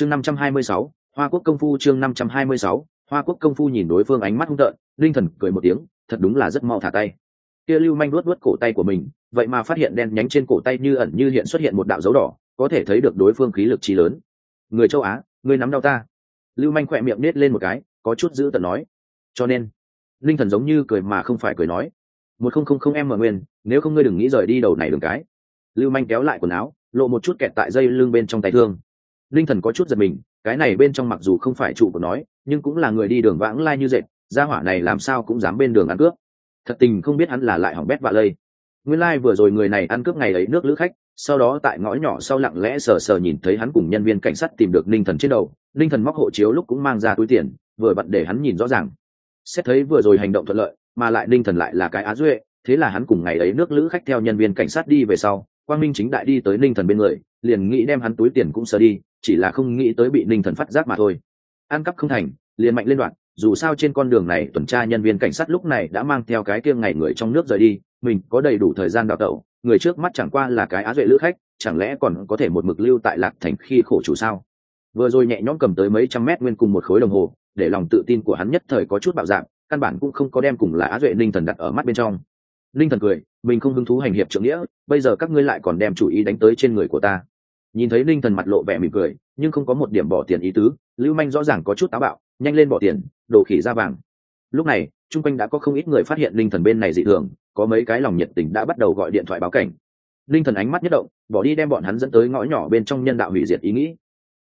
chương năm trăm hai mươi sáu, hoa quốc công phu chương năm trăm hai mươi sáu, hoa quốc công phu nhìn đối phương ánh mắt hung tợn, linh thần cười một tiếng, thật đúng là rất mau thả tay. Kia lưu manh luốt luốt cổ tay của mình, vậy mà phát hiện đen nhánh trên cổ tay như ẩn như hiện xuất hiện một đạo dấu đỏ, có thể thấy được đối phương khí lực trí lớn. Người châu á người nắm đau ta. Lưu manh khỏe miệng nết lên một cái, có chút giữ tận nói. Cho nên, linh thần giống như cười mà không phải cười nói. Một không không không em mở nguyên, nếu không ngươi đừng nghĩ rời đi đầu này đường cái. Lưu manh kéo lại quần áo, lộ một chút kẹt tại dây lưng bên trong tay thương linh thần có chút giật mình, cái này bên trong mặc dù không phải trụ của nói, nhưng cũng là người đi đường vãng lai như dệt, gia hỏa này làm sao cũng dám bên đường ăn cướp. Thật tình không biết hắn là lại hỏng bét vạ lây. Nguyên lai、like、vừa rồi người này ăn cướp ngày ấy nước lữ khách, sau đó tại ngõ nhỏ sau lặng lẽ sờ sờ nhìn thấy hắn cùng nhân viên cảnh sát tìm được ninh thần trên đầu ninh thần móc hộ chiếu lúc cũng mang ra túi tiền, vừa bận để hắn nhìn rõ ràng. Xét thấy vừa rồi hành động thuận lợi, mà lại ninh thần lại là cái á duệ, thế là hắn cùng ngày ấy nước lữ khách theo nhân viên cảnh sát đi về sau quang minh chính đại đi tới ninh thần bên người, liền nghĩ đem hắn túi tiền cũng sờ đi, chỉ là không nghĩ tới bị ninh thần phát giác mà thôi. Ăn cắp không thành, liền mạnh lên đoạn, dù sao trên con đường này tuần tra nhân viên cảnh sát lúc này đã mang theo cái kiêng ngày người trong nước rời đi, mình có đầy đủ thời gian đào tẩu, người trước mắt chẳng qua là cái á duệ lữ khách, chẳng lẽ còn có thể một mực lưu tại lạc thành khi khổ chủ sao? Vừa rồi nhẹ nhõm cầm tới mấy trăm mét nguyên cùng một khối đồng hồ, để lòng tự tin của hắn nhất thời có chút bạo dạng, căn bản cũng không có đem cùng là á duệ ninh thần đặt ở mắt bên trong. Linh thần cười, mình không hứng thú hành hiệp trưởng nghĩa, bây giờ các ngươi lại còn đem chủ ý đánh tới trên người của ta. Nhìn thấy linh thần mặt lộ vẻ mỉm cười, nhưng không có một điểm bỏ tiền ý tứ, lưu manh rõ ràng có chút táo bạo, nhanh lên bỏ tiền đồ khỉ ra vàng. Lúc này, chung quanh đã có không ít người phát hiện linh thần bên này dị thường, có mấy cái lòng nhiệt tình đã bắt đầu gọi điện thoại báo cảnh. Linh thần ánh mắt nhất động, bỏ đi đem bọn hắn dẫn tới ngõ nhỏ bên trong nhân đạo hủy diệt ý nghĩ.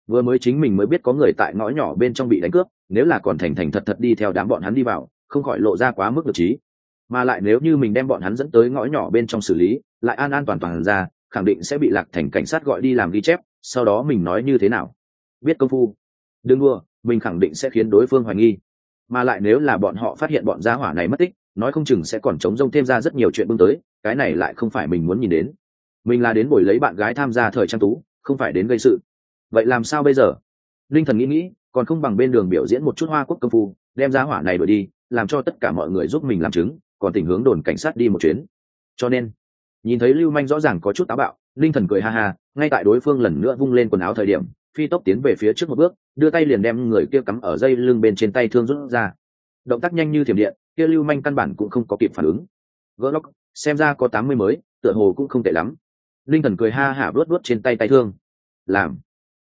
Vừa mới chính mình mới biết có người tại ngõ nhỏ bên trong bị đánh cướp, nếu là còn thành thành thật thật đi theo đám bọn hắn đi vào, không khỏi lộ ra quá mức được trí mà lại nếu như mình đem bọn hắn dẫn tới ngõ nhỏ bên trong xử lý, lại an an toàn toàn ra, khẳng định sẽ bị lạc thành cảnh sát gọi đi làm ghi chép, sau đó mình nói như thế nào? Biết công phu. Đừng đua mình khẳng định sẽ khiến đối phương hoài nghi. Mà lại nếu là bọn họ phát hiện bọn gia hỏa này mất tích, nói không chừng sẽ còn chống rông thêm ra rất nhiều chuyện bưng tới, cái này lại không phải mình muốn nhìn đến. Mình là đến buổi lấy bạn gái tham gia thời trang tú, không phải đến gây sự. Vậy làm sao bây giờ? Linh thần nghĩ nghĩ, còn không bằng bên đường biểu diễn một chút hoa quốc công phu, đem gia hỏa này đổi đi, làm cho tất cả mọi người giúp mình làm chứng còn tình hướng đồn cảnh sát đi một chuyến. Cho nên, nhìn thấy lưu manh rõ ràng có chút táo bạo, linh thần cười ha ha, ngay tại đối phương lần nữa vung lên quần áo thời điểm, phi tốc tiến về phía trước một bước, đưa tay liền đem người kia cắm ở dây lưng bên trên tay thương rút ra. Động tác nhanh như thiểm điện, kia lưu manh căn bản cũng không có kịp phản ứng. Gỡ lóc, xem ra có tám mươi mới, tựa hồ cũng không tệ lắm. Linh thần cười ha hả luốt luốt trên tay tay thương. Làm.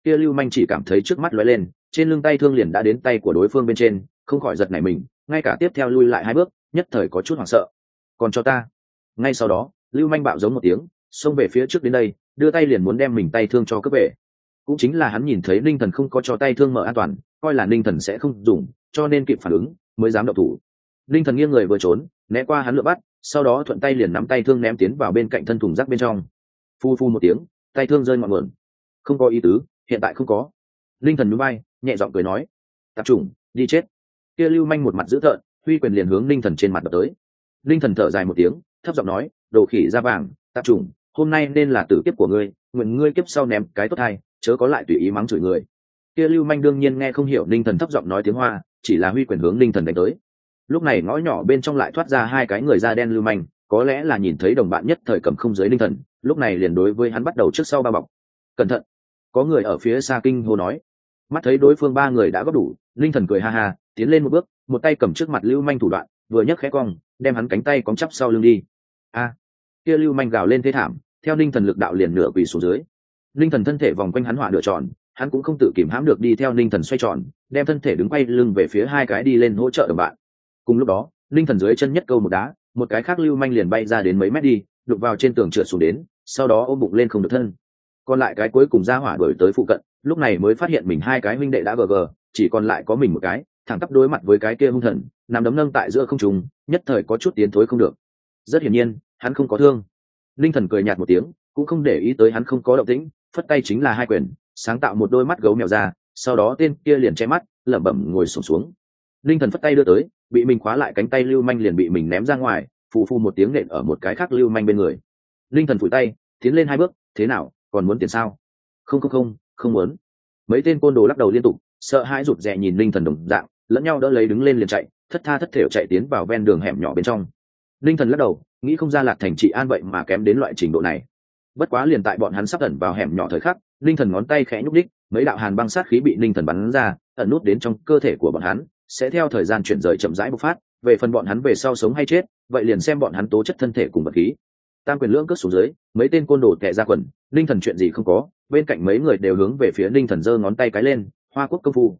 Kia lưu manh chỉ cảm thấy trước mắt lóe lên, trên lưng tay thương liền đã đến tay của đối phương bên trên, không khỏi giật nảy mình, ngay cả tiếp theo lui lại hai bước nhất thời có chút hoảng sợ. Còn cho ta. Ngay sau đó, lưu manh bạo giống một tiếng, xông về phía trước đến đây, đưa tay liền muốn đem mình tay thương cho cướp về. Cũng chính là hắn nhìn thấy ninh thần không có cho tay thương mở an toàn, coi là ninh thần sẽ không dùng, cho nên kịp phản ứng, mới dám đậu thủ. Ninh thần nghiêng người vừa trốn, né qua hắn lựa bắt, sau đó thuận tay liền nắm tay thương ném tiến vào bên cạnh thân thùng rác bên trong. Phu phu một tiếng, tay thương rơi ngọn nguồn. Không có ý tứ, hiện tại không có. Ninh thần núi bay nhẹ giọng cười nói tạp trung đi chết. Kia lưu manh một mặt dữ thợn huy quyền liền hướng ninh thần trên mặt đập tới. Ninh thần thở dài một tiếng thấp giọng nói đồ khỉ da vàng tạp trùng, hôm nay nên là tử kiếp của ngươi nguyện ngươi kiếp sau ném cái tốt hay chớ có lại tùy ý mắng chửi người. Kia lưu manh đương nhiên nghe không hiểu ninh thần thấp giọng nói tiếng hoa chỉ là huy quyền hướng ninh thần đánh tới. Lúc này ngõ nhỏ bên trong lại thoát ra hai cái người da đen lưu manh có lẽ là nhìn thấy đồng bạn nhất thời cầm không giới ninh thần lúc này liền đối với hắn bắt đầu trước sau ba bọc. Cẩn thận. Có người ở phía xa kinh hô nói. Mắt thấy đối phương ba người đã góp đủ ninh thần cười ha ha tiến lên một bước, một tay cầm trước mặt lưu manh thủ đoạn, vừa nhấc khẽ cong, đem hắn cánh tay cóng chắp sau lưng đi. A! Kia lưu manh gào lên thế thảm, theo ninh thần lực đạo liền nửa quỳ xuống dưới. Ninh thần thân thể vòng quanh hắn hỏa nửa tròn, hắn cũng không tự kìm hãm được đi theo ninh thần xoay tròn, đem thân thể đứng quay lưng về phía hai cái đi lên hỗ trợ đồng bạn. Cùng lúc đó, ninh thần dưới chân nhất câu một đá, một cái khác lưu manh liền bay ra đến mấy mét đi đục vào trên tường trượt xuống đến, sau đó ôm bụng lên không được thân. Còn lại cái cuối cùng ra hỏa đổi tới phụ cận, lúc này mới phát hiện mình hai cái huynh đệ đã gờ gờ chỉ còn lại có mình một cái thẳng tắp đối mặt với cái kia hung thần nằm đấm nâng tại giữa không trùng nhất thời có chút tiến thối không được. Rất hiển nhiên hắn không có thương. Linh thần cười nhạt một tiếng cũng không để ý tới hắn không có động tĩnh phất tay chính là hai quyền sáng tạo một đôi mắt gấu mèo ra sau đó tên kia liền che mắt lẩm bẩm ngồi sụp xuống, xuống. Linh thần phất tay đưa tới bị mình khóa lại cánh tay lưu manh liền bị mình ném ra ngoài phù phu một tiếng nện ở một cái khác lưu manh bên người. Linh thần phủi tay tiến lên hai bước thế nào còn muốn tiền sao? Không không không không muốn. Mấy tên côn đồ lắc đầu liên tục sợ hãi rụt rè nhìn linh thần đồng dạng lẫn nhau đỡ lấy đứng lên liền chạy, thất tha thất thểu chạy tiến vào ven đường hẻm nhỏ bên trong. Linh thần lắc đầu, nghĩ không ra lạc thành trị an vậy mà kém đến loại trình độ này. Bất quá liền tại bọn hắn sắp ẩn vào hẻm nhỏ thời khắc, linh thần ngón tay khẽ nhúc đích mấy đạo hàn băng sát khí bị ninh thần bắn ra, ẩn nút đến trong cơ thể của bọn hắn, sẽ theo thời gian chuyển rời chậm rãi bộc phát, về phần bọn hắn về sau sống hay chết, vậy liền xem bọn hắn tố chất thân thể cùng vật khí. Tam quyền lưỡng cất xuống dưới, mấy tên côn đồ tệ ra quần ninh thần chuyện gì không có, bên cạnh mấy người đều hướng về phía ninh thần giơ ngón tay cái lên, hoa quốc công phu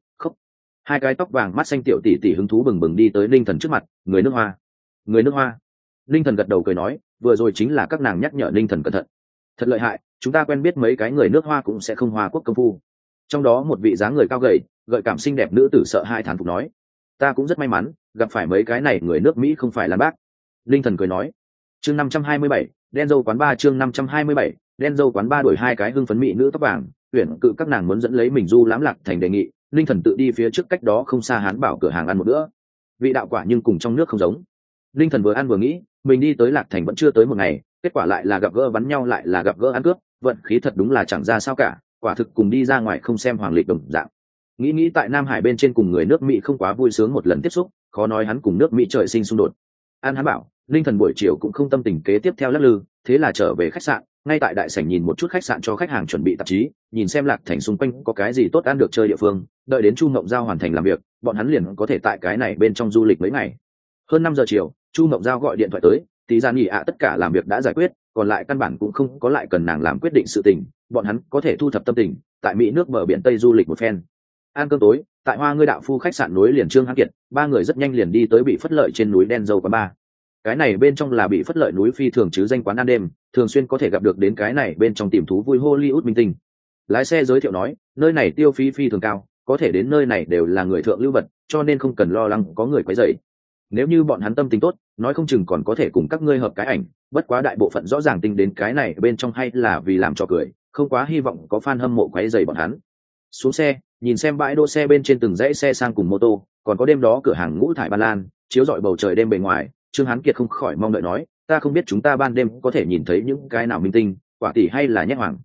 hai cái tóc vàng mắt xanh tiểu tỷ tỷ hứng thú bừng bừng đi tới ninh thần trước mặt, người nước hoa, người nước hoa. Ninh thần gật đầu cười nói, vừa rồi chính là các nàng nhắc nhở ninh thần cẩn thận. Thật lợi hại, chúng ta quen biết mấy cái người nước hoa cũng sẽ không hoa quốc công phu. Trong đó một vị dáng người cao gầy, gợi cảm xinh đẹp nữ tử sợ hai thán phục nói, ta cũng rất may mắn, gặp phải mấy cái này người nước mỹ không phải là bác. Linh thần cười nói, chương năm trăm hai mươi bảy, đen dâu quán ba chương năm trăm hai mươi bảy, đen dâu quán ba đuổi hai cái hưng phấn mỹ nữ tóc vàng, tuyển cự các nàng muốn dẫn lấy mình du lãm lạc thành đề nghị linh thần tự đi phía trước cách đó không xa hán bảo cửa hàng ăn một bữa. Vị đạo quả nhưng cùng trong nước không giống. Linh thần vừa ăn vừa nghĩ, mình đi tới lạc thành vẫn chưa tới một ngày, kết quả lại là gặp gỡ bắn nhau, lại là gặp gỡ ăn cướp, vận khí thật đúng là chẳng ra sao cả, quả thực cùng đi ra ngoài không xem hoàng lịch đồng dạng. Nghĩ nghĩ tại nam hải bên trên cùng người nước mỹ không quá vui sướng một lần tiếp xúc, khó nói hắn cùng nước mỹ trời sinh xung đột. An hắn bảo, linh thần buổi chiều cũng không tâm tình kế tiếp theo lắc lư, thế là trở về khách sạn ngay tại đại sảnh nhìn một chút khách sạn cho khách hàng chuẩn bị tạp chí, nhìn xem lạc thành xung quanh có cái gì tốt ăn được chơi địa phương, đợi đến chu mộng giao hoàn thành làm việc, bọn hắn liền có thể tại cái này bên trong du lịch mấy ngày. Hơn năm giờ chiều, chu mộng giao gọi điện thoại tới, tí ra nghỉ ạ, tất cả làm việc đã giải quyết, còn lại căn bản cũng không có lại cần nàng làm quyết định sự tình, bọn hắn có thể thu thập tâm tình, tại mỹ nước bờ biển tây du lịch một phen. Ăn cơm tối, tại hoa ngươi đạo phu khách sạn núi liền trương hãn kiệt, ba người rất nhanh liền đi tới bị phất lợi trên núi đen dâu quán ba cái này bên trong là bị phất lợi núi phi thường chứ danh quán ăn đêm, thường xuyên có thể gặp được đến cái này bên trong tìm thú vui hollywood minh tinh. Lái xe giới thiệu nói, nơi này tiêu phí phi thường cao, có thể đến nơi này đều là người thượng lưu vật, cho nên không cần lo lắng có người quấy rầy. Nếu như bọn hắn tâm tính tốt, nói không chừng còn có thể cùng các ngươi hợp cái ảnh, bất quá đại bộ phận rõ ràng tinh đến cái này bên trong hay là vì làm trò cười, không quá hy vọng có fan hâm mộ quấy rầy bọn hắn. Xuống xe, nhìn xem bãi đỗ xe bên trên từng dãy xe sang cùng mô tô, còn có đêm đó cửa hàng ngũ thải ba lan, chiếu rọi bầu trời đêm bề ngoài trương hán kiệt không khỏi mong đợi nói, ta không biết chúng ta ban đêm có thể nhìn thấy những cái nào minh tinh, quả tỷ hay là nhét hoàng.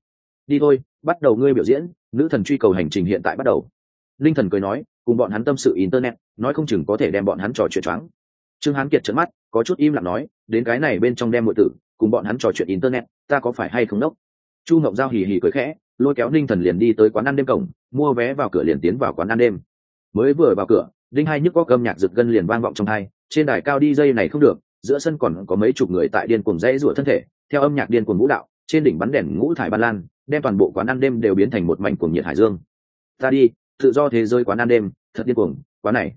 Đi thôi, bắt đầu ngươi biểu diễn, nữ thần truy cầu hành trình hiện tại bắt đầu. Linh thần cười nói, cùng bọn hắn tâm sự internet, nói không chừng có thể đem bọn hắn trò chuyện choáng. Trương hán kiệt trợn mắt, có chút im lặng nói, đến cái này bên trong đem mọi tử, cùng bọn hắn trò chuyện internet, ta có phải hay không đốc? Chu ngọc giao hì hì cười khẽ, lôi kéo ninh thần liền đi tới quán ăn đêm cổng, mua vé vào cửa liền tiến vào quán ăn đêm. Mới vừa vào cửa, đinh hai nhức có cơm nhạc rực gân liền vang vọng trong hai trên đài cao đi dây này không được, giữa sân còn có mấy chục người tại điên cuồng dãy rủa thân thể, theo âm nhạc điên cuồng vũ đạo, trên đỉnh bắn đèn ngũ thải ban lan, đem toàn bộ quán ăn đêm đều biến thành một mảnh cuồng nhiệt hải dương. Ta đi, tự do thế giới quán ăn đêm, thật điên cuồng, quán này.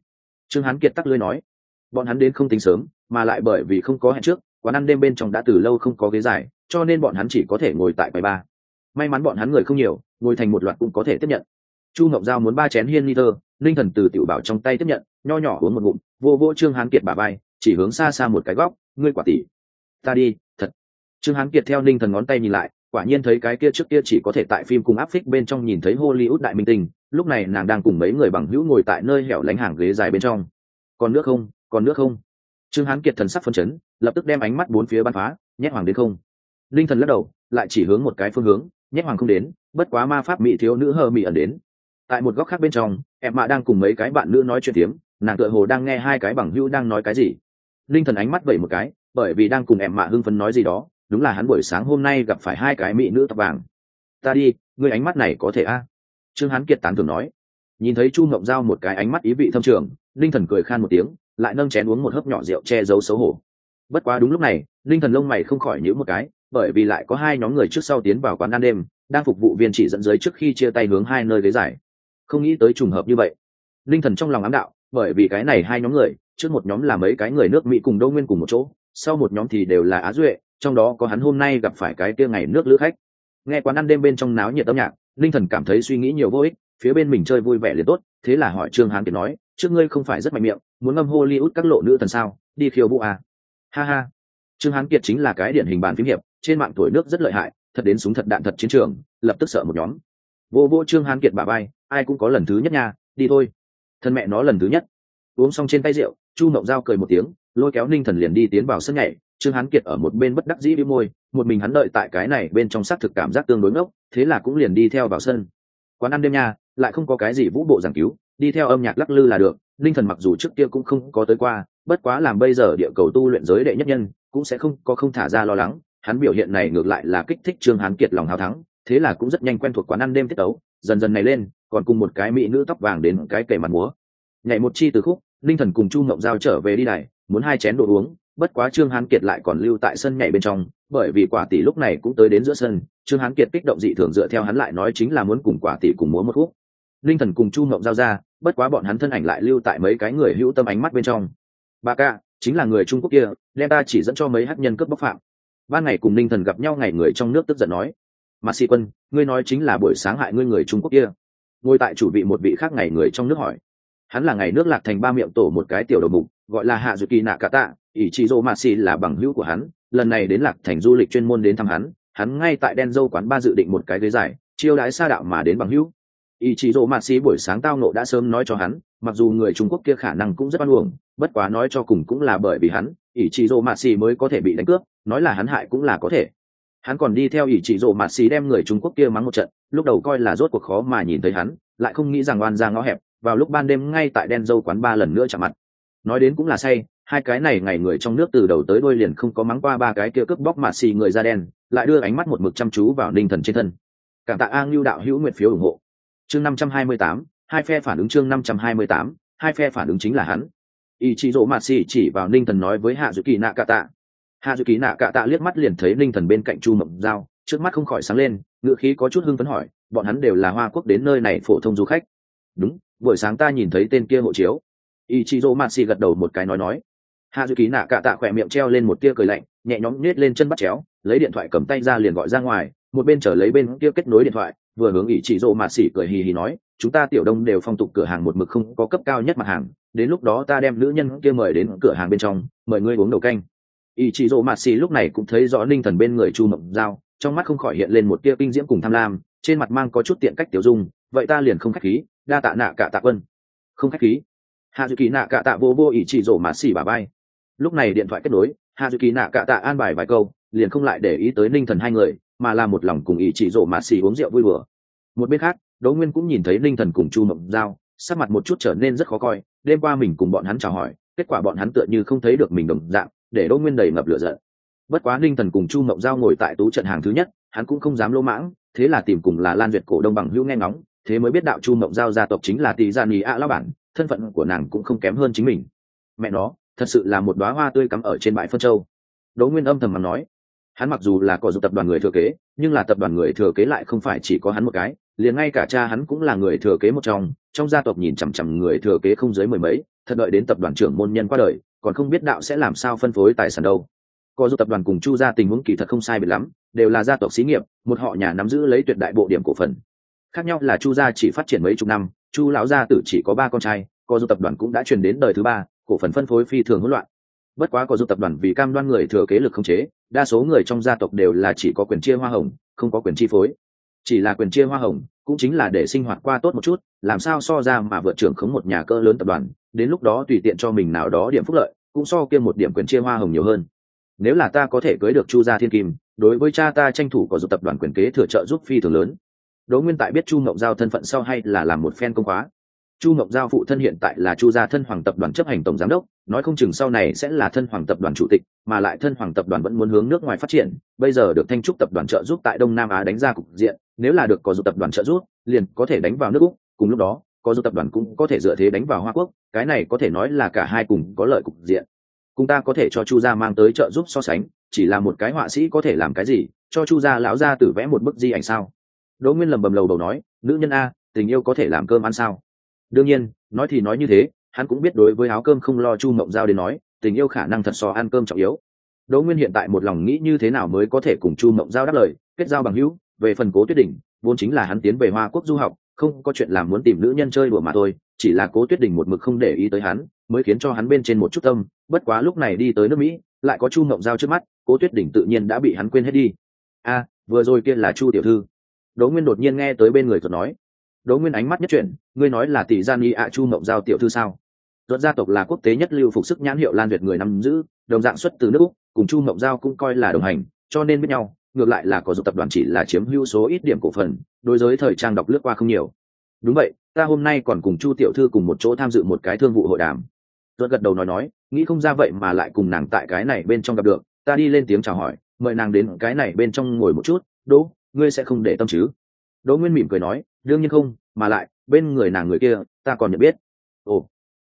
Trương hán kiệt tắc lưới nói. Bọn hắn đến không tính sớm, mà lại bởi vì không có hẹn trước, quán ăn đêm bên trong đã từ lâu không có ghế dài, cho nên bọn hắn chỉ có thể ngồi tại quầy ba may mắn bọn hắn người không nhiều, ngồi thành một loạt cũng có thể tiếp nhận. Chu ngọc giao muốn ba chén hiên niter ninh thần từ tiểu bảo trong tay tiếp nhận, nho nhỏ uống một ngụm vô vô trương hán kiệt bà vai, chỉ hướng xa xa một cái góc, ngươi quả tỷ, ta đi, thật. Trương hán kiệt theo linh thần ngón tay nhìn lại, quả nhiên thấy cái kia trước kia chỉ có thể tại phim cùng áp phích bên trong nhìn thấy hollywood đại minh tinh, lúc này nàng đang cùng mấy người bằng hữu ngồi tại nơi hẻo lánh hàng ghế dài bên trong. Còn nước không, còn nước không? Trương hán kiệt thần sắc phân chấn, lập tức đem ánh mắt bốn phía bắn phá, nhét hoàng đến không. Linh thần lắc đầu, lại chỉ hướng một cái phương hướng, nhét hoàng không đến, bất quá ma pháp mỹ thiếu nữ hờ mỹ ẩn đến. Tại một góc khác bên trong em mạ đang cùng mấy cái bạn nữ nói chuyện tiếm nàng tựa hồ đang nghe hai cái bằng hữu đang nói cái gì. Linh thần ánh mắt vẩy một cái, bởi vì đang cùng em mạ hưng phấn nói gì đó, đúng là hắn buổi sáng hôm nay gặp phải hai cái mỹ nữ tóc vàng. Ta đi người ánh mắt này có thể a? Trương Hán kiệt tán thường nói. Nhìn thấy chu ngộng giao một cái ánh mắt ý vị thâm trường, linh thần cười khan một tiếng, lại nâng chén uống một hớp nhỏ rượu che giấu xấu hổ. Bất quá đúng lúc này, linh thần lông mày không khỏi nhíu một cái, bởi vì lại có hai nhóm người trước sau tiến vào quán ăn đêm, đang phục vụ viên chỉ dẫn dưới trước khi chia tay hướng hai nơi ghế giải. Không nghĩ tới trùng hợp như vậy. Linh thần trong lòng ám đạo bởi vì cái này hai nhóm người, trước một nhóm là mấy cái người nước mỹ cùng đông nguyên cùng một chỗ, sau một nhóm thì đều là á duệ, trong đó có hắn hôm nay gặp phải cái kia ngày nước lữ khách. Nghe quán ăn đêm bên trong náo nhiệt âm nhạc, linh thần cảm thấy suy nghĩ nhiều vô ích, phía bên mình chơi vui vẻ liền tốt, thế là hỏi trương hán kiệt nói, trước ngươi không phải rất mạnh miệng, muốn ngâm hollywood các lộ nữ thần sao? Đi khiêu vũ à. ha ha. Trương hán kiệt chính là cái điển hình bàn phím hiệp, trên mạng tuổi nước rất lợi hại, thật đến súng thật đạn thật chiến trường, lập tức sợ một nhóm. Vô vô trương hán kiệt bà bay ai cũng có lần thứ nhất nha, đi thôi thân mẹ nó lần thứ nhất. Uống xong trên tay rượu, chu mộng giao cười một tiếng, lôi kéo ninh thần liền đi tiến vào sân nhảy. Trương hán kiệt ở một bên bất đắc dĩ với môi, một mình hắn đợi tại cái này bên trong xác thực cảm giác tương đối ngốc, thế là cũng liền đi theo vào sân. Quán ăn đêm nha, lại không có cái gì vũ bộ giảng cứu, đi theo âm nhạc lắc lư là được. Linh thần mặc dù trước kia cũng không có tới qua, bất quá làm bây giờ địa cầu tu luyện giới đệ nhất nhân, cũng sẽ không có không thả ra lo lắng. Hắn biểu hiện này ngược lại là kích thích trương hán kiệt lòng hào thắng thế là cũng rất nhanh quen thuộc quán ăn đêm tiết tấu, dần dần này lên, còn cùng một cái mỹ nữ tóc vàng đến cái kề mặt múa. Nhảy một chi từ khúc linh thần cùng chu mộng giao trở về đi này muốn hai chén đồ uống, bất quá trương hán kiệt lại còn lưu tại sân nhảy bên trong, bởi vì quả tỷ lúc này cũng tới đến giữa sân, trương hán kiệt kích động dị thường dựa theo hắn lại nói chính là muốn cùng quả tỷ cùng múa một khúc. Linh thần cùng chu mộng giao ra, bất quá bọn hắn thân ảnh lại lưu tại mấy cái người hữu tâm ánh mắt bên trong. Ba ca, chính là người trung quốc kia, đem ta chỉ dẫn cho mấy hát nhân cướp bóc phạm. Ban ngày cùng linh thần gặp nhau ngày người trong nước tức giận nói mặt sĩ quân, ngươi nói chính là buổi sáng hại ngươi người trung quốc kia. Ngồi tại chủ vị một vị khác ngày người trong nước hỏi. Hắn là ngày nước lạc thành ba miệng tổ một cái tiểu đầu mục, gọi là hạ dự kỳ nạ cả tạ ỷ chị dô mạ xì là bằng hữu của hắn, lần này đến lạc thành du lịch chuyên môn đến thăm hắn hắn ngay tại đen dâu quán ba dự định một cái ghế dài, chiêu đái xa đạo mà đến bằng hữu. Ỷ chị dô mạ xì buổi sáng tao nộ đã sớm nói cho hắn, mặc dù người trung quốc kia khả năng cũng rất oan uổng, bất quá nói cho cùng cũng là bởi vì hắn ỷ chị dô mạ xì mới có thể bị đánh cướp, nói là hắn hại cũng là có thể hắn còn đi theo ỷ trị rộ mạt xì đem người trung quốc kia mắng một trận, lúc đầu coi là rốt cuộc khó mà nhìn thấy hắn, lại không nghĩ rằng oan ra ngõ hẹp, vào lúc ban đêm ngay tại đen dâu quán ba lần nữa chạm mặt. Nói đến cũng là say, hai cái này ngày người trong nước từ đầu tới đôi liền không có mắng qua ba cái kia cướp bóc mạt xì người da đen, lại đưa ánh mắt một mực chăm chú vào ninh thần trên thân. Cảm tạ an lưu đạo hữu nguyện phiếu ủng hộ. Chương năm trăm hai mươi tám, hai phe phản ứng chương năm trăm hai mươi tám, hai phe phản ứng chính là hắn. Ý chị dỗ mạt xì chỉ vào ninh thần nói với hạ dự kỳ nạ cả tạ hạ dự kỳ nạ cạ tạ liếc mắt liền thấy ninh thần bên cạnh chu mộng dao trước mắt không khỏi sáng lên ngựa khí có chút hưng phấn hỏi, bọn hắn đều là hoa quốc đến nơi này phổ thông du khách. Đúng, buổi sáng ta nhìn thấy tên kia hộ chiếu. Ý chị dỗ mạt xì gật đầu một cái nói nói. Hạ dự ký nạ cạ tạ khỏe miệng treo lên một tia cười lạnh, nhẹ nhõm nhét lên chân bắt chéo, lấy điện thoại cầm tay ra liền gọi ra ngoài, một bên chờ lấy bên kia kết nối điện thoại, vừa hướng ý chị dỗ mạt xì cười hì hì nói, chúng ta tiểu đông đều phong tục cửa hàng một mực không có cấp cao nhất mặt hàng, đến lúc đó ta đem nữ nhân kia mời đến cửa hàng bên trong, mời ngươi uống đầu canh ý chị dỗ mạt xì lúc này cũng thấy rõ ninh thần bên người chu mộng dao trong mắt không khỏi hiện lên một tia kinh diễm cùng tham lam, trên mặt mang có chút tiện cách tiểu dung, vậy ta liền không khách khí, đa tạ nạ cả tạ quân. Không khách khí? Hạ dự kỳ nạ cả tạ vô vô ý chỉ rổ mà xì bà bay lúc này điện thoại kết nối, hạ dự kỳ nạ cả tạ an bài vài câu, liền không lại để ý tới ninh thần hai người, mà là một lòng cùng ý chỉ rổ mà xì uống rượu vui bừa một bên khác, đỗ nguyên cũng nhìn thấy ninh thần cùng chu mộng giao, sắc mặt một chút trở nên rất khó coi, đêm qua mình cùng bọn hắn chào hỏi, kết quả bọn hắn tựa như không thấy được mình đồng dạng để đỗ nguyên đầy ngập lửa giận. Bất quá ninh thần cùng chu mộng giao ngồi tại tú trận hàng thứ nhất, hắn cũng không dám lỗ mãng, thế là tìm cùng là lan duyệt cổ đông bằng hữu nghe ngóng, thế mới biết đạo chu mộng giao gia tộc chính là tỷ gia nì ạ lao bản, thân phận của nàng cũng không kém hơn chính mình. Mẹ nó, thật sự là một đoá hoa tươi cắm ở trên bãi phân châu. Đỗ nguyên âm thầm mà nói, hắn mặc dù là có dụng tập đoàn người thừa kế, nhưng là tập đoàn người thừa kế lại không phải chỉ có hắn một cái, liền ngay cả cha hắn cũng là người thừa kế một trong trong gia tộc nhìn chằm chằm người thừa kế không dưới mười mấy, thật đợi đến tập đoàn trưởng môn nhân qua đời còn không biết đạo sẽ làm sao phân phối tài sản đâu. Có giúp tập đoàn cùng chu gia tình huống kỳ thật không sai biệt lắm, đều là gia tộc xí nghiệp, một họ nhà nắm giữ lấy tuyệt đại bộ điểm cổ phần. Khác nhau là chu gia chỉ phát triển mấy chục năm, chu lão gia tử chỉ có ba con trai, có giúp tập đoàn cũng đã truyền đến đời thứ ba, cổ phần phân phối phi thường hỗn loạn. Bất quá có giúp tập đoàn vì cam đoan người thừa kế lực không chế, đa số người trong gia tộc đều là chỉ có quyền chia hoa hồng, không có quyền chi phối. Chỉ là quyền chia hoa hồng cũng chính là để sinh hoạt qua tốt một chút, làm sao so ra mà vượt trưởng khống một nhà cỡ lớn tập đoàn, đến lúc đó tùy tiện cho mình nào đó điểm phúc lợi, cũng so kia một điểm quyền chia hoa hồng nhiều hơn. Nếu là ta có thể cưới được chu gia thiên kim, đối với cha ta tranh thủ có giúp tập đoàn quyền kế thừa trợ giúp phi thường lớn. Đỗ nguyên tại biết chu mộng giao thân phận sau hay là làm một phen công khóa. Chu mộng giao phụ thân hiện tại là chu gia thân hoàng tập đoàn chấp hành tổng giám đốc, nói không chừng sau này sẽ là thân hoàng tập đoàn chủ tịch, mà lại thân hoàng tập đoàn vẫn muốn hướng nước ngoài phát triển, bây giờ được thanh trúc tập đoàn trợ giúp tại đông nam á đánh ra cục diện nếu là được có dù tập đoàn trợ giúp, liền có thể đánh vào nước úc, cùng lúc đó, có dù tập đoàn cũng có thể dựa thế đánh vào hoa quốc, cái này có thể nói là cả hai cùng có lợi cục diện. Cùng ta có thể cho chu gia mang tới trợ giúp so sánh, chỉ là một cái họa sĩ có thể làm cái gì, cho chu gia lão gia tử vẽ một bức di ảnh sao? Đỗ nguyên lầm bầm lầu đầu nói, nữ nhân a, tình yêu có thể làm cơm ăn sao? Đương nhiên, nói thì nói như thế, hắn cũng biết đối với áo cơm không lo chu mộng giao đến nói, tình yêu khả năng thật so ăn cơm trọng yếu. Đỗ nguyên hiện tại một lòng nghĩ như thế nào mới có thể cùng chu mộng giao đáp lời, kết giao bằng hữu về phần cố tuyết đỉnh, vốn chính là hắn tiến về hoa quốc du học, không có chuyện làm muốn tìm nữ nhân chơi đùa mà thôi, chỉ là cố tuyết đình một mực không để ý tới hắn, mới khiến cho hắn bên trên một chút tâm, bất quá lúc này đi tới nước mỹ, lại có chu ngộng giao trước mắt, cố tuyết đình tự nhiên đã bị hắn quên hết đi. A, vừa rồi kia là chu tiểu thư. Đỗ nguyên đột nhiên nghe tới bên người thuật nói. Đỗ nguyên ánh mắt nhất chuyển, ngươi nói là tỷ gia ni ạ chu ngộng giao tiểu thư sao? Rốt gia tộc là quốc tế nhất lưu phục sức nhãn hiệu lan việt người nắm giữ, đồng dạng xuất từ nước úc, cùng chu mộng giao cũng coi là đồng hành, cho nên biết nhau ngược lại là có dục tập đoàn chỉ là chiếm hữu số ít điểm cổ phần, đối giới thời trang đọc lướt qua không nhiều. Đúng vậy, ta hôm nay còn cùng chu tiểu thư cùng một chỗ tham dự một cái thương vụ hội đàm. Tuấn gật đầu nói nói, nghĩ không ra vậy mà lại cùng nàng tại cái này bên trong gặp được, ta đi lên tiếng chào hỏi, mời nàng đến cái này bên trong ngồi một chút, đỗ, ngươi sẽ không để tâm chứ? Đỗ nguyên mỉm cười nói, đương nhiên không, mà lại, bên người nàng người kia, ta còn nhận biết. Ồ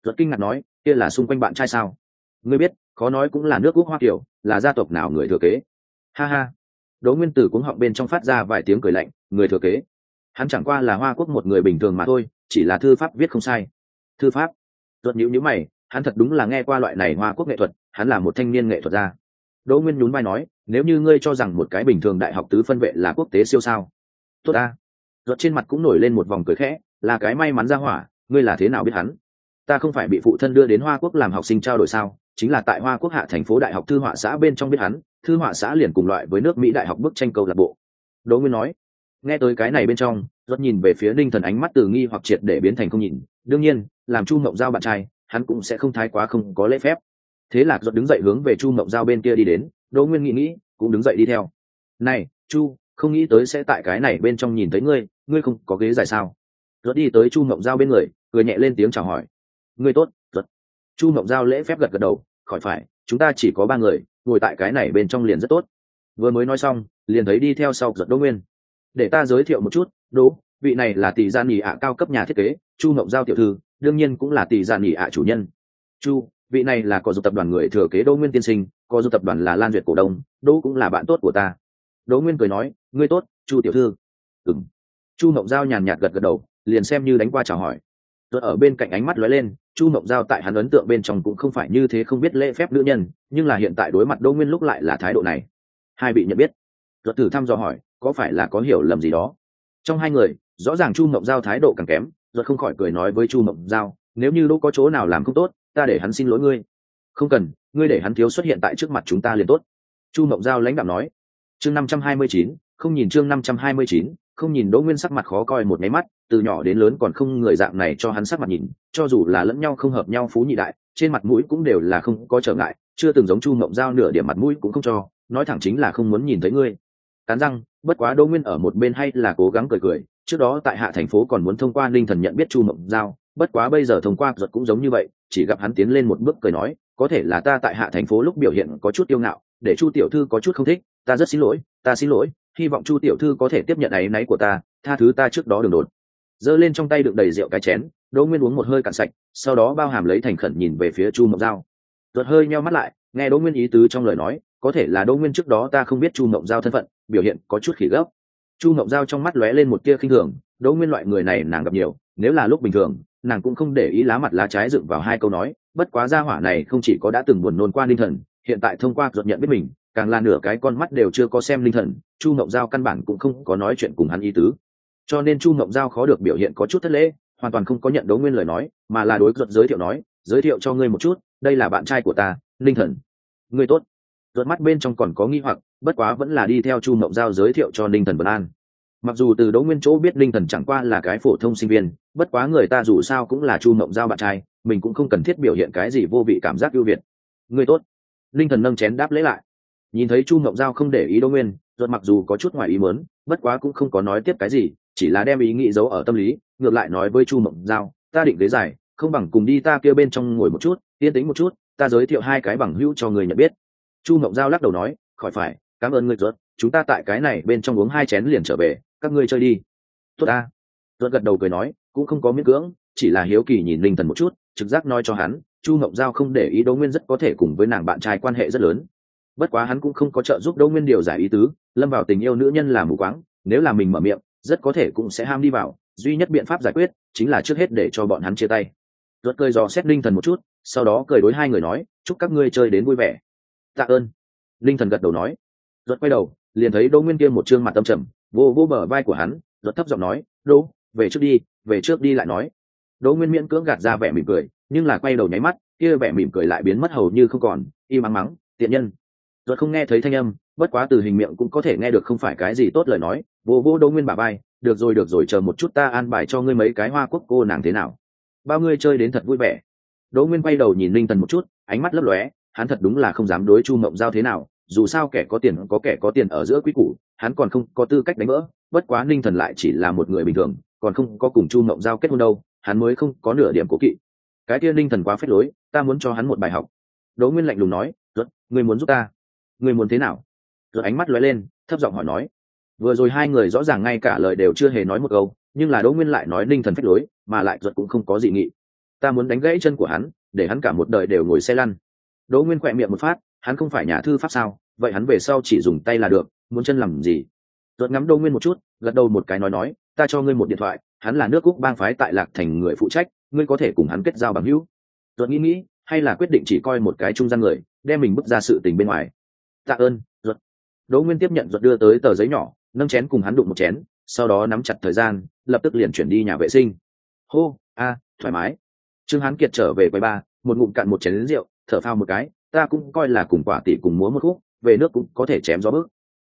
tuấn kinh ngạc nói, kia là xung quanh bạn trai sao? Ngươi biết, khó nói cũng là nước quốc hoa tiểu là gia tộc nào người thừa kế? Ha ha đỗ nguyên tử cũng họng bên trong phát ra vài tiếng cười lạnh, người thừa kế. Hắn chẳng qua là hoa quốc một người bình thường mà thôi, chỉ là thư pháp viết không sai. Thư pháp? Tuột nhữ nhữ mày, hắn thật đúng là nghe qua loại này hoa quốc nghệ thuật, hắn là một thanh niên nghệ thuật gia. Đỗ nguyên nhún vai nói, nếu như ngươi cho rằng một cái bình thường đại học tứ phân vệ là quốc tế siêu sao? Tốt ta. Giọt trên mặt cũng nổi lên một vòng cười khẽ, là cái may mắn ra hỏa, ngươi là thế nào biết hắn? Ta không phải bị phụ thân đưa đến hoa quốc làm học sinh trao đổi sao, chính là tại hoa quốc hạ thành phố đại học thư họa xã bên trong biết hắn thư họa xã liền cùng loại với nước mỹ đại học bức tranh câu lạc bộ. Đỗ nguyên nói, nghe tới cái này bên trong rất nhìn về phía ninh thần ánh mắt từ nghi hoặc triệt để biến thành không nhìn. Đương nhiên, làm chu mộng giao bạn trai, hắn cũng sẽ không thái quá không có lễ phép. Thế là giọt đứng dậy hướng về chu mộng giao bên kia đi đến. Đỗ nguyên nghĩ nghĩ, cũng đứng dậy đi theo. Này, chu, không nghĩ tới sẽ tại cái này bên trong nhìn thấy ngươi ngươi không có ghế dài sao? Giọt đi tới chu mộng giao bên người, cười nhẹ lên tiếng chào hỏi. Ngươi tốt giọt chu mộng giao lễ phép gật gật đầu, khỏi phải, chúng ta chỉ có ba người ngồi tại cái này bên trong liền rất tốt. Vừa mới nói xong, liền thấy đi theo sau giật đỗ nguyên. Để ta giới thiệu một chút, đỗ, vị này là tỷ gia nghỉ ạ cao cấp nhà thiết kế, chu ngộng giao tiểu thư, đương nhiên cũng là tỷ gia nghỉ ạ chủ nhân. Chu, vị này là có dục tập đoàn người thừa kế đỗ nguyên tiên sinh, có dục tập đoàn là lan duyệt cổ đông, đỗ cũng là bạn tốt của ta. Đỗ nguyên cười nói, ngươi tốt, chu tiểu thư. Ừng chu ngộng giao nhàn nhạt gật gật đầu, liền xem như đánh qua chào hỏi. Tuật ở bên cạnh ánh mắt lóe lên chu mộng giao tại hắn ấn tượng bên trong cũng không phải như thế không biết lễ phép nữ nhân, nhưng là hiện tại đối mặt đỗ nguyên lúc lại là thái độ này. Hai bị nhận biết. Luật thử thăm dò hỏi, có phải là có hiểu lầm gì đó? Trong hai người, rõ ràng chu mộng giao thái độ càng kém luật không khỏi cười nói với chu mộng giao, nếu như đỗ có chỗ nào làm không tốt, ta để hắn xin lỗi ngươi. Không cần, ngươi để hắn thiếu xuất hiện tại trước mặt chúng ta liền tốt. Chu mộng giao lãnh đạo nói. Chương năm trăm hai mươi chín, không nhìn chương năm trăm hai mươi chín, không nhìn đỗ nguyên sắc mặt khó coi một nháy mắt từ nhỏ đến lớn còn không người dạng này cho hắn sắc mặt nhìn, cho dù là lẫn nhau không hợp nhau phú nhị đại, trên mặt mũi cũng đều là không có trở ngại, chưa từng giống chu mộng giao nửa điểm mặt mũi cũng không cho, nói thẳng chính là không muốn nhìn thấy ngươi. Cán răng, bất quá đỗ nguyên ở một bên hay là cố gắng cười cười, trước đó tại hạ thành phố còn muốn thông qua linh thần nhận biết chu mộng giao, bất quá bây giờ thông qua giật cũng giống như vậy, chỉ gặp hắn tiến lên một bước cười nói, có thể là ta tại hạ thành phố lúc biểu hiện có chút yêu ngạo, để chu tiểu thư có chút không thích, ta rất xin lỗi, ta xin lỗi, hy vọng chu tiểu thư có thể tiếp nhận áy náy của ta, tha thứ ta trước đó đường đột giơ lên trong tay đựng đầy rượu cái chén, đỗ nguyên uống một hơi cạn sạch, sau đó bao hàm lấy thành khẩn nhìn về phía chu mộng giao. Giật hơi meo mắt lại, nghe đỗ nguyên ý tứ trong lời nói, có thể là đỗ nguyên trước đó ta không biết chu mộng giao thân phận, biểu hiện có chút khỉ gấp. Chu mộng giao trong mắt lóe lên một tia khinh thường, đỗ nguyên loại người này nàng gặp nhiều, nếu là lúc bình thường, nàng cũng không để ý lá mặt lá trái dựng vào hai câu nói, bất quá gia hỏa này không chỉ có đã từng buồn nôn qua linh thần, hiện tại thông qua ruột nhận biết mình, càng là nửa cái con mắt đều chưa có xem linh thần, chu mộng giao căn bản cũng không có nói chuyện cùng hắn ý tứ cho nên chu mộng giao khó được biểu hiện có chút thất lễ, hoàn toàn không có nhận đấu nguyên lời nói, mà là đối ruột giới thiệu nói, giới thiệu cho ngươi một chút, đây là bạn trai của ta linh thần. Ngươi tốt. Ruột mắt bên trong còn có nghi hoặc, bất quá vẫn là đi theo chu mộng giao giới thiệu cho linh thần vân an. Mặc dù từ đấu nguyên chỗ biết linh thần chẳng qua là cái phổ thông sinh viên, bất quá người ta dù sao cũng là chu mộng giao bạn trai, mình cũng không cần thiết biểu hiện cái gì vô vị cảm giác ưu việt. Ngươi tốt. Linh thần nâng chén đáp lễ lại. Nhìn thấy chu mộng giao không để ý đỗ nguyên, ruột mặc dù có chút ngoài ý mớn bất quá cũng không có nói tiếp cái gì chỉ là đem ý nghĩ giấu ở tâm lý, ngược lại nói với chu mộng giao, ta định ghế dài, không bằng cùng đi ta kia bên trong ngồi một chút, yên tĩnh một chút, ta giới thiệu hai cái bằng hữu cho người nhận biết. Chu mộng giao lắc đầu nói, khỏi phải, cảm ơn ngươi ruột, chúng ta tại cái này bên trong uống hai chén liền trở về, các ngươi chơi đi. Tốt ta. Ruột gật đầu cười nói, cũng không có miễn cưỡng, chỉ là hiếu kỳ nhìn linh thần một chút, trực giác nói cho hắn, chu mộng giao không để ý đỗ nguyên rất có thể cùng với nàng bạn trai quan hệ rất lớn. Bất quá hắn cũng không có trợ giúp đỗ nguyên điều giải ý tứ, lâm vào tình yêu nữ nhân là mù quáng, nếu là mình mở miệng rất có thể cũng sẽ ham đi vào, duy nhất biện pháp giải quyết chính là trước hết để cho bọn hắn chia tay. Tuất cười dò xét linh thần một chút, sau đó cười đối hai người nói, chúc các ngươi chơi đến vui vẻ. Tạ ơn. Linh thần gật đầu nói. Tuất quay đầu, liền thấy đỗ nguyên kia một trương mặt tâm trầm, vô vô bờ vai của hắn Tuất thấp giọng nói, đỗ, về trước đi, về trước đi lại nói. Đỗ nguyên miễn cưỡng gạt ra vẻ mỉm cười, nhưng là quay đầu nháy mắt, kia vẻ mỉm cười lại biến mất hầu như không còn y mắng mắng, tiện nhân. Tuất không nghe thấy thanh âm, bất quá từ hình miệng cũng có thể nghe được không phải cái gì tốt lời nói vô vô đỗ nguyên bà bay được rồi được rồi, chờ một chút ta an bài cho ngươi mấy cái hoa quốc cô nàng thế nào. Bao ngươi chơi đến thật vui vẻ. Đỗ nguyên quay đầu nhìn linh thần một chút, ánh mắt lấp lóe, hắn thật đúng là không dám đối chu mộng giao thế nào, dù sao kẻ có tiền có kẻ có tiền ở giữa quý củ, hắn còn không có tư cách đánh vỡ, bất quá ninh thần lại chỉ là một người bình thường, còn không có cùng chu mộng giao kết hôn đâu, hắn mới không có nửa điểm cố kỵ. Cái kia ninh thần quá phết lối, ta muốn cho hắn một bài học. Đỗ nguyên lạnh lùng nói ruột ngươi muốn giúp ta? Ngươi muốn thế nào? Ruột ánh mắt lóe lên, thấp giọng hỏi nói vừa rồi hai người rõ ràng ngay cả lời đều chưa hề nói một câu, nhưng là đỗ nguyên lại nói ninh thần phách lối, mà lại ruột cũng không có gì nghị. Ta muốn đánh gãy chân của hắn, để hắn cả một đời đều ngồi xe lăn. Đỗ nguyên khỏe miệng một phát, hắn không phải nhà thư pháp sao, vậy hắn về sau chỉ dùng tay là được, muốn chân làm gì? Ruột ngắm đỗ nguyên một chút, gật đầu một cái nói nói, ta cho ngươi một điện thoại, hắn là nước cúc bang phái tại lạc thành người phụ trách, ngươi có thể cùng hắn kết giao bằng hữu. Ruột nghĩ nghĩ, hay là quyết định chỉ coi một cái trung gian người, đem mình bước ra sự tình bên ngoài. Tạ ơn, ruột. Đỗ nguyên tiếp nhận ruột đưa tới tờ giấy nhỏ nâng chén cùng hắn đụng một chén, sau đó nắm chặt thời gian, lập tức liền chuyển đi nhà vệ sinh. Hô, a, thoải mái. Trương hán kiệt trở về quầy ba, một ngụm cạn một chén lính rượu, thở phao một cái, ta cũng coi là cùng quả tỷ cùng múa một khúc, về nước cũng có thể chém gió bước.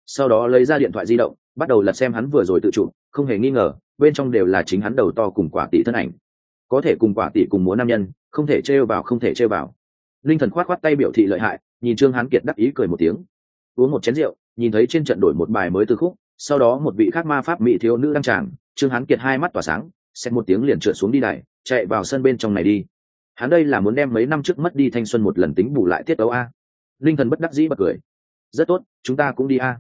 Sau đó lấy ra điện thoại di động, bắt đầu lật xem hắn vừa rồi tự chụp không hề nghi ngờ, bên trong đều là chính hắn đầu to cùng quả tỷ thân ảnh. Có thể cùng quả tỷ cùng múa nam nhân, không thể trêu vào, không thể trêu vào. Linh thần khoát khoát tay biểu thị lợi hại, nhìn trương hán kiệt đắc ý cười một tiếng. Uống một chén rượu, nhìn thấy trên trận đổi một bài mới từ khúc sau đó một vị khác ma pháp mỹ thiếu nữ đăng tràng, trương hán kiệt hai mắt tỏa sáng xét một tiếng liền trượt xuống đi đài, chạy vào sân bên trong này đi. Hắn đây là muốn đem mấy năm trước mất đi thanh xuân một lần tính bù lại tiết ấu a. Linh thần bất đắc dĩ bật cười. Rất tốt, chúng ta cũng đi a.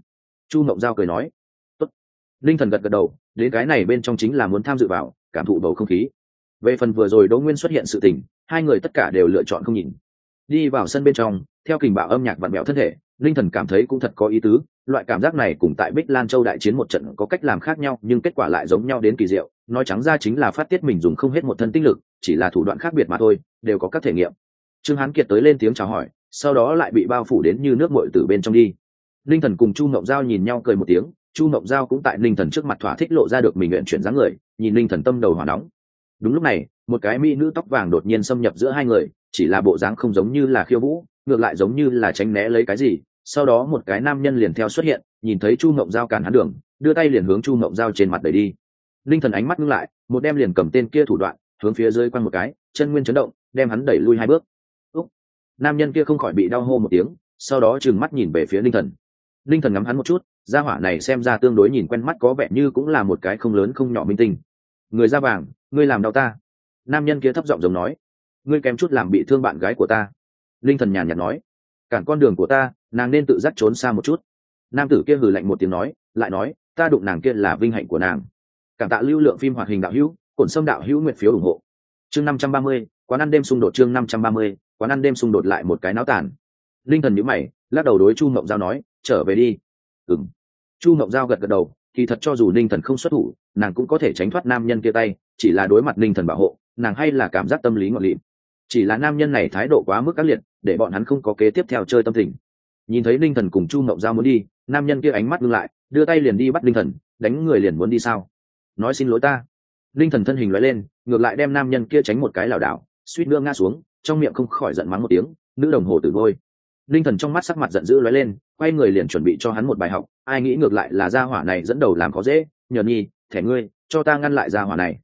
Chu mộng giao cười nói. Tốt. Linh thần gật gật đầu, đến cái này bên trong chính là muốn tham dự vào, cảm thụ bầu không khí. Về phần vừa rồi đỗ nguyên xuất hiện sự tình, hai người tất cả đều lựa chọn không nhìn. Đi vào sân bên trong, theo kình bạo âm nhạc vặn mẹo thân thể, linh thần cảm thấy cũng thật có ý tứ loại cảm giác này cùng tại bích lan châu đại chiến một trận có cách làm khác nhau, nhưng kết quả lại giống nhau đến kỳ diệu. Nói trắng ra chính là phát tiết mình dùng không hết một thân tinh lực, chỉ là thủ đoạn khác biệt mà thôi, đều có các thể nghiệm. Trương hán kiệt tới lên tiếng chào hỏi, sau đó lại bị bao phủ đến như nước muội từ bên trong đi. Linh thần cùng chu mộng giao nhìn nhau cười một tiếng, chu mộng giao cũng tại linh thần trước mặt thỏa thích lộ ra được mình nguyện chuyển dáng người, nhìn linh thần tâm đầu hỏa nóng. Đúng lúc này, một cái mỹ nữ tóc vàng đột nhiên xâm nhập giữa hai người, chỉ là bộ dáng không giống như là khiêu vũ, ngược lại giống như là tránh né lấy cái gì sau đó một cái nam nhân liền theo xuất hiện, nhìn thấy chu mộng giao cản hắn đường, đưa tay liền hướng chu mộng giao trên mặt đẩy đi. Linh thần ánh mắt ngưng lại, một đem liền cầm tên kia thủ đoạn, hướng phía dưới quăng một cái, chân nguyên chấn động, đem hắn đẩy lui hai bước. Úc. nam nhân kia không khỏi bị đau hô một tiếng, sau đó trừng mắt nhìn về phía linh thần. Linh thần ngắm hắn một chút, gia hỏa này xem ra tương đối nhìn quen mắt có vẻ như cũng là một cái không lớn không nhỏ minh tinh. Người da vàng, ngươi làm đau ta. Nam nhân kia thấp giọng giống nói. Ngươi kém chút làm bị thương bạn gái của ta. Linh thần nhàn nhạt nói cản con đường của ta, nàng nên tự dắt trốn xa một chút. Nam tử kia hừ lạnh một tiếng nói, lại nói, ta đụng nàng kia là vinh hạnh của nàng. Cảm tạ lưu lượng phim hoạt hình đạo hữu, cổn sâm đạo hữu nguyện phiếu ủng hộ. Chương năm trăm ba mươi, quán ăn đêm xung đột chương năm trăm ba mươi, quán ăn đêm xung đột lại một cái náo tàn. Linh thần nhữ mày, lắc đầu đối chu mộng giao nói, trở về đi. Ừng chu mộng giao gật gật đầu thì thật cho dù ninh thần không xuất thủ, nàng cũng có thể tránh thoát nam nhân kia tay, chỉ là đối mặt ninh thần bảo hộ, nàng hay là cảm giác tâm lý ngọt lịm. Chỉ là nam nhân này thái độ quá mức ác liệt để bọn hắn không có kế tiếp theo chơi tâm tình. Nhìn thấy linh thần cùng chu mộng giao muốn đi, nam nhân kia ánh mắt ngưng lại, đưa tay liền đi bắt linh thần, đánh người liền muốn đi sao? Nói xin lỗi ta. Linh thần thân hình loại lên, ngược lại đem nam nhân kia tránh một cái lảo đảo, suýt nữa ngã xuống, trong miệng không khỏi giận mắng một tiếng, nữ đồng hồ tử ngôi linh thần trong mắt sắc mặt giận dữ lóe lên, quay người liền chuẩn bị cho hắn một bài học, ai nghĩ ngược lại là gia hỏa này dẫn đầu làm khó dễ, nhờ nhi, thẻ ngươi, cho ta ngăn lại gia hỏa này.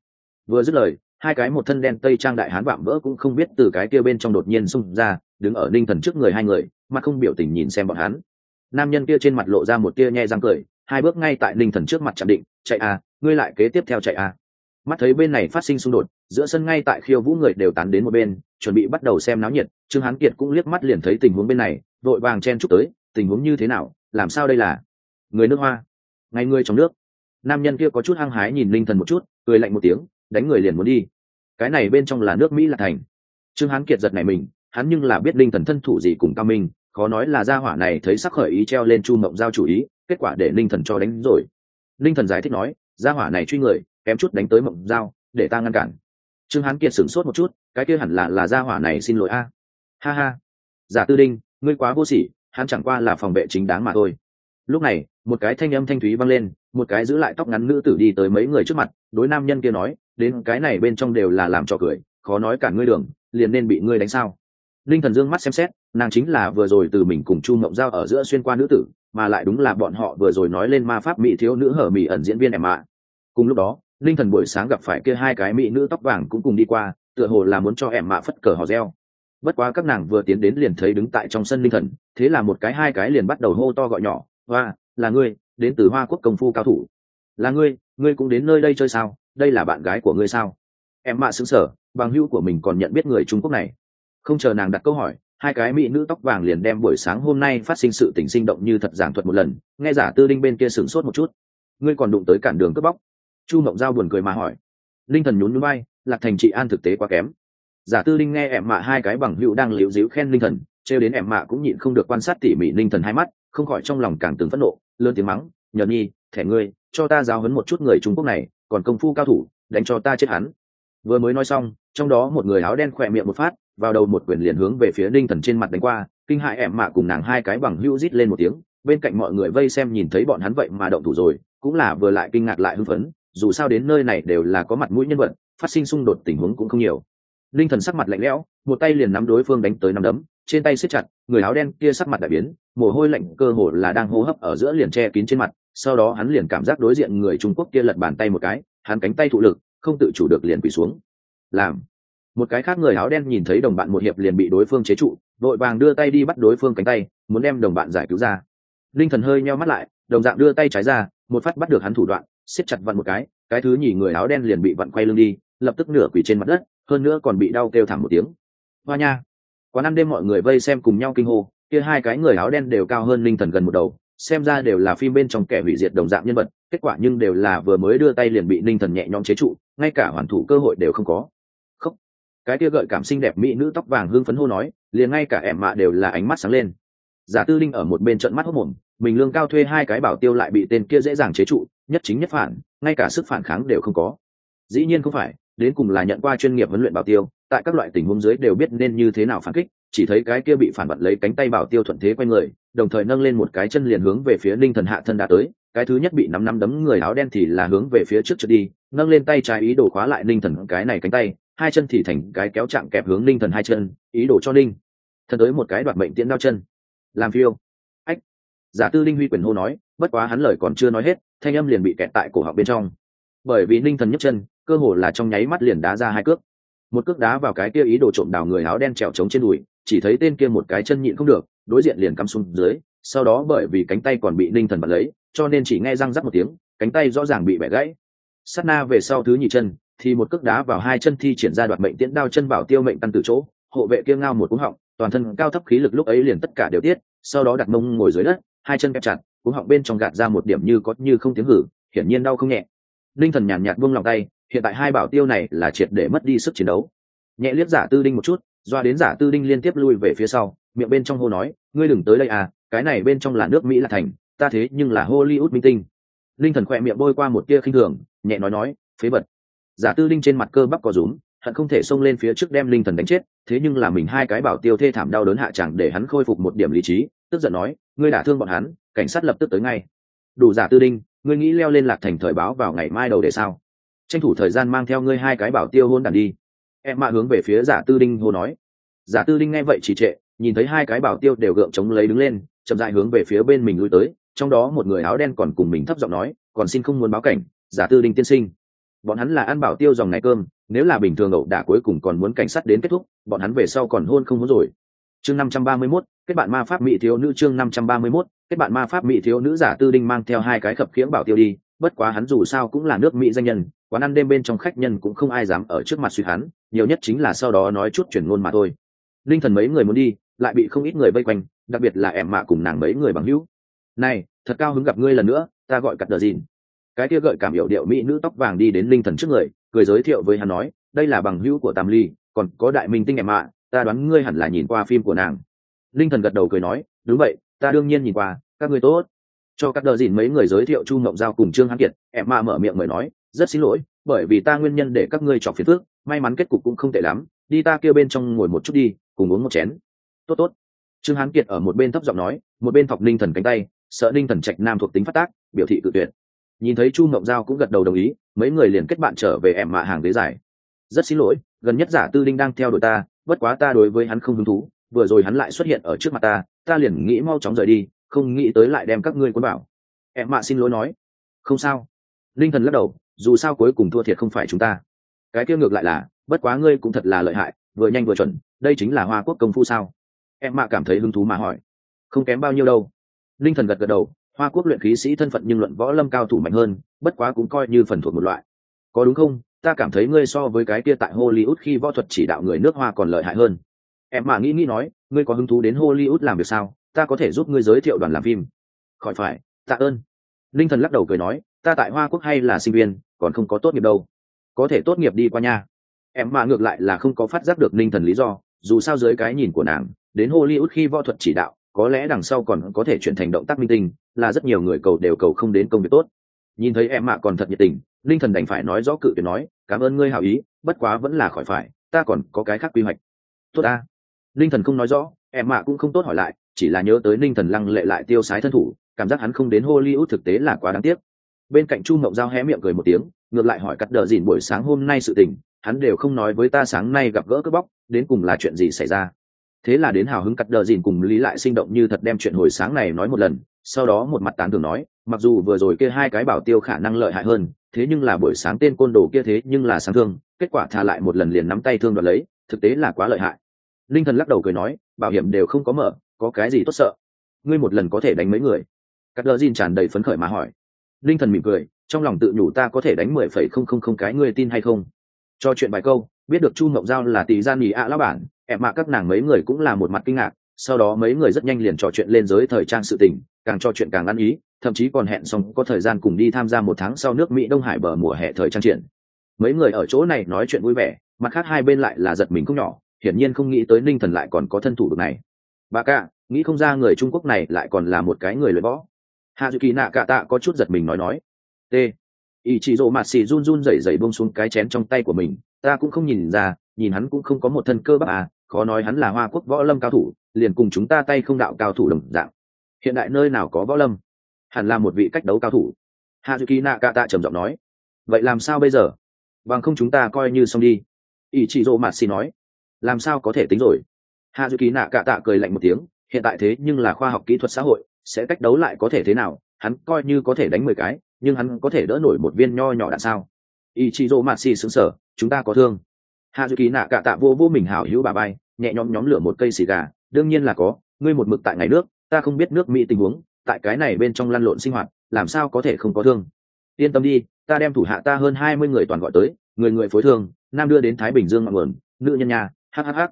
Vừa dứt lời, hai cái một thân đen tây trang đại hán vạm vỡ cũng không biết từ cái kia bên trong đột nhiên xung ra đứng ở ninh thần trước người hai người, mà không biểu tình nhìn xem bọn hắn. Nam nhân kia trên mặt lộ ra một tia nhe răng cười, hai bước ngay tại ninh thần trước mặt chạm định, chạy à ngươi lại kế tiếp theo chạy à. Mắt thấy bên này phát sinh xung đột, giữa sân ngay tại khiêu vũ người đều tán đến một bên, chuẩn bị bắt đầu xem náo nhiệt, trương hán kiệt cũng liếc mắt liền thấy tình huống bên này, vội vàng chen chúc tới, tình huống như thế nào, làm sao đây là? Người nước hoa, ngay ngươi trong nước. Nam nhân kia có chút hăng hái nhìn linh thần một chút, cười lạnh một tiếng, đánh người liền muốn đi. Cái này bên trong là nước mỹ là thành. Trương hán kiệt giật này mình hắn nhưng là biết linh thần thân thủ gì cùng cao minh, khó nói là gia hỏa này thấy sắc khởi ý treo lên chu mộng giao chủ ý, kết quả để linh thần cho đánh rồi. Linh thần giải thích nói, gia hỏa này truy người, kém chút đánh tới mộng giao, để ta ngăn cản. Trương hán kiệt sửng sốt một chút, cái kia hẳn là là gia hỏa này xin lỗi a. Ha ha. Giả tư đinh, ngươi quá vô sỉ, hắn chẳng qua là phòng vệ chính đáng mà thôi. Lúc này, một cái thanh âm thanh thúy vang lên, một cái giữ lại tóc ngắn nữ tử đi tới mấy người trước mặt, đối nam nhân kia nói, đến cái này bên trong đều là làm trò cười, khó nói cả ngươi đường, liền nên bị ngươi đánh sao? Linh thần dương mắt xem xét, nàng chính là vừa rồi từ mình cùng chu mộng giao ở giữa xuyên qua nữ tử, mà lại đúng là bọn họ vừa rồi nói lên ma pháp mỹ thiếu nữ hở mỹ ẩn diễn viên em ạ. Cùng lúc đó, linh thần buổi sáng gặp phải kia hai cái mỹ nữ tóc vàng cũng cùng đi qua, tựa hồ là muốn cho em mạ phất cờ hò reo. Bất quá các nàng vừa tiến đến liền thấy đứng tại trong sân linh thần, thế là một cái hai cái liền bắt đầu hô to gọi nhỏ, hoa, là ngươi, đến từ hoa quốc công phu cao thủ. Là ngươi ngươi cũng đến nơi đây chơi sao? Đây là bạn gái của ngươi sao? Em mạ xứng sở bằng hữu của mình còn nhận biết người trung quốc này không chờ nàng đặt câu hỏi, hai cái mỹ nữ tóc vàng liền đem buổi sáng hôm nay phát sinh sự tình sinh động như thật giảng thuật một lần, nghe giả tư đinh bên kia sửng sốt một chút. Ngươi còn đụng tới cản đường cướp bóc. Chu mộng giao buồn cười mà hỏi. Linh thần nhún núi bay lạc thành trị an thực tế quá kém. Giả tư linh nghe em mạ hai cái bằng hữu đang liễu díu khen linh thần, trêu đến em mạ cũng nhịn không được quan sát tỉ mỉ linh thần hai mắt, không khỏi trong lòng càng từng phẫn nộ, lớn tiếng mắng, nhờ nhi, thẻ ngươi, cho ta giáo hấn một chút người trung quốc này, còn công phu cao thủ, đánh cho ta chết hắn. Vừa mới nói xong, trong đó một người áo đen khỏe miệng một phát vào đầu một quyền liền hướng về phía linh thần trên mặt đánh qua, kinh hại ẻm mạ cùng nàng hai cái bằng hữu rít lên một tiếng, bên cạnh mọi người vây xem nhìn thấy bọn hắn vậy mà động thủ rồi, cũng là vừa lại kinh ngạc lại hưng phấn, dù sao đến nơi này đều là có mặt mũi nhân vật, phát sinh xung đột tình huống cũng không nhiều. Linh thần sắc mặt lạnh lẽo, một tay liền nắm đối phương đánh tới nắm đấm, trên tay siết chặt, người áo đen kia sắc mặt đại biến, mồ hôi lạnh cơ hồ là đang hô hấp ở giữa liền che kín trên mặt, sau đó hắn liền cảm giác đối diện người trung quốc kia lật bàn tay một cái, hắn cánh tay thụ lực, không tự chủ được liền quỳ xuống. Làm một cái khác người áo đen nhìn thấy đồng bạn một hiệp liền bị đối phương chế trụ, vội vàng đưa tay đi bắt đối phương cánh tay, muốn đem đồng bạn giải cứu ra. Linh thần hơi nheo mắt lại, đồng dạng đưa tay trái ra, một phát bắt được hắn thủ đoạn, siết chặt vặn một cái cái thứ nhì người áo đen liền bị vặn quay lưng đi, lập tức nửa quỳ trên mặt đất, hơn nữa còn bị đau kêu thảm một tiếng. Hoa nha! Quán ăn đêm mọi người vây xem cùng nhau kinh hô, kia hai cái người áo đen đều cao hơn linh thần gần một đầu, xem ra đều là phim bên trong kẻ hủy diệt đồng dạng nhân vật, kết quả nhưng đều là vừa mới đưa tay liền bị linh thần nhẹ nhõm chế trụ, ngay cả hoàn thủ cơ hội đều không có cái kia gợi cảm xinh đẹp mỹ nữ tóc vàng hương phấn hô nói, liền ngay cả ẻm mạ đều là ánh mắt sáng lên. Giả tư linh ở một bên trận mắt hốc mồm, mình lương cao thuê hai cái bảo tiêu lại bị tên kia dễ dàng chế trụ, nhất chính nhất phản, ngay cả sức phản kháng đều không có. Dĩ nhiên không phải, đến cùng là nhận qua chuyên nghiệp huấn luyện bảo tiêu, tại các loại tình huống dưới đều biết nên như thế nào phản kích, chỉ thấy cái kia bị phản bật lấy cánh tay bảo tiêu thuận thế quay người, đồng thời nâng lên một cái chân liền hướng về phía ninh thần hạ thân đã tới, cái thứ nhất bị nắm nắm đấm người áo đen thì là hướng về phía trước trượt đi, nâng lên tay trái ý đồ khóa lại ninh thần cái này cánh tay hai chân thì thành cái kéo chạm kẹp hướng ninh thần hai chân, ý đồ cho ninh thần tới một cái đoạt mệnh tiễn đao chân. Làm phiêu. Ách. Giả tư linh huy quyền hô nói, bất quá hắn lời còn chưa nói hết, thanh âm liền bị kẹt tại cổ họng bên trong. Bởi vì ninh thần nhấc chân, cơ hồ là trong nháy mắt liền đá ra hai cước. Một cước đá vào cái kia ý đồ trộm đào người áo đen trèo trống trên đùi, chỉ thấy tên kia một cái chân nhịn không được, đối diện liền cắm xuống dưới, sau đó bởi vì cánh tay còn bị ninh thần bật lấy, cho nên chỉ nghe răng rắc một tiếng, cánh tay rõ ràng bị bẻ gãy. Sát na về sau thứ nhị chân thì một cước đá vào hai chân thi triển ra đoạt mệnh tiễn đao chân bảo tiêu mệnh tăng từ chỗ, hộ vệ kia ngao một cú họng, toàn thân cao thấp khí lực lúc ấy liền tất cả đều tiết, sau đó đặt mông ngồi dưới đất, hai chân kẹp chặt, cú họng bên trong gạt ra một điểm như có như không tiếng hử, hiển nhiên đau không nhẹ. Linh thần nhàn nhạt buông lòng tay, hiện tại hai bảo tiêu này là triệt để mất đi sức chiến đấu. Nhẹ liếc giả tư đinh một chút, doa đến giả tư đinh liên tiếp lui về phía sau, miệng bên trong hô nói, ngươi đừng tới đây à cái này bên trong là nước mỹ là thành, ta thế nhưng là hollywood minh tinh. Linh thần khỏe miệng bôi qua một tia khinh thường, nhẹ nói nói, phế vật giả tư Linh trên mặt cơ bắp có rúm, hận không thể xông lên phía trước đem linh thần đánh chết, thế nhưng là mình hai cái bảo tiêu thê thảm đau đớn hạ chẳng để hắn khôi phục một điểm lý trí, tức giận nói, ngươi đả thương bọn hắn, cảnh sát lập tức tới ngay. Đủ giả tư đinh ngươi nghĩ leo lên lạc thành thời báo vào ngày mai đầu để sao? Tranh thủ thời gian mang theo ngươi hai cái bảo tiêu hôn đàn đi. Em mạ hướng về phía giả tư đinh hô nói. Giả tư đinh nghe vậy chỉ trệ, nhìn thấy hai cái bảo tiêu đều gượng chống lấy đứng lên, chậm dại hướng về phía bên mình lui tới, trong đó một người áo đen còn cùng mình thấp giọng nói, còn xin không muốn báo cảnh, giả tư đinh tiên sinh bọn hắn là ăn bảo tiêu dòng này cơm nếu là bình thường ẩu đả cuối cùng còn muốn cảnh sát đến kết thúc bọn hắn về sau còn hôn không hôn rồi. Chương năm trăm ba mươi 531, kết bạn ma pháp mỹ thiếu nữ chương năm trăm ba mươi 531, kết bạn ma pháp mỹ thiếu nữ giả tư đinh mang theo hai cái khập khiễng bảo tiêu đi bất quá hắn dù sao cũng là nước mỹ danh nhân quán ăn đêm bên trong khách nhân cũng không ai dám ở trước mặt suy hắn nhiều nhất chính là sau đó nói chút chuyển ngôn mà thôi. Linh thần mấy người muốn đi lại bị không ít người vây quanh đặc biệt là em mạ cùng nàng mấy người bằng hữu. Này thật cao hứng gặp ngươi lần nữa ta gọi cặt đờ dìn cái kia gợi cảm hiệu điệu mỹ nữ tóc vàng đi đến linh thần trước người, cười giới thiệu với hắn nói, đây là bằng hữu của tam ly, còn có đại minh tinh em mạ ta đoán ngươi hẳn là nhìn qua phim của nàng. Linh thần gật đầu cười nói, đúng vậy, ta đương nhiên nhìn qua, các ngươi tốt. Cho các đờ dìn mấy người giới thiệu chu mộng giao cùng trương hán kiệt, em mạ mở miệng mời nói, rất xin lỗi, bởi vì ta nguyên nhân để các ngươi chọc phiền phước may mắn kết cục cũng không tệ lắm, đi ta kêu bên trong ngồi một chút đi, cùng uống một chén. Tốt tốt. Trương hán kiệt ở một bên thấp giọng nói, một bên thọc ninh thần cánh tay, sợ ninh thần trạch nam thuộc tính phát tác, biểu thị tự tuyệt nhìn thấy chu mộng giao cũng gật đầu đồng ý, mấy người liền kết bạn trở về em mạ hàng ghế giải rất xin lỗi, gần nhất giả tư đinh đang theo đuổi ta, bất quá ta đối với hắn không hứng thú, vừa rồi hắn lại xuất hiện ở trước mặt ta ta liền nghĩ mau chóng rời đi, không nghĩ tới lại đem các ngươi cuốn bảo em mạ xin lỗi nói. Không sao. Linh thần lắc đầu, dù sao cuối cùng thua thiệt không phải chúng ta. Cái kia ngược lại là, bất quá ngươi cũng thật là lợi hại, vừa nhanh vừa chuẩn, đây chính là hoa quốc công phu sao? Em mạ cảm thấy hứng thú mà hỏi. Không kém bao nhiêu đâu. Linh thần gật gật đầu hoa quốc luyện khí sĩ thân phận nhưng luận võ lâm cao thủ mạnh hơn, bất quá cũng coi như phần thuộc một loại. Có đúng không? Ta cảm thấy ngươi so với cái kia tại hollywood khi võ thuật chỉ đạo người nước hoa còn lợi hại hơn. Em mà nghĩ nghĩ nói, ngươi có hứng thú đến hollywood làm việc sao? Ta có thể giúp ngươi giới thiệu đoàn làm phim. Khỏi phải, tạ ơn. Linh thần lắc đầu cười nói, ta tại hoa quốc hay là sinh viên, còn không có tốt nghiệp đâu. Có thể tốt nghiệp đi qua nha. Em mà ngược lại là không có phát giác được ninh thần lý do, dù sao dưới cái nhìn của nàng, đến hollywood khi võ thuật chỉ đạo có lẽ đằng sau còn có thể chuyển thành động tác minh tinh, là rất nhiều người cầu đều cầu không đến công việc tốt. Nhìn thấy em mạ còn thật nhiệt tình, linh thần đành phải nói rõ cự tuyệt nói, cảm ơn ngươi hảo ý, bất quá vẫn là khỏi phải, ta còn có cái khác quy hoạch. Tốt ta. Linh thần không nói rõ, em mạ cũng không tốt hỏi lại, chỉ là nhớ tới linh thần lăng lệ lại tiêu sái thân thủ, cảm giác hắn không đến hollywood thực tế là quá đáng tiếc. Bên cạnh chu mộng giao hé miệng cười một tiếng, ngược lại hỏi cắt đờ dìn buổi sáng hôm nay sự tình, hắn đều không nói với ta sáng nay gặp gỡ cướp bóc, đến cùng là chuyện gì xảy ra thế là đến hào hứng cắt đờ dìn cùng lý lại sinh động như thật đem chuyện hồi sáng này nói một lần, sau đó một mặt tán thường nói, mặc dù vừa rồi kia hai cái bảo tiêu khả năng lợi hại hơn, thế nhưng là buổi sáng tên côn đồ kia thế nhưng là sáng thương, kết quả thả lại một lần liền nắm tay thương đoạt lấy, thực tế là quá lợi hại. Linh thần lắc đầu cười nói, bảo hiểm đều không có mở, có cái gì tốt sợ? Ngươi một lần có thể đánh mấy người? Cắt đờ dìn tràn đầy phấn khởi mà hỏi. Linh thần mỉm cười, trong lòng tự nhủ ta có thể đánh mười phẩy không không không cái ngươi tin hay không? Cho chuyện bài câu, biết được chu mộng giao là tỷ gian nghỉ ạ lão bản em mạ các nàng mấy người cũng là một mặt kinh ngạc sau đó mấy người rất nhanh liền trò chuyện lên giới thời trang sự tình càng trò chuyện càng ăn ý thậm chí còn hẹn xong có thời gian cùng đi tham gia một tháng sau nước mỹ đông hải bờ mùa hè thời trang triển. Mấy người ở chỗ này nói chuyện vui vẻ mặt khác hai bên lại là giật mình không nhỏ hiển nhiên không nghĩ tới ninh thần lại còn có thân thủ được này. Bà cạ, nghĩ không ra người trung quốc này lại còn là một cái người luyện võ. Hạ dự kỳ nạ cạ tạ có chút giật mình nói nói. T. Ý chị rộ mạt xì run run rẩy rẩy bông xuống cái chén trong tay của mình ta cũng không nhìn ra nhìn hắn cũng không có một thân cơ bắp à khó nói hắn là hoa quốc võ lâm cao thủ, liền cùng chúng ta tay không đạo cao thủ đồng dạng. Hiện đại nơi nào có võ lâm? Hẳn là một vị cách đấu cao thủ. Hạ dự kỳ nạ cạ tạ trầm giọng nói. Vậy làm sao bây giờ? Bằng không chúng ta coi như xong đi. Ý chị rộ mạt xì nói. Làm sao có thể tính rồi? Hạ dự kỳ nạ cạ tạ cười lạnh một tiếng. Hiện tại thế nhưng là khoa học kỹ thuật xã hội, sẽ cách đấu lại có thể thế nào? Hắn coi như có thể đánh mười cái, nhưng hắn có thể đỡ nổi một viên nho nhỏ đạn sao? Ý chị rộ mạt xì xứng sở chúng ta có thương hạ dự kỳ nạ cả tạ vô vô mình hảo hữu bà bay nhẹ nhõm nhóm lửa một cây xì gà. Đương nhiên là có, ngươi một mực tại ngày nước, ta không biết nước mỹ tình huống, tại cái này bên trong lăn lộn sinh hoạt, làm sao có thể không có thương. Yên tâm đi, ta đem thủ hạ ta hơn hai mươi người toàn gọi tới, người người phối thương, nam đưa đến thái bình dương ngọn nguồn, nữ nhân nhà hhh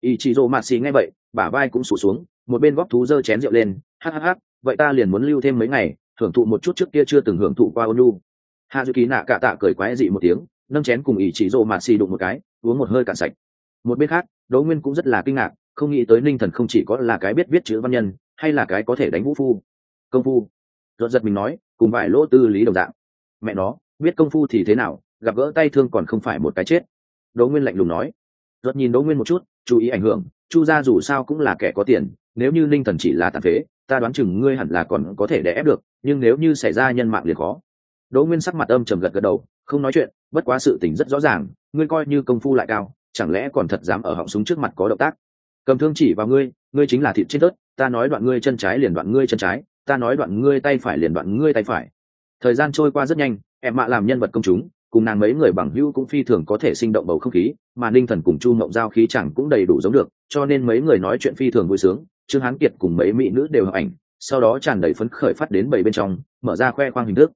ý chị rộ mạt xì nghe vậy, bả vai cũng sụt xuống, một bên góc thú dơ chén rượu lên hhh vậy ta liền muốn lưu thêm mấy ngày hưởng thụ một chút trước kia chưa từng hưởng thụ qua ônu hạ dự ký nạ cả tạ cười quái dị một tiếng, nâng chén cùng ý chị rộ mạt xì đụng một cái uống một hơi cạn sạch. Một bên khác, đỗ nguyên cũng rất là kinh ngạc, không nghĩ tới ninh thần không chỉ có là cái biết viết chữ văn nhân, hay là cái có thể đánh vũ phu. Công phu. Rốt giật mình nói, cùng vài lỗ tư lý đồng dạng. Mẹ nó, biết công phu thì thế nào, gặp gỡ tay thương còn không phải một cái chết. Đỗ nguyên lạnh lùng nói. Rốt nhìn đỗ nguyên một chút, chú ý ảnh hưởng, chu gia dù sao cũng là kẻ có tiền, nếu như ninh thần chỉ là tàn phế, ta đoán chừng ngươi hẳn là còn có thể đè ép được, nhưng nếu như xảy ra nhân mạng liền khó. Đỗ nguyên sắc mặt âm trầm gật gật đầu không nói chuyện, bất quá sự tình rất rõ ràng, ngươi coi như công phu lại cao, chẳng lẽ còn thật dám ở họng súng trước mặt có động tác? Cầm thương chỉ vào ngươi ngươi chính là thịt trên tớt, ta nói đoạn ngươi chân trái liền đoạn ngươi chân trái, ta nói đoạn ngươi tay phải liền đoạn ngươi tay phải. Thời gian trôi qua rất nhanh, em mạ làm nhân vật công chúng, cùng nàng mấy người bằng hữu cũng phi thường có thể sinh động bầu không khí, mà ninh thần cùng chu mộng giao khí chẳng cũng đầy đủ giống được, cho nên mấy người nói chuyện phi thường vui sướng, trương hán kiệt cùng mấy mỹ nữ đều hợp ảnh, sau đó tràn đầy phấn khởi phát đến bảy bên trong, mở ra khoe khoang hình thức.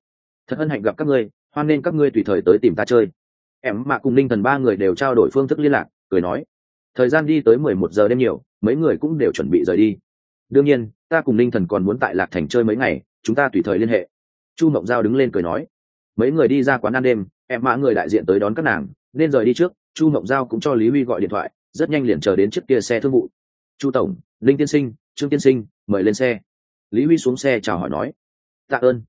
Thật hân hạnh gặp các ngươi hoan nên các ngươi tùy thời tới tìm ta chơi. Em mạ cùng ninh thần ba người đều trao đổi phương thức liên lạc, cười nói. Thời gian đi tới mười một giờ đêm nhiều, mấy người cũng đều chuẩn bị rời đi. Đương nhiên, ta cùng ninh thần còn muốn tại lạc thành chơi mấy ngày, chúng ta tùy thời liên hệ. Chu mộng giao đứng lên cười nói. Mấy người đi ra quán ăn đêm, em mã người đại diện tới đón các nàng, nên rời đi trước, chu mộng giao cũng cho lý huy gọi điện thoại, rất nhanh liền chờ đến chiếc kia xe thương vụ. Chu tổng, linh tiên sinh, trương tiên sinh, mời lên xe. Lý huy xuống xe chào hỏi nói. Tạ ơn.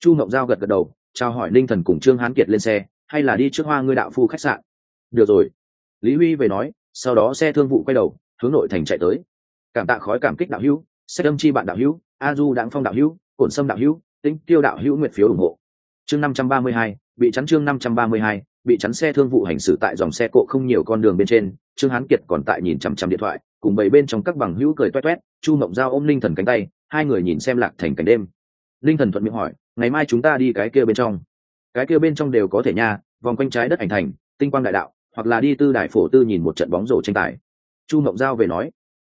Chu mộng giao gật gật đầu chào hỏi linh thần cùng trương hán kiệt lên xe, hay là đi trước hoa ngươi đạo phu khách sạn. Được rồi. Lý huy về nói, sau đó xe thương vụ quay đầu, hướng nội thành chạy tới. Cảm tạ khói cảm kích đạo hữu, sách âm chi bạn đạo hữu, a du đặng phong đạo hữu, cổn sâm đạo hữu tính tiêu đạo hữu nguyện phiếu ủng hộ. Chương năm trăm ba mươi hai, bị chắn chương năm trăm ba mươi hai, bị chắn xe thương vụ hành xử tại dòng xe cộ không nhiều con đường bên trên, trương hán kiệt còn tại nhìn chằm chằm điện thoại, cùng bảy bên trong các bằng hữu cười toét toét, chu mộng giao ôm linh thần cánh tay, hai người nhìn xem lạc thành cảnh đêm. Linh thần thuận miệng hỏi ngày mai chúng ta đi cái kia bên trong. Cái kia bên trong đều có thể nha, vòng quanh trái đất ảnh thành, tinh quang đại đạo, hoặc là đi tư đại phổ tư nhìn một trận bóng rổ tranh tài. Chu mộng giao về nói,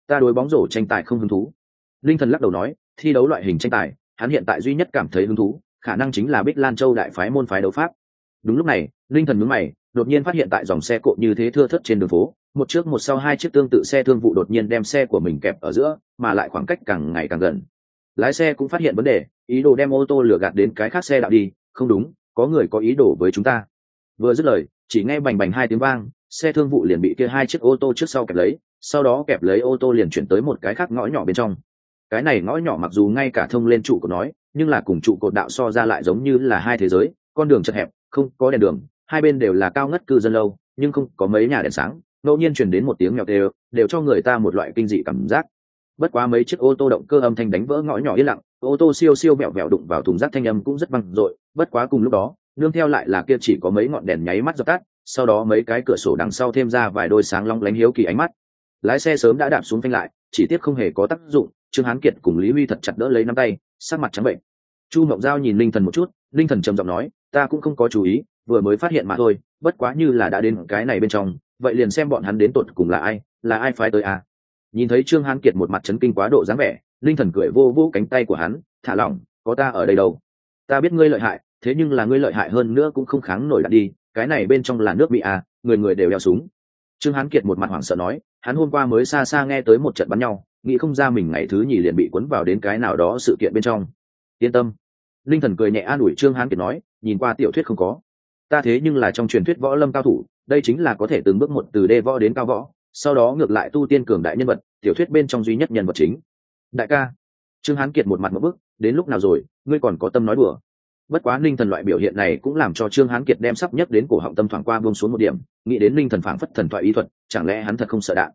ta đối bóng rổ tranh tài không hứng thú. Linh thần lắc đầu nói, thi đấu loại hình tranh tài, hắn hiện tại duy nhất cảm thấy hứng thú, khả năng chính là bích lan châu đại phái môn phái đấu pháp. Đúng lúc này, linh thần mướn mày, đột nhiên phát hiện tại dòng xe cộ như thế thưa thớt trên đường phố, một trước một sau hai chiếc tương tự xe thương vụ đột nhiên đem xe của mình kẹp ở giữa, mà lại khoảng cách càng ngày càng gần lái xe cũng phát hiện vấn đề, ý đồ đem ô tô lửa gạt đến cái khác xe đạo đi, không đúng, có người có ý đồ với chúng ta. Vừa dứt lời, chỉ nghe bành bành hai tiếng vang, xe thương vụ liền bị kia hai chiếc ô tô trước sau kẹp lấy, sau đó kẹp lấy ô tô liền chuyển tới một cái khác ngõ nhỏ bên trong. Cái này ngõ nhỏ mặc dù ngay cả thông lên trụ cột nói, nhưng là cùng trụ cột đạo so ra lại giống như là hai thế giới, con đường chật hẹp, không có đèn đường, hai bên đều là cao ngất cư dân lâu, nhưng không có mấy nhà đèn sáng, ngẫu nhiên chuyển đến một tiếng nhỏ đều đều cho người ta một loại kinh dị cảm giác bất quá mấy chiếc ô tô động cơ âm thanh đánh vỡ ngõ nhỏ yên lặng, ô tô siêu siêu vẹo vẹo đụng vào thùng rác thanh âm cũng rất văng dội, bất quá cùng lúc đó, nương theo lại là kia chỉ có mấy ngọn đèn nháy mắt dập tắt, sau đó mấy cái cửa sổ đằng sau thêm ra vài đôi sáng long lánh hiếu kỳ ánh mắt. Lái xe sớm đã đạp xuống phanh lại, chỉ tiếc không hề có tác dụng, trương hán kiệt cùng lý huy thật chặt đỡ lấy nắm tay, sắc mặt trắng bệnh. Chu mộng giao nhìn linh thần một chút, linh thần trầm giọng nói, ta cũng không có chú ý, vừa mới phát hiện mà thôi, bất quá như là đã đến cái này bên trong, vậy liền xem bọn hắn đến tột cùng là ai là ai phái tới à? Nhìn thấy trương hán kiệt một mặt chấn kinh quá độ dáng vẻ, linh thần cười vô vô cánh tay của hắn, thả lỏng, có ta ở đây đâu? Ta biết ngươi lợi hại, thế nhưng là ngươi lợi hại hơn nữa cũng không kháng nổi đạn đi, cái này bên trong là nước bị à người người đều đeo súng. Trương hán kiệt một mặt hoảng sợ nói, hắn hôm qua mới xa xa nghe tới một trận bắn nhau, nghĩ không ra mình ngày thứ nhì liền bị cuốn vào đến cái nào đó sự kiện bên trong. Yên tâm. Linh thần cười nhẹ an ủi trương hán kiệt nói, nhìn qua tiểu thuyết không có. Ta thế nhưng là trong truyền thuyết võ lâm cao thủ, đây chính là có thể từng bước một từ đê võ đến cao võ sau đó ngược lại tu tiên cường đại nhân vật, tiểu thuyết bên trong duy nhất nhân vật chính. Đại ca, trương hán kiệt một mặt một bức, đến lúc nào rồi, ngươi còn có tâm nói đùa. Bất quá ninh thần loại biểu hiện này cũng làm cho trương hán kiệt đem sắp nhất đến cổ họng tâm thoảng qua buông xuống một điểm, nghĩ đến ninh thần phảng phất thần thoại ý thuật, chẳng lẽ hắn thật không sợ đạn?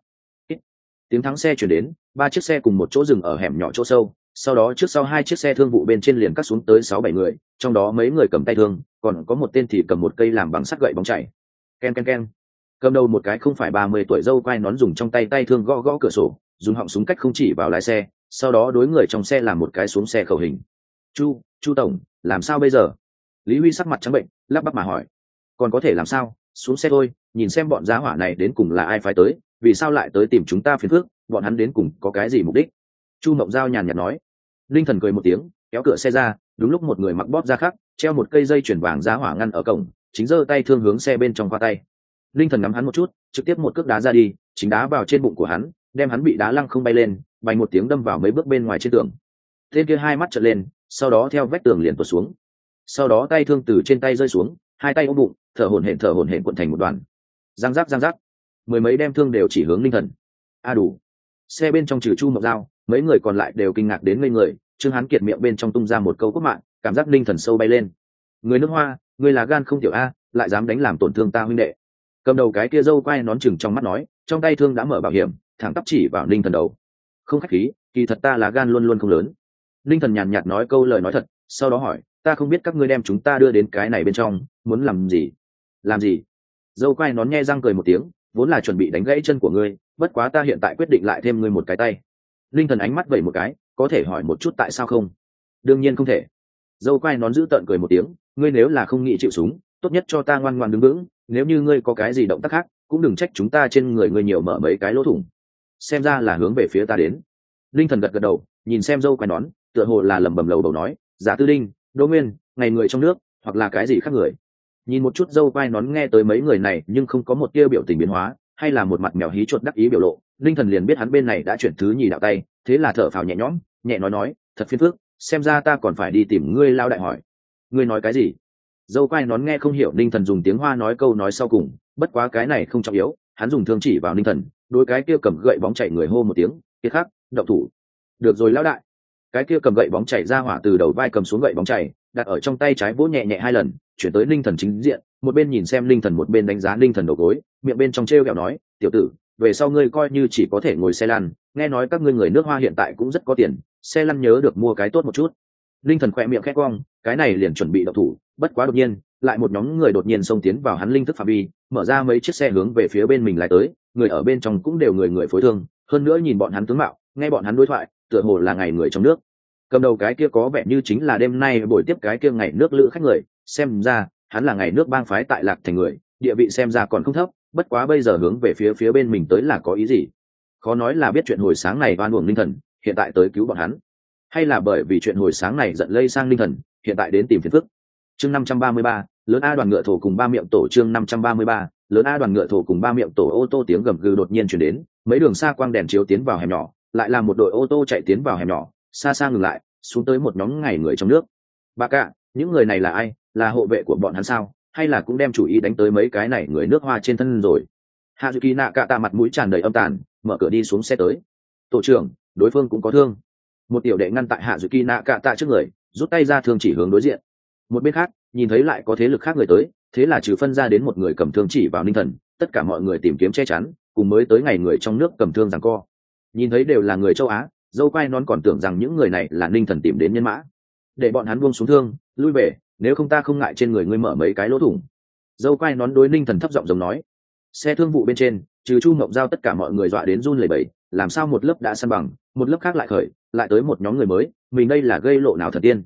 Tiếng thắng xe chuyển đến, ba chiếc xe cùng một chỗ dừng ở hẻm nhỏ chỗ sâu, sau đó trước sau hai chiếc xe thương vụ bên trên liền cắt xuống tới sáu bảy người, trong đó mấy người cầm tay thương, còn có một tên thì cầm một cây làm bằng sắt gậy bóng chảy. Ken ken ken cầm đầu một cái không phải ba mươi tuổi dâu quai nón dùng trong tay tay thương gõ gõ cửa sổ, dùng họng súng cách không chỉ vào lái xe, sau đó đối người trong xe làm một cái xuống xe khẩu hình. Chu chu tổng, làm sao bây giờ? Lý huy sắc mặt trắng bệnh, lắp bắp mà hỏi. Còn có thể làm sao? Xuống xe thôi, nhìn xem bọn giá hỏa này đến cùng là ai phải tới, vì sao lại tới tìm chúng ta phiền phước bọn hắn đến cùng có cái gì mục đích? Chu mộng giao nhàn nhạt nói. Linh thần cười một tiếng, kéo cửa xe ra, đúng lúc một người mặc bóp ra khắc, treo một cây dây chuyển vàng giá hỏa ngăn ở cổng, chính giơ tay thương hướng xe bên trong qua tay linh thần ngắm hắn một chút, trực tiếp một cước đá ra đi, chính đá vào trên bụng của hắn, đem hắn bị đá lăng không bay lên, bay một tiếng đâm vào mấy bước bên ngoài trên tường. Tên kia hai mắt trợn lên, sau đó theo vách tường liền tuột xuống. Sau đó tay thương từ trên tay rơi xuống, hai tay ôm bụng, thở hổn hển thở hổn hển cuộn thành một đoàn. Giang giác giang giác mười mấy đem thương đều chỉ hướng linh thần. A đủ. Xe bên trong trừ chu mộc dao mấy người còn lại đều kinh ngạc đến ngây người, trương hán kiệt miệng bên trong tung ra một câu cốt mạng, cảm giác linh thần sâu bay lên. Người nước hoa, người là gan không tiểu a, lại dám đánh làm tổn thương ta huynh đệ cầm đầu cái kia dâu quay nón chừng trong mắt nói, trong tay thương đã mở bảo hiểm, thẳng tắp chỉ vào ninh thần đầu. Không khách khí, kỳ thật ta là gan luôn luôn không lớn. Ninh thần nhàn nhạt nói câu lời nói thật, sau đó hỏi, ta không biết các ngươi đem chúng ta đưa đến cái này bên trong, muốn làm gì? Làm gì? Dâu quay nón nghe răng cười một tiếng, vốn là chuẩn bị đánh gãy chân của ngươi, bất quá ta hiện tại quyết định lại thêm ngươi một cái tay. Linh thần ánh mắt vẩy một cái, có thể hỏi một chút tại sao không? Đương nhiên không thể. Dâu quay nón giữ tợn cười một tiếng, ngươi nếu là không nghĩ chịu súng, tốt nhất cho ta ngoan ngoan đứng vững nếu như ngươi có cái gì động tác khác, cũng đừng trách chúng ta trên người ngươi nhiều mở mấy cái lỗ thủng. Xem ra là hướng về phía ta đến. Linh thần gật gật đầu, nhìn xem dâu quai nón, tựa hồ là lẩm bẩm lầu đầu nói, giả tư đinh, đỗ nguyên, ngày người trong nước, hoặc là cái gì khác người? Nhìn một chút dâu quai nón nghe tới mấy người này, nhưng không có một tia biểu tình biến hóa, hay là một mặt mèo hí chuột đắc ý biểu lộ, linh thần liền biết hắn bên này đã chuyển thứ nhì đạo tay, thế là thở phào nhẹ nhõm, nhẹ nói nói, thật phiên phước xem ra ta còn phải đi tìm ngươi lao đại hỏi. Ngươi nói cái gì? Dâu quai nón nghe không hiểu ninh thần dùng tiếng hoa nói câu nói sau cùng, bất quá cái này không trọng yếu, hắn dùng thương chỉ vào ninh thần đôi cái kia cầm gậy bóng chạy người hô một tiếng kia khác đậu thủ. Được rồi lão đại. Cái kia cầm gậy bóng chạy ra hỏa từ đầu vai cầm xuống gậy bóng chạy đặt ở trong tay trái vỗ nhẹ nhẹ hai lần, chuyển tới ninh thần chính diện, một bên nhìn xem ninh thần một bên đánh giá ninh thần đầu gối, miệng bên trong t r e o kẹo nói, tiểu tử, về sau ngươi coi như chỉ có thể ngồi xe lăn, nghe nói các ngươi người nước hoa hiện tại cũng rất có tiền, xe lăn nhớ được mua cái tốt một chút. Ninh thần khỏe miệng khét quong cái này liền chuẩn bị đậu thủ bất quá đột nhiên, lại một nhóm người đột nhiên xông tiến vào hắn linh thức phạm vi, mở ra mấy chiếc xe hướng về phía bên mình lại tới, người ở bên trong cũng đều người người phối thương, hơn nữa nhìn bọn hắn tướng mạo, nghe bọn hắn đối thoại, tựa hồ là ngày người trong nước. Cầm đầu cái kia có vẻ như chính là đêm nay buổi tiếp cái kia ngày nước lữ khách người, xem ra, hắn là ngày nước bang phái tại lạc thành người, địa vị xem ra còn không thấp, bất quá bây giờ hướng về phía phía bên mình tới là có ý gì? Khó nói là biết chuyện hồi sáng này oan uổng linh thần, hiện tại tới cứu bọn hắn. Hay là bởi vì chuyện hồi sáng này giận lây sang linh thần, hiện tại đến tìm phiền phức chương năm trăm ba mươi ba, lớn a đoàn ngựa thổ cùng ba miệng tổ chương năm trăm ba mươi ba, lớn a đoàn ngựa thổ cùng ba miệng tổ ô tô tiếng gầm gừ đột nhiên chuyển đến, mấy đường xa quang đèn chiếu tiến vào hẻm nhỏ, lại là một đội ô tô chạy tiến vào hẻm nhỏ, xa xa ngừng lại, xuống tới một nhóm ngày người trong nước. Bà cạ những người này là ai? Là hộ vệ của bọn hắn sao? Hay là cũng đem chủ ý đánh tới mấy cái này người nước hoa trên thân rồi? Hạ dự kỳ nạ cạ tạ mặt mũi tràn đầy âm tàn, mở cửa đi xuống xe tới. Tổ trưởng, đối phương cũng có thương. Một tiểu đệ ngăn tại hạ dự kỳ nạ cạ tạ trước người, rút tay ra thương chỉ hướng đối diện một bên khác, nhìn thấy lại có thế lực khác người tới, thế là trừ phân ra đến một người cầm thương chỉ vào ninh thần, tất cả mọi người tìm kiếm che chắn, cùng mới tới ngày người trong nước cầm thương rằng co. Nhìn thấy đều là người châu á, dâu quai non còn tưởng rằng những người này là ninh thần tìm đến nhân mã. Để bọn hắn buông xuống thương, lui về, nếu không ta không ngại trên người ngươi mở mấy cái lỗ thủng. Dâu quai nón đối ninh thần thấp giọng giống nói. Xe thương vụ bên trên, trừ chu mộng giao tất cả mọi người dọa đến run lẩy bẩy, làm sao một lớp đã săn bằng, một lớp khác lại khởi, lại tới một nhóm người mới, mình đây là gây lộ nào thần tiên.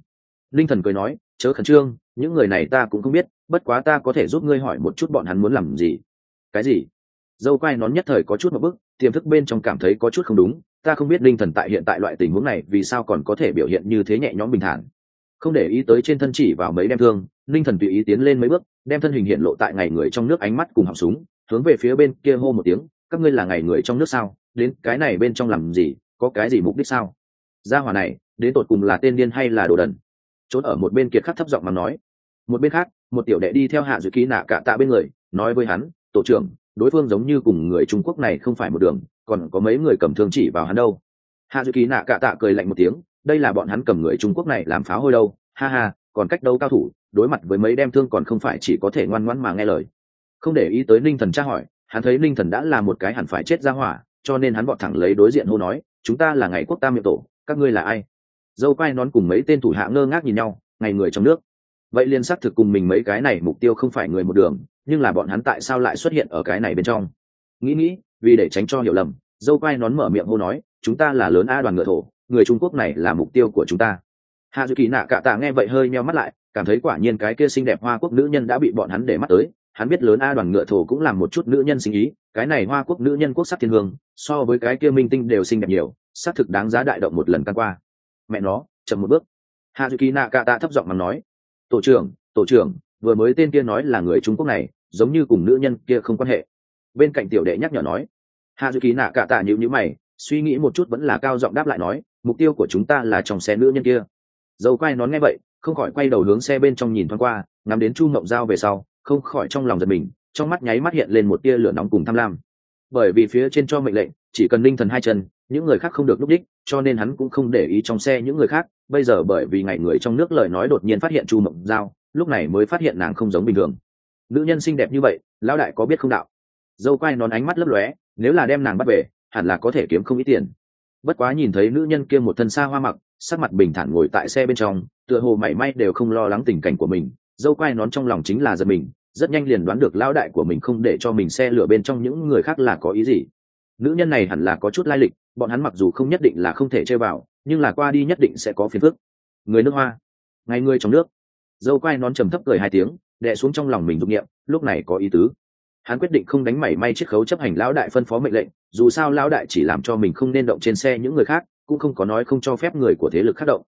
Ninh thần cười nói chớ khẩn trương, những người này ta cũng không biết, bất quá ta có thể giúp ngươi hỏi một chút bọn hắn muốn làm gì. Cái gì? Dâu quai nón nhất thời có chút một bức, tiềm thức bên trong cảm thấy có chút không đúng, ta không biết linh thần tại hiện tại loại tình huống này vì sao còn có thể biểu hiện như thế nhẹ nhõm bình thản. Không để ý tới trên thân chỉ vào mấy đem thương, linh thần tùy ý tiến lên mấy bước, đem thân hình hiện lộ tại ngày người trong nước ánh mắt cùng họng súng, hướng về phía bên kia hô một tiếng, các ngươi là ngày người trong nước sao? Đến cái này bên trong làm gì? Có cái gì mục đích sao? Gia hỏa này, đến tột cùng là tên điên hay là đồ đần? Trốn ở một bên kiệt khắc thấp giọng mà nói. Một bên khác, một tiểu đệ đi theo hạ dự ký nạ cả tạ bên người, nói với hắn, tổ trưởng, đối phương giống như cùng người trung quốc này không phải một đường, còn có mấy người cầm thương chỉ vào hắn đâu. Hạ dự ký nạ cả tạ cười lạnh một tiếng, đây là bọn hắn cầm người trung quốc này làm pháo hôi đâu, ha ha, còn cách đâu cao thủ, đối mặt với mấy đem thương còn không phải chỉ có thể ngoan ngoãn mà nghe lời. Không để ý tới ninh thần tra hỏi, hắn thấy ninh thần đã là một cái hẳn phải chết ra hỏa, cho nên hắn bọn thẳng lấy đối diện hô nói, chúng ta là ngày quốc tam miệng tổ, các ngươi là ai? Dâu quai nón cùng mấy tên thủ hạ ngơ ngác nhìn nhau, ngày người trong nước. Vậy liên xác thực cùng mình mấy cái này mục tiêu không phải người một đường, nhưng là bọn hắn tại sao lại xuất hiện ở cái này bên trong? Nghĩ nghĩ, vì để tránh cho hiểu lầm, dâu quai nón mở miệng hô nói, chúng ta là lớn a đoàn ngựa thổ, người trung quốc này là mục tiêu của chúng ta. Hạ dự kỳ nạ cạ tạ nghe vậy hơi meo mắt lại, cảm thấy quả nhiên cái kia xinh đẹp hoa quốc nữ nhân đã bị bọn hắn để mắt tới. Hắn biết lớn a đoàn ngựa thổ cũng làm một chút nữ nhân sinh ý, cái này hoa quốc nữ nhân quốc sắc thiên hương, so với cái kia minh tinh đều xinh đẹp nhiều, xác thực đáng giá đại động một lần căn qua mẹ nó, chậm một bước. Hạ dự kỳ nạ cạ tạ thấp giọng mà nói, tổ trưởng tổ trưởng, vừa mới tên kia nói là người trung quốc này, giống như cùng nữ nhân kia không quan hệ. Bên cạnh tiểu đệ nhắc nhở nói hạ dự kỳ nạ cạ tạ nhịu nhữ mày, suy nghĩ một chút vẫn là cao giọng đáp lại nói, mục tiêu của chúng ta là trong xe nữ nhân kia. Dầu quay nón nghe vậy, không khỏi quay đầu hướng xe bên trong nhìn thoáng qua, ngắm đến chu mộng dao về sau, không khỏi trong lòng giật mình, trong mắt nháy mắt hiện lên một tia lửa nóng cùng tham lam. Bởi vì phía trên cho mệnh lệnh, chỉ cần linh thần hai chân những người khác không được lúc đích, cho nên hắn cũng không để ý trong xe những người khác. Bây giờ bởi vì ngày người trong nước lời nói đột nhiên phát hiện chu mộng dao lúc này mới phát hiện nàng không giống bình thường. Nữ nhân xinh đẹp như vậy, lão đại có biết không đạo? Dâu quay nón ánh mắt lấp lóe, nếu là đem nàng bắt về, hẳn là có thể kiếm không ít tiền. Bất quá nhìn thấy nữ nhân kia một thân xa hoa mặc, sắc mặt bình thản ngồi tại xe bên trong, tựa hồ mảy may đều không lo lắng tình cảnh của mình, dâu quai nón trong lòng chính là giật mình, rất nhanh liền đoán được lão đại của mình không để cho mình xe lửa bên trong những người khác là có ý gì. Nữ nhân này hẳn là có chút lai lịch bọn hắn mặc dù không nhất định là không thể chơi vào, nhưng là qua đi nhất định sẽ có phiền phức. Người nước hoa ngày người trong nước. Dâu quai nón trầm thấp cười hai tiếng, đè xuống trong lòng mình dục nghiệm lúc này có ý tứ. Hắn quyết định không đánh mảy may chiếc khấu chấp hành lão đại phân phó mệnh lệnh, dù sao lão đại chỉ làm cho mình không nên động trên xe những người khác, cũng không có nói không cho phép người của thế lực khác động.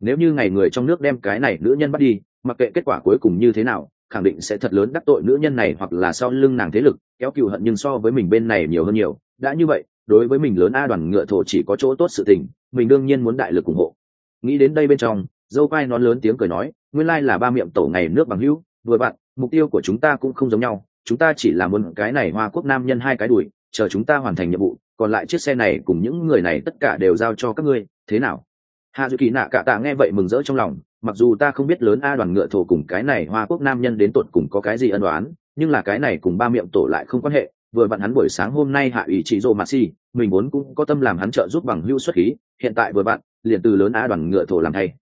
Nếu như ngày người trong nước đem cái này nữ nhân bắt đi, mặc kệ kết quả cuối cùng như thế nào, khẳng định sẽ thật lớn đắc tội nữ nhân này hoặc là sau lưng nàng thế lực, kéo cừu hận nhưng so với mình bên này nhiều hơn nhiều, đã như vậy đối với mình lớn a đoàn ngựa thổ chỉ có chỗ tốt sự tình, mình đương nhiên muốn đại lực ủng hộ. Nghĩ đến đây bên trong, dâu quai nón lớn tiếng cười nói, nguyên lai là ba miệng tổ ngày nước bằng hữu, vừa bạn mục tiêu của chúng ta cũng không giống nhau, chúng ta chỉ là muốn cái này hoa quốc nam nhân hai cái đùi chờ chúng ta hoàn thành nhiệm vụ, còn lại chiếc xe này cùng những người này tất cả đều giao cho các ngươi, thế nào? Hạ dự kỳ nạ cả tạ nghe vậy mừng rỡ trong lòng, mặc dù ta không biết lớn a đoàn ngựa thổ cùng cái này hoa quốc nam nhân đến tột cùng có cái gì ân đoán nhưng là cái này cùng ba miệng tổ lại không quan hệ vừa vặn hắn buổi sáng hôm nay hạ ủy chỉ rô mạt xì, mình muốn cũng có tâm làm hắn trợ giúp bằng hữu xuất khí, hiện tại vừa vặn, liền từ lớn a đoàn ngựa thổ làm thay.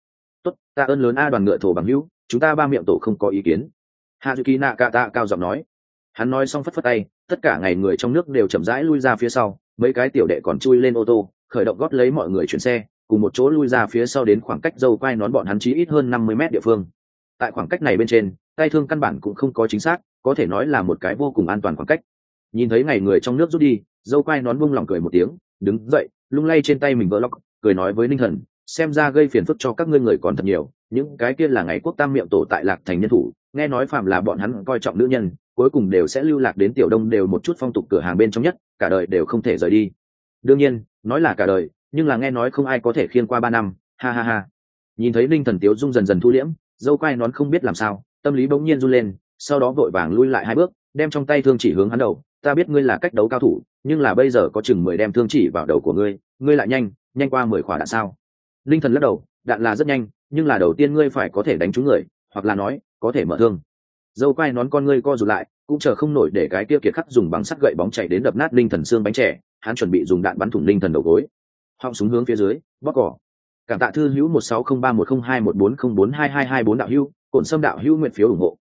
Tốt, ta ơn lớn a đoàn ngựa thổ bằng hữu, chúng ta ba miệng tổ không có ý kiến. Hạ dự kỳ nạ cạ tạ cao giọng nói. Hắn nói xong phất phất tay, tất cả ngày người trong nước đều chậm rãi lui ra phía sau, mấy cái tiểu đệ còn chui lên ô tô, khởi động gót lấy mọi người chuyển xe, cùng một chỗ lui ra phía sau đến khoảng cách dâu quai nón bọn hắn chí ít hơn năm mươi mét địa phương. Tại khoảng cách này bên trên, tay thương căn bản cũng không có chính xác, có thể nói là một cái vô cùng an toàn khoảng cách nhìn thấy ngày người trong nước rút đi, dâu quai nón bung lòng cười một tiếng, đứng dậy, lung lay trên tay mình vỡ lóc, cười nói với ninh thần, xem ra gây phiền phức cho các ngươi người còn thật nhiều, những cái kia là ngày quốc tam miệng tổ tại lạc thành nhân thủ, nghe nói phạm là bọn hắn coi trọng nữ nhân, cuối cùng đều sẽ lưu lạc đến tiểu đông đều một chút phong tục cửa hàng bên trong nhất, cả đời đều không thể rời đi. Đương nhiên, nói là cả đời, nhưng là nghe nói không ai có thể khiên qua ba năm, ha ha ha. Nhìn thấy Ninh thần tiếu dung dần dần thu liễm, dâu quai nón không biết làm sao, tâm lý bỗng nhiên run lên, sau đó vội vàng lui lại hai bước, đem trong tay thương chỉ hướng hắn đầu ta biết ngươi là cách đấu cao thủ, nhưng là bây giờ có chừng mười đem thương chỉ vào đầu của ngươi ngươi lại nhanh nhanh qua mười khỏa đạn sao? Linh thần lắc đầu, đạn là rất nhanh, nhưng là đầu tiên ngươi phải có thể đánh trúng người, hoặc là nói, có thể mở thương. Dâu quai nón con ngươi co rụt lại, cũng chờ không nổi để cái kia kiệt khắc dùng bằng sắt gậy bóng chạy đến đập nát linh thần xương bánh trẻ, hắn chuẩn bị dùng đạn bắn thủng linh thần đầu gối. Họng súng hướng phía dưới bóc cỏ. Cảm tạ thư hữu một sáu không ba một không hai một bốn không bốn hai hai hai bốn đạo hữu, cổn xâm đạo hữu nguyện phiếu ủng hộ.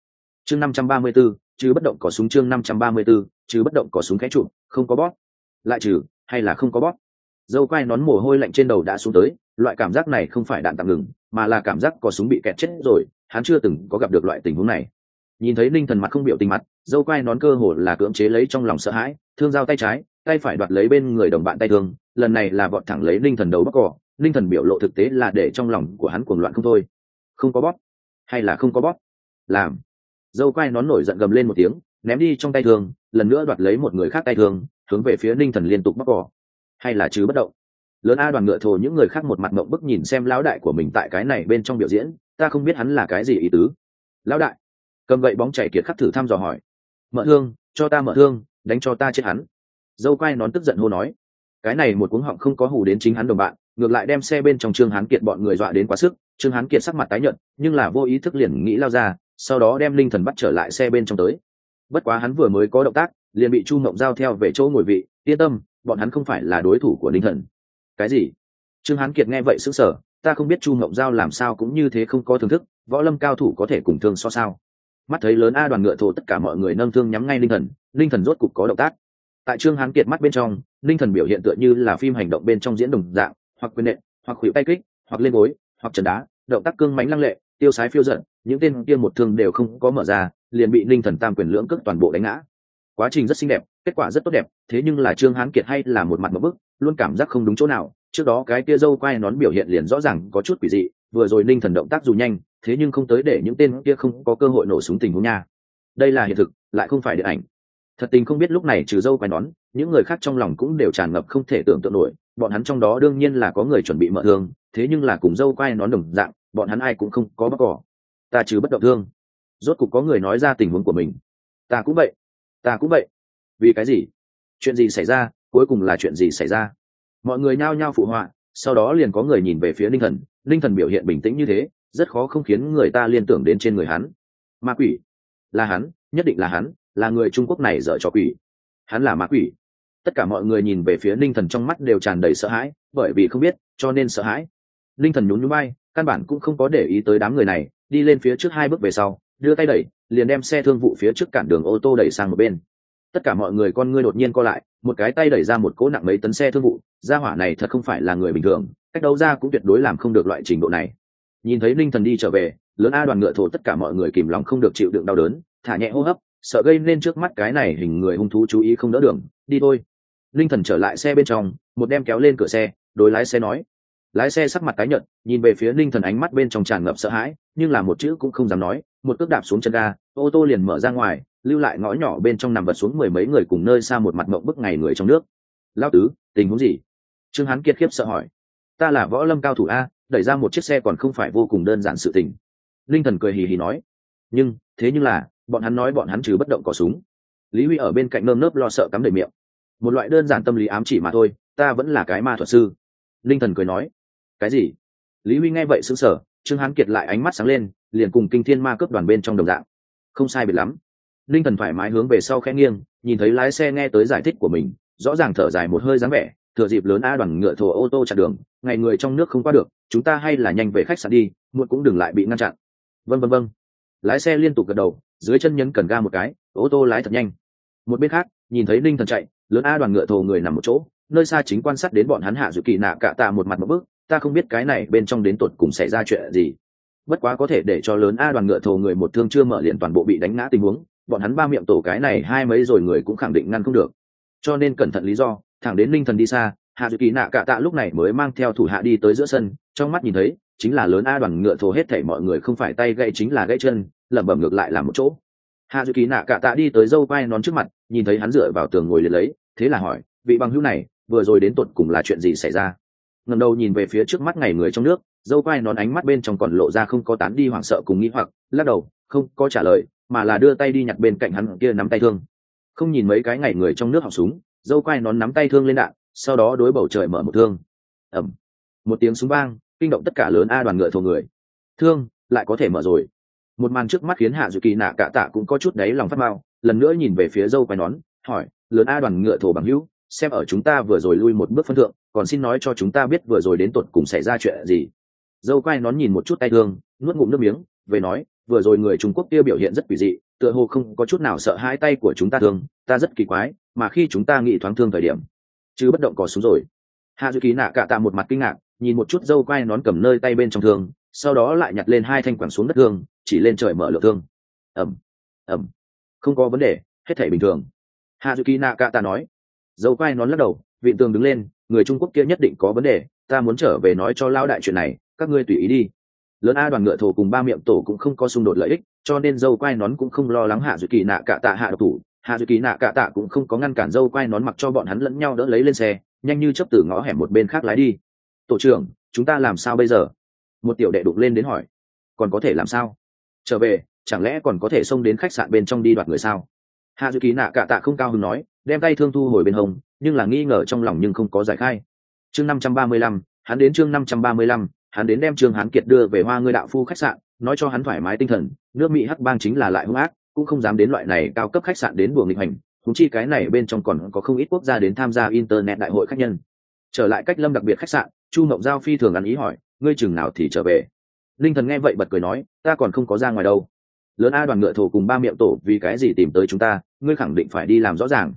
Chương năm trăm ba mươi b ố chứ bất động có súng chương năm trăm ba mươi b ố chứ bất động có súng khẽ trụ, không có bót lại trừ, hay là không có bót dâu quai nón mồ hôi lạnh trên đầu đã xuống tới, loại cảm giác này không phải đạn tạm ngừng, mà là cảm giác có súng bị kẹt chết rồi, hắn chưa từng có gặp được loại tình huống này. Nhìn thấy ninh thần mặt không biểu tình mặt, dâu quai nón cơ hồ là cưỡng chế lấy trong lòng sợ hãi, thương dao tay trái, tay phải đoạt lấy bên người đồng bạn tay thương lần này là vọt thẳng lấy ninh thần đầu bóc cỏ ninh thần biểu lộ thực tế là để trong lòng của hắn cuồng loạn không thôi. Không có bóp, hay là không có bóp? Làm. Dâu quai nón nổi giận gầm lên một tiếng ném đi trong tay thương, lần nữa đoạt lấy một người khác tay thương, hướng về phía ninh thần liên tục bóc cỏ. Hay là chứ bất động? Lớn a đoàn ngựa thồ những người khác một mặt mộng bức nhìn xem lão đại của mình tại cái này bên trong biểu diễn, ta không biết hắn là cái gì ý tứ. Lão đại, cầm gậy bóng chảy kiệt khắc thử thăm dò hỏi. Mở thương, cho ta mở thương, đánh cho ta chết hắn. Dâu quai nón tức giận hô nói. Cái này một cuống họng không có hù đến chính hắn đồng bạn, ngược lại đem xe bên trong trương hán kiệt bọn người dọa đến quá sức. Trương hán kiệt sắc mặt tái nhợt, nhưng là vô ý thức liền nghĩ lao ra, sau đó đem linh thần bắt trở lại xe bên trong tới bất quá hắn vừa mới có động tác, liền bị chu mộng giao theo về chỗ ngồi vị, yên tâm, bọn hắn không phải là đối thủ của linh thần. Cái gì? Trương hán kiệt nghe vậy sững sờ, ta không biết chu mộng giao làm sao cũng như thế không có thưởng thức, võ lâm cao thủ có thể cùng thương so sao? Mắt thấy lớn a đoàn ngựa thổ tất cả mọi người nâng thương nhắm ngay linh thần linh thần rốt cục có động tác. Tại trương hán kiệt mắt bên trong linh thần biểu hiện tựa như là phim hành động bên trong diễn đồng dạng, hoặc quyền nện, hoặc khuỷu tay kích, hoặc lên gối, hoặc trần đá, động tác cương mánh lăng lệ, tiêu sái phiêu giận, những tên kia một thương đều không có mở ra liền bị linh thần tam quyền lưỡng cước toàn bộ đánh ngã. Quá trình rất xinh đẹp, kết quả rất tốt đẹp, thế nhưng là trương hán kiệt hay là một mặt một bức, luôn cảm giác không đúng chỗ nào. Trước đó cái kia dâu quai nón biểu hiện liền rõ ràng có chút quỷ dị, vừa rồi linh thần động tác dù nhanh, thế nhưng không tới để những tên kia không có cơ hội nổ súng tình huống nha. Đây là hiện thực, lại không phải điện ảnh. Thật tình không biết lúc này trừ dâu quai nón, những người khác trong lòng cũng đều tràn ngập không thể tưởng tượng nổi. Bọn hắn trong đó đương nhiên là có người chuẩn bị mở thương, thế nhưng là cùng dâu quai nón đồng dạng, bọn hắn ai cũng không có bóc cỏ. Ta trừ bất động thương rốt cục có người nói ra tình huống của mình. Ta cũng vậy. Ta cũng vậy. Vì cái gì? Chuyện gì xảy ra? Cuối cùng là chuyện gì xảy ra? Mọi người nhao nhao phụ họa, sau đó liền có người nhìn về phía ninh thần. Ninh thần biểu hiện bình tĩnh như thế, rất khó không khiến người ta liên tưởng đến trên người hắn. Ma quỷ. Là hắn, nhất định là hắn, là người trung quốc này dở trò quỷ. Hắn là ma quỷ. Tất cả mọi người nhìn về phía ninh thần trong mắt đều tràn đầy sợ hãi, bởi vì không biết, cho nên sợ hãi. Ninh thần nhún nhún bay, căn bản cũng không có để ý tới đám người này, đi lên phía trước hai bước về sau đưa tay đẩy, liền đem xe thương vụ phía trước cản đường ô tô đẩy sang một bên. Tất cả mọi người con ngươi đột nhiên co lại, một cái tay đẩy ra một cỗ nặng mấy tấn xe thương vụ, gia hỏa này thật không phải là người bình thường, cách đấu ra cũng tuyệt đối làm không được loại trình độ này. Nhìn thấy linh thần đi trở về, lớn a đoàn ngựa thổ tất cả mọi người kìm lòng không được chịu đựng đau đớn, thả nhẹ hô hấp, sợ gây nên trước mắt cái này hình người hung thú chú ý không đỡ đường đi thôi. Linh thần trở lại xe bên trong, một đem kéo lên cửa xe, đối lái xe nói. Lái xe sắc mặt tái nhợt, nhìn về phía linh thần ánh mắt bên trong tràn ngập sợ hãi, nhưng là một chữ cũng không dám nói một cước đạp xuống chân ga, ô tô liền mở ra ngoài, lưu lại ngõ nhỏ bên trong nằm vật xuống mười mấy người cùng nơi xa một mặt mộng bức ngày người trong nước. Lao tứ, tình huống gì? Trương hán kiệt khiếp sợ hỏi. Ta là võ lâm cao thủ a, đẩy ra một chiếc xe còn không phải vô cùng đơn giản sự tình. Linh thần cười hì hì nói. Nhưng, thế nhưng là, bọn hắn nói bọn hắn trừ bất động có súng. Lý huy ở bên cạnh nơm nớp lo sợ cắm đầy miệng. Một loại đơn giản tâm lý ám chỉ mà thôi, ta vẫn là cái ma thuật sư. Linh thần cười nói. Cái gì? Lý huy nghe vậy xứng sở trương hán kiệt lại ánh mắt sáng lên liền cùng kinh thiên ma cướp đoàn bên trong đồng dạng. Không sai biệt lắm. Linh thần thoải mái hướng về sau khẽ nghiêng, nhìn thấy lái xe nghe tới giải thích của mình, rõ ràng thở dài một hơi dáng vẻ, thừa dịp lớn a đoàn ngựa thổ ô tô chặn đường, ngày người trong nước không qua được, chúng ta hay là nhanh về khách sạn đi, muộn cũng đừng lại bị ngăn chặn. Vân vân vân lái xe liên tục gật đầu, dưới chân nhấn cần ga một cái, ô tô lái thật nhanh. Một bên khác, nhìn thấy linh thần chạy, lớn a đoàn ngựa thổ người nằm một chỗ, nơi xa chính quan sát đến bọn hắn hạ dự kỳ nạ cạ tạ một mặt một bước, ta không biết cái này bên trong đến tột cùng xảy ra chuyện gì bất quá có thể để cho lớn a đoàn ngựa thổ người một thương chưa mở liền toàn bộ bị đánh ngã tình huống, bọn hắn ba miệng tổ cái này hai mấy rồi người cũng khẳng định ngăn không được. Cho nên cẩn thận lý do, thẳng đến linh thần đi xa, hạ dự kỳ nạ cạ tạ lúc này mới mang theo thủ hạ đi tới giữa sân, trong mắt nhìn thấy, chính là lớn a đoàn ngựa thổ hết thảy mọi người không phải tay gãy chính là gãy chân, lẩm bẩm ngược lại là một chỗ. Hạ dự kỳ nạ cạ tạ đi tới dâu vai nón trước mặt, nhìn thấy hắn dựa vào tường ngồi liền lấy, thế là hỏi, vị bằng hữu này, vừa rồi đến tột cùng là chuyện gì xảy ra? Ngầm đầu nhìn về phía trước mắt ngày người trong nước dâu quai nón ánh mắt bên trong còn lộ ra không có tán đi hoảng sợ cùng nghĩ hoặc, lắc đầu, không có trả lời, mà là đưa tay đi nhặt bên cạnh hắn kia nắm tay thương. Không nhìn mấy cái ngày người trong nước học súng, dâu quai nón nắm tay thương lên đạn, sau đó đối bầu trời mở một thương. Ẩm một tiếng súng vang, kinh động tất cả lớn a đoàn ngựa thổ người. Thương, lại có thể mở rồi. Một màn trước mắt khiến hạ dự kỳ nạ cả tạ cũng có chút đáy lòng phát mau, lần nữa nhìn về phía dâu quai nón, hỏi, lớn a đoàn ngựa thổ bằng hữu, xem ở chúng ta vừa rồi lui một bước phân thượng, còn xin nói cho chúng ta biết vừa rồi đến tột cùng xảy ra chuyện gì? Dâu quai nón nhìn một chút tay thương, nuốt ngụm nước miếng, về nói, vừa rồi người trung quốc kia biểu hiện rất quỷ dị, tựa hồ không có chút nào sợ hai tay của chúng ta thương, ta rất kỳ quái, mà khi chúng ta nghĩ thoáng thương thời điểm, chứ bất động cò xuống rồi. Hạ dự ký nạ cả tạ một mặt kinh ngạc, nhìn một chút dâu quai nón cầm nơi tay bên trong thương, sau đó lại nhặt lên hai thanh quản xuống đất thương, chỉ lên trời mở lửa thương. Ẩm ẩm không có vấn đề, hết thể bình thường. Hạ dự kỳ nạ cả tạ nói. Dâu quai nón lắc đầu vị tường đứng lên, người trung quốc kia nhất định có vấn đề, ta muốn trở về nói cho lao đại chuyện này các ngươi tùy ý đi. Lớn a đoàn ngựa thổ cùng ba miệng tổ cũng không có xung đột lợi ích, cho nên dâu quai nón cũng không lo lắng hạ dự kỳ nạ cả tạ hạ độc thủ. Hạ dự kỳ nạ cả tạ cũng không có ngăn cản dâu quai nón mặc cho bọn hắn lẫn nhau đỡ lấy lên xe, nhanh như chấp từ ngõ hẻm một bên khác lái đi. Tổ trưởng, chúng ta làm sao bây giờ? Một tiểu đệ đục lên đến hỏi. Còn có thể làm sao? Trở về, chẳng lẽ còn có thể xông đến khách sạn bên trong đi đoạt người sao? Hạ dự kỳ nạ cả tạ không cao hứng nói, đem tay thương thu hồi bên hông, nhưng là nghi ngờ trong lòng nhưng không có giải khai. Chương năm trăm ba mươi lăm, hắn đến chương năm trăm ba mươi lăm hắn đến đem trương hán kiệt đưa về hoa ngươi đạo phu khách sạn, nói cho hắn thoải mái tinh thần, nước mỹ hắc bang chính là lại hung ác, cũng không dám đến loại này cao cấp khách sạn đến buồng nghịch hành thúng chi cái này bên trong còn có không ít quốc gia đến tham gia internet đại hội khách nhân. Trở lại cách lâm đặc biệt khách sạn, chu mộng giao phi thường ăn ý hỏi, ngươi chừng nào thì trở về? Linh thần nghe vậy bật cười nói, ta còn không có ra ngoài đâu. Lớn a đoàn ngựa thổ cùng ba miệng tổ, vì cái gì tìm tới chúng ta, ngươi khẳng định phải đi làm rõ ràng.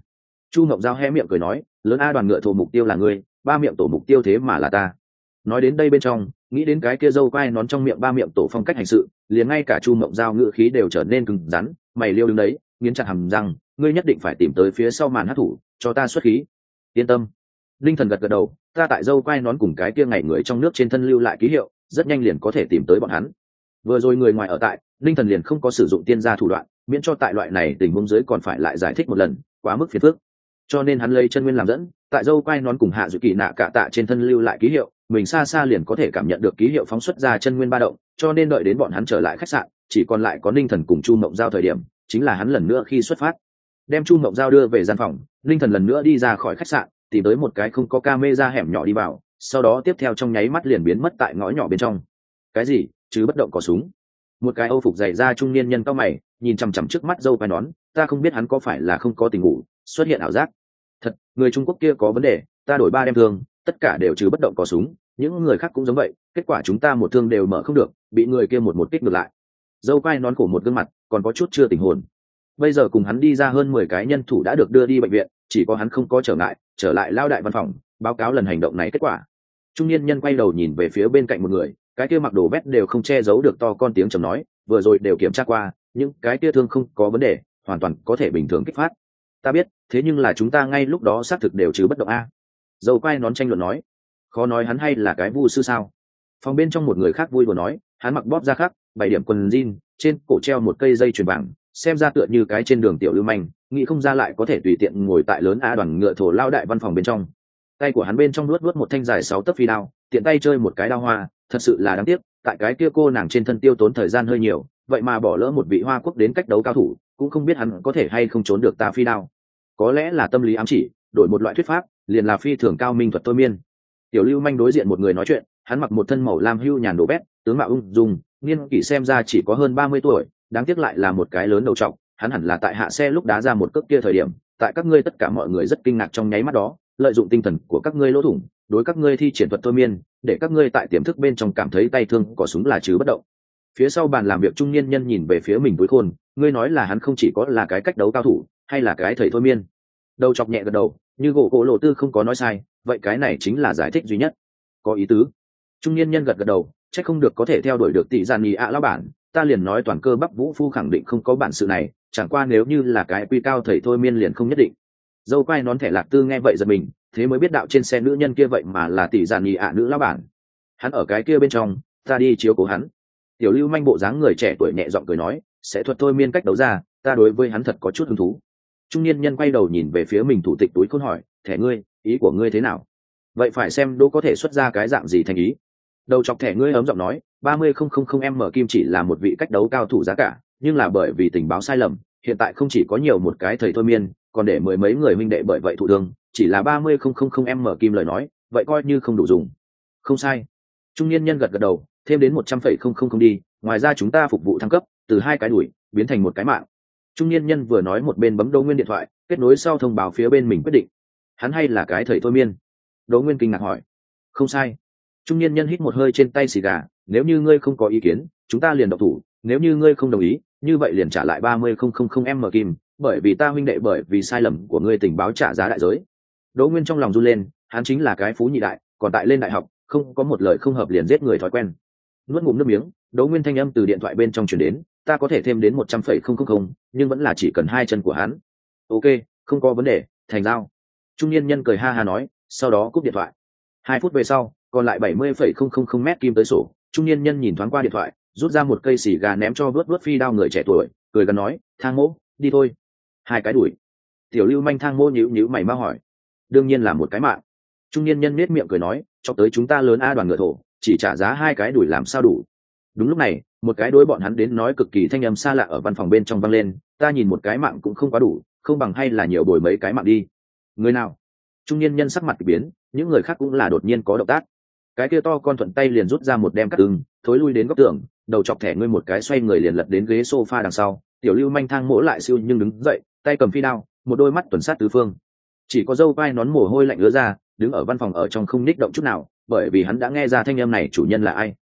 Chu mộng giao hé miệng cười nói, lớn a đoàn ngựa thổ mục tiêu là ngươi, ba miệng tổ mục tiêu thế mà là ta. Nói đến đây bên trong nghĩ đến cái kia dâu quai nón trong miệng ba miệng tổ phong cách hành sự, liền ngay cả chu mộng giao ngựa khí đều trở nên cứng rắn, mày liêu đứng đấy, nghiến chặt hầm răng, ngươi nhất định phải tìm tới phía sau màn hát thủ, cho ta xuất khí. Yên tâm. Linh thần gật gật đầu, ta tại dâu quai nón cùng cái kia ngày người trong nước trên thân lưu lại ký hiệu, rất nhanh liền có thể tìm tới bọn hắn. Vừa rồi người ngoài ở tại, linh thần liền không có sử dụng tiên gia thủ đoạn, miễn cho tại loại này tình huống dưới còn phải lại giải thích một lần, quá mức phiền phức. Cho nên hắn lấy chân nguyên làm dẫn, tại dâu quai nón cùng hạ dự kỳ nạ cả tạ trên thân lưu lại ký hiệu mình xa xa liền có thể cảm nhận được ký hiệu phóng xuất ra chân nguyên ba động, cho nên đợi đến bọn hắn trở lại khách sạn, chỉ còn lại có ninh thần cùng chu mộng giao thời điểm, chính là hắn lần nữa khi xuất phát. Đem chu mộng giao đưa về gian phòng, ninh thần lần nữa đi ra khỏi khách sạn, tìm tới một cái không có ca mê ra hẻm nhỏ đi vào, sau đó tiếp theo trong nháy mắt liền biến mất tại ngõ nhỏ bên trong. Cái gì? Chứ bất động có súng. Một cái âu phục dày ra trung niên nhân cao mày, nhìn chằm chằm trước mắt dâu quai nón, ta không biết hắn có phải là không có tình ngủ, xuất hiện ảo giác. Thật, người trung quốc kia có vấn đề, ta đổi ba đem thương tất cả đều trừ bất động có súng, những người khác cũng giống vậy, kết quả chúng ta một thương đều mở không được, bị người kia một một kích ngược lại. Dâu quai nón khổ một gương mặt, còn có chút chưa tình hồn. Bây giờ cùng hắn đi ra hơn mười cái nhân thủ đã được đưa đi bệnh viện, chỉ có hắn không có trở ngại, trở lại lao đại văn phòng, báo cáo lần hành động này kết quả. Trung niên nhân quay đầu nhìn về phía bên cạnh một người, cái kia mặc đồ vét đều không che giấu được to con tiếng chầm nói, vừa rồi đều kiểm tra qua, những cái kia thương không có vấn đề, hoàn toàn có thể bình thường kích phát. Ta biết, thế nhưng là chúng ta ngay lúc đó xác thực đều chứ bất động a dầu quay nón tranh luận nói, khó nói hắn hay là cái vu sư sao? Phòng bên trong một người khác vui vừa nói, hắn mặc bóp ra khắc bảy điểm quần jean, trên cổ treo một cây dây chuyền vàng, xem ra tựa như cái trên đường tiểu lưu manh, nghĩ không ra lại có thể tùy tiện ngồi tại lớn a đoàn ngựa thổ lao đại văn phòng bên trong. Tay của hắn bên trong luốt luốt một thanh dài sáu tấc phi đao, tiện tay chơi một cái đao hoa, thật sự là đáng tiếc, tại cái kia cô nàng trên thân tiêu tốn thời gian hơi nhiều, vậy mà bỏ lỡ một vị hoa quốc đến cách đấu cao thủ, cũng không biết hắn có thể hay không trốn được ta phi đao. Có lẽ là tâm lý ám chỉ, đổi một loại thuyết pháp liền là phi thường cao minh thuật thôi miên. Tiểu lưu manh đối diện một người nói chuyện, hắn mặc một thân màu lam hưu nhàn đồ bét, tướng mạo ung dung, niên kỷ xem ra chỉ có hơn ba mươi tuổi, đáng tiếc lại là một cái lớn đầu trọng hắn hẳn là tại hạ xe lúc đá ra một cước kia thời điểm, tại các ngươi tất cả mọi người rất kinh ngạc trong nháy mắt đó, lợi dụng tinh thần của các ngươi lỗ thủng, đối các ngươi thi triển thuật thôi miên, để các ngươi tại tiềm thức bên trong cảm thấy tay thương có súng là chứ bất động. Phía sau bàn làm việc trung niên nhân nhìn về phía mình túi khôn, ngươi nói là hắn không chỉ có là cái cách đấu cao thủ, hay là cái thầy thôi miên đầu chọc nhẹ gật đầu, như gỗ gỗ lộ tư không có nói sai, vậy cái này chính là giải thích duy nhất. Có ý tứ. Trung niên nhân gật gật đầu c h ắ c không được có thể theo đuổi được tỷ giàn nghị ạ lão bản, ta liền nói toàn cơ bắp vũ phu khẳng định không có bản sự này, chẳng qua nếu như là cái quy cao thầy thôi miên liền không nhất định. Dâu quai nón thẻ lạc tư nghe vậy giật mình, thế mới biết đạo trên xe nữ nhân kia vậy mà là tỷ giàn nghị ạ nữ lão bản. Hắn ở cái kia bên trong, ta đi chiếu cố hắn. Tiểu lưu manh bộ dáng người trẻ tuổi nhẹ giọng cười nói, sẽ thuật thôi miên cách đấu ra, ta đối với hắn thật có chút hứng thú trung niên nhân quay đầu nhìn về phía mình thủ tịch túi khôn hỏi, thẻ ngươi, ý của ngươi thế nào? Vậy phải xem đỗ có thể xuất ra cái dạng gì thành ý. Đầu chọc thẻ ngươi ấm giọng nói, ba mươi không không không em mở kim chỉ là một vị cách đấu cao thủ giá cả, nhưng là bởi vì tình báo sai lầm, hiện tại không chỉ có nhiều một cái thầy thôi miên, còn để mười mấy người minh đệ bởi vậy thụ thương chỉ là ba mươi không không không em mở kim lời nói, vậy coi như không đủ dùng. Không sai. Trung niên nhân gật gật đầu, thêm đến một trăm phẩy không không không đi, ngoài ra chúng ta phục vụ thăng cấp, từ hai cái đuổi, biến thành một cái mạng trung niên nhân vừa nói một bên bấm đỗ nguyên điện thoại, kết nối sau thông báo phía bên mình quyết định. Hắn hay là cái thầy thôi miên? Đỗ nguyên kinh ngạc hỏi. Không sai. Trung niên nhân hít một hơi trên tay xì gà, nếu như ngươi không có ý kiến, chúng ta liền độc thủ, nếu như ngươi không đồng ý, như vậy liền trả lại ba mươi không không không m kim, bởi vì ta huynh đệ bởi vì sai lầm của ngươi tình báo trả giá đại giới. Đỗ nguyên trong lòng run lên, hắn chính là cái phú nhị đại, còn tại lên đại học, không có một lời không hợp liền giết người thói quen. Nuốt ngụm nước miếng, đỗ nguyên thanh âm từ điện thoại bên trong chuyển đến ta có thể thêm đến một trăm phẩy không không không, nhưng vẫn là chỉ cần hai chân của hắn. Ok, không có vấn đề, thành giao. Trung niên nhân cười ha ha nói, sau đó cúp điện thoại. Hai phút về sau, còn lại bảy mươi phẩy không không không mét kim tới sổ, trung niên nhân nhìn thoáng qua điện thoại, rút ra một cây xì gà ném cho vớt vớt phi đao người trẻ tuổi, cười gần nói, thang mỗ, đi thôi. Hai cái đuổi. Tiểu lưu manh thang mô nhữ nhữ mày ma hỏi, đương nhiên là một cái mạng. Trung niên nhân nết miệng cười nói cho tới chúng ta lớn a đoàn ngựa thổ, chỉ trả giá hai cái đuổi làm sao đủ đúng lúc này, một cái đối bọn hắn đến nói cực kỳ thanh âm xa lạ ở văn phòng bên trong vang lên, ta nhìn một cái mạng cũng không quá đủ, không bằng hay là nhiều bồi mấy cái mạng đi. Người nào? Trung niên nhân sắc mặt biến, những người khác cũng là đột nhiên có động tác. Cái kia to con thuận tay liền rút ra một đem cắt ưng, thối lui đến góc tường, đầu chọc thẻ ngươi một cái xoay người liền lật đến ghế sofa đằng sau. Tiểu lưu manh thang mỗ lại siêu nhưng đứng dậy, tay cầm phi đao, một đôi mắt tuần sát tứ phương. Chỉ có dâu vai nón mồ hôi lạnh ứa ra, đứng ở văn phòng ở trong không ních động chút nào, bởi vì hắn đã nghe ra thanh âm này chủ nhân là ai.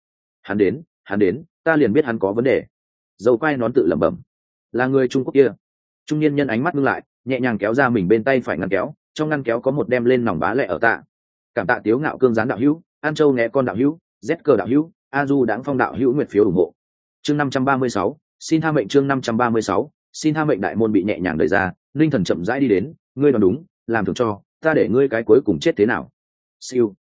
Hắn đến hắn đến, ta liền biết hắn có vấn đề. Dầu quai nón tự lẩm bẩm. Là người trung quốc kia. Trung niên nhân ánh mắt ngưng lại, nhẹ nhàng kéo ra mình bên tay phải ngăn kéo, trong ngăn kéo có một đem lên nòng bá lẹ ở tạ. Cảm tạ tiếu ngạo cương gián đạo hữu, an châu nghe con đạo hữu, z cờ đạo hữu, a du đáng phong đạo hữu nguyệt phiếu ủng hộ. Chương năm trăm ba mươi sáu, xin tha mệnh chương năm trăm ba mươi sáu, xin tha mệnh đại môn bị nhẹ nhàng đời ra, linh thần chậm rãi đi đến, ngươi đoán đúng, làm thường cho, ta để ngươi cái cuối cùng chết thế nào. Siêu.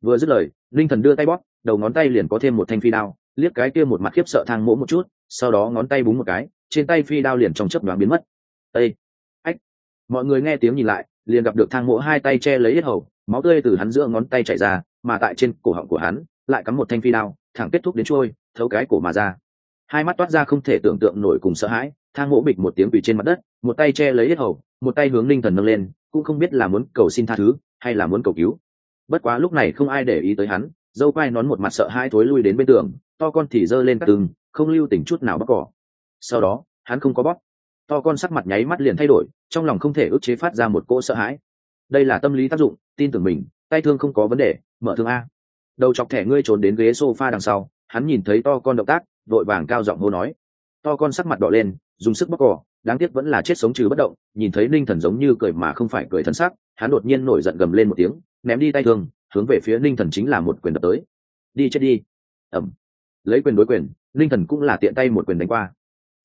Vừa dứt lời, linh thần đưa tay bóp, đầu ngón tay liền có thêm một thanh phi đao liếc cái kia một mặt khiếp sợ thang mỗ một chút, sau đó ngón tay búng một cái, trên tay phi đao liền trong chớp đoán biến mất. Ây ách! Mọi người nghe tiếng nhìn lại, liền gặp được thang mỗ hai tay che lấy hết hầu, máu tươi từ hắn giữa ngón tay chảy ra, mà tại trên cổ họng của hắn, lại cắm một thanh phi đao, thẳng kết thúc đến trôi, thấu cái cổ mà ra. Hai mắt toát ra không thể tưởng tượng nổi cùng sợ hãi, thang mỗ bịch một tiếng quỳ trên mặt đất, một tay che lấy hết hầu, một tay hướng linh thần nâng lên, cũng không biết là muốn cầu xin tha thứ, hay là muốn cầu cứu. Bất quá lúc này không ai để ý tới hắn, dâu quai nón một mặt sợ hai thối lui đến bên tường to con thì giơ lên các tường không lưu tình chút nào bóc cỏ. Sau đó, hắn không có bóp. To con sắc mặt nháy mắt liền thay đổi, trong lòng không thể ức chế phát ra một cỗ sợ hãi. Đây là tâm lý tác dụng, tin tưởng mình, tay thương không có vấn đề, mở thương a. Đầu chọc thẻ ngươi trốn đến ghế sofa đằng sau, hắn nhìn thấy to con động tác đội vàng cao giọng hô nói. To con sắc mặt đỏ lên, dùng sức bóc cỏ, đáng tiếc vẫn là chết sống trừ bất động, nhìn thấy ninh thần giống như cười mà không phải cười thân sắc, hắn đột nhiên nổi giận gầm lên một tiếng, ném đi tay thương, hướng về phía ninh thần chính là một quyền đập tới. Đi chết đi. Ẩm lấy quyền đối quyền ninh thần cũng là tiện tay một quyền đánh qua.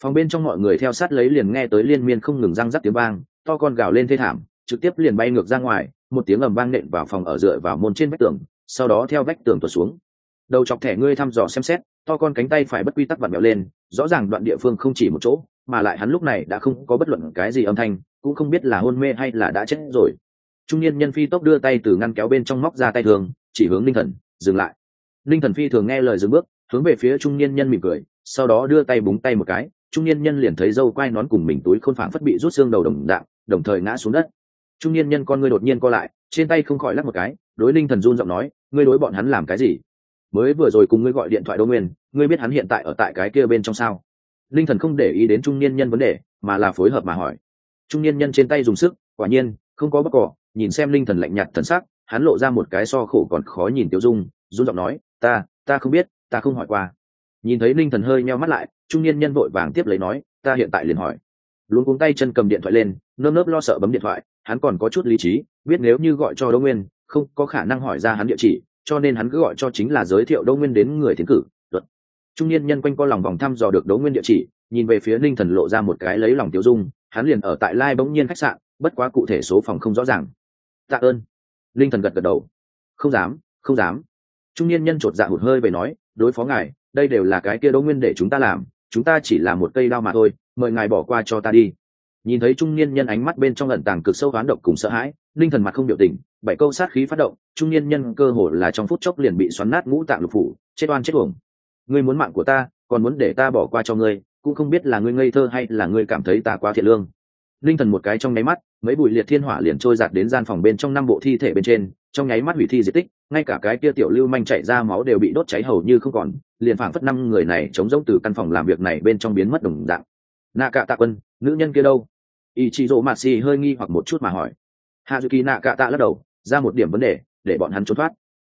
Phòng bên trong mọi người theo sát lấy liền nghe tới liên miên không ngừng răng rắc tiếng vang, to con gào lên thê thảm, trực tiếp liền bay ngược ra ngoài, một tiếng ầm vang nện vào phòng ở dựa vào môn trên vách tường, sau đó theo vách tường tuột xuống. Đầu chọc thẻ ngươi thăm dò xem xét, to con cánh tay phải bất quy tắc vặn mẹo lên, rõ ràng đoạn địa phương không chỉ một chỗ, mà lại hắn lúc này đã không có bất luận cái gì âm thanh, cũng không biết là hôn mê hay là đã chết rồi. Trung niên nhân phi tốc đưa tay từ ngăn kéo bên trong móc ra tay thường, chỉ hướng linh thần, dừng lại. Linh thần phi thường nghe lời dừng bước hướng về phía trung niên nhân mỉm cười, sau đó đưa tay búng tay một cái, trung niên nhân liền thấy dâu quai nón cùng mình túi khôn phảng phất bị rút xương đầu đồng dạng, đồng thời ngã xuống đất. Trung niên nhân con ngươi đột nhiên co lại, trên tay không khỏi lắc một cái, đối linh thần run giọng nói, ngươi đối bọn hắn làm cái gì? Mới vừa rồi cùng ngươi gọi điện thoại đô nguyên, ngươi biết hắn hiện tại ở tại cái kia bên trong sao? Linh thần không để ý đến trung niên nhân vấn đề, mà là phối hợp mà hỏi. Trung niên nhân trên tay dùng sức, quả nhiên, không có bất cỏ, nhìn xem linh thần lạnh nhạt thần sắc, hắn lộ ra một cái so khổ còn khó nhìn tiêu dung, run giọng nói, ta ta không biết ta không hỏi qua. Nhìn thấy linh thần hơi meo mắt lại, trung niên nhân vội vàng tiếp lấy nói, ta hiện tại liền hỏi. Luôn cuống tay chân cầm điện thoại lên, nơm nớp lo sợ bấm điện thoại, hắn còn có chút lý trí, biết nếu như gọi cho đỗ nguyên, không có khả năng hỏi ra hắn địa chỉ, cho nên hắn cứ gọi cho chính là giới thiệu đỗ nguyên đến người tiến cử Luật. trung niên nhân quanh co lòng vòng thăm dò được đỗ nguyên địa chỉ, nhìn về phía ninh thần lộ ra một cái lấy lòng tiêu dung, hắn liền ở tại lai bỗng nhiên khách sạn, bất quá cụ thể số phòng không rõ ràng. Tạ ơn. Linh thần gật gật đầu. Không dám không dám. Trung niên nhân chột dạ hụt hơi về nói đối phó ngài, đây đều là cái kia đỗ nguyên để chúng ta làm, chúng ta chỉ là một cây đao mà thôi, mời ngài bỏ qua cho ta đi. Nhìn thấy trung niên nhân ánh mắt bên trong lận tàng cực sâu hoán độc cùng sợ hãi, linh thần mặt không biểu tình, bảy câu sát khí phát động, trung niên nhân cơ hồ là trong phút chốc liền bị xoắn nát ngũ tạng lục phủ, chết oan chết uổng. Ngươi muốn mạng của ta, còn muốn để ta bỏ qua cho ngươi, cũng không biết là ngươi ngây thơ hay là ngươi cảm thấy ta quá thiệt lương. Linh thần một cái trong nháy mắt mấy bụi liệt thiên hỏa liền trôi giạt đến gian phòng bên trong năm bộ thi thể bên trên, trong nháy mắt hủy thi di tích, ngay cả cái kia tiểu lưu manh chạy ra máu đều bị đốt cháy hầu như không còn, liền phảng phất năm người này chống rỗng từ căn phòng làm việc này bên trong biến mất đồng dạng. Nạ cạ tạ quân, nữ nhân kia đâu? Ý chị rỗ mạt xì hơi nghi hoặc một chút mà hỏi. Hạ dù kỳ nạ cạ tạ lắc đầu, ra một điểm vấn đề, để bọn hắn trốn thoát.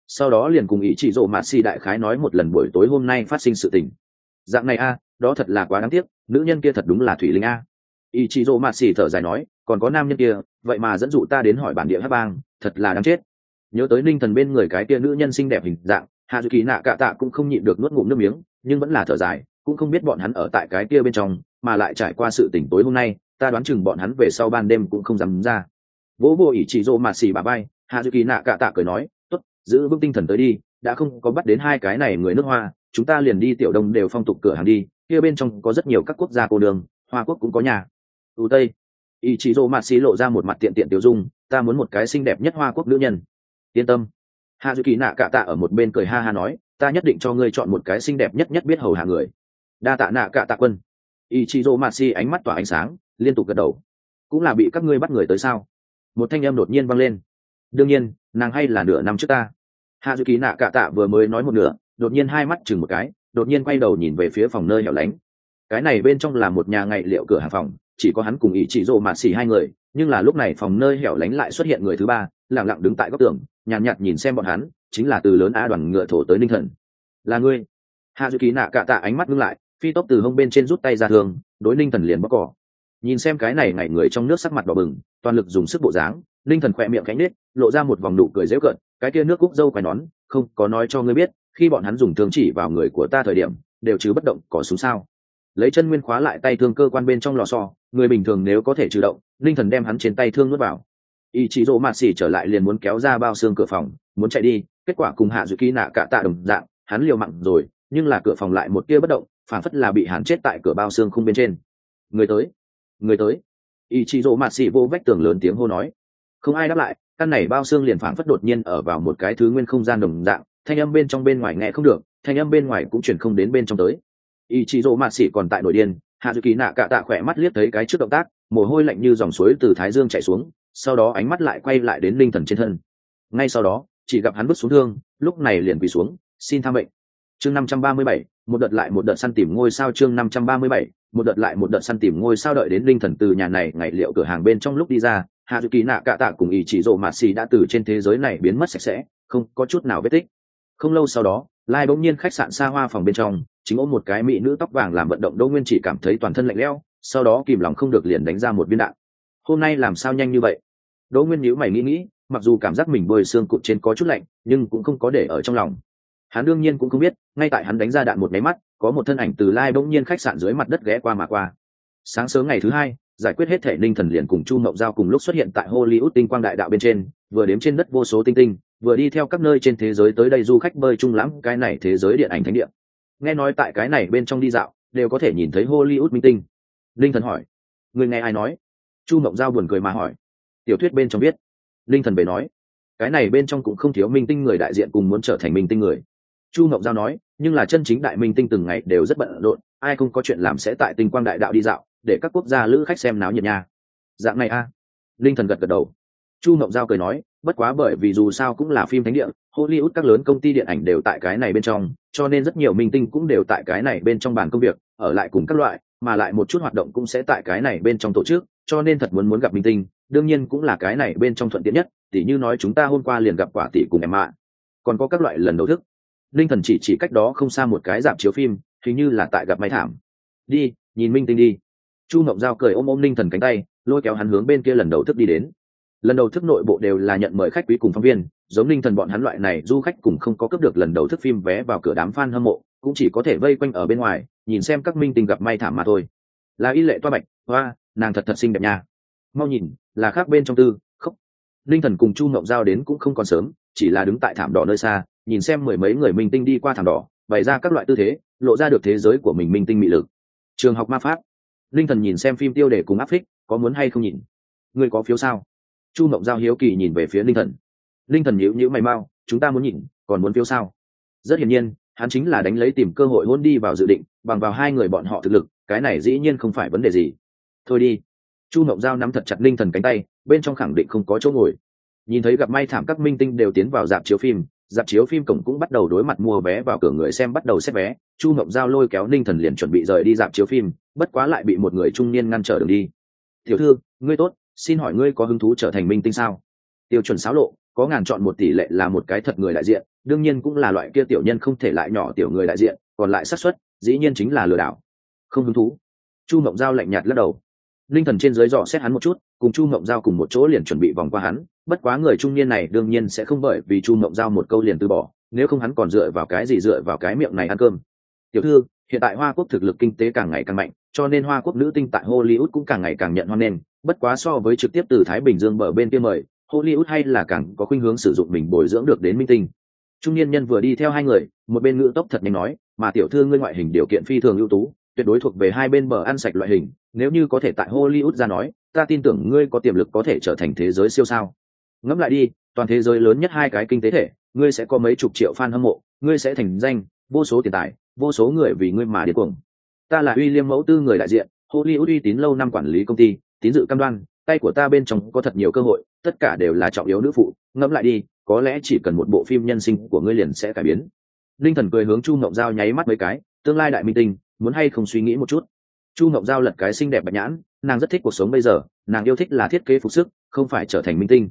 Sau đó liền cùng ý chị rỗ mạt xì đại khái nói một lần buổi tối hôm nay phát sinh sự tình. Dạng này a, đó thật là quá đáng tiếc, nữ nhân kia thật đúng là thủy linh a ý chị rỗ mạt xì thở dài nói, còn có nam nhân kia, vậy mà dẫn dụ ta đến hỏi bản địa hát bang, thật là đáng chết. Nhớ tới ninh thần bên người cái kia nữ nhân xinh đẹp hình dạng, hạ dự kỳ nạ cạ tạ cũng không nhịn được nuốt ngụm nước miếng, nhưng vẫn là thở dài, cũng không biết bọn hắn ở tại cái kia bên trong, mà lại trải qua sự tỉnh tối hôm nay, ta đoán chừng bọn hắn về sau ban đêm cũng không dám ra. Vỗ vô ỷ chỉ rộ mạt xì bà bay hạ dự kỳ nạ cạ tạ cười nói t ố t giữ vững tinh thần tới đi, đã không có bắt đến hai cái này người nước hoa, chúng ta liền đi tiểu đông đều phong tục cửa hàng đi, kia bên trong có rất nhiều các quốc gia cô đường hoa quốc cũng có nhà ưu tây. Ý chỉ rô mà xì lộ ra một mặt tiện tiện tiểu dung, ta muốn một cái xinh đẹp nhất hoa quốc nữ nhân. Yên tâm. Hạ dư kỳ nạ cạ tạ ở một bên cười ha ha nói, ta nhất định cho ngươi chọn một cái xinh đẹp nhất nhất biết hầu hạ người. Đa tạ nạ cạ tạ quân. Ý chí rô mạt xí ánh mắt tỏa ánh sáng, liên tục gật đầu. Cũng là bị các ngươi bắt người tới sao? Một thanh em đột nhiên vang lên. Đương nhiên, nàng hay là nửa năm trước ta. Hạ dư kỳ nạ cạ tạ vừa mới nói một nửa, đột nhiên hai mắt chừng một cái, đột nhiên quay đầu nhìn về phía phòng nơi hẻo lánh. Cái này bên trong là một nhà ngày liệu cửa hàng phòng chỉ có hắn cùng ý chị rộ mạt xì hai người nhưng là lúc này phòng nơi hẻo lánh lại xuất hiện người thứ ba lẳng lặng đứng tại góc tường nhàn nhạt, nhạt nhìn xem bọn hắn chính là từ lớn a đoàn ngựa thổ tới ninh thần. Là ngươi. Hạ dự ký nạ cạ tạ ánh mắt ngưng lại phi tốc từ hông bên trên rút tay ra thường đối ninh thần liền bóc cỏ nhìn xem cái này ngày người trong nước sắc mặt đỏ bừng toàn lực dùng sức bộ dáng ninh thần khỏe miệng cánh nết lộ ra một vòng nụ cười dễu cận cái kia nước cúc dâu quai nón không có nói cho ngươi biết khi bọn hắn dùng thương chỉ vào người của ta thời điểm đều chứ bất động có súng sao? Lấy chân nguyên khóa lại tay thương cơ quan bên trong lò xo, người bình thường nếu có thể chủ động, linh thần đem hắn trên tay thương nuốt vào. Ý chí rỗ mạt xỉ trở lại liền muốn kéo ra bao xương cửa phòng, muốn chạy đi, kết quả cùng hạ dự ký nạ cả tạ đồng dạng, hắn liều mặn rồi, nhưng là cửa phòng lại một tia bất động, phản phất là bị hắn chết tại cửa bao xương khung bên trên. Người tới người tới. Ý chí rỗ mạt xỉ vô vách tường lớn tiếng hô nói. Không ai đáp lại, căn này bao xương liền phản phất đột nhiên ở vào một cái thứ nguyên không gian đồng dạng, thanh âm bên trong bên ngoài nghe không được, thanh âm bên ngoài cũng chuyển không đến bên trong tới ý chí rỗ mạt xỉ còn tại nội điên hạ dự ký nạ cả tạ khỏe mắt liếc thấy cái trước động tác, mồ hôi lạnh như dòng suối từ thái dương chạy xuống, sau đó ánh mắt lại quay lại đến linh thần trên thân. Ngay sau đó, chỉ gặp hắn bước xuống thương, lúc này liền quỳ xuống, xin tham mệnh. Chương năm trăm ba mươi bảy, một đợt lại một đợt săn tìm ngôi sao chương năm trăm ba mươi bảy, một đợt lại một đợt săn tìm ngôi sao đợi đến linh thần từ nhà này ngày liệu cửa hàng bên trong lúc đi ra hạ dự kỳ nạ cạ tạ cùng ý chỉ rộ mạt xỉ đã từ trên thế giới này biến mất sạch sẽ, không có chút nào vết tích. Không lâu sau đó, lai bỗng nhiên khách sạn xa hoa phòng bên trong chính ôm một cái mỹ nữ tóc vàng làm vận động đỗ nguyên chỉ cảm thấy toàn thân lạnh lẽo, sau đó kìm lòng không được liền đánh ra một viên đạn. Hôm nay làm sao nhanh như vậy? Đỗ nguyên nhíu mày nghĩ nghĩ, mặc dù cảm giác mình bơi xương cụt trên có chút lạnh, nhưng cũng không có để ở trong lòng. Hắn đương nhiên cũng không biết, ngay tại hắn đánh ra đạn một máy mắt, có một thân ảnh từ lai bỗng nhiên khách sạn dưới mặt đất ghé qua mà qua. Sáng sớm ngày thứ hai, giải quyết hết thể ninh thần liền cùng chu mậu giao cùng lúc xuất hiện tại hollywood tinh quang đại đạo bên trên, vừa đếm trên đất vô số tinh tinh, vừa đi theo các nơi trên thế giới tới đây du khách bơi chung lãm cái này thế giới điện ảnh thánh địa nghe nói tại cái này bên trong đi dạo, đều có thể nhìn thấy hollywood minh tinh. Linh thần hỏi, người nghe ai nói? Chu mộng giao buồn cười mà hỏi, tiểu thuyết bên trong biết. Linh thần bề nói, cái này bên trong cũng không thiếu minh tinh người đại diện cùng muốn trở thành minh tinh người. Chu mộng giao nói, nhưng là chân chính đại minh tinh từng ngày đều rất bận rộn, ai không có chuyện làm sẽ tại tinh quang đại đạo đi dạo, để các quốc gia lữ khách xem náo nhiệt nha. Dạng này a. À? linh thần gật gật đầu chu mộng giao cười nói, bất quá bởi vì dù sao cũng là phim thánh địa, hollywood các lớn công ty điện ảnh đều tại cái này bên trong, cho nên rất nhiều minh tinh cũng đều tại cái này bên trong bàn công việc, ở lại cùng các loại, mà lại một chút hoạt động cũng sẽ tại cái này bên trong tổ chức, cho nên thật muốn muốn gặp minh tinh, đương nhiên cũng là cái này bên trong thuận tiện nhất, tỉ như nói chúng ta hôm qua liền gặp quả tỷ cùng em ạ. Còn có các loại lần đầu thức. Linh thần chỉ chỉ cách đó không xa một cái dạp chiếu phim, hình như là tại gặp máy thảm. Đi, nhìn minh tinh đi. Chu mộng giao cười ôm ôm linh thần cánh tay, lôi kéo hắn hướng bên kia lần đầu thức đi đến lần đầu thức nội bộ đều là nhận mời khách quý cùng phóng viên, giống linh thần bọn hắn loại này, du khách cùng không có cướp được lần đầu thức phim vé vào cửa đám f a n hâm mộ, cũng chỉ có thể vây quanh ở bên ngoài, nhìn xem các minh tinh gặp may thảm mà thôi. Là y lệ toa bạch, hoa, nàng thật thật xinh đẹp nha. Mau nhìn, là khác bên trong tư, khóc. Linh thần cùng chu ngậu giao đến cũng không còn sớm, chỉ là đứng tại thảm đỏ nơi xa, nhìn xem mười mấy người minh tinh đi qua thảm đỏ, bày ra các loại tư thế, lộ ra được thế giới của mình minh tinh mị lực. Trường học ma pháp. Linh thần nhìn xem phim tiêu đề cùng áp phích, có muốn hay không nhìn? Người có phiếu sao? Chu mộng giao hiếu kỳ nhìn về phía linh thần. Linh thần nhíu nhíu mày mau, chúng ta muốn nhìn, còn muốn phiếu sao? Rất hiển nhiên, hắn chính là đánh lấy tìm cơ hội hôn đi vào dự định, bằng vào hai người bọn họ thực lực, cái này dĩ nhiên không phải vấn đề gì. Thôi đi. Chu mộng giao nắm thật chặt linh thần cánh tay, bên trong khẳng định không có chỗ ngồi. Nhìn thấy gặp may thảm các minh tinh đều tiến vào dạp chiếu phim, dạp chiếu phim cổng cũng bắt đầu đối mặt mua vé vào cửa người xem bắt đầu xếp vé, chu mộng giao lôi kéo ninh thần liền chuẩn bị rời đi dạp chiếu phim, bất quá lại bị một người trung niên ngăn trở đường đi. Tiểu thư, ngươi tốt xin hỏi ngươi có hứng thú trở thành minh tinh sao? Tiêu chuẩn xáo lộ, có ngàn chọn một tỷ lệ là một cái thật người đại diện, đương nhiên cũng là loại kia tiểu nhân không thể lại nhỏ tiểu người đại diện, còn lại xác suất, dĩ nhiên chính là lừa đảo. Không hứng thú. Chu mộng giao lạnh nhạt lắc đầu. Linh thần trên dưới dò xét hắn một chút, cùng chu mộng giao cùng một chỗ liền chuẩn bị vòng qua hắn, bất quá người trung niên này đương nhiên sẽ không bởi vì chu mộng giao một câu liền từ bỏ, nếu không hắn còn dựa vào cái gì dựa vào cái miệng này ăn cơm. Tiểu thư, hiện tại hoa quốc thực lực kinh tế càng ngày càng mạnh, cho nên hoa quốc nữ tinh tại hollywood cũng càng ngày càng nhận hoan nghênh bất quá so với trực tiếp từ thái bình dương bờ bên kia mời, hollywood hay là càng có khuynh hướng sử dụng mình bồi dưỡng được đến minh tinh. Trung niên nhân vừa đi theo hai người, một bên ngữ tốc thật nhanh nói, mà tiểu thư ngươi ngoại hình điều kiện phi thường ưu tú, tuyệt đối thuộc về hai bên bờ ăn sạch loại hình, nếu như có thể tại hollywood ra nói, ta tin tưởng ngươi có tiềm lực có thể trở thành thế giới siêu sao. Ngẫm lại đi, toàn thế giới lớn nhất hai cái kinh tế thể, ngươi sẽ có mấy chục triệu fan hâm mộ, ngươi sẽ thành danh, vô số tiền tài, vô số người vì ngươi mà điên cuồng. Ta là uy liêm mẫu tư người đại diện, hollywood uy tín lâu năm quản lý công ty tín dự cam đoan, tay của ta bên trong có thật nhiều cơ hội, tất cả đều là trọng yếu nữ phụ. Ngẫm lại đi, có lẽ chỉ cần một bộ phim nhân sinh của ngươi liền sẽ cải biến. Linh thần cười hướng chu ngộng giao nháy mắt mấy cái, tương lai đại minh tinh, muốn hay không suy nghĩ một chút? Chu ngộng giao lật cái xinh đẹp bạch nhãn, nàng rất thích cuộc sống bây giờ, nàng yêu thích là thiết kế phục sức, không phải trở thành minh tinh.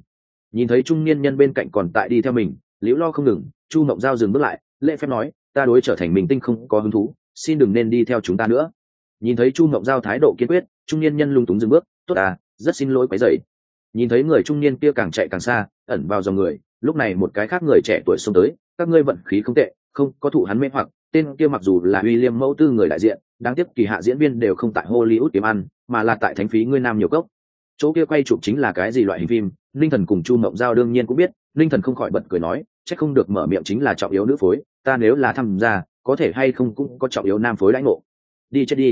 Nhìn thấy trung niên nhân bên cạnh còn tại đi theo mình, liễu lo không ngừng, chu ngộng giao dừng bước lại, lễ phép nói, ta đối trở thành minh tinh không có hứng thú, xin đừng nên đi theo chúng ta nữa. Nhìn thấy chu ngộng giao thái độ kiên quyết, trung niên nhân lung túng dừng bước tốt à rất xin lỗi quấy dậy nhìn thấy người trung niên kia càng chạy càng xa, ẩn vào dòng người, lúc này một cái khác người trẻ tuổi xông tới, các ngươi vận khí không tệ, không có thụ hắn mê hoặc, tên kia mặc dù là uy liêm mẫu tư người đại diện, đáng tiếc kỳ hạ diễn viên đều không tại hollywood kiếm ăn, mà là tại thánh phí ngươi nam nhiều cốc. Chỗ kia quay chụp chính là cái gì loại hình phim, linh thần cùng chu mộng giao đương nhiên cũng biết, linh thần không khỏi bật cười nói c h ắ c không được mở miệng chính là trọng yếu nữ phối, ta nếu là tham gia, có thể hay không cũng có trọng yếu nam phối lãnh ngộ. Đi chết đi.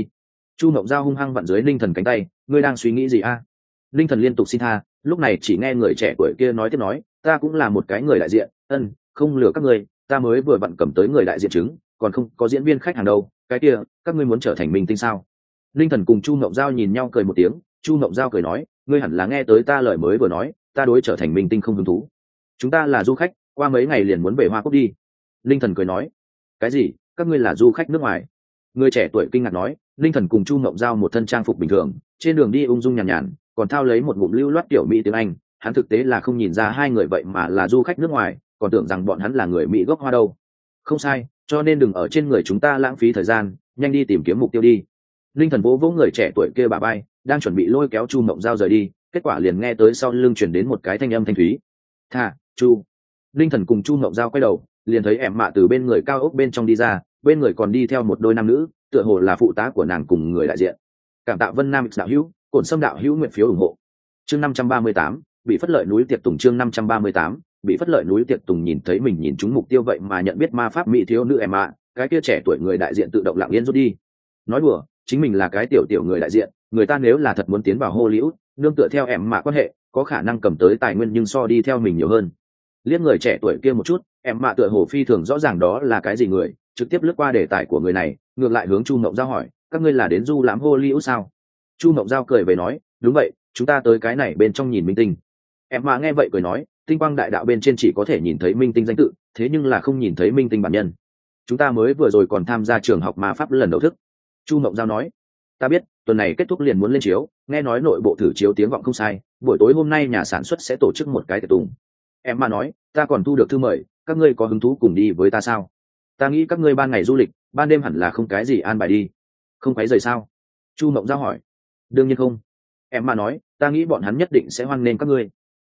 Chu mộng giao hung hăng vặn dưới linh thần cánh tay ngươi đang suy nghĩ gì a? Linh thần liên tục xin tha, lúc này chỉ nghe người trẻ tuổi kia nói tiếp nói, ta cũng là một cái người đại diện, ân, không lừa các ngươi, ta mới vừa vặn cầm tới người đại diện chứng, còn không có diễn viên khách hàng đâu, cái kia, các ngươi muốn trở thành minh tinh sao? Linh thần cùng chu ngậu giao nhìn nhau cười một tiếng, chu ngậu giao cười nói, ngươi hẳn là nghe tới ta lời mới vừa nói, ta đối trở thành minh tinh không hứng thú. Chúng ta là du khách, qua mấy ngày liền muốn về hoa quốc đi. Linh thần cười nói, cái gì, các ngươi là du khách nước ngoài? Người trẻ tuổi kinh ngạc nói, linh thần cùng chu ngậu giao một thân trang phục bình thường trên đường đi ung dung nhàn nhàn, còn thao lấy một ngụm lưu loát kiểu mỹ tiếng anh, hắn thực tế là không nhìn ra hai người vậy mà là du khách nước ngoài, còn tưởng rằng bọn hắn là người mỹ gốc hoa đâu. Không sai, cho nên đừng ở trên người chúng ta lãng phí thời gian, nhanh đi tìm kiếm mục tiêu đi. Linh thần vỗ vỗ người trẻ tuổi kia bà bay, đang chuẩn bị lôi kéo chu mộng giao rời đi, kết quả liền nghe tới sau lưng chuyển đến một cái thanh âm thanh thúy. Thà chu. Linh thần cùng chu mộng giao quay đầu, liền thấy ẻm mạ từ bên người cao ốc bên trong đi ra, bên người còn đi theo một đôi nam nữ, tựa hồ là phụ tá của nàng cùng người đại diện cảm tạ vân nam đạo hữu, cổn xâm đạo hữu nguyện phiếu ủng hộ. Chương năm trăm ba mươi tám, bị phất lợi núi tiệc tùng chương năm trăm ba mươi tám, bị phất lợi núi tiệc tùng nhìn thấy mình nhìn chúng mục tiêu vậy mà nhận biết ma pháp mỹ thiếu nữ em ạ, cái kia trẻ tuổi người đại diện tự động lặng yên rút đi. Nói đùa, chính mình là cái tiểu tiểu người đại diện, người ta nếu là thật muốn tiến vào hollywood, nương tựa theo em mạ quan hệ, có khả năng cầm tới tài nguyên nhưng so đi theo mình nhiều hơn. Liếc người trẻ tuổi kia một chút, em mạ tựa hồ phi thường rõ ràng đó là cái gì người, trực tiếp lướt qua đề tài của người này, ngược lại hướng chu mộng ra hỏi các ngươi là đến du lãm hollywood sao? Chu mộng giao cười về nói, đúng vậy, chúng ta tới cái này bên trong nhìn minh tinh. Em mà nghe vậy cười nói, tinh quang đại đạo bên trên chỉ có thể nhìn thấy minh tinh danh tự, thế nhưng là không nhìn thấy minh tinh bản nhân. Chúng ta mới vừa rồi còn tham gia trường học ma pháp lần đầu thức. Chu mộng giao nói, ta biết, tuần này kết thúc liền muốn lên chiếu, nghe nói nội bộ thử chiếu tiếng vọng không sai, buổi tối hôm nay nhà sản xuất sẽ tổ chức một cái tiệc tùng. Em mà nói, ta còn thu được thư mời, các ngươi có hứng thú cùng đi với ta sao? Ta nghĩ các ngươi ban ngày du lịch, ban đêm hẳn là không cái gì an bài đi không quấy rời sao? Chu mộng giao hỏi. Đương nhiên không. Em mà nói, ta nghĩ bọn hắn nhất định sẽ hoan nghênh các ngươi.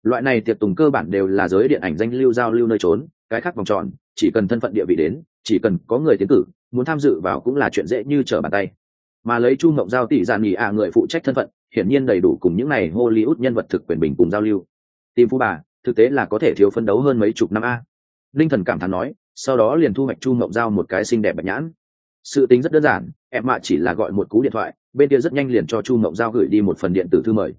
Loại này tiệc tùng cơ bản đều là giới điện ảnh danh lưu giao lưu nơi trốn, cái khác vòng tròn, chỉ cần thân phận địa vị đến, chỉ cần có người tiến cử, muốn tham dự vào cũng là chuyện dễ như trở bàn tay. Mà lấy chu mộng giao tỷ giàn nghỉ ạ người phụ trách thân phận, hiển nhiên đầy đủ cùng những n à y hollywood nhân vật thực quyền bình cùng giao lưu. Tìm phu bà, thực tế là có thể thiếu phân đấu hơn mấy chục năm a. Linh thần cảm thán nói, sau đó liền thu hoạch chu mộng giao một cái xinh đẹp bạch nhãn sự tính rất đơn giản, em mạ chỉ là gọi một cú điện thoại, bên kia rất nhanh liền cho chu mộng giao gửi đi một phần điện tử thư mời.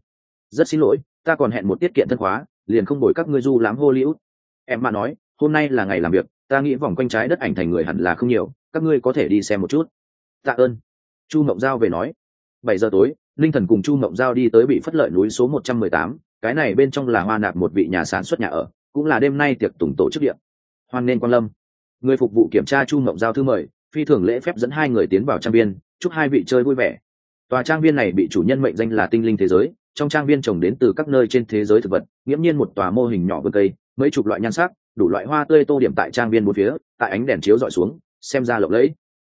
Rất xin lỗi, ta còn hẹn một tiết kiện thân khóa, liền không đổi các ngươi du lãm hollywood. Em mạ nói, hôm nay là ngày làm việc, ta nghĩ vòng quanh trái đất ảnh thành người hẳn là không nhiều, các ngươi có thể đi xem một chút. Tạ ơn. Chu mộng giao về nói. Bảy giờ tối, linh thần cùng chu mộng giao đi tới bị phất lợi núi số một trăm mười tám, cái này bên trong là hoa nạp một vị nhà sản xuất nhà ở, cũng là đêm nay tiệc tùng tổ chức điện hoan nên quan lâm. Người phục vụ kiểm tra chu mộng giao thư mời phi thường lễ phép dẫn hai người tiến vào trang viên, chúc hai vị chơi vui vẻ. Tòa trang viên này bị chủ nhân mệnh danh là tinh linh thế giới, trong trang viên trồng đến từ các nơi trên thế giới thực vật, nghiễm nhiên một tòa mô hình nhỏ vươn cây, mấy chục loại nhan sắc, đủ loại hoa tươi tô điểm tại trang viên một phía, tại ánh đèn chiếu dọi xuống, xem ra lộng lẫy.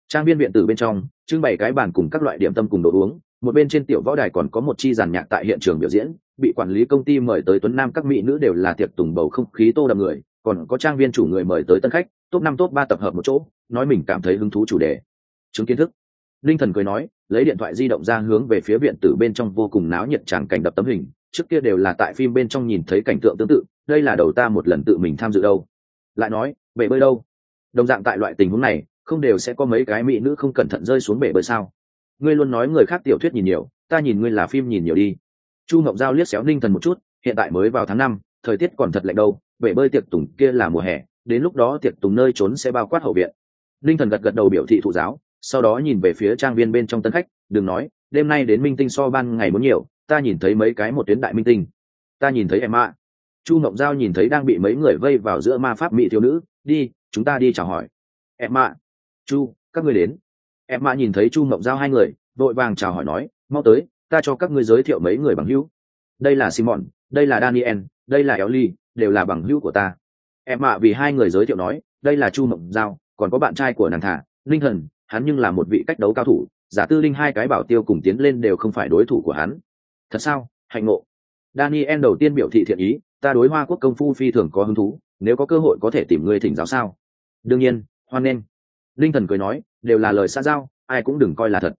Trang viên viện tử bên trong, trưng bày cái bàn cùng các loại điểm tâm cùng đồ uống, một bên trên tiểu võ đài còn có một chi giàn nhạc tại hiện trường biểu diễn, bị quản lý công ty mời tới tuấn nam các mỹ nữ đều là tiệc tùng bầu không khí tô đậm người, còn có trang viên chủ người mời tới tân khách top năm, top ba tập hợp một chỗ, nói mình cảm thấy hứng thú chủ đề. Chứng kiến thức. Linh thần cười nói, lấy điện thoại di động ra hướng về phía viện tử bên trong vô cùng náo nhiệt tràng cảnh đập tấm hình. Trước kia đều là tại phim bên trong nhìn thấy cảnh tượng tương tự, đây là đầu ta một lần tự mình tham dự đâu. Lại nói, bể bơi đâu? Đồng dạng tại loại tình huống này, không đều sẽ có mấy cái mỹ nữ không cẩn thận rơi xuống bể bơi sao? Ngươi luôn nói người khác tiểu thuyết nhìn nhiều, ta nhìn ngươi là phim nhìn nhiều đi. Chu ngọc giao liếc xéo ninh thần một chút, hiện tại mới vào tháng năm, thời tiết còn thật lạnh đâu, bể bơi tiệc tùng kia là mùa hè đến lúc đó tiệc tùng nơi trốn sẽ bao quát hậu viện. Ninh thần gật gật đầu biểu thị thụ giáo sau đó nhìn về phía trang viên bên trong tân khách đừng nói đêm nay đến minh tinh so ban ngày muốn nhiều ta nhìn thấy mấy cái một tuyến đại minh tinh. Ta nhìn thấy em ạ chu ngọc giao nhìn thấy đang bị mấy người vây vào giữa ma pháp mỹ thiếu nữ đi chúng ta đi chào hỏi. Em ạ chu các ngươi đến. Em mạ nhìn thấy chu ngộng giao hai người vội vàng chào hỏi nói mau tới ta cho các ngươi giới thiệu mấy người bằng hữu. Đây là simon đây là daniel đây là Ellie, đều là bằng hữu của ta em mạ vì hai người giới thiệu nói, đây là chu mộng giao, còn có bạn trai của nàng thả, linh thần, hắn nhưng là một vị cách đấu cao thủ, giả tư linh hai cái bảo tiêu cùng tiến lên đều không phải đối thủ của hắn. Thật sao, hạnh ngộ. Daniel đầu tiên biểu thị thiện ý, ta đối hoa quốc công phu phi thường có hứng thú, nếu có cơ hội có thể tìm người thỉnh giáo sao? Đương nhiên, hoan nghênh. Linh thần cười nói, đều là lời xa giao, ai cũng đừng coi là thật.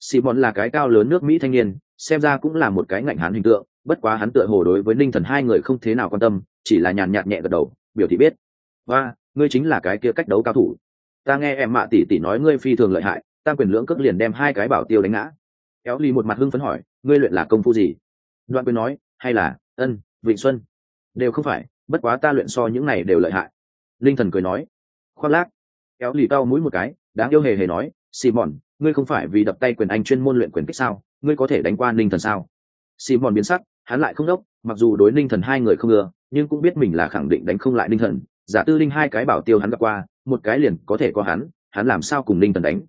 Simon là cái cao lớn nước mỹ thanh niên, xem ra cũng là một cái ngạnh hắn hình tượng, bất quá hắn tựa hồ đối với Linh thần hai người không thế nào quan tâm, chỉ là nhàn nhạt nhẹ gật đầu biểu thị biết. Và ngươi chính là cái kia cách đấu cao thủ. Ta nghe em mạ tỷ tỷ nói ngươi phi thường lợi hại, tam quyền lưỡng cước liền đem hai cái bảo tiêu đánh ngã. Éo ly một mặt hưng phấn hỏi, ngươi luyện là công phu gì? Đoạn quyền nói, hay là, ân, vịnh xuân. Đều không phải, bất quá ta luyện so những này đều lợi hại. Linh thần cười nói, khoác lác. Éo lì tao mũi một cái, đáng yêu hề hề nói xì mòn ngươi không phải vì đập tay quyền anh chuyên môn luyện quyền kích sao? Ngươi có thể đánh qua ninh thần sao? Xì mòn biến sắc, hắn lại không đốc, mặc dù đối ninh thần hai người không ưa nhưng cũng biết mình là khẳng định đánh không lại ninh thần, giả tư linh hai cái bảo tiêu hắn gặp qua, một cái liền có thể có hắn hắn làm sao cùng ninh thần đánh?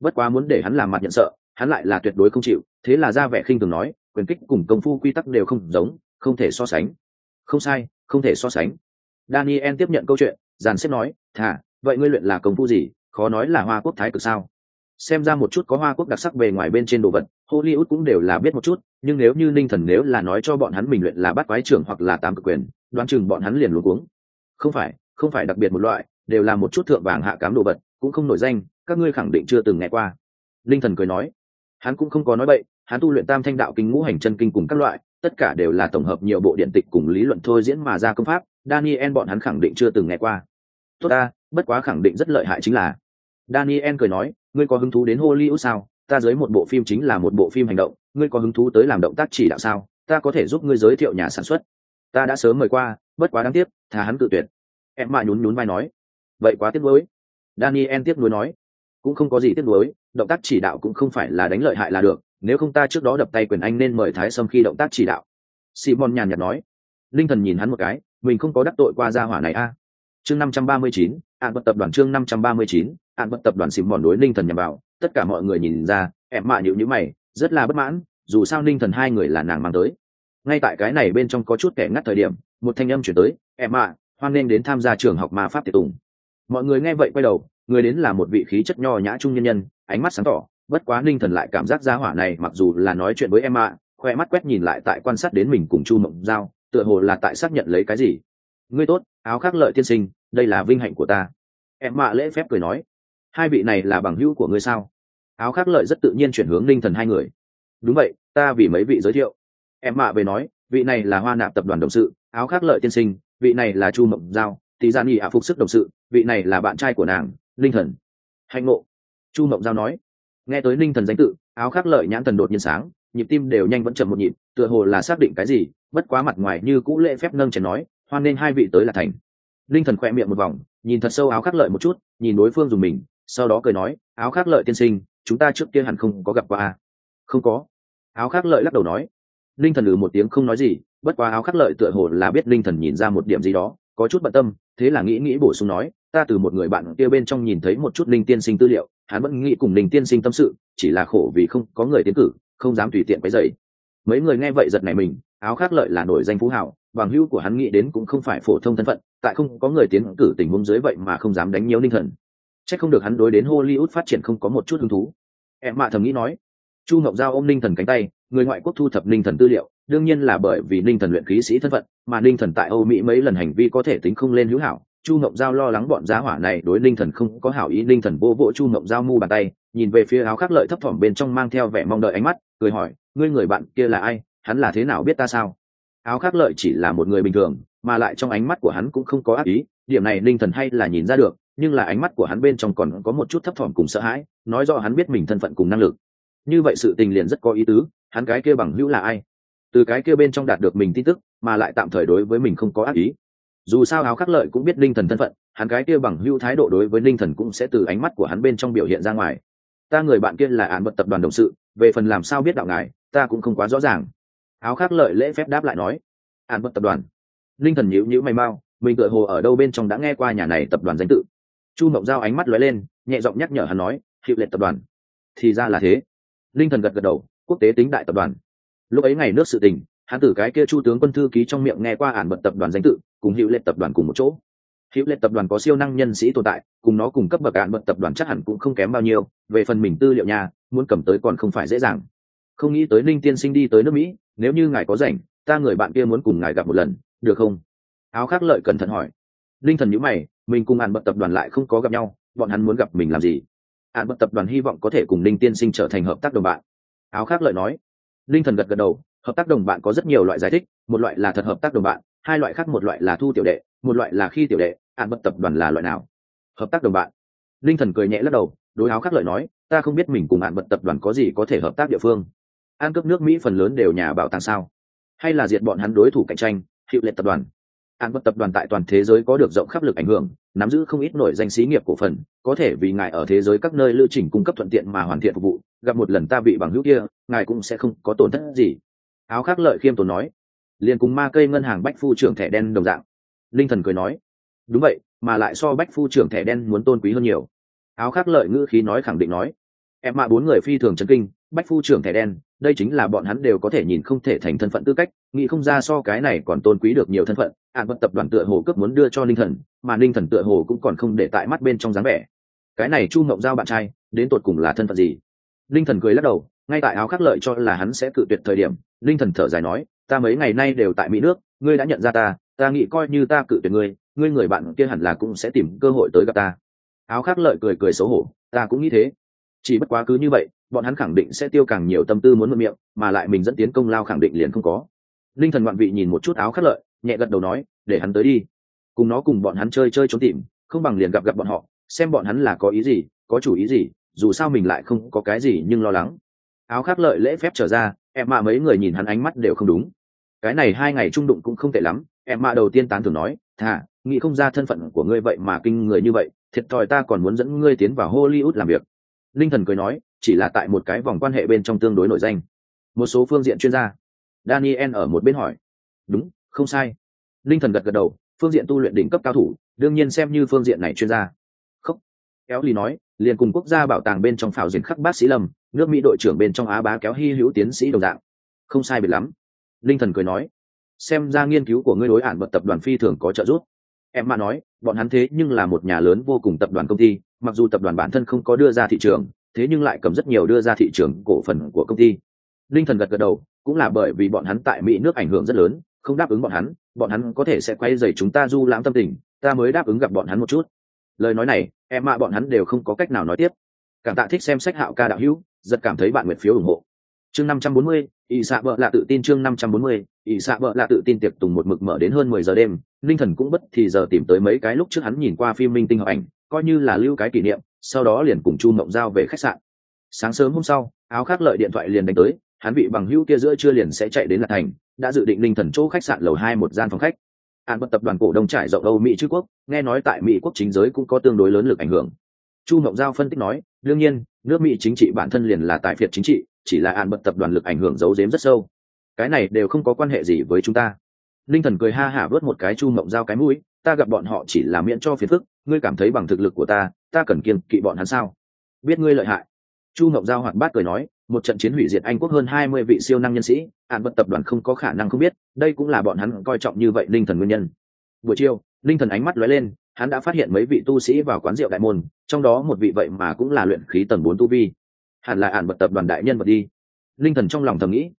Bất quá muốn để hắn làm mặt nhận sợ, hắn lại là tuyệt đối không chịu, thế là ra vẻ khinh thường nói, quyền kích cùng công phu quy tắc đều không giống, không thể so sánh. Không sai, không thể so sánh. Daniel tiếp nhận câu chuyện, dàn xếp nói thà vậy ngươi luyện là công phu gì? Khó nói là hoa quốc thái cực sao? Xem ra một chút có hoa quốc đặc sắc về ngoài bên trên đồ vật, hollywood cũng đều là biết một chút, nhưng nếu như ninh thần nếu là nói cho bọn hắn mình luyện là bắt quái trưởng hoặc là tám cực quyền đoán chừng bọn hắn liền luống cuống. Không phải không phải đặc biệt một loại, đều là một chút thượng vàng hạ cám đồ vật, cũng không nổi danh, các ngươi khẳng định chưa từng nghe qua. Linh thần cười nói, hắn cũng không có nói bậy, hắn tu luyện tam thanh đạo kinh ngũ hành chân kinh cùng các loại, tất cả đều là tổng hợp nhiều bộ điện tịch cùng lý luận thôi diễn mà ra công pháp, daniel bọn hắn khẳng định chưa từng nghe qua. Tốt ta, bất quá khẳng định rất lợi hại chính là. Daniel cười nói, ngươi có hứng thú đến hollywood sao? Ta giới một bộ phim chính là một bộ phim hành động, ngươi có hứng thú tới làm động tác chỉ đạo sao? Ta có thể giúp ngươi giới thiệu nhà sản xuất ta đã sớm mời qua, bất quá đáng tiếc thà hắn tự tuyệt. Em mạ nhún nhún vai nói. Vậy quá tiếc nuối. Daniel tiếc nuối nói. Cũng không có gì tiếc nuối, động tác chỉ đạo cũng không phải là đánh lợi hại là được, nếu không ta trước đó đập tay quyền anh nên mời thái sâm khi động tác chỉ đạo. Simon nhàn nhạt nói. Linh thần nhìn hắn một cái, mình không có đắc tội qua gia hỏa này a. Chương năm trăm ba mươi chín ạn vật tập đoàn chương năm trăm ba mươi chín ạn vật tập đoàn xìm mòn đối linh thần nhằm vào, tất cả mọi người nhìn ra, em mạ nhịu nhữ mày, rất là bất mãn, dù sao linh thần hai người là nàng mang tới ngay tại cái này bên trong có chút kẻ ngắt thời điểm một thanh âm chuyển tới em ạ, hoan nghênh đến tham gia trường học ma pháp tiệc tùng. Mọi người nghe vậy quay đầu người đến là một vị khí chất nho nhã trung nhân nhân ánh mắt sáng tỏ bất quá ninh thần lại cảm giác giá hỏa này mặc dù là nói chuyện với em ạ, khoe mắt quét nhìn lại tại quan sát đến mình cùng chu mộng giao tựa hồ là tại xác nhận lấy cái gì. Ngươi tốt áo khác lợi tiên sinh đây là vinh hạnh của ta. Em mạ lễ phép cười nói hai vị này là bằng hữu của ngươi sao? Áo khác lợi rất tự nhiên chuyển hướng ninh thần hai người. Đúng vậy ta vì mấy vị giới thiệu em mạ về nói, vị này là hoa nạp tập đoàn đồng sự, áo khác lợi tiên sinh, vị này là chu mộng giao tỷ gian nghị ạ phục sức đồng sự, vị này là bạn trai của nàng linh thần. Hạnh ngộ. Chu mộng giao nói. Nghe tới linh thần danh tự, áo khác lợi nhãn thần đột nhiên sáng, nhịp tim đều nhanh vẫn chậm một nhịp, tựa hồ là xác định cái gì, bất quá mặt ngoài như cũ lễ phép nâng chén nói, hoan nên hai vị tới là thành. Linh thần khỏe miệng một vòng, nhìn thật sâu áo khắc lợi một chút, nhìn đối phương dùng mình, sau đó cười nói, áo khắc lợi tiên sinh, chúng ta trước kia hẳn không có gặp qua à? không có. Áo khắc lợi lắc đầu nói linh thần ừ một tiếng không nói gì, bất quá áo khắc lợi tựa hồ là biết linh thần nhìn ra một điểm gì đó, có chút bận tâm, thế là nghĩ nghĩ bổ sung nói, ta từ một người bạn kia bên trong nhìn thấy một chút linh tiên sinh tư liệu, hắn vẫn nghĩ cùng linh tiên sinh tâm sự, chỉ là khổ vì không có người tiến cử, không dám tùy tiện quấy dậy mấy người nghe vậy giật này mình, áo khắc lợi là nổi danh phú hảo bằng hữu của hắn nghĩ đến cũng không phải phổ thông thân phận, tại không có người tiến cử tình huống dưới vậy mà không dám đánh nhiều linh thần. Chắc không được hắn đối đến hollywood phát triển không có một chút hứng thú. Em mạ thầm nghĩ nói chu ngọc giao ôm ninh thần cánh tay, người ngoại quốc thu thập ninh thần tư liệu, đương nhiên là bởi vì ninh thần luyện khí sĩ thân phận, mà ninh thần tại âu mỹ mấy lần hành vi có thể tính không lên hữu hảo. Chu ngọc giao lo lắng bọn giá hỏa này đối ninh thần không có hảo ý, ninh thần vô vỗ chu ngọc giao mu bàn tay, nhìn về phía áo khắc lợi thấp thỏm bên trong mang theo vẻ mong đợi ánh mắt, cười hỏi, ngươi người bạn kia là ai? Hắn là thế nào biết ta sao? Áo khắc lợi chỉ là một người bình thường, mà lại trong ánh mắt của hắn cũng không có ác ý, điểm này ninh thần hay là nhìn ra được, nhưng là ánh mắt của hắn bên trong còn có một chút thấp thỏm cùng sợ hãi, nói rõ hắn biết mình thân phận cùng năng lực như vậy sự tình liền rất có ý tứ, hắn cái kia bằng hữu là ai? Từ cái kia bên trong đạt được mình tin tức, mà lại tạm thời đối với mình không có ác ý. Dù sao áo khắc lợi cũng biết linh thần thân phận, hắn cái kia bằng hữu thái độ đối với linh thần cũng sẽ từ ánh mắt của hắn bên trong biểu hiện ra ngoài. Ta người bạn kia là án bật tập đoàn đồng sự, về phần làm sao biết đạo ngài, ta cũng không quá rõ ràng. Áo khắc lợi lễ phép đáp lại nói, án bật tập đoàn. Linh thần nhíu nhíu mày mau, mình tựa hồ ở đâu bên trong đã nghe qua nhà này tập đoàn danh tự. Chu mộng giao ánh mắt lóe lên, nhẹ giọng nhắc nhở hắn nói, hiệu lệ tập đoàn. Thì ra là thế linh thần gật gật đầu, quốc tế tính đại tập đoàn. Lúc ấy ngày nước sự tình hắn tử cái kia chu tướng quân thư ký trong miệng nghe qua ản bật tập đoàn danh tự, cùng hữu lệ tập đoàn cùng một chỗ. Hữu lệ tập đoàn có siêu năng nhân sĩ tồn tại, cùng nó cùng cấp bậc ản bật tập đoàn chắc hẳn cũng không kém bao nhiêu, về phần mình tư liệu nhà, muốn cầm tới còn không phải dễ dàng. Không nghĩ tới ninh tiên sinh đi tới nước mỹ, nếu như ngài có rảnh, ta người bạn kia muốn cùng ngài gặp một lần, được không? Áo khác lợi cẩn thận hỏi. Linh thần nhữ mày, mình cùng ản bật tập đoàn lại không có gặp nhau, bọn hắn muốn gặp mình làm gì? Ản bật tập đoàn hy vọng có thể cùng ninh tiên sinh trở thành hợp tác đồng bạn. Áo khác lợi nói, linh thần gật gật đầu, hợp tác đồng bạn có rất nhiều loại giải thích, một loại là thật hợp tác đồng bạn, hai loại khác một loại là thu tiểu đệ, một loại là khi tiểu đệ ạn bật tập đoàn là loại nào? Hợp tác đồng bạn. Linh thần cười nhẹ lắc đầu, đối áo khác lợi nói, ta không biết mình cùng ạn bật tập đoàn có gì có thể hợp tác địa phương. An cấp nước mỹ phần lớn đều nhà bảo tàng sao? Hay là diệt bọn hắn đối thủ cạnh tranh hiệu lệ tập đoàn? An bật tập đoàn tại toàn thế giới có được rộng khắp lực ảnh hưởng nắm giữ không ít nổi danh xí nghiệp cổ phần, có thể vì ngài ở thế giới các nơi lưu trình cung cấp thuận tiện mà hoàn thiện phục vụ, gặp một lần ta bị bằng hữu kia, ngài cũng sẽ không có tổn thất gì. Áo khác lợi khiêm tốn nói, liền cùng ma cây ngân hàng bách phu trưởng thẻ đen đồng dạng. Linh thần cười nói, đúng vậy, mà lại so bách phu trưởng thẻ đen muốn tôn quý hơn nhiều. Áo khác lợi ngữ khí nói khẳng định nói, em mạ bốn người phi thường chấn kinh, bách phu trưởng thẻ đen, đây chính là bọn hắn đều có thể nhìn không thể thành thân phận tư cách, nghĩ không ra so cái này còn tôn quý được nhiều thân phận. À, ạn vật tập đoàn tựa hồ cướp muốn đưa cho linh thần, mà linh thần tựa hồ cũng còn không để tại mắt bên trong dáng vẻ. Cái này chu mộng giao bạn trai, đến tột cùng là thân phận gì? Linh thần cười lắc đầu, ngay tại áo khắc lợi cho là hắn sẽ cự tuyệt thời điểm linh thần thở dài nói, ta mấy ngày nay đều tại mỹ nước, ngươi đã nhận ra ta ta nghĩ coi như ta cự tuyệt ngươi ngươi người bạn kia hẳn là cũng sẽ tìm cơ hội tới gặp ta. Áo khắc lợi cười cười xấu hổ, ta cũng nghĩ thế. Chỉ bất quá cứ như vậy, bọn hắn khẳng định sẽ tiêu càng nhiều tâm tư muốn mượn miệng, mà lại mình dẫn tiến công lao khẳng định liền không có linh thần ngoạn vị nhìn một chút áo khắc lợi, nhẹ gật đầu nói, để hắn tới đi. Cùng nó cùng bọn hắn chơi chơi trốn tìm, không bằng liền gặp gặp bọn họ, xem bọn hắn là có ý gì, có chủ ý gì, dù sao mình lại không có cái gì nhưng lo lắng. Áo khắc lợi lễ phép trở ra, em mạ mấy người nhìn hắn ánh mắt đều không đúng. Cái này hai ngày trung đụng cũng không tệ lắm, em mạ đầu tiên tán thường nói. Thà, nghĩ không ra thân phận của ngươi vậy mà kinh người như vậy, thiệt thòi ta còn muốn dẫn ngươi tiến vào hollywood làm việc. Linh thần cười nói, chỉ là tại một cái vòng quan hệ bên trong tương đối nổi danh. Một số phương diện chuyên gia daniel ở một bên hỏi. Đúng, không sai. Linh thần gật gật đầu, phương diện tu luyện đỉnh cấp cao thủ, đương nhiên xem như phương diện này chuyên gia. Không kéo ly nói, liền cùng quốc gia bảo tàng bên trong phào diện khắc bác sĩ lâm, nước mỹ đội trưởng bên trong á bá kéo hy hữu tiến sĩ đồng dạng. Không sai biệt lắm. Linh thần cười nói, xem ra nghiên cứu của ngươi đối ản bật tập đoàn phi thường có trợ giúp. Em mà nói, bọn hắn thế nhưng là một nhà lớn vô cùng tập đoàn công ty, mặc dù tập đoàn bản thân không có đưa ra thị trường, thế nhưng lại cầm rất nhiều đưa ra thị trường cổ phần của công ty linh thần gật gật đầu, cũng là bởi vì bọn hắn tại mỹ nước ảnh hưởng rất lớn, không đáp ứng bọn hắn bọn hắn có thể sẽ quay dày chúng ta du lãm tâm tình, ta mới đáp ứng gặp bọn hắn một chút. Lời nói này em mạ bọn hắn đều không có cách nào nói tiếp. Cảm tạ thích xem sách hạo ca đạo hữu giật cảm thấy bạn nguyện phiếu ủng hộ. Chương năm trăm bốn mươi ỵ xạ vợ lạ tự tin chương năm trăm bốn mươi ỵ xạ vợ lạ tự tin tiệc tùng một mực mở đến hơn mười giờ đêm, linh thần cũng bất thì giờ tìm tới mấy cái lúc trước hắn nhìn qua phim minh tinh hợp ảnh, coi như là lưu cái kỷ niệm, sau đó liền cùng chu mộng giao về khách sạn. Sáng sớm hôm sau, áo khác lợi điện thoại liền đánh tới hắn bị bằng hữu kia giữa chưa liền sẽ chạy đến lạc thành, đã dự định linh thần chỗ khách sạn lầu hai một gian phòng khách. An bật tập đoàn cổ đông trải rộng âu mỹ chư quốc, nghe nói tại mỹ quốc chính giới cũng có tương đối lớn lực ảnh hưởng. Chu mộng giao phân tích nói, đương nhiên, nước mỹ chính trị bản thân liền là tài phiệt chính trị, chỉ là an bật tập đoàn lực ảnh hưởng giấu giếm rất sâu. Cái này đều không có quan hệ gì với chúng ta. Linh thần cười ha hả vớt một cái chu mộng giao cái mũi, ta gặp bọn họ chỉ là miễn cho phiền phức, ngươi cảm thấy bằng thực lực của ta ta cần kiên kỵ bọn hắn sao? Biết ngươi lợi hại. Chu mộng giao hoạt bát cười nói một trận chiến hủy diệt anh quốc hơn hai mươi vị siêu năng nhân sĩ an bật tập đoàn không có khả năng không biết, đây cũng là bọn hắn coi trọng như vậy linh thần nguyên nhân. Buổi chiều, linh thần ánh mắt lóe lên, hắn đã phát hiện mấy vị tu sĩ vào quán rượu đại môn, trong đó một vị vậy mà cũng là luyện khí tầng bốn tu vi. Hẳn là ản bật tập đoàn đại nhân vật đi. Linh thần trong lòng thầm nghĩ.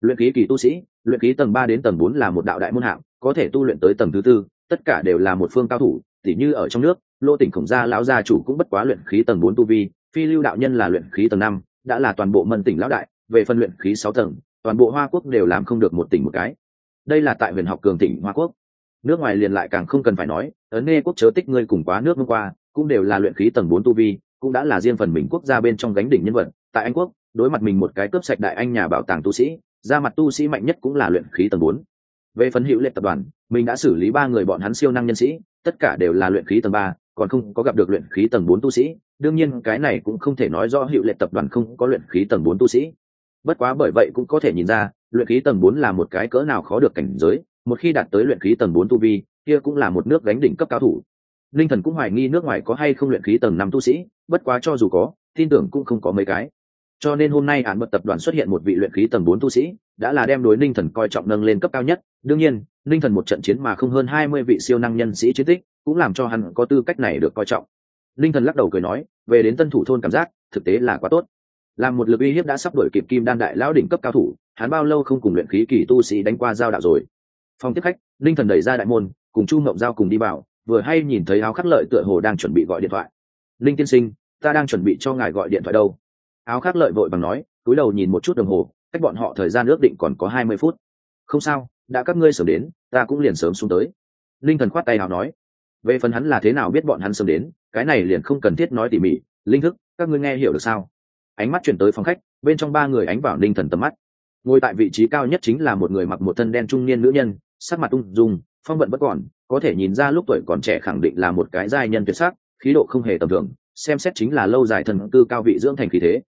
Luyện khí kỳ tu sĩ, luyện khí tầng ba đến tầng bốn là một đạo đại môn hạng, có thể tu luyện tới tầng thứ tư, tất cả đều là một phương cao thủ, tỉ như ở trong nước, lô tỉnh khổng gia lão gia chủ cũng bất quá luyện khí tầng bốn tu vi, phi lưu đạo nhân là luyện khí tầng năm đã là toàn bộ mân tỉnh lão đại, về phân luyện khí sáu tầng, toàn bộ hoa quốc đều làm không được một tỉnh một cái. Đây là tại huyền học cường tỉnh hoa quốc. Nước ngoài liền lại càng không cần phải nói, ấn nghe quốc chớ tích ngươi cùng quá nước hôm qua, cũng đều là luyện khí tầng bốn tu vi, cũng đã là riêng phần mình quốc gia bên trong gánh đỉnh nhân vật. Tại anh quốc, đối mặt mình một cái cướp sạch đại anh nhà bảo tàng tu sĩ, ra mặt tu sĩ mạnh nhất cũng là luyện khí tầng bốn. Về phấn hữu lệ tập đoàn, mình đã xử lý ba người bọn hắn siêu năng nhân sĩ, tất cả đều là luyện khí tầng ba, còn không có gặp được luyện khí tầng bốn tu sĩ đương nhiên, cái này cũng không thể nói do hiệu lệ tập đoàn không có luyện khí tầng bốn tu sĩ. Bất quá bởi vậy cũng có thể nhìn ra, luyện khí tầng bốn là một cái cỡ nào khó được cảnh giới, một khi đạt tới luyện khí tầng bốn tu vi, kia cũng là một nước gánh đỉnh cấp cao thủ. Linh thần cũng hoài nghi nước ngoài có hay không luyện khí tầng năm tu sĩ, bất quá cho dù có, tin tưởng cũng không có mấy cái. Cho nên hôm nay án mật tập đoàn xuất hiện một vị luyện khí tầng bốn tu sĩ, đã là đem đối linh thần coi trọng nâng lên cấp cao nhất. Đương nhiên, linh thần một trận chiến mà không hơn hai mươi vị siêu năng nhân sĩ chiến tích, cũng làm cho hắn có tư cách này được coi trọng linh thần lắc đầu cười nói, về đến tân thủ thôn cảm giác, thực tế là quá tốt. Làm một lực uy hiếp đã sắp đổi kịp kim đan đại lão đỉnh cấp cao thủ, hắn bao lâu không cùng luyện khí kỳ tu sĩ đánh qua giao đạo rồi. Phòng tiếp khách, linh thần đẩy ra đại môn, cùng chu ngộng giao cùng đi vào, vừa hay nhìn thấy áo khắc lợi tựa hồ đang chuẩn bị gọi điện thoại. Linh tiên sinh, ta đang chuẩn bị cho ngài gọi điện thoại đâu. Áo khắc lợi vội bằng nói cúi đầu nhìn một chút đồng hồ, cách bọn họ thời gian ước định còn có hai mươi phút. Không sao, đã các ngươi sớm đến, ta cũng liền sớm xuống tới. Linh thần khoát tay nào nói, về phần hắn là thế nào biết bọn hắn sớm đến cái này liền không cần thiết nói tỉ mỉ, linh thức, các ngươi nghe hiểu được sao? Ánh mắt chuyển tới phòng khách, bên trong ba người ánh vào linh thần tầm mắt. Ngồi tại vị trí cao nhất chính là một người mặc một thân đen trung niên nữ nhân, sắc mặt ung dung, phong vận bất còn, có thể nhìn ra lúc tuổi còn trẻ khẳng định là một cái giai nhân tuyệt sắc, khí độ không hề tầm thường, xem xét chính là lâu dài thần tư cao vị dưỡng thành khí thế.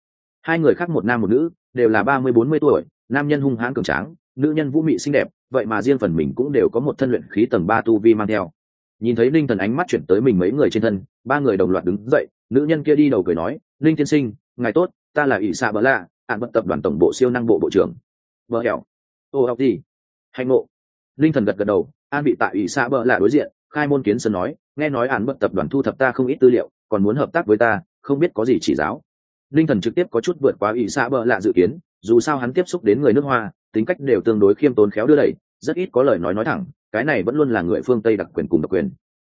Hai người khác một nam một nữ, đều là ba mươi bốn mươi tuổi, nam nhân hung hãn cường tráng, nữ nhân vũ mị xinh đẹp, vậy mà riêng phần mình cũng đều có một thân luyện khí tầng ba tu vi mang theo nhìn thấy linh thần ánh mắt chuyển tới mình mấy người trên thân, ba người đồng loạt đứng dậy, nữ nhân kia đi đầu cười nói, linh tiên sinh, ngài tốt, ta là ỷ xạ bờ lạ ạn vận tập đoàn tổng bộ siêu năng bộ bộ trưởng. Vợ hẻo. Ô, học gì? Hạnh ngộ. Linh thần gật gật đầu, an bị tại ỷ xạ bờ lạ đối diện, khai môn kiến sơn nói, nghe nói ạn vận tập đoàn thu thập ta không ít tư liệu, còn muốn hợp tác với ta, không biết có gì chỉ giáo. Linh thần trực tiếp có chút vượt quá ỷ xạ bờ lạ dự kiến, dù sao hắn tiếp xúc đến người nước hoa, tính cách đều tương đối khiêm tốn khéo đưa đẩy, rất ít có lời nói nói thẳng cái này vẫn luôn là người phương tây đặc quyền cùng đặc quyền.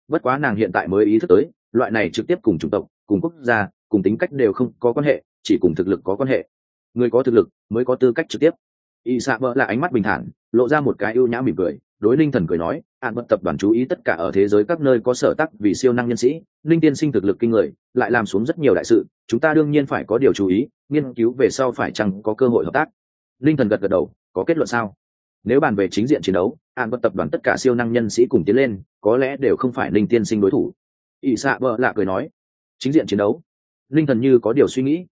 Bất quá nàng hiện tại mới ý thức tới, loại này trực tiếp cùng chủng tộc, cùng quốc gia, cùng tính cách đều không có quan hệ, chỉ cùng thực lực có quan hệ. Người có thực lực mới có tư cách trực tiếp. Y xạ vợ là ánh mắt bình thản, lộ ra một cái ưu nhã mỉm cười, đối ninh thần cười nói hạn bật tập đoàn chú ý tất cả ở thế giới các nơi có sở tắc vì siêu năng nhân sĩ, ninh tiên sinh thực lực kinh người, lại làm xuống rất nhiều đại sự, chúng ta đương nhiên phải có điều chú ý, nghiên cứu về sau phải chăng có cơ hội hợp tác. Ninh thần gật gật đầu, có kết luận sao? Nếu bàn về chính diện chiến đấu, an bất tập đoàn tất cả siêu năng nhân sĩ cùng tiến lên, có lẽ đều không phải ninh tiên sinh đối thủ. Ỵ xạ vợ lạ cười nói, chính diện chiến đấu? Ninh thần như có điều suy nghĩ.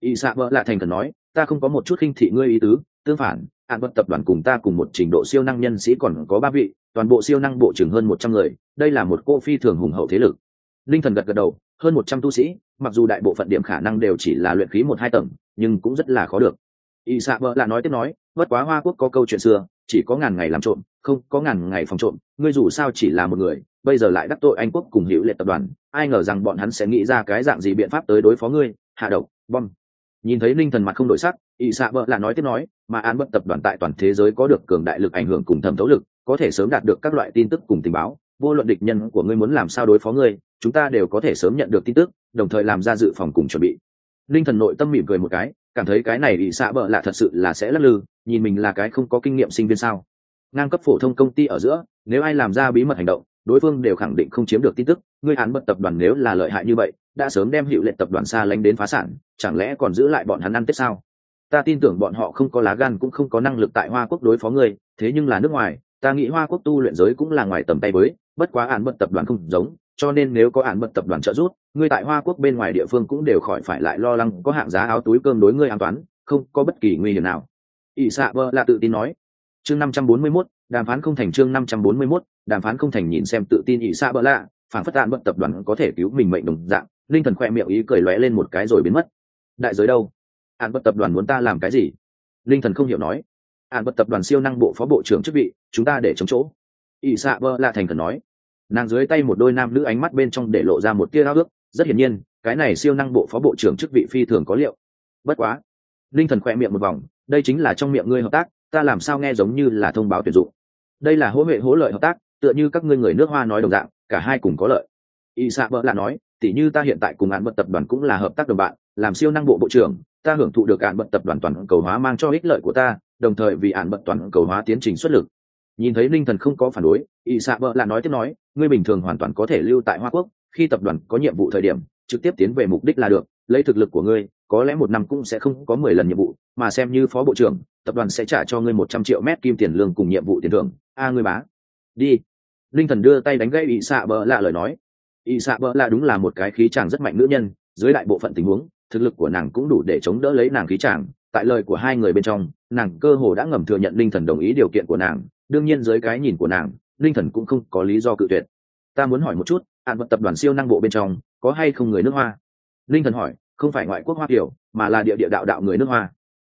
Ỵ xạ vợ lạ thành thần nói, ta không có một chút khinh thị ngươi ý tứ, tương phản, an bất tập đoàn cùng ta cùng một trình độ siêu năng nhân sĩ còn có ba vị, toàn bộ siêu năng bộ trưởng hơn một trăm người, đây là một cô phi thường hùng hậu thế lực. Linh thần gật gật đầu, hơn một trăm tu sĩ, mặc dù đại bộ phận điểm khả năng đều chỉ là luyện khí một hai tầng, nhưng cũng rất là khó được. Y xạ vợ lạ nói tiếp nói bất quá hoa quốc có câu chuyện xưa, chỉ có ngàn ngày làm trộm, không có ngàn ngày phòng trộm, ngươi dù sao chỉ là một người, bây giờ lại đắc tội anh quốc cùng hữu liệt tập đoàn, ai ngờ rằng bọn hắn sẽ nghĩ ra cái dạng gì biện pháp tới đối phó ngươi? Hạ độc, bom. Nhìn thấy linh thần mặt không đổi sắc ỵ xạ vợ là nói tiếp nói, mà án bất tập đoàn tại toàn thế giới có được cường đại lực ảnh hưởng cùng thẩm thấu lực, có thể sớm đạt được các loại tin tức cùng tình báo. Vô luận địch nhân của ngươi muốn làm sao đối phó ngươi, chúng ta đều có thể sớm nhận được tin tức, đồng thời làm ra dự phòng cùng chuẩn bị. Linh thần nội tâm mỉm cười một cái cảm thấy cái này bị xạ bợ lạ thật sự là sẽ lắc lư, nhìn mình là cái không có kinh nghiệm sinh viên sao. Ngang cấp phổ thông công ty ở giữa, nếu ai làm ra bí mật hành động, đối phương đều khẳng định không chiếm được tin tức, ngươi án bật tập đoàn nếu là lợi hại như vậy, đã sớm đem hiệu lệ tập đoàn xa lánh đến phá sản, chẳng lẽ còn giữ lại bọn hắn ăn tết sao? Ta tin tưởng bọn họ không có lá gan cũng không có năng lực tại hoa quốc đối phó ngươi, thế nhưng là nước ngoài, ta nghĩ hoa quốc tu luyện giới cũng là ngoài tầm tay với, bất quá án bật tập đoàn không giống cho nên nếu có án mật tập đoàn trợ giúp ngươi tại hoa quốc bên ngoài địa phương cũng đều khỏi phải lại lo lắng có hạng giá áo túi cơm đối ngươi an toàn không có bất kỳ nguy hiểm nào. Ỷ xạ bơ là tự tin nói. Chương năm trăm bốn mươi 541, đàm phán không thành chương năm trăm bốn mươi 541, đàm phán không thành nhìn xem tự tin ỷ xạ bơ lạ phản phất tạn bận tập đoàn có thể cứu mình mệnh đồng dạng linh thần khoe miệng ý cười lóe lên một cái rồi biến mất. Đại giới đâu? An bất tập đoàn muốn ta làm cái gì? Linh thần không hiểu nói. An bất tập đoàn siêu năng bộ phó bộ trưởng chức vị chúng ta để chống chỗ. Ỷ xạ bơ lạ thành thần nói nàng dưới tay một đôi nam nữ ánh mắt bên trong để lộ ra một tia ao ước rất hiển nhiên, cái này siêu năng bộ phó bộ trưởng chức vị phi thường có liệu. Bất quá, linh thần khỏe miệng một vòng, đây chính là trong miệng ngươi hợp tác, ta làm sao nghe giống như là thông báo tuyển dụng. Đây là hỗ huệ hỗ lợi hợp tác, tựa như các ngươi người nước hoa nói đồng dạng, cả hai cùng có lợi. Y sa vợ lạ nói tỉ như ta hiện tại cùng án bật tập đoàn cũng là hợp tác đồng bạn, làm siêu năng bộ bộ trưởng, ta hưởng thụ được án bật tập đoàn toàn cầu hóa mang cho ích lợi của ta, đồng thời vì án bật toàn cầu hóa tiến trình xuất lực nhìn thấy linh thần không có phản đối, y xạ vợ là nói tiếp nói, ngươi bình thường hoàn toàn có thể lưu tại hoa quốc, khi tập đoàn có nhiệm vụ thời điểm, trực tiếp tiến về mục đích là được, lấy thực lực của ngươi, có lẽ một năm cũng sẽ không có mười lần nhiệm vụ, mà xem như phó bộ trưởng, tập đoàn sẽ trả cho ngươi một trăm triệu mét kim tiền lương cùng nhiệm vụ tiền thưởng. A, ngươi bá. Đi. Linh thần đưa tay đánh gây ỵ xạ bờ lạ lời nói. Ỵ xạ bờ lạ đúng là một cái khí chàng rất mạnh nữ nhân, dưới đại bộ phận tình huống, thực lực của nàng cũng đủ để chống đỡ lấy nàng khí chàng tại lời của hai người bên trong, nàng cơ hồ đã ngầm thừa nhận linh thần đồng ý điều kiện của nàng, đương nhiên dưới cái nhìn của nàng, linh thần cũng không có lý do cự tuyệt. Ta muốn hỏi một chút hạn vật tập đoàn siêu năng bộ bên trong, có hay không người nước hoa? Linh thần hỏi, không phải ngoại quốc hoa kiểu mà là địa địa đạo đạo người nước hoa.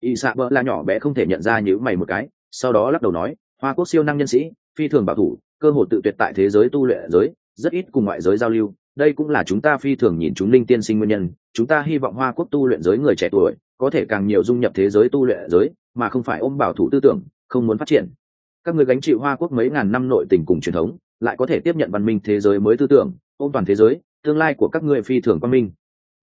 Y xạ bỡ là nhỏ bé không thể nhận ra như mày một cái, sau đó lắc đầu nói, hoa quốc siêu năng nhân sĩ, phi thường bảo thủ, cơ hội tự tuyệt tại thế giới tu luyện giới, rất ít cùng ngoại giới giao lưu, đây cũng là chúng ta phi thường nhìn chúng linh tiên sinh nguyên nhân, chúng ta hy vọng hoa quốc tu luyện giới người trẻ tuổi có thể càng nhiều dung nhập thế giới tu luyện giới, mà không phải ôm bảo thủ tư tưởng, không muốn phát triển. Các người gánh chịu hoa quốc mấy ngàn năm nội tình cùng truyền thống, lại có thể tiếp nhận văn minh thế giới mới tư tưởng, ôm toàn thế giới, tương lai của các người phi thường văn minh.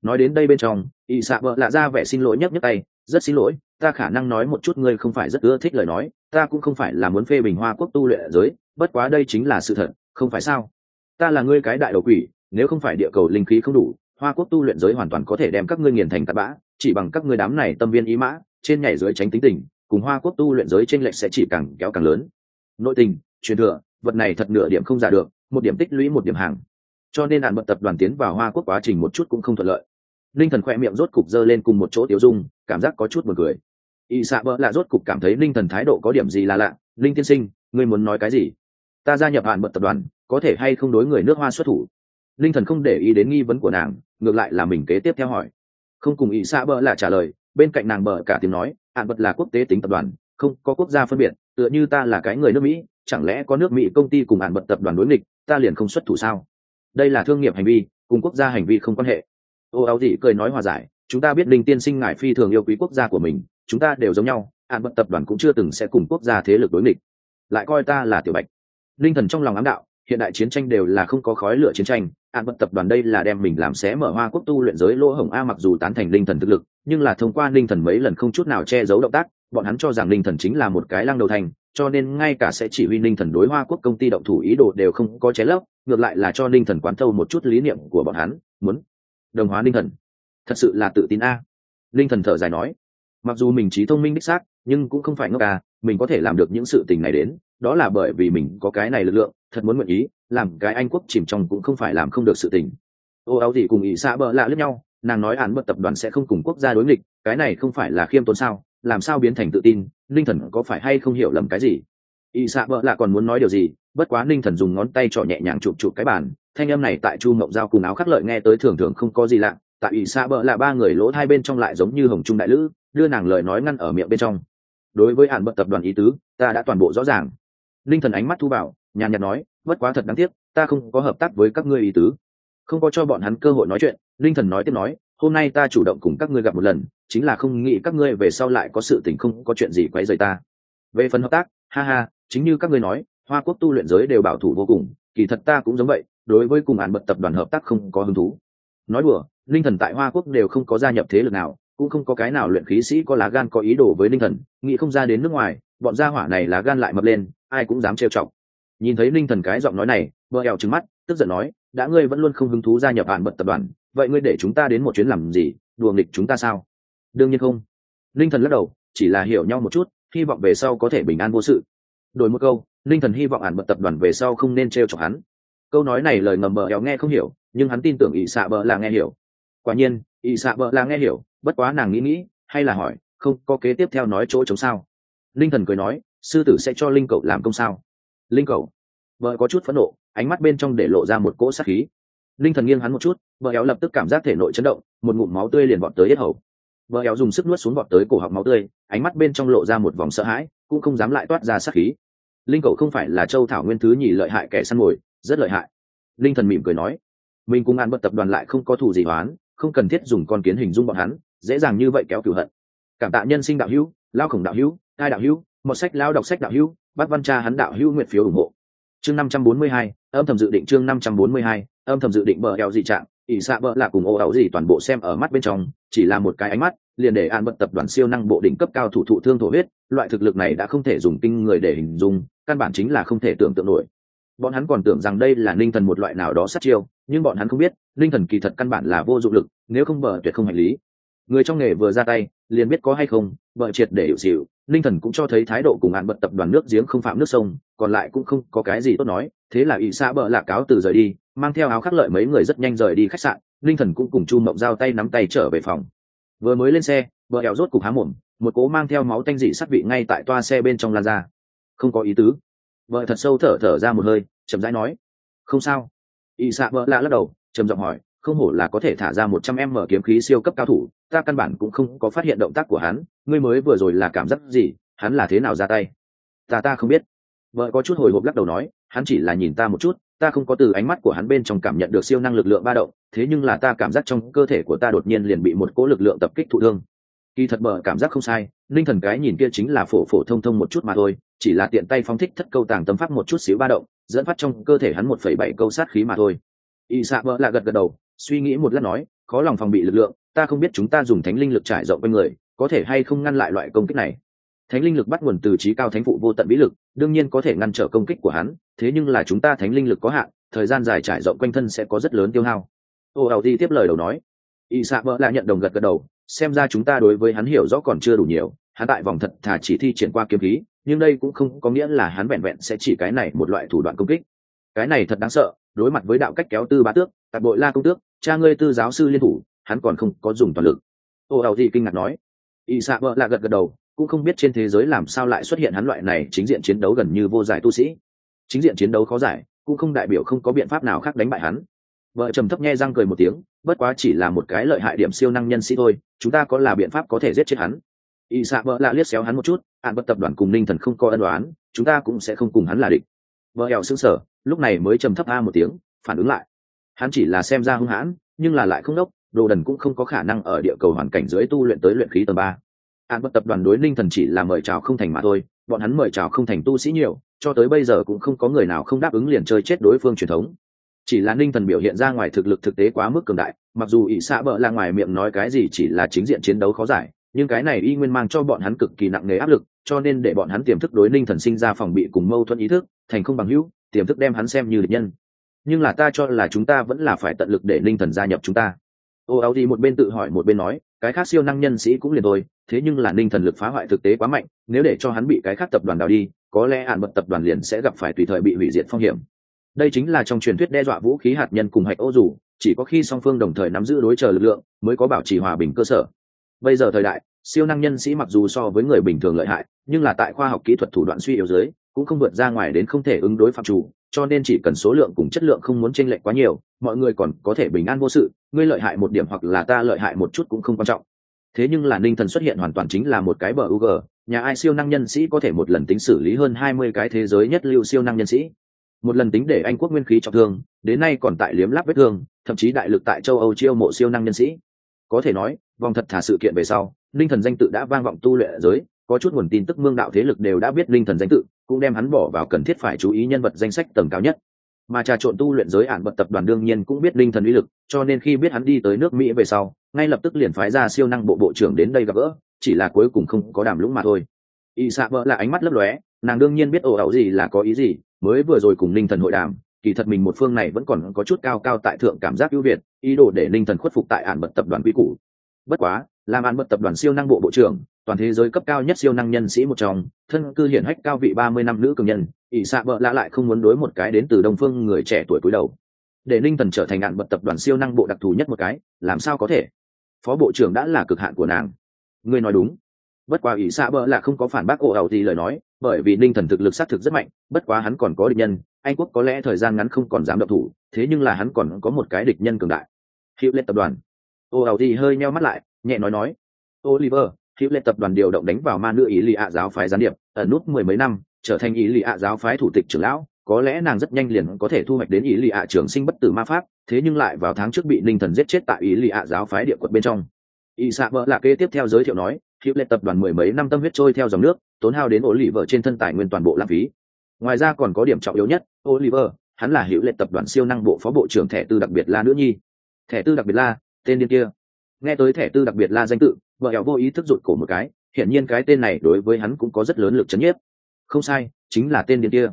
Nói đến đây bên trong ỵ xạ vợ lạ ra vẻ xin lỗi nhấc nhấc tay, rất xin lỗi, ta khả năng nói một chút ngươi không phải rất ưa thích lời nói, ta cũng không phải là muốn phê bình hoa quốc tu luyện giới, bất quá đây chính là sự thật, không phải sao? Ta là ngươi cái đại đầu quỷ, nếu không phải địa cầu linh khí không đủ, hoa quốc tu luyện giới hoàn toàn có thể đem các ngươi nghiền thành tạt bã chỉ bằng các người đám này tâm viên ý mã, trên nhảy dưới tránh tính tình, cùng hoa quốc tu luyện giới trên lệch sẽ chỉ càng kéo càng lớn. Nội tình, truyền thừa, vật này thật nửa điểm không giả được, một điểm tích lũy một điểm hàng. Cho nên hạn bật tập đoàn tiến vào hoa quốc quá trình một chút cũng không thuận lợi. Linh thần khoe miệng rốt cục dơ lên cùng một chỗ tiêu dung, cảm giác có chút buồn cười. Y xạ bỡ là rốt cục cảm thấy linh thần thái độ có điểm gì là lạ. Linh tiên sinh, ngươi muốn nói cái gì? Ta gia nhập hạn bật tập đoàn, có thể hay không đối người nước hoa xuất thủ? Linh thần không để ý đến nghi vấn của nàng, ngược lại là mình kế tiếp theo hỏi không cùng ý xa bờ là trả lời, bên cạnh nàng bờ cả tiếng nói hạn bật là quốc tế tính tập đoàn, không có quốc gia phân biệt, tựa như ta là cái người nước mỹ, chẳng lẽ có nước mỹ công ty cùng hạn bật tập đoàn đối nghịch, ta liền không xuất thủ sao? Đây là thương nghiệp hành vi, cùng quốc gia hành vi không quan hệ. Ô áo dị cười nói hòa giải, chúng ta biết linh tiên sinh ngài phi thường yêu quý quốc gia của mình, chúng ta đều giống nhau hạn bật tập đoàn cũng chưa từng sẽ cùng quốc gia thế lực đối nghịch. Lại coi ta là tiểu bạch. Linh thần trong lòng ám đạo, hiện đại chiến tranh đều là không có khói lửa chiến tranh an bật tập đoàn đây là đem mình làm xé mở hoa quốc tu luyện giới lỗ hồng a mặc dù tán thành linh thần thực lực, nhưng là thông qua linh thần mấy lần không chút nào che giấu động tác, bọn hắn cho rằng linh thần chính là một cái lăng đầu thành, cho nên ngay cả sẽ chỉ huy linh thần đối hoa quốc công ty động thủ ý đồ đều không có chế lấp, ngược lại là cho linh thần quán thâu một chút lý niệm của bọn hắn, muốn đồng hóa linh thần. Thật sự là tự tin a. Linh thần thở dài nói, mặc dù mình trí thông minh đích xác, nhưng cũng không phải ngốc à mình có thể làm được những sự tình này đến đó là bởi vì mình có cái này lực lượng, thật muốn nguyện ý, làm cái anh quốc chìm trong cũng không phải làm không được sự tình. Ô, áo gì cùng ý xã bỡ lạ lẫn nhau, nàng nói án bật tập đoàn sẽ không cùng quốc gia đối nghịch, cái này không phải là khiêm tốn sao, làm sao biến thành tự tin linh thần có phải hay không hiểu lầm cái gì? Ý xã bỡ lạ còn muốn nói điều gì, bất quá linh thần dùng ngón tay trỏ nhẹ nhàng chụp chụp cái bàn, thanh âm này tại chu mộng giao cùng áo khắc lợi nghe tới thường thường không có gì lạ, tại y xã bỡ lạ ba người lỗ hai bên trong lại giống như hồng trung đại lữ, đưa nàng lời nói ngăn ở miệng bên trong. Đối với hạn bận tập đoàn ý tứ, ta đã toàn bộ rõ ràng linh thần ánh mắt thu bảo nhàn nhạt nói, bất quá thật đáng tiếc, ta không có hợp tác với các ngươi ý tứ. Không có cho bọn hắn cơ hội nói chuyện. Linh thần nói tiếp nói, hôm nay ta chủ động cùng các ngươi gặp một lần, chính là không nghĩ các ngươi về sau lại có sự tình không có chuyện gì quấy rầy ta. Về phần hợp tác, ha ha, chính như các ngươi nói, hoa quốc tu luyện giới đều bảo thủ vô cùng, kỳ thật ta cũng giống vậy, đối với cùng hạn bật tập đoàn hợp tác không có hứng thú. Nói đùa, linh thần tại hoa quốc đều không có gia nhập thế lực nào, cũng không có cái nào luyện khí sĩ có lá gan có ý đồ với linh thần, nghĩ không ra đến nước ngoài bọn gia hỏa này lá gan lại mập lên, ai cũng dám trêu chọc. Nhìn thấy linh thần cái giọng nói này vợ eo trừng mắt, tức giận nói, đã ngươi vẫn luôn không hứng thú gia nhập hạn bật tập đoàn, vậy ngươi để chúng ta đến một chuyến làm gì? Đùa nghịch chúng ta sao? Đương nhiên không. Linh thần lắc đầu, chỉ là hiểu nhau một chút, hy vọng về sau có thể bình an vô sự. Đổi một câu, linh thần hy vọng ản bật tập đoàn về sau không nên t r chọc hắn. Câu nói này lời ngầm bờ éo nghe không hiểu, nhưng hắn tin tưởng ỵ xạ bờ là nghe hiểu. Quả nhiên ỵ xạ bờ là nghe hiểu, bất quá nàng nghĩ nghĩ, hay là hỏi, không, có kế tiếp theo nói chỗ chống sao? Linh thần cười nói, sư tử sẽ cho linh cậu làm công sao? Linh cậu vợ có chút phẫn nộ, ánh mắt bên trong để lộ ra một cỗ sát khí. Linh thần nghiêng hắn một chút, vợ éo lập tức cảm giác thể nội chấn động, một ngụm máu tươi liền vọt tới yết hầu. Vợ éo dùng sức nuốt xuống vọt tới cổ họng máu tươi, ánh mắt bên trong lộ ra một vòng sợ hãi, cũng không dám lại toát ra sát khí. Linh cậu không phải là châu thảo nguyên thứ nhì lợi hại kẻ săn mồi, rất lợi hại. Linh thần mỉm cười nói, mình cùng ăn bật tập đoàn lại không có thù gì hoán không cần thiết dùng con kiến hình dung bọn hắn, dễ dàng như vậy kéo cửu hận. Cảm tạ nhân sinh đạo hữu, lao khổng đạo hữu hai đạo hữu, một sách lao đọc sách đạo hữu, bắt văn cha hắn đạo hữu nguyện phiếu ủng hộ. Chương năm trăm bốn mươi hai, âm thầm dự định chương năm trăm bốn mươi hai, âm thầm dự định bờ eo dị trạng, ỷ xạ bờ là cùng ô ẩu gì toàn bộ xem ở mắt bên trong, chỉ là một cái ánh mắt, liền để an bận tập đoàn siêu năng bộ đỉnh cấp cao thủ thụ thương thổ huyết, loại thực lực này đã không thể dùng kinh người để hình dung, căn bản chính là không thể tưởng tượng nổi. Bọn hắn còn tưởng rằng đây là ninh thần một loại nào đó sát chiêu, nhưng bọn hắn không biết, ninh thần kỳ thật căn bản là vô dụng lực, nếu không bờ tuyệt không hành lý người trong nghề vừa ra tay, liền biết có hay không vợ triệt để hiệu xịu ninh thần cũng cho thấy thái độ cùng hạn bận tập đoàn nước giếng không phạm nước sông, còn lại cũng không có cái gì tốt nói. Thế là ỵ xã bợ lạc cáo từ rời đi, mang theo áo khắc lợi mấy người rất nhanh rời đi khách sạn. Ninh thần cũng cùng chu mộng giao tay nắm tay trở về phòng. Vừa mới lên xe vợ ẻo rốt cục há mồm, một cố mang theo máu tanh dị sát vị ngay tại toa xe bên trong lan ra. Không có ý tứ. Vợ thật sâu thở thở ra một hơi, chậm rãi nói, không sao. Ỵ xạ vợ lạ lắc đầu, trầm giọng hỏi không hổ là có thể thả ra một trăm em mở kiếm khí siêu cấp cao thủ, ta căn bản cũng không có phát hiện động tác của hắn, ngươi mới vừa rồi là cảm giác gì, hắn là thế nào ra tay? Ta ta không biết. Vợ có chút hồi hộp lắc đầu nói, hắn chỉ là nhìn ta một chút, ta không có từ ánh mắt của hắn bên trong cảm nhận được siêu năng lực lượng ba động, thế nhưng là ta cảm giác trong cơ thể của ta đột nhiên liền bị một cỗ lực lượng tập kích thụ thương. Kỳ thật bờ cảm giác không sai, linh thần cái nhìn kia chính là phổ phổ thông thông một chút mà thôi, chỉ là tiện tay phóng thích thất câu tàng tâm pháp một chút xíu ba động, dẫn phát trong cơ thể hắn một phẩy bảy câu sát khí mà thôi. Y xạ vợ là gật gật đầu suy nghĩ một lát nói, khó lòng phòng bị lực lượng, ta không biết chúng ta dùng thánh linh lực trải rộng quanh người, có thể hay không ngăn lại loại công kích này. Thánh linh lực bắt nguồn từ trí cao thánh phụ vô tận bí lực, đương nhiên có thể ngăn trở công kích của hắn, thế nhưng là chúng ta thánh linh lực có hạn, thời gian dài trải rộng quanh thân sẽ có rất lớn tiêu hao. Ô ảo đi tiếp lời đầu nói. Y xạ vợ là nhận đồng gật gật đầu, xem ra chúng ta đối với hắn hiểu rõ còn chưa đủ nhiều, hắn tại vòng thật thà chỉ thi triển qua kiếm khí, nhưng đây cũng không có nghĩa là hắn vẹn vẹn sẽ chỉ cái này một loại thủ đoạn công kích. Cái này thật đáng sợ, đối mặt với đạo cách kéo tư bá tước tạc bội la công tước cha ngươi tư giáo sư liên thủ, hắn còn không có dùng toàn lực. Ô ảo thì kinh ngạc nói. Y xạ vợ là gật gật đầu, cũng không biết trên thế giới làm sao lại xuất hiện hắn loại này chính diện chiến đấu gần như vô giải tu sĩ. Chính diện chiến đấu khó giải, cũng không đại biểu không có biện pháp nào khác đánh bại hắn. Vợ trầm thấp nghe răng cười một tiếng, bất quá chỉ là một cái lợi hại điểm siêu năng nhân sĩ thôi, chúng ta có là biện pháp có thể giết chết hắn. Y xạ vợ lạ liếc xéo hắn một chút hạn bất tập đoàn cùng ninh thần không có ân đoán chúng ta cũng sẽ không cùng hắn là địch. Vợ hẹo xứng sở lúc này mới trầm thấp a một tiếng, phản ứng lại hắn chỉ là xem ra hung hãn, nhưng là lại không đốc, đồ đần cũng không có khả năng ở địa cầu hoàn cảnh dưới tu luyện tới luyện khí tầng ba. An bất tập đoàn đối ninh thần chỉ là mời chào không thành mà thôi, bọn hắn mời chào không thành tu sĩ nhiều, cho tới bây giờ cũng không có người nào không đáp ứng liền chơi chết đối phương truyền thống. Chỉ là ninh thần biểu hiện ra ngoài thực lực thực tế quá mức cường đại, mặc dù ỷ xạ bợ là ngoài miệng nói cái gì chỉ là chính diện chiến đấu khó giải, nhưng cái này y nguyên mang cho bọn hắn cực kỳ nặng nề áp lực, cho nên để bọn hắn tiềm thức đối ninh thần sinh ra phòng bị cùng mâu thuẫn ý thức, thành không bằng hữu, tiềm thức đem hắn xem như địch nhân nhưng là ta cho là chúng ta vẫn là phải tận lực để linh thần gia nhập chúng ta. Ô áo đi một bên tự hỏi một bên nói, cái khác siêu năng nhân sĩ cũng liền thôi, thế nhưng là ninh thần lực phá hoại thực tế quá mạnh, nếu để cho hắn bị cái khác tập đoàn đào đi, có lẽ hạn bật tập đoàn liền sẽ gặp phải tùy thời bị hủy diệt phong hiểm. Đây chính là trong truyền thuyết đe dọa vũ khí hạt nhân cùng hạch ô dù, chỉ có khi song phương đồng thời nắm giữ đối chờ lực lượng, mới có bảo trì hòa bình cơ sở. Bây giờ thời đại, siêu năng nhân sĩ mặc dù so với người bình thường lợi hại, nhưng là tại khoa học kỹ thuật thủ đoạn suy yếu dưới cũng không vượt ra ngoài đến không thể ứng đối phạm chủ, cho nên chỉ cần số lượng cùng chất lượng không muốn chênh lệch quá nhiều, mọi người còn có thể bình an vô sự, ngươi lợi hại một điểm hoặc là ta lợi hại một chút cũng không quan trọng. Thế nhưng là ninh thần xuất hiện hoàn toàn chính là một cái bờ u g nhà ai siêu năng nhân sĩ có thể một lần tính xử lý hơn hai mươi cái thế giới nhất lưu siêu năng nhân sĩ. Một lần tính để anh quốc nguyên khí trọng thương, đến nay còn tại liếm láp vết thương, thậm chí đại lực tại châu âu chiêu mộ siêu năng nhân sĩ. Có thể nói, vòng thật thả sự kiện về sau linh thần danh tự đã vang vọng tu luyện giới, có chút nguồn tin tức mương đạo thế lực đều đã biết linh thần danh tự cũng đem hắn bỏ vào cần thiết phải chú ý nhân vật danh sách tầng cao nhất mà trà trộn tu luyện giới ản bật tập đoàn đương nhiên cũng biết linh thần uy lực, cho nên khi biết hắn đi tới nước mỹ về sau, ngay lập tức liền phái ra siêu năng bộ bộ trưởng đến đây gặp gỡ, chỉ là cuối cùng không có đàm lũng mà thôi y xạ vợ là ánh mắt lấp lóe, nàng đương nhiên biết ồ ẩu gì là có ý gì, mới vừa rồi cùng linh thần hội đàm, kỳ thật mình một phương này vẫn còn có chút cao cao tại thượng cảm giác ưu việt, ý đồ để linh thần khuất phục tại ản bật tập đoàn quy cũ. bất quá, làm ản bật tập đoàn siêu năng bộ bộ trưởng toàn thế giới cấp cao nhất siêu năng nhân sĩ một trong, thân cư hiển hách cao vị ba mươi năm nữ cường nhân, ỷ xạ bợ lạ lại không muốn đối một cái đến từ đông phương người trẻ tuổi cúi đầu. Để ninh thần trở thành ngạn bật tập đoàn siêu năng bộ đặc thù nhất một cái, làm sao có thể? Phó bộ trưởng đã là cực hạn của nàng. Ngươi nói đúng. Bất quá ỷ xạ bợ lạ không có phản bác ồ ẩu thì lời nói, bởi vì ninh thần thực lực xác thực rất mạnh, bất quá hắn còn có địch nhân, anh quốc có lẽ thời gian ngắn không còn dám độc thủ, thế nhưng là hắn còn có một cái địch nhân cường đại. Hiệu lên tập đoàn. Ồ ẩu thì hơi meo mắt lại, nhẹ nói nói. Oliver hữu lệ tập đoàn điều động đánh vào ma nữ ý lì ạ giáo phái gián điệp ở nút mười mấy năm, trở thành ý lì ạ giáo phái thủ tịch trưởng lão. Có lẽ nàng rất nhanh liền có thể thu hoạch đến ý lì ạ trường sinh bất tử ma pháp, thế nhưng lại vào tháng trước bị ninh thần giết chết tại ý lì ạ giáo phái địa quận bên trong. Ý xạ vợ là kế tiếp theo giới thiệu nói, hữu lệ tập đoàn mười mấy năm tâm huyết trôi theo dòng nước, tốn hao đến ổ lì vợ trên thân tài nguyên toàn bộ lãng phí. Ngoài ra còn có điểm trọng yếu nhất, oliver, hắn là hữu lệ tập đoàn siêu năng bộ phó bộ trưởng thẻ tư đặc biệt la nữ nhi. Thẻ tư đặc biệt la, tên điên kia nghe tới thẻ tư đặc biệt la danh tự, vợ hẹo vô ý thức rụt cổ một cái, hiển nhiên cái tên này đối với hắn cũng có rất lớn lực chấn nhiếp. Không sai, chính là tên điên kia.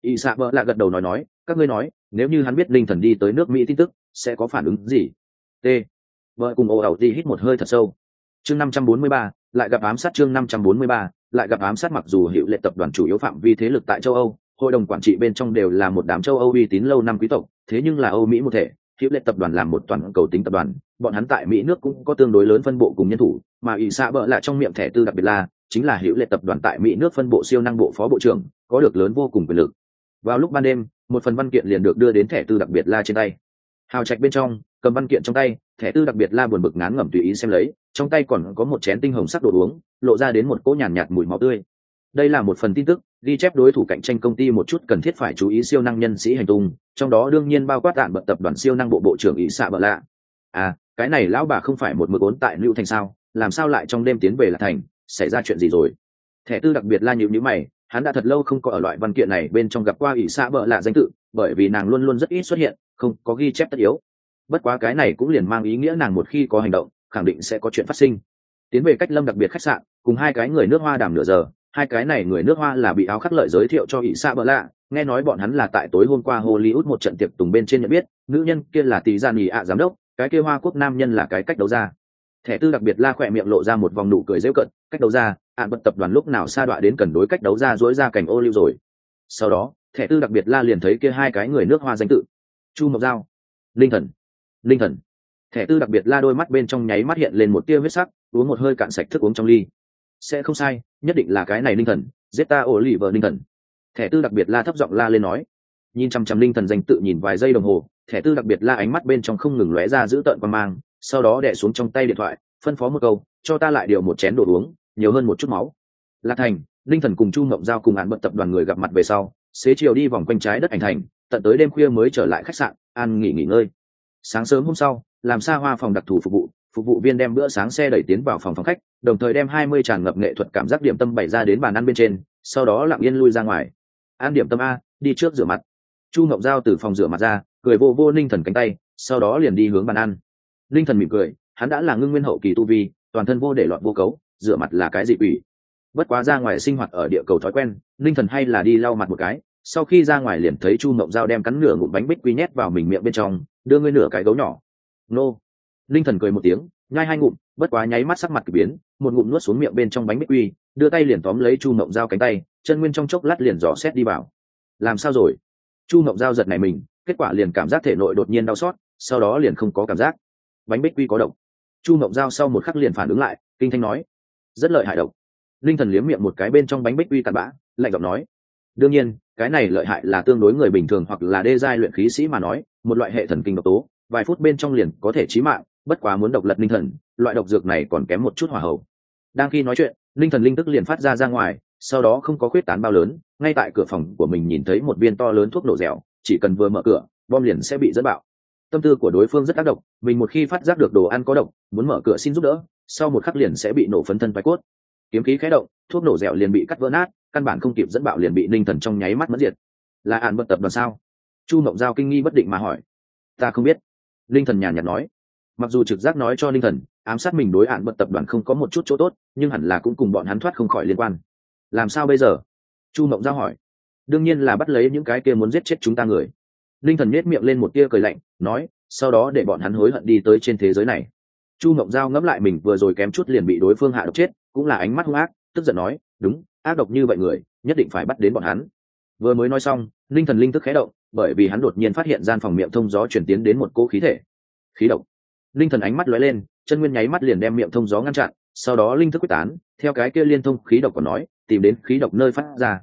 Y xạ vợ lạ gật đầu nói nói, các ngươi nói, nếu như hắn biết linh thần đi tới nước mỹ tin tức, sẽ có phản ứng gì? T. Vợ cùng ồ ẩu đi hít một hơi thật sâu. Chương năm trăm bốn mươi ba, lại gặp ám sát chương năm trăm bốn mươi ba, lại gặp ám sát mặc dù hiệu lệ tập đoàn chủ yếu phạm vi thế lực tại châu âu, hội đồng quản trị bên trong đều là một đám châu âu uy tín lâu năm quý tộc, thế nhưng là âu mỹ một thể hiệu lệ tập đoàn làm một toàn cầu tính tập đoàn bọn hắn tại mỹ nước cũng có tương đối lớn phân bộ cùng nhân thủ mà ỷ xạ bợ lại trong miệng thẻ tư đặc biệt là chính là hiệu lệ tập đoàn tại mỹ nước phân bộ siêu năng bộ phó bộ trưởng có được lớn vô cùng quyền lực. Vào lúc ban đêm một phần văn kiện liền được đưa đến thẻ tư đặc biệt la trên tay. Hào trạch bên trong cầm văn kiện trong tay thẻ tư đặc biệt la buồn bực ngán ngẩm tùy ý xem lấy trong tay còn có một chén tinh hồng sắc đồ uống lộ ra đến một cỗ nhàn nhạt, nhạt mùi máu tươi đây là một phần tin tức, ghi chép đối thủ cạnh tranh công ty một chút cần thiết phải chú ý siêu năng nhân sĩ hành tung, trong đó đương nhiên bao quát tạn bận tập đoàn siêu năng bộ bộ trưởng ỷ xạ bợ lạ. À cái này lão bà không phải một mực ốn tại lưu thành sao? Làm sao lại trong đêm tiến về là thành? Xảy ra chuyện gì rồi? Thẻ tư đặc biệt la nhịu nhữ mày, hắn đã thật lâu không có ở loại văn kiện này bên trong gặp qua ỷ xạ bợ lạ danh tự, bởi vì nàng luôn luôn rất ít xuất hiện, không có ghi chép tất yếu. Bất quá cái này cũng liền mang ý nghĩa nàng một khi có hành động, khẳng định sẽ có chuyện phát sinh. Tiến về cách lâm đặc biệt khách sạn, cùng hai cái người nước hoa đàm nửa giờ hai cái này người nước hoa là bị áo khắc lợi giới thiệu cho ỷ xạ bợ lạ. Nghe nói bọn hắn là tại tối hôm qua hollywood một trận tiệc tùng bên trên nhận biết, nữ nhân kia là tỷ gia nỉ ạ giám đốc, cái kia hoa quốc nam nhân là cái cách đấu ra. Thẻ tư đặc biệt la khỏe miệng lộ ra một vòng nụ cười rêu cận, cách đấu ra ạn bật tập đoàn lúc nào xa đọa đến cần đối cách đấu ra dối ra cảnh ô lưu rồi. Sau đó, thẻ tư đặc biệt la liền thấy kia hai cái người nước hoa danh tự. Chu mộc giao, linh thần linh thần. Thẻ tư đặc biệt la đôi mắt bên trong nháy mắt hiện lên một tia huyết sắc, uống một hơi cạn sạch thức uống trong ly sẽ không sai, nhất định là cái này linh thần giết ta ổ lì vợ linh thần. Thẻ tư đặc biệt la thấp giọng la lên nói. Nhìn chăm chăm linh thần danh tự nhìn vài giây đồng hồ, thẻ tư đặc biệt la ánh mắt bên trong không ngừng lóe ra giữ tợn quan mang, sau đó đẻ xuống trong tay điện thoại, phân phó một câu, cho ta lại điều một chén đồ uống, nhiều hơn một chút máu. Lạc thành, linh thần cùng chu mộng giao cùng án bận tập đoàn người gặp mặt về sau, xế chiều đi vòng quanh trái đất ảnh thành, tận tới đêm khuya mới trở lại khách sạn ăn nghỉ nghỉ ngơi. Sáng sớm hôm sau, làm xa hoa phòng đặc thù phục vụ phục vụ viên đem bữa sáng xe đẩy tiến vào phòng phòng khách, đồng thời đem hai mươi tràn ngập nghệ thuật cảm giác điểm tâm bày ra đến bàn ăn bên trên, sau đó lặng yên lui ra ngoài. Ăn điểm tâm a, đi trước rửa mặt. Chu ngọc giao từ phòng rửa mặt ra, cười vô vô ninh thần cánh tay, sau đó liền đi hướng bàn ăn. Ninh thần mỉm cười, hắn đã là ngưng nguyên hậu kỳ tu vi, toàn thân vô để loạn vô cấu, rửa mặt là cái gì ủy bất quá ra ngoài sinh hoạt ở địa cầu thói quen, ninh thần hay là đi lau mặt một cái, sau khi ra ngoài liền thấy chu ngọc dao đem cắn nửa ngụm bánh bích quy nhét vào mình miệng bên trong, đưa ngươi nửa cái gấu nhỏ. Nô linh thần cười một tiếng, nhai hai ngụm, bất quá nháy mắt sắc mặt k ỳ biến, một ngụm nuốt xuống miệng bên trong bánh bích quy, đưa tay liền tóm lấy chu mộng dao cánh tay, chân nguyên trong chốc lát liền dò xét đi vào. Làm sao rồi? Chu mộng dao giật này mình, kết quả liền cảm giác thể nội đột nhiên đau xót, sau đó liền không có cảm giác. Bánh bích quy có độc. Chu mộng dao sau một khắc liền phản ứng lại, kinh thanh nói, rất lợi hại độc. Linh thần liếm miệng một cái bên trong bánh bích quy cặn bã, lạnh giọng nói, đương nhiên, cái này lợi hại là tương đối người bình thường hoặc là đê giai luyện khí sĩ mà nói, một loại hệ thần kinh độc tố, vài phút bên trong liền có thể chí mạng bất quá muốn độc lật linh thần, loại độc dược này còn kém một chút hỏa hậu đang khi nói chuyện, linh thần linh tức liền phát ra ra ngoài, sau đó không có khuyết tán bao lớn, ngay tại cửa phòng của mình nhìn thấy một viên to lớn thuốc nổ dẻo, chỉ cần vừa mở cửa, bom liền sẽ bị dẫn bạo. Tâm tư của đối phương rất tác động, mình một khi phát giác được đồ ăn có độc, muốn mở cửa xin giúp đỡ, sau một khắc liền sẽ bị nổ phấn thân vai cốt. Kiếm khí khé động, thuốc nổ dẻo liền bị cắt vỡ nát, căn bản không kịp dẫn bạo liền bị ninh thần trong nháy mắt mất diệt. Là ạn bận tập đoàn sao? Chu mộng giao kinh nghi bất định mà hỏi. Ta không biết. Ninh thần nhàn nhạt nói mặc dù trực giác nói cho ninh thần, ám sát mình đối hạn bận tập đoàn không có một chút chỗ tốt, nhưng hẳn là cũng cùng bọn hắn thoát không khỏi liên quan. Làm sao bây giờ? Chu mộng giao hỏi. Đương nhiên là bắt lấy những cái kia muốn giết chết chúng ta người. Ninh thần nhét miệng lên một tia cười lạnh, nói, sau đó để bọn hắn hối hận đi tới trên thế giới này. Chu mộng giao ngẫm lại mình vừa rồi kém chút liền bị đối phương hạ độc chết, cũng là ánh mắt hung ác, tức giận nói, đúng, ác độc như vậy người, nhất định phải bắt đến bọn hắn. Vừa mới nói xong linh thần linh tức khé động, bởi vì hắn đột nhiên phát hiện gian phòng miệng thông gió chuyển tiến đến một cỗ khí thể. Khí độc linh thần ánh mắt lóe lên, chân nguyên nháy mắt liền đem miệng thông gió ngăn chặn, sau đó linh thức quyết tán, theo cái kia liên thông khí độc còn nói, tìm đến khí độc nơi phát ra.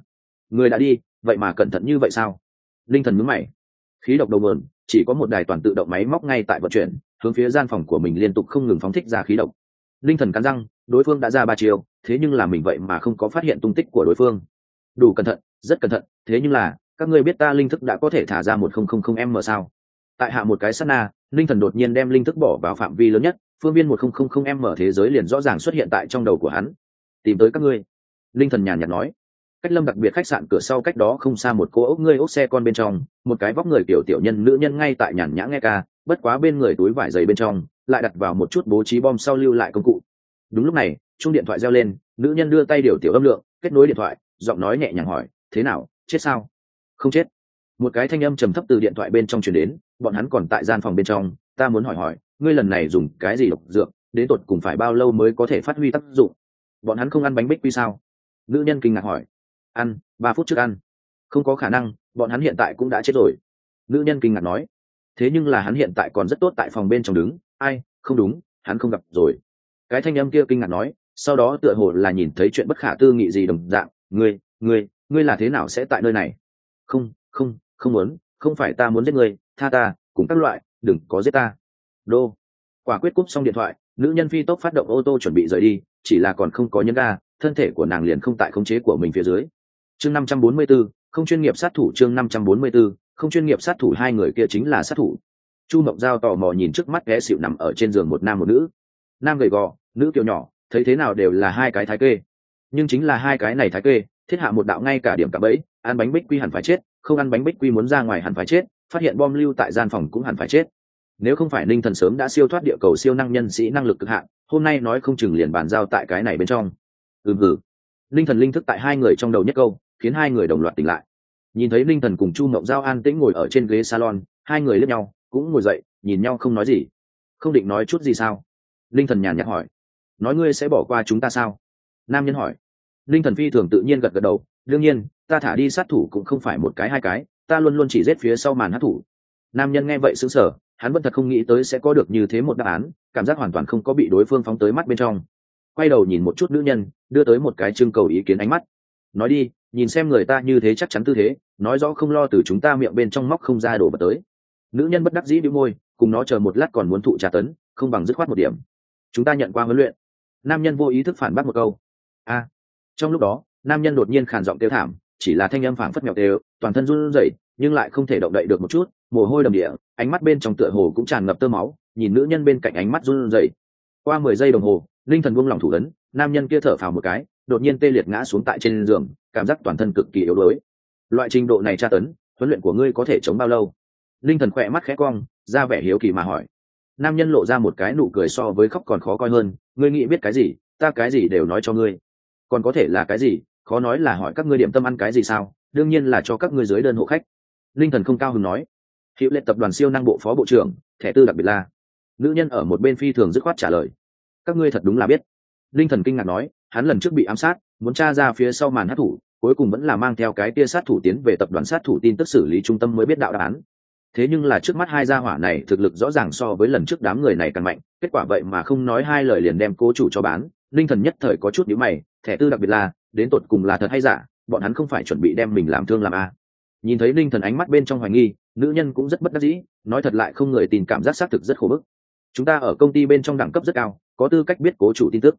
Người đã đi, vậy mà cẩn thận như vậy sao? Linh thần mướn mày. Khí độc đầu mườn chỉ có một đài toàn tự động máy móc ngay tại vận chuyển, hướng phía gian phòng của mình liên tục không ngừng phóng thích ra khí độc. Linh thần cắn răng, đối phương đã ra ba chiều thế nhưng là mình vậy mà không có phát hiện tung tích của đối phương. Đủ cẩn thận, rất cẩn thận, thế nhưng là, các ngươi biết ta linh thức đã có thể thả ra một không không không m sao? Tại hạ một cái sát na linh thần đột nhiên đem linh thức bỏ vào phạm vi lớn nhất, phương viên một không không không mở thế giới liền rõ ràng xuất hiện tại trong đầu của hắn. Tìm tới các ngươi. Linh thần nhàn nhạt nói. Cách lâm đặc biệt khách sạn cửa sau cách đó không xa một cô ốc ngươi ốc xe con bên trong, một cái vóc người tiểu tiểu nhân nữ nhân ngay tại nhàn nhã nghe ca, bất quá bên người túi vải dày bên trong, lại đặt vào một chút bố trí bom sau lưu lại công cụ. Đúng lúc này chung điện thoại reo lên, nữ nhân đưa tay điều tiểu âm lượng, kết nối điện thoại, giọng nói nhẹ nhàng hỏi, thế nào, chết sao? Không chết. Một cái thanh âm trầm thấp từ điện thoại bên trong truyền đến bọn hắn còn tại gian phòng bên trong, ta muốn hỏi hỏi, ngươi lần này dùng cái gì độc dược, đến tột cùng phải bao lâu mới có thể phát huy tác dụng? Bọn hắn không ăn bánh bích quy sao? Nữ nhân kinh ngạc hỏi. Ăn, ba phút trước ăn. Không có khả năng, bọn hắn hiện tại cũng đã chết rồi. Nữ nhân kinh ngạc nói. Thế nhưng là hắn hiện tại còn rất tốt tại phòng bên trong đứng. Ai, không đúng, hắn không gặp rồi. Cái thanh âm kia kinh ngạc nói, sau đó tựa hồ là nhìn thấy chuyện bất khả tư nghị gì đồng dạng. Ngươi ngươi ngươi là thế nào sẽ tại nơi này? Không không không muốn, không phải ta muốn giết ngươi tha ta cùng các loại đừng có giết ta. Đô. Quả quyết cúp xong điện thoại nữ nhân phi tốc phát động ô tô chuẩn bị rời đi chỉ là còn không có nhân ga thân thể của nàng liền không tại khống chế của mình phía dưới. Chương năm trăm bốn mươi 544, không chuyên nghiệp sát thủ chương năm trăm bốn mươi 544, không chuyên nghiệp sát thủ hai người kia chính là sát thủ. Chu mộng giao tò mò nhìn trước mắt ghé xịu nằm ở trên giường một nam một nữ. Nam gầy gò nữ kiều nhỏ thấy thế nào đều là hai cái thái kê. Nhưng chính là hai cái này thái kê thiết hạ một đạo ngay cả điểm cả bẫy ăn bánh bích quy hẳn phải chết không ăn bánh bích quy muốn ra ngoài hẳn phải chết phát hiện bom lưu tại gian phòng cũng hẳn phải chết. Nếu không phải ninh thần sớm đã siêu thoát địa cầu siêu năng nhân sĩ năng lực cực hạn, hôm nay nói không chừng liền bàn giao tại cái này bên trong. Ừ ừ ninh thần linh thức tại hai người trong đầu nhất câu, khiến hai người đồng loạt tỉnh lại. Nhìn thấy ninh thần cùng chu mộng giao an tĩnh ngồi ở trên ghế salon, hai người lướt nhau, cũng ngồi dậy, nhìn nhau không nói gì. Không định nói chút gì sao? Ninh thần nhàn nhạt hỏi. Nói ngươi sẽ bỏ qua chúng ta sao? Nam nhân hỏi. Ninh thần phi thường tự nhiên gật gật đầu. Đương nhiên, ta thả đi sát thủ cũng không phải một cái hai cái ta luôn luôn chỉ rết phía sau màn hát thủ. Nam nhân nghe vậy xứng sở hắn vẫn thật không nghĩ tới sẽ có được như thế một đáp án, cảm giác hoàn toàn không có bị đối phương phóng tới mắt bên trong. Quay đầu nhìn một chút nữ nhân, đưa tới một cái trưng cầu ý kiến ánh mắt. Nói đi, nhìn xem người ta như thế chắc chắn tư thế, nói rõ không lo từ chúng ta miệng bên trong móc không ra đổ bật tới. Nữ nhân bất đắc dĩ đĩu môi, cùng nó chờ một lát còn muốn thụ trả tấn, không bằng dứt khoát một điểm. Chúng ta nhận qua huấn luyện. Nam nhân vô ý thức phản bác một câu. A trong lúc đó, nam nhân đột nhiên khàn giọng tiêu thảm chỉ là thanh âm phảng phất mèo tê toàn thân run rẩy, nhưng lại không thể động đậy được một chút, mồ hôi đầm địa, ánh mắt bên trong tựa hồ cũng tràn ngập tơ máu, nhìn nữ nhân bên cạnh ánh mắt run rẩy. Qua mười giây đồng hồ, linh thần buông lỏng thủ ấn, nam nhân kia thở phào một cái, đột nhiên tê liệt ngã xuống tại trên giường, cảm giác toàn thân cực kỳ yếu đuối. Loại trình độ này tra tấn, huấn luyện của ngươi có thể chống bao lâu? Linh thần khỏe mắt khẽ cong, ra vẻ hiếu kỳ mà hỏi. Nam nhân lộ ra một cái nụ cười so với khóc còn khó coi hơn, ngươi nghĩ biết cái gì? Ta cái gì đều nói cho ngươi. Còn có thể là cái gì? Khó nói là hỏi các ngươi điểm tâm ăn cái gì sao? Đương nhiên là cho các ngươi dưới đơn hộ khách. Linh thần không cao hứng nói. Hiệu lệ tập đoàn siêu năng bộ phó bộ trưởng, thẻ tư đặc biệt là. Nữ nhân ở một bên phi thường dứt khoát trả lời. Các ngươi thật đúng là biết. Linh thần kinh ngạc nói, hắn lần trước bị ám sát, muốn tra ra phía sau màn hát thủ, cuối cùng vẫn là mang theo cái tia sát thủ tiến về tập đoàn sát thủ tin tức xử lý trung tâm mới biết đạo đáp án. Thế nhưng là trước mắt hai gia hỏa này thực lực rõ ràng so với lần trước đám người này càng mạnh, kết quả vậy mà không nói hai lời liền đem cố chủ cho bán. Linh thần nhất thời có chút nhíu mày, thẻ tư đặc biệt là đến tột cùng là thật hay giả, bọn hắn không phải chuẩn bị đem mình làm thương làm a. Nhìn thấy linh thần ánh mắt bên trong hoài nghi, nữ nhân cũng rất bất đắc dĩ, nói thật lại không người tìm cảm giác xác thực rất khổ bức. Chúng ta ở công ty bên trong đẳng cấp rất cao, có tư cách biết cố chủ tin tức.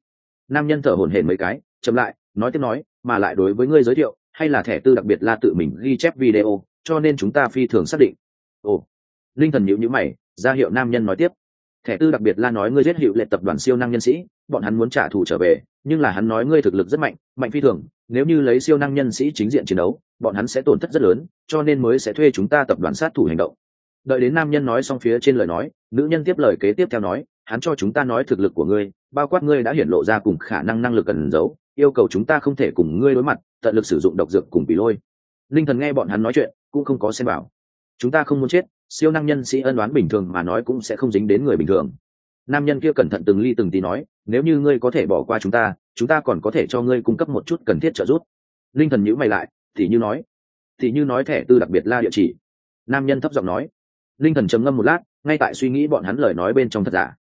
Nam nhân thở hổn hển mấy cái, chậm lại, nói tiếp nói, mà lại đối với ngươi giới thiệu, hay là thẻ tư đặc biệt là tự mình ghi chép video, cho nên chúng ta phi thường xác định. Ồ. Linh thần nhịu nhữ mày, ra hiệu nam nhân nói tiếp. Thẻ tư đặc biệt là nói ngươi giết hiệu lệ tập đoàn siêu năng nhân sĩ bọn hắn muốn trả thù trở về, nhưng là hắn nói ngươi thực lực rất mạnh mạnh phi thường, nếu như lấy siêu năng nhân sĩ chính diện chiến đấu, bọn hắn sẽ tổn thất rất lớn, cho nên mới sẽ thuê chúng ta tập đoàn sát thủ hành động. Đợi đến nam nhân nói xong phía trên lời nói, nữ nhân tiếp lời kế tiếp theo nói, hắn cho chúng ta nói thực lực của ngươi, bao quát ngươi đã hiển lộ ra cùng khả năng năng lực cần giấu, yêu cầu chúng ta không thể cùng ngươi đối mặt, tận lực sử dụng độc dược cùng bị lôi. Linh thần nghe bọn hắn nói chuyện, cũng không có xem bảo chúng ta không muốn chết, siêu năng nhân sĩ ân đoán bình thường mà nói cũng sẽ không dính đến người bình thường nam nhân kia cẩn thận từng ly từng tí nói, nếu như ngươi có thể bỏ qua chúng ta chúng ta còn có thể cho ngươi cung cấp một chút cần thiết trợ giúp. Linh thần nhữ mày lại, thì như nói, thì như nói thẻ tư đặc biệt la địa chỉ. Nam nhân thấp giọng nói. Linh thần trầm ngâm một lát, ngay tại suy nghĩ bọn hắn lời nói bên trong thật giả.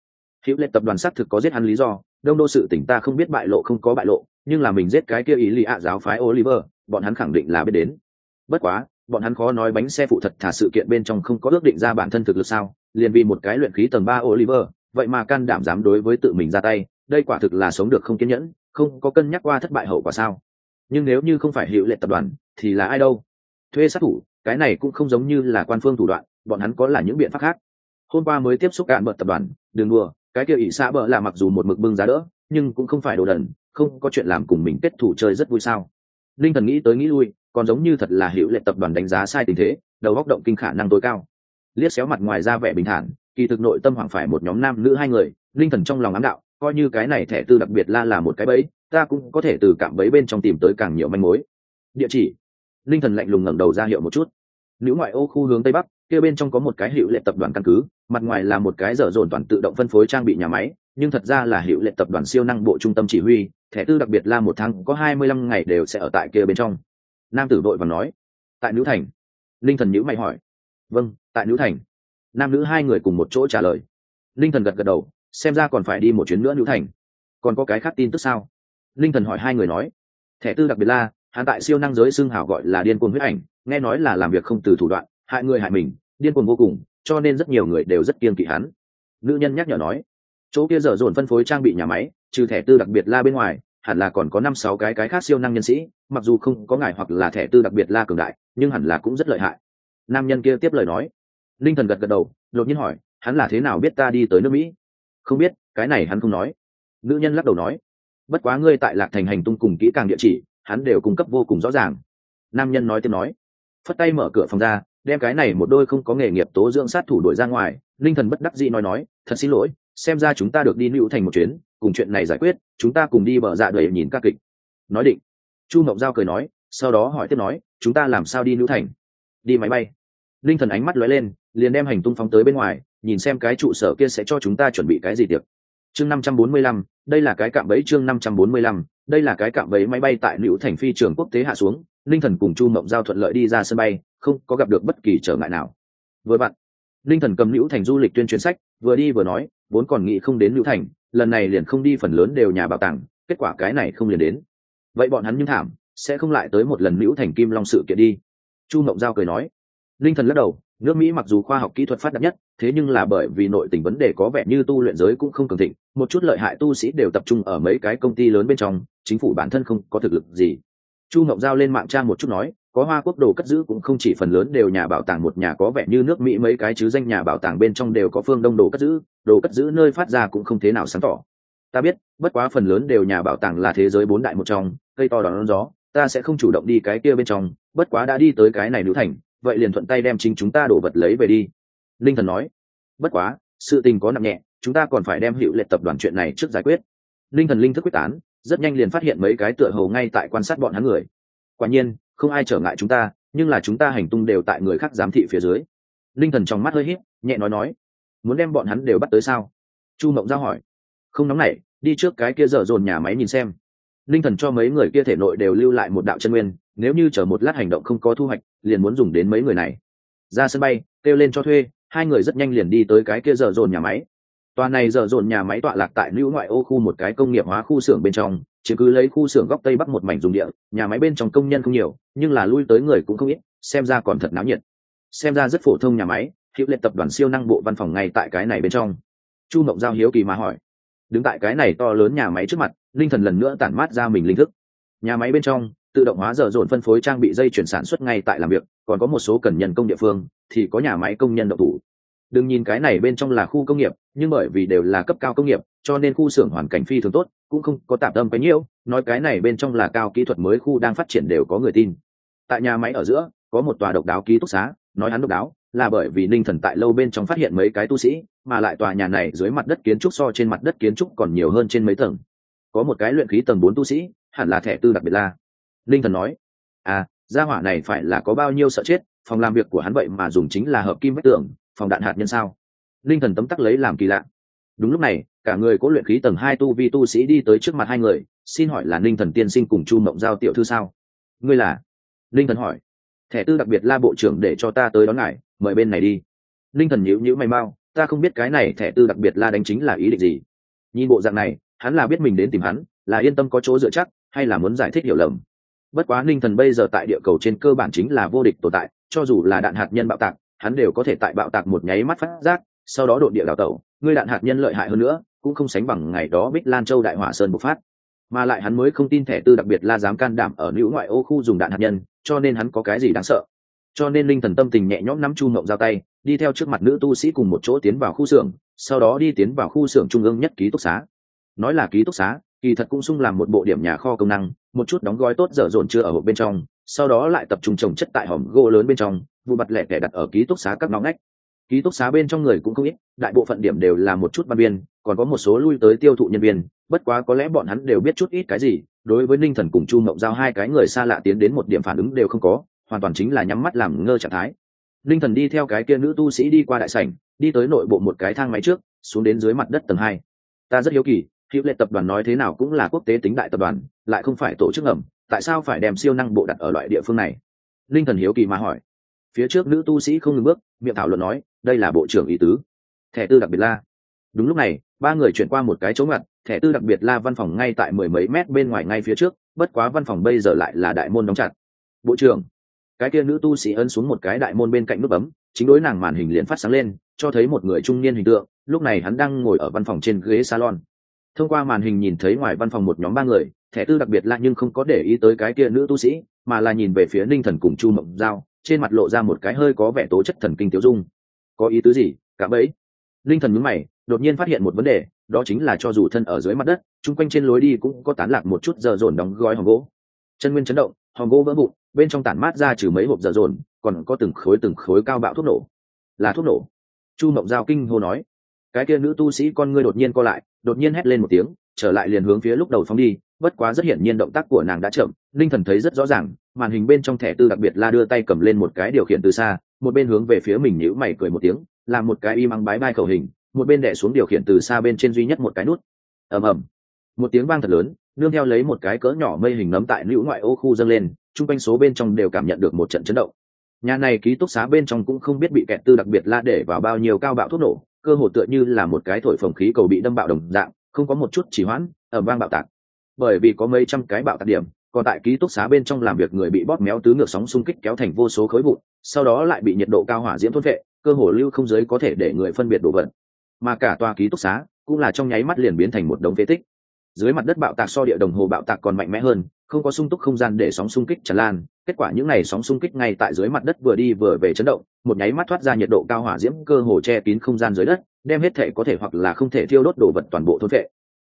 Hữu lệ tập đoàn xác thực có giết hắn lý do, đông đô sự tỉnh ta không biết bại lộ không có bại lộ, nhưng là mình giết cái kia ý lì ạ giáo phái oliver, bọn hắn khẳng định là biết đến. Bất quá, bọn hắn khó nói bánh xe phụ thật thả sự kiện bên trong không có ước định ra bản thân thực lực sao, liền vì một cái luyện khí tầng ba oliver vậy mà can đảm dám đối với tự mình ra tay, đây quả thực là sống được không kiên nhẫn, không có cân nhắc qua thất bại hậu quả sao? Nhưng nếu như không phải hiệu lệ tập đoàn, thì là ai đâu? Thuê sát thủ, cái này cũng không giống như là quan phương thủ đoạn, bọn hắn có là những biện pháp khác. Hôm qua mới tiếp xúc cạn bợt tập đoàn, đừng đùa, cái kia ỷ xã bợ là mặc dù một mực bưng giá đỡ, nhưng cũng không phải đồ đần, không có chuyện làm cùng mình kết thủ chơi rất vui sao? Linh thần nghĩ tới nghĩ lui, còn giống như thật là hiệu lệ tập đoàn đánh giá sai tình thế, đầu góc động kinh khả năng tối cao. Liếc xéo mặt ngoài ra vẻ bình thản kỳ thực nội tâm hoàng phải một nhóm nam nữ hai người, linh thần trong lòng ám đạo, coi như cái này thẻ tư đặc biệt la là một cái bẫy, ta cũng có thể từ cạm bẫy bên trong tìm tới càng nhiều manh mối. Địa chỉ. Linh thần lạnh lùng ngẩng đầu ra hiệu một chút. Nữ ngoại ô khu hướng tây bắc, kia bên trong có một cái hiệu lệ tập đoàn căn cứ, mặt ngoài là một cái dở dồn toàn tự động phân phối trang bị nhà máy, nhưng thật ra là hiệu lệ tập đoàn siêu năng bộ trung tâm chỉ huy, thẻ tư đặc biệt là một tháng có hai mươi lăm ngày đều sẽ ở tại kia bên trong. Nam tử đội và nói. Tại nữ thành. Linh thần nhữ mày hỏi. Vâng tại nữ thành nam nữ hai người cùng một chỗ trả lời. Linh thần gật gật đầu xem ra còn phải đi một chuyến nữa nữ thành. Còn có cái khác tin tức sao? Linh thần hỏi hai người nói. Thẻ tư đặc biệt La, hắn tại siêu năng giới xưng hảo gọi là điên cuồng huyết ảnh nghe nói là làm việc không từ thủ đoạn hại người hại mình điên cuồng vô cùng cho nên rất nhiều người đều rất kiên kỵ hắn. Nữ nhân nhắc nhở nói. Chỗ kia dở dồn phân phối trang bị nhà máy trừ thẻ tư đặc biệt la bên ngoài hẳn là còn có năm sáu cái cái khác siêu năng nhân sĩ mặc dù không có ngài hoặc là thẻ tư đặc biệt la cường đại nhưng hẳn là cũng rất lợi hại. Nam nhân kia tiếp lời nói linh thần gật gật đầu, đột nhiên hỏi, hắn là thế nào biết ta đi tới nước mỹ? Không biết, cái này hắn không nói. Nữ nhân lắc đầu nói, bất quá ngươi tại lạc thành hành tung cùng kỹ càng địa chỉ, hắn đều cung cấp vô cùng rõ ràng. Nam nhân nói tiếp nói, phất tay mở cửa phòng ra, đem cái này một đôi không có nghề nghiệp tố dưỡng sát thủ đuổi ra ngoài. Linh thần bất đắc dĩ nói nói, thật xin lỗi, xem ra chúng ta được đi nữ thành một chuyến, cùng chuyện này giải quyết, chúng ta cùng đi bờ dạ đẩy nhìn các kịch. Nói định, chu mộng giao cười nói, sau đó hỏi tiếp nói, chúng ta làm sao đi nữ thành? Đi máy bay linh thần ánh mắt lóe lên, liền đem hành tung phóng tới bên ngoài, nhìn xem cái trụ sở kia sẽ cho chúng ta chuẩn bị cái gì tiệc. Chương năm trăm bốn mươi lăm, đây là cái cạm bẫy chương năm trăm bốn mươi lăm, đây là cái cạm bẫy máy bay tại nữ thành phi trường quốc tế hạ xuống, linh thần cùng chu mộng giao thuận lợi đi ra sân bay, không có gặp được bất kỳ trở ngại nào. Vừa bạn linh thần cầm nữ thành du lịch tuyên truyền sách, vừa đi vừa nói, vốn còn nghĩ không đến nữ thành, lần này liền không đi phần lớn đều nhà bảo tàng, kết quả cái này không liền đến. Vậy bọn hắn nhưng thảm, sẽ không lại tới một lần nữ thành kim long sự kiện đi. Chu mộng giao cười nói linh thần lắc đầu, nước mỹ mặc dù khoa học kỹ thuật phát đạt nhất, thế nhưng là bởi vì nội tình vấn đề có vẻ như tu luyện giới cũng không cường thịnh, một chút lợi hại tu sĩ đều tập trung ở mấy cái công ty lớn bên trong, chính phủ bản thân không có thực lực gì. Chu ngọc giao lên mạng trang một chút nói, có hoa quốc đồ cất giữ cũng không chỉ phần lớn đều nhà bảo tàng, một nhà có vẻ như nước mỹ mấy cái chứ danh nhà bảo tàng bên trong đều có phương đông đồ cất giữ, đồ cất giữ nơi phát ra cũng không thế nào sáng tỏ. Ta biết, bất quá phần lớn đều nhà bảo tàng là thế giới bốn đại một trong, cây to đón gió, ta sẽ không chủ động đi cái kia bên trong, bất quá đã đi tới cái này nữ thành vậy liền thuận tay đem chính chúng ta đổ vật lấy về đi. Linh thần nói, bất quá, sự tình có nặng nhẹ, chúng ta còn phải đem hiệu lệ tập đoàn chuyện này trước giải quyết. Linh thần linh thức quyết tán, rất nhanh liền phát hiện mấy cái tựa hầu ngay tại quan sát bọn hắn người. Quả nhiên, không ai trở ngại chúng ta, nhưng là chúng ta hành tung đều tại người khác giám thị phía dưới. Linh thần trong mắt hơi hít nhẹ nói nói, muốn đem bọn hắn đều bắt tới sao? Chu mộng giao hỏi. Không nóng nảy, đi trước cái kia dở dồn nhà máy nhìn xem. Linh thần cho mấy người kia thể nội đều lưu lại một đạo chân nguyên nếu như chờ một lát hành động không có thu hoạch, liền muốn dùng đến mấy người này. Ra sân bay, kêu lên cho thuê, hai người rất nhanh liền đi tới cái kia dở dồn nhà máy. Tòa này dở dồn nhà máy tọa lạc tại lưu ngoại ô khu một cái công nghiệp hóa khu xưởng bên trong chỉ cứ lấy khu xưởng góc tây bắc một mảnh dùng địa, nhà máy bên trong công nhân không nhiều, nhưng là lui tới người cũng không ít, xem ra còn thật náo nhiệt. Xem ra rất phổ thông nhà máy hiệu lệ tập đoàn siêu năng bộ văn phòng ngay tại cái này bên trong. Chu mộng giao hiếu kỳ mà hỏi. Đứng tại cái này to lớn nhà máy trước mặt, linh thần lần nữa tản mát ra mình linh thức. Nhà máy bên trong tự động hóa dở dồn phân phối trang bị dây chuyển sản xuất ngay tại làm việc, còn có một số cần nhân công địa phương thì có nhà máy công nhân độc thủ. Đừng nhìn cái này bên trong là khu công nghiệp, nhưng bởi vì đều là cấp cao công nghiệp, cho nên khu xưởng hoàn cảnh phi thường tốt, cũng không có tạm tâm cái nhiêu nói cái này bên trong là cao kỹ thuật mới khu đang phát triển đều có người tin. Tại nhà máy ở giữa, có một tòa độc đáo ký túc xá, nói hắn độc đáo, là bởi vì ninh thần tại lâu bên trong phát hiện mấy cái tu sĩ, mà lại tòa nhà này dưới mặt đất kiến trúc so trên mặt đất kiến trúc còn nhiều hơn trên mấy tầng. Có một cái luyện khí tầng bốn tu sĩ, hẳn là thẻ tư đặc biệt la. Linh thần nói à gia hỏa này phải là có bao nhiêu sợ chết, phòng làm việc của hắn vậy mà dùng chính là hợp kim vách tường, phòng đạn hạt nhân sao? Linh thần tấm tắc lấy làm kỳ lạ. Đúng lúc này, cả người có luyện khí tầng hai tu vi tu sĩ đi tới trước mặt hai người, xin hỏi là ninh thần tiên sinh cùng chu mộng giao tiểu thư sao? Ngươi là? Ninh thần hỏi. Thẻ tư đặc biệt la bộ trưởng để cho ta tới đón ngài, mời bên này đi. Ninh thần nhíu nhíu mày mau, ta không biết cái này thẻ tư đặc biệt la đánh chính là ý định gì. Nhìn bộ dạng này, hắn là biết mình đến tìm hắn, là yên tâm có chỗ dựa chắc, hay là muốn giải thích hiểu lầm bất quá ninh thần bây giờ tại địa cầu trên cơ bản chính là vô địch tồn tại, cho dù là đạn hạt nhân bạo tạc, hắn đều có thể tại bạo tạc một nháy mắt phát giác, sau đó đột địa đào tẩu ngươi đạn hạt nhân lợi hại hơn nữa, cũng không sánh bằng ngày đó bích lan châu đại hỏa sơn bộc phát. Mà lại hắn mới không tin thẻ tư đặc biệt la dám can đảm ở nữ ngoại ô khu dùng đạn hạt nhân, cho nên hắn có cái gì đáng sợ. Cho nên linh thần tâm tình nhẹ nhõm nắm chu mộng giao tay, đi theo trước mặt nữ tu sĩ cùng một chỗ tiến vào khu xưởng, sau đó đi tiến vào khu xưởng trung ương nhất ký túc xá. Nói là ký túc xá kỳ thật cũng sung làm một bộ điểm nhà kho công năng, một chút đóng gói tốt dở dồn chưa ở hộp bên trong, sau đó lại tập trung trồng chất tại hòm gỗ lớn bên trong, vụ mặt lẻ tẻ đặt ở ký túc xá các ngõ ngách. Ký túc xá bên trong người cũng không ít, đại bộ phận điểm đều là một chút ban biên còn có một số lui tới tiêu thụ nhân viên, bất quá có lẽ bọn hắn đều biết chút ít cái gì, đối với ninh thần cùng chu mộng giao hai cái người xa lạ tiến đến một điểm phản ứng đều không có, hoàn toàn chính là nhắm mắt làm ngơ trạng thái. Ninh thần đi theo cái kia nữ tu sĩ đi qua đại sảnh, đi tới nội bộ một cái thang máy trước, xuống đến dưới mặt đất tầng hai. Ta rất hiếu kỳ hữu lệ tập đoàn nói thế nào cũng là quốc tế tính đại tập đoàn, lại không phải tổ chức ngầm, tại sao phải đem siêu năng bộ đặt ở loại địa phương này? Linh thần hiếu kỳ mà hỏi. Phía trước nữ tu sĩ không ngừng bước, miệng thảo luận nói, đây là bộ trưởng ý tứ. Thẻ tư đặc biệt la. Đúng lúc này, ba người chuyển qua một cái chỗ ngặt, thẻ tư đặc biệt la văn phòng ngay tại mười mấy mét bên ngoài ngay phía trước, bất quá văn phòng bây giờ lại là đại môn đóng chặt. Bộ trưởng, cái kia nữ tu sĩ ấn xuống một cái đại môn bên cạnh nút bấm, chính đối nàng màn hình liền phát sáng lên, cho thấy một người trung niên hình tượng, lúc này hắn đang ngồi ở văn phòng trên ghế salon thông qua màn hình nhìn thấy ngoài văn phòng một nhóm ba người, thẻ tư đặc biệt lạ nhưng không có để ý tới cái kia nữ tu sĩ, mà là nhìn về phía ninh thần cùng chu mộng giao, trên mặt lộ ra một cái hơi có vẻ tố chất thần kinh tiêu dung. Có ý tứ gì, cả bấy ninh thần mướn mày, đột nhiên phát hiện một vấn đề, đó chính là cho dù thân ở dưới mặt đất, chung quanh trên lối đi cũng có tán lạc một chút giờ dồn đóng gói hòm gỗ. Chân nguyên chấn động, hòm gỗ vỡ vụn, bên trong tản mát ra trừ mấy hộp giờ dồn, còn có từng khối từng khối cao bạo thuốc nổ. Là thuốc nổ? Chu mộng giao kinh hô nói. Cái kia nữ tu sĩ con ngươi đột nhiên co lại đột nhiên hét lên một tiếng, trở lại liền hướng phía lúc đầu phóng đi, bất quá rất hiển nhiên động tác của nàng đã chậm, linh thần thấy rất rõ ràng, màn hình bên trong thẻ tư đặc biệt la đưa tay cầm lên một cái điều khiển từ xa, một bên hướng về phía mình nhữ mày cười một tiếng làm một cái y măng bái bai khẩu hình, một bên đẻ xuống điều khiển từ xa bên trên duy nhất một cái nút. Ầm ầm. Một tiếng vang thật lớn, nương theo lấy một cái cỡ nhỏ mây hình nấm tại nữ ngoại ô khu dâng lên, chung quanh số bên trong đều cảm nhận được một trận chấn động. Nhà này ký túc xá bên trong cũng không biết bị kẹt tư đặc biệt la để vào bao nhiêu cao bạo thuốc nổ cơ hồ tựa như là một cái thổi phồng khí cầu bị đâm bạo đồng dạng, không có một chút chỉ hoãn ở vang bạo tạc. Bởi vì có mấy trăm cái bạo tạc điểm, còn tại ký túc xá bên trong làm việc người bị bóp méo tứ ngược sóng xung kích kéo thành vô số khối vụn, sau đó lại bị nhiệt độ cao hỏa diễm thôn vệ, cơ hồ lưu không giới có thể để người phân biệt đồ vật. Mà cả tòa ký túc xá cũng là trong nháy mắt liền biến thành một đống phế tích. Dưới mặt đất bạo tạc so địa đồng hồ bạo tạc còn mạnh mẽ hơn không có sung túc không gian để sóng xung kích tràn lan. Kết quả những ngày sóng xung kích ngay tại dưới mặt đất vừa đi vừa về chấn động, một nháy mắt thoát ra nhiệt độ cao hỏa diễm cơ hồ che kín không gian dưới đất, đem hết thể có thể hoặc là không thể thiêu đốt đồ vật toàn bộ thôn vệ.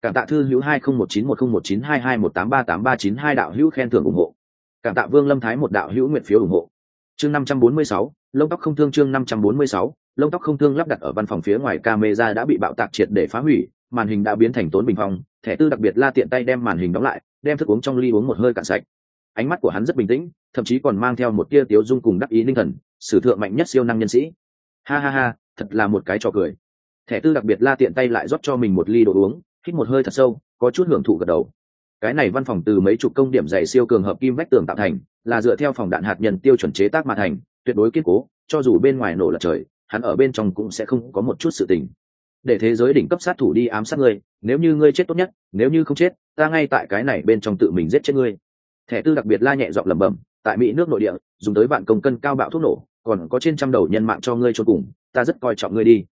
Cảm tạ thư hữu hai không một chín một không một chín hai hai một tám ba tám ba chín hai đạo hữu khen thưởng ủng hộ. Cảm tạ vương lâm thái một đạo hữu nguyện phiếu ủng hộ. Chương năm trăm bốn mươi sáu, lông tóc không thương chương năm trăm bốn mươi sáu, lông tóc không thương lắp đặt ở văn phòng phía ngoài camera đã bị bạo tạc triệt để phá hủy, màn hình đã biến thành tốn bình phong, thẻ tư đặc biệt la tiện tay đem màn hình đóng lại đem thức uống trong ly uống một hơi cạn sạch. Ánh mắt của hắn rất bình tĩnh, thậm chí còn mang theo một tia tiếu dung cùng đắc ý ninh thần, sử thượng mạnh nhất siêu năng nhân sĩ. Ha ha ha, thật là một cái trò cười. Thẻ tư đặc biệt la tiện tay lại rót cho mình một ly đồ uống, hít một hơi thật sâu, có chút hưởng thụ gật đầu. Cái này văn phòng từ mấy chục công điểm dày siêu cường hợp kim vách tường tạo thành, là dựa theo phòng đạn hạt nhân tiêu chuẩn chế tác mà thành, tuyệt đối kiên cố, cho dù bên ngoài nổ lật trời, hắn ở bên trong cũng sẽ không có một chút sự tình để thế giới đỉnh cấp sát thủ đi ám sát ngươi, nếu như ngươi chết tốt nhất, nếu như không chết, ta ngay tại cái này bên trong tự mình giết chết ngươi. Thẻ tư đặc biệt la nhẹ giọng lẩm bẩm, tại mỹ nước nội địa, dùng tới vạn công cân cao bạo thuốc nổ, còn có trên trăm đầu nhân mạng cho ngươi cho cùng, ta rất coi trọng ngươi đi.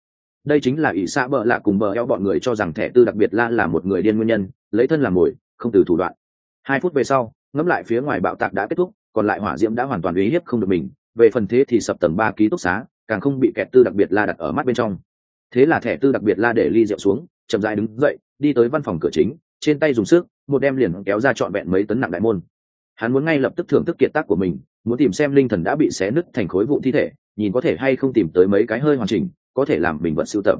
Đây chính là ỷ xã bợ lạ cùng bờ eo bọn người cho rằng thẻ tư đặc biệt la là một người điên nguyên nhân, lấy thân làm mồi, không từ thủ đoạn. Hai phút về sau, ngẫm lại phía ngoài bạo tạc đã kết thúc, còn lại hỏa diễm đã hoàn toàn uy hiếp không được mình, về phần thế thì sập tầng ba ký túc xá, càng không bị kẹt tư đặc biệt la đặt ở mắt bên trong thế là thẻ tư đặc biệt la để ly rượu xuống, chậm dại đứng dậy, đi tới văn phòng cửa chính, trên tay dùng sức, một đem liền kéo ra trọn vẹn mấy tấn nặng đại môn. Hắn muốn ngay lập tức thưởng thức kiệt tác của mình, muốn tìm xem linh thần đã bị xé nứt thành khối vụ thi thể, nhìn có thể hay không tìm tới mấy cái hơi hoàn chỉnh, có thể làm bình vận sưu tập.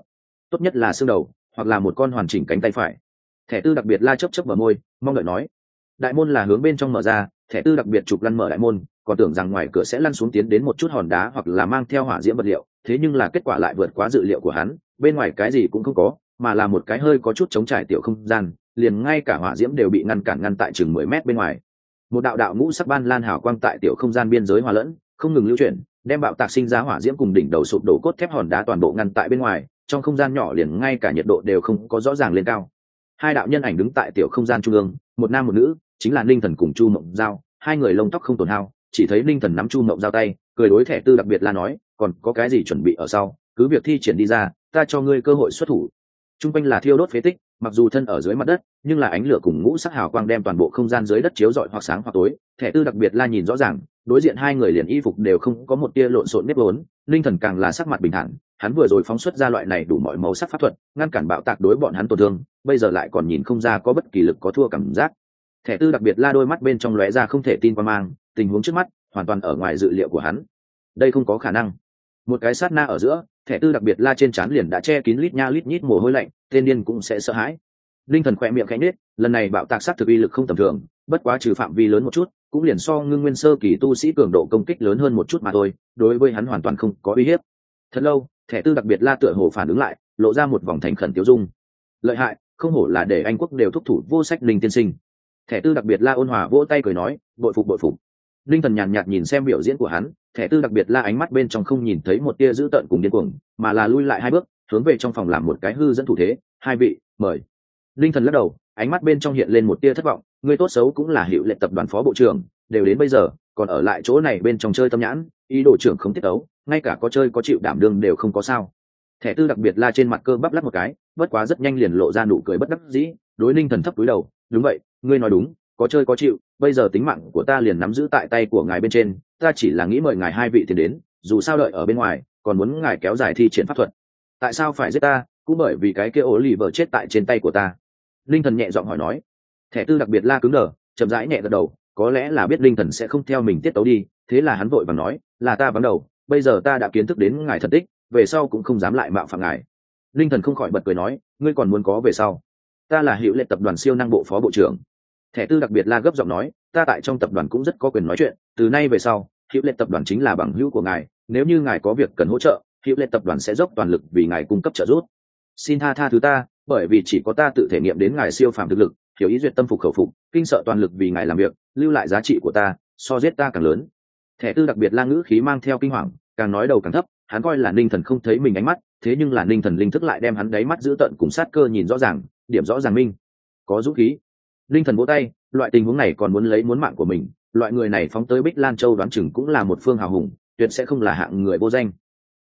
Tốt nhất là xương đầu, hoặc là một con hoàn chỉnh cánh tay phải. Thẻ tư đặc biệt la chấp chấp mở môi, mong đợi nói. Đại môn là hướng bên trong mở ra, thẻ tư đặc biệt chụp lăn mở đại môn, còn tưởng rằng ngoài cửa sẽ lăn xuống tiến đến một chút hòn đá hoặc là mang theo hỏa diễm vật liệu thế nhưng là kết quả lại vượt quá dự liệu của hắn, bên ngoài cái gì cũng không có, mà là một cái hơi có chút chống trải tiểu không gian, liền ngay cả hỏa diễm đều bị ngăn cản ngăn tại chừng mười mét bên ngoài. Một đạo đạo ngũ sắc ban lan hào quang tại tiểu không gian biên giới hòa lẫn, không ngừng lưu chuyển, đem bạo tạc sinh ra hỏa diễm cùng đỉnh đầu sụp đổ cốt thép hòn đá toàn bộ ngăn tại bên ngoài, trong không gian nhỏ liền ngay cả nhiệt độ đều không có rõ ràng lên cao. Hai đạo nhân ảnh đứng tại tiểu không gian trung ương, một nam một nữ, chính là ninh thần cùng chu mộng giao, hai người lông tóc không tổn hao, chỉ thấy ninh thần nắm chu mộng giao tay cười đối thẻ tư đặc biệt là nói, còn có cái gì chuẩn bị ở sau? Cứ việc thi triển đi ra, ta cho ngươi cơ hội xuất thủ. T r u n g quanh là thiêu đốt phế tích, mặc dù thân ở dưới mặt đất, nhưng là ánh lửa cùng ngũ sắc hào quang đem toàn bộ không gian dưới đất chiếu rọi hoặc sáng hoặc tối. Thẻ tư đặc biệt la nhìn rõ ràng, đối diện hai người liền y phục đều không có một tia lộn xộn nếp vốn, linh thần càng là sắc mặt bình thản. Hắn vừa rồi phóng xuất ra loại này đủ mọi màu sắc pháp thuật, ngăn cản bạo tạc đối bọn hắn tổn thương, bây giờ lại còn nhìn không ra có bất kỳ lực có thua cảm giác. Thẻ tư đặc biệt la đôi mắt bên trong lóe ra không thể tin qua mang, tình huống trước mắt hoàn toàn ở ngoài dự liệu của hắn. Đây không có khả năng. Một cái sát na ở giữa, thẻ tư đặc biệt la trên trán liền đã che kín lít nha lít nhít mồ hôi lạnh, tên điên cũng sẽ sợ hãi. Linh thần khỏe miệng khẽ nết lần này bạo tạc sát thực uy lực không tầm thường, bất quá trừ phạm vi lớn một chút, cũng liền so ngưng nguyên sơ kỳ tu sĩ cường độ công kích lớn hơn một chút mà thôi, đối với hắn hoàn toàn không có uy hiếp. Thật lâu, thẻ tư đặc biệt la tựa hồ phản ứng lại, lộ ra một vòng thành khẩn tiêu dung. Lợi hại, không hổ là để anh quốc đều thúc thủ vô sách linh tiên sinh. Thẻ tư đặc biệt la ôn hòa vỗ tay cười nói, bội phục bội phục linh thần nhàn nhạt nhìn xem biểu diễn của hắn thẻ tư đặc biệt la ánh mắt bên trong không nhìn thấy một tia dữ tợn cùng điên cuồng mà là lui lại hai bước hướng về trong phòng làm một cái hư dẫn thủ thế. Hai vị mời. Linh thần lắc đầu ánh mắt bên trong hiện lên một tia thất vọng. Người tốt xấu cũng là hiệu lệ tập đoàn phó bộ trưởng đều đến bây giờ còn ở lại chỗ này bên trong chơi tâm nhãn ý đồ trưởng không tiết tấu, ngay cả có chơi có chịu đảm đương đều không có sao. Thẻ tư đặc biệt la trên mặt cơ bắp lắc một cái bất quá rất nhanh liền lộ ra nụ cười bất đắc dĩ đối linh thần thấp túi đầu đúng vậy ngươi nói đúng có chơi có chịu, bây giờ tính mạng của ta liền nắm giữ tại tay của ngài bên trên, ta chỉ là nghĩ mời ngài hai vị tiền đến, dù sao đợi ở bên ngoài, còn muốn ngài kéo dài thi triển pháp thuật. Tại sao phải giết ta? Cũng bởi vì cái kia ố lì vợ chết tại trên tay của ta. Linh thần nhẹ giọng hỏi nói. Thẻ tư đặc biệt la cứng đờ, chậm rãi nhẹ gật đầu, có lẽ là biết linh thần sẽ không theo mình tiết tấu đi, thế là hắn vội và nói, là ta vắng đầu, bây giờ ta đã kiến thức đến ngài thật tích, về sau cũng không dám lại mạo phạm ngài. Linh thần không khỏi bật cười nói, ngươi còn muốn có về sau. Ta là hiệu lệ tập đoàn siêu năng bộ phó bộ trưởng thẻ tư đặc biệt la gấp giọng nói, ta tại trong tập đoàn cũng rất có quyền nói chuyện, từ nay về sau, hữu lệ tập đoàn chính là bằng hữu của ngài, nếu như ngài có việc cần hỗ trợ, hữu lệ tập đoàn sẽ dốc toàn lực vì ngài cung cấp trợ giúp. Xin tha tha thứ ta, bởi vì chỉ có ta tự thể nghiệm đến ngài siêu phàm thực lực, hiểu ý duyệt tâm phục khẩu phục, kinh sợ toàn lực vì ngài làm việc, lưu lại giá trị của ta, so giết ta càng lớn. Thẻ tư đặc biệt la ngữ khí mang theo kinh hoàng, càng nói đầu càng thấp, hắn coi là ninh thần không thấy mình ánh mắt, thế nhưng là ninh thần linh thức lại đem hắn đáy mắt giữ tận cùng sát cơ nhìn rõ ràng, điểm rõ ràng minh. Có dũng khí linh thần vỗ tay, loại tình huống này còn muốn lấy muốn mạng của mình, loại người này phóng tới bích lan châu đoán chừng cũng là một phương hào hùng, tuyệt sẽ không là hạng người vô danh.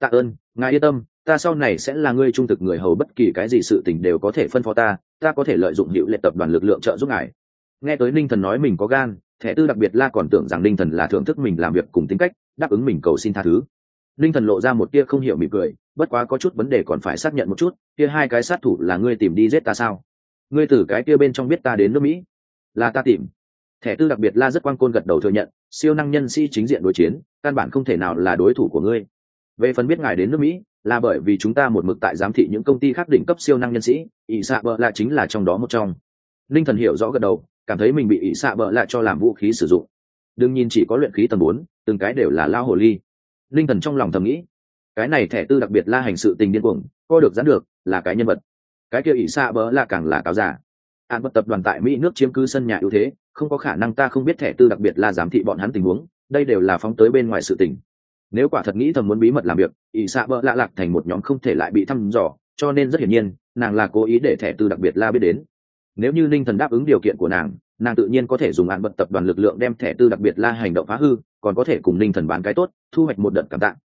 Tạ ơn, ngài yên tâm, ta sau này sẽ là người trung thực người hầu bất kỳ cái gì sự tình đều có thể phân phó ta ta có thể lợi dụng hiệu lệ tập đoàn lực lượng trợ giúp ngài. Nghe tới ninh thần nói mình có gan, thẻ tư đặc biệt la còn tưởng rằng ninh thần là thưởng thức mình làm việc cùng tính cách, đáp ứng mình cầu xin tha thứ. Ninh thần lộ ra một tia không hiểu mỉm cười, bất quá có chút vấn đề còn phải xác nhận một chút, kia hai cái sát thủ là ngươi tìm đi giết ta sao? Ngươi từ cái kia bên trong biết ta đến nước mỹ. Là ta tìm. Thẻ tư đặc biệt la rất quan côn gật đầu thừa nhận, siêu năng nhân sĩ chính diện đối chiến, căn bản không thể nào là đối thủ của ngươi. Về phần biết ngài đến nước mỹ, là bởi vì chúng ta một mực tại giám thị những công ty khác đỉnh cấp siêu năng nhân sĩ, ỷ xạ bợ lạ chính là trong đó một trong. Linh thần hiểu rõ gật đầu, cảm thấy mình bị ỷ xạ bợ lạ cho làm vũ khí sử dụng. Đương nhìn chỉ có luyện khí tầng bốn, từng cái đều là lao hồ ly. Linh thần trong lòng thầm nghĩ, cái này thẻ tư đặc biệt la hành sự tình điên cuồng, coi được gián được, là cái nhân vật cái kia ỷ xạ bỡ là càng là cáo giả an bất tập đoàn tại mỹ nước chiếm cứ sân nhà ưu thế, không có khả năng ta không biết thẻ tư đặc biệt là giám thị bọn hắn tình huống, đây đều là phóng tới bên ngoài sự tình. Nếu quả thật nghĩ thầm muốn bí mật làm việc, ỷ xạ bỡ lạ lạc thành một nhóm không thể lại bị thăm dò, cho nên rất hiển nhiên, nàng là cố ý để thẻ tư đặc biệt la biết đến. Nếu như ninh thần đáp ứng điều kiện của nàng nàng tự nhiên có thể dùng án bật tập đoàn lực lượng đem thẻ tư đặc biệt la hành động phá hư, còn có thể cùng ninh thần bán cái tốt, thu hoạch một đợt cảm tạng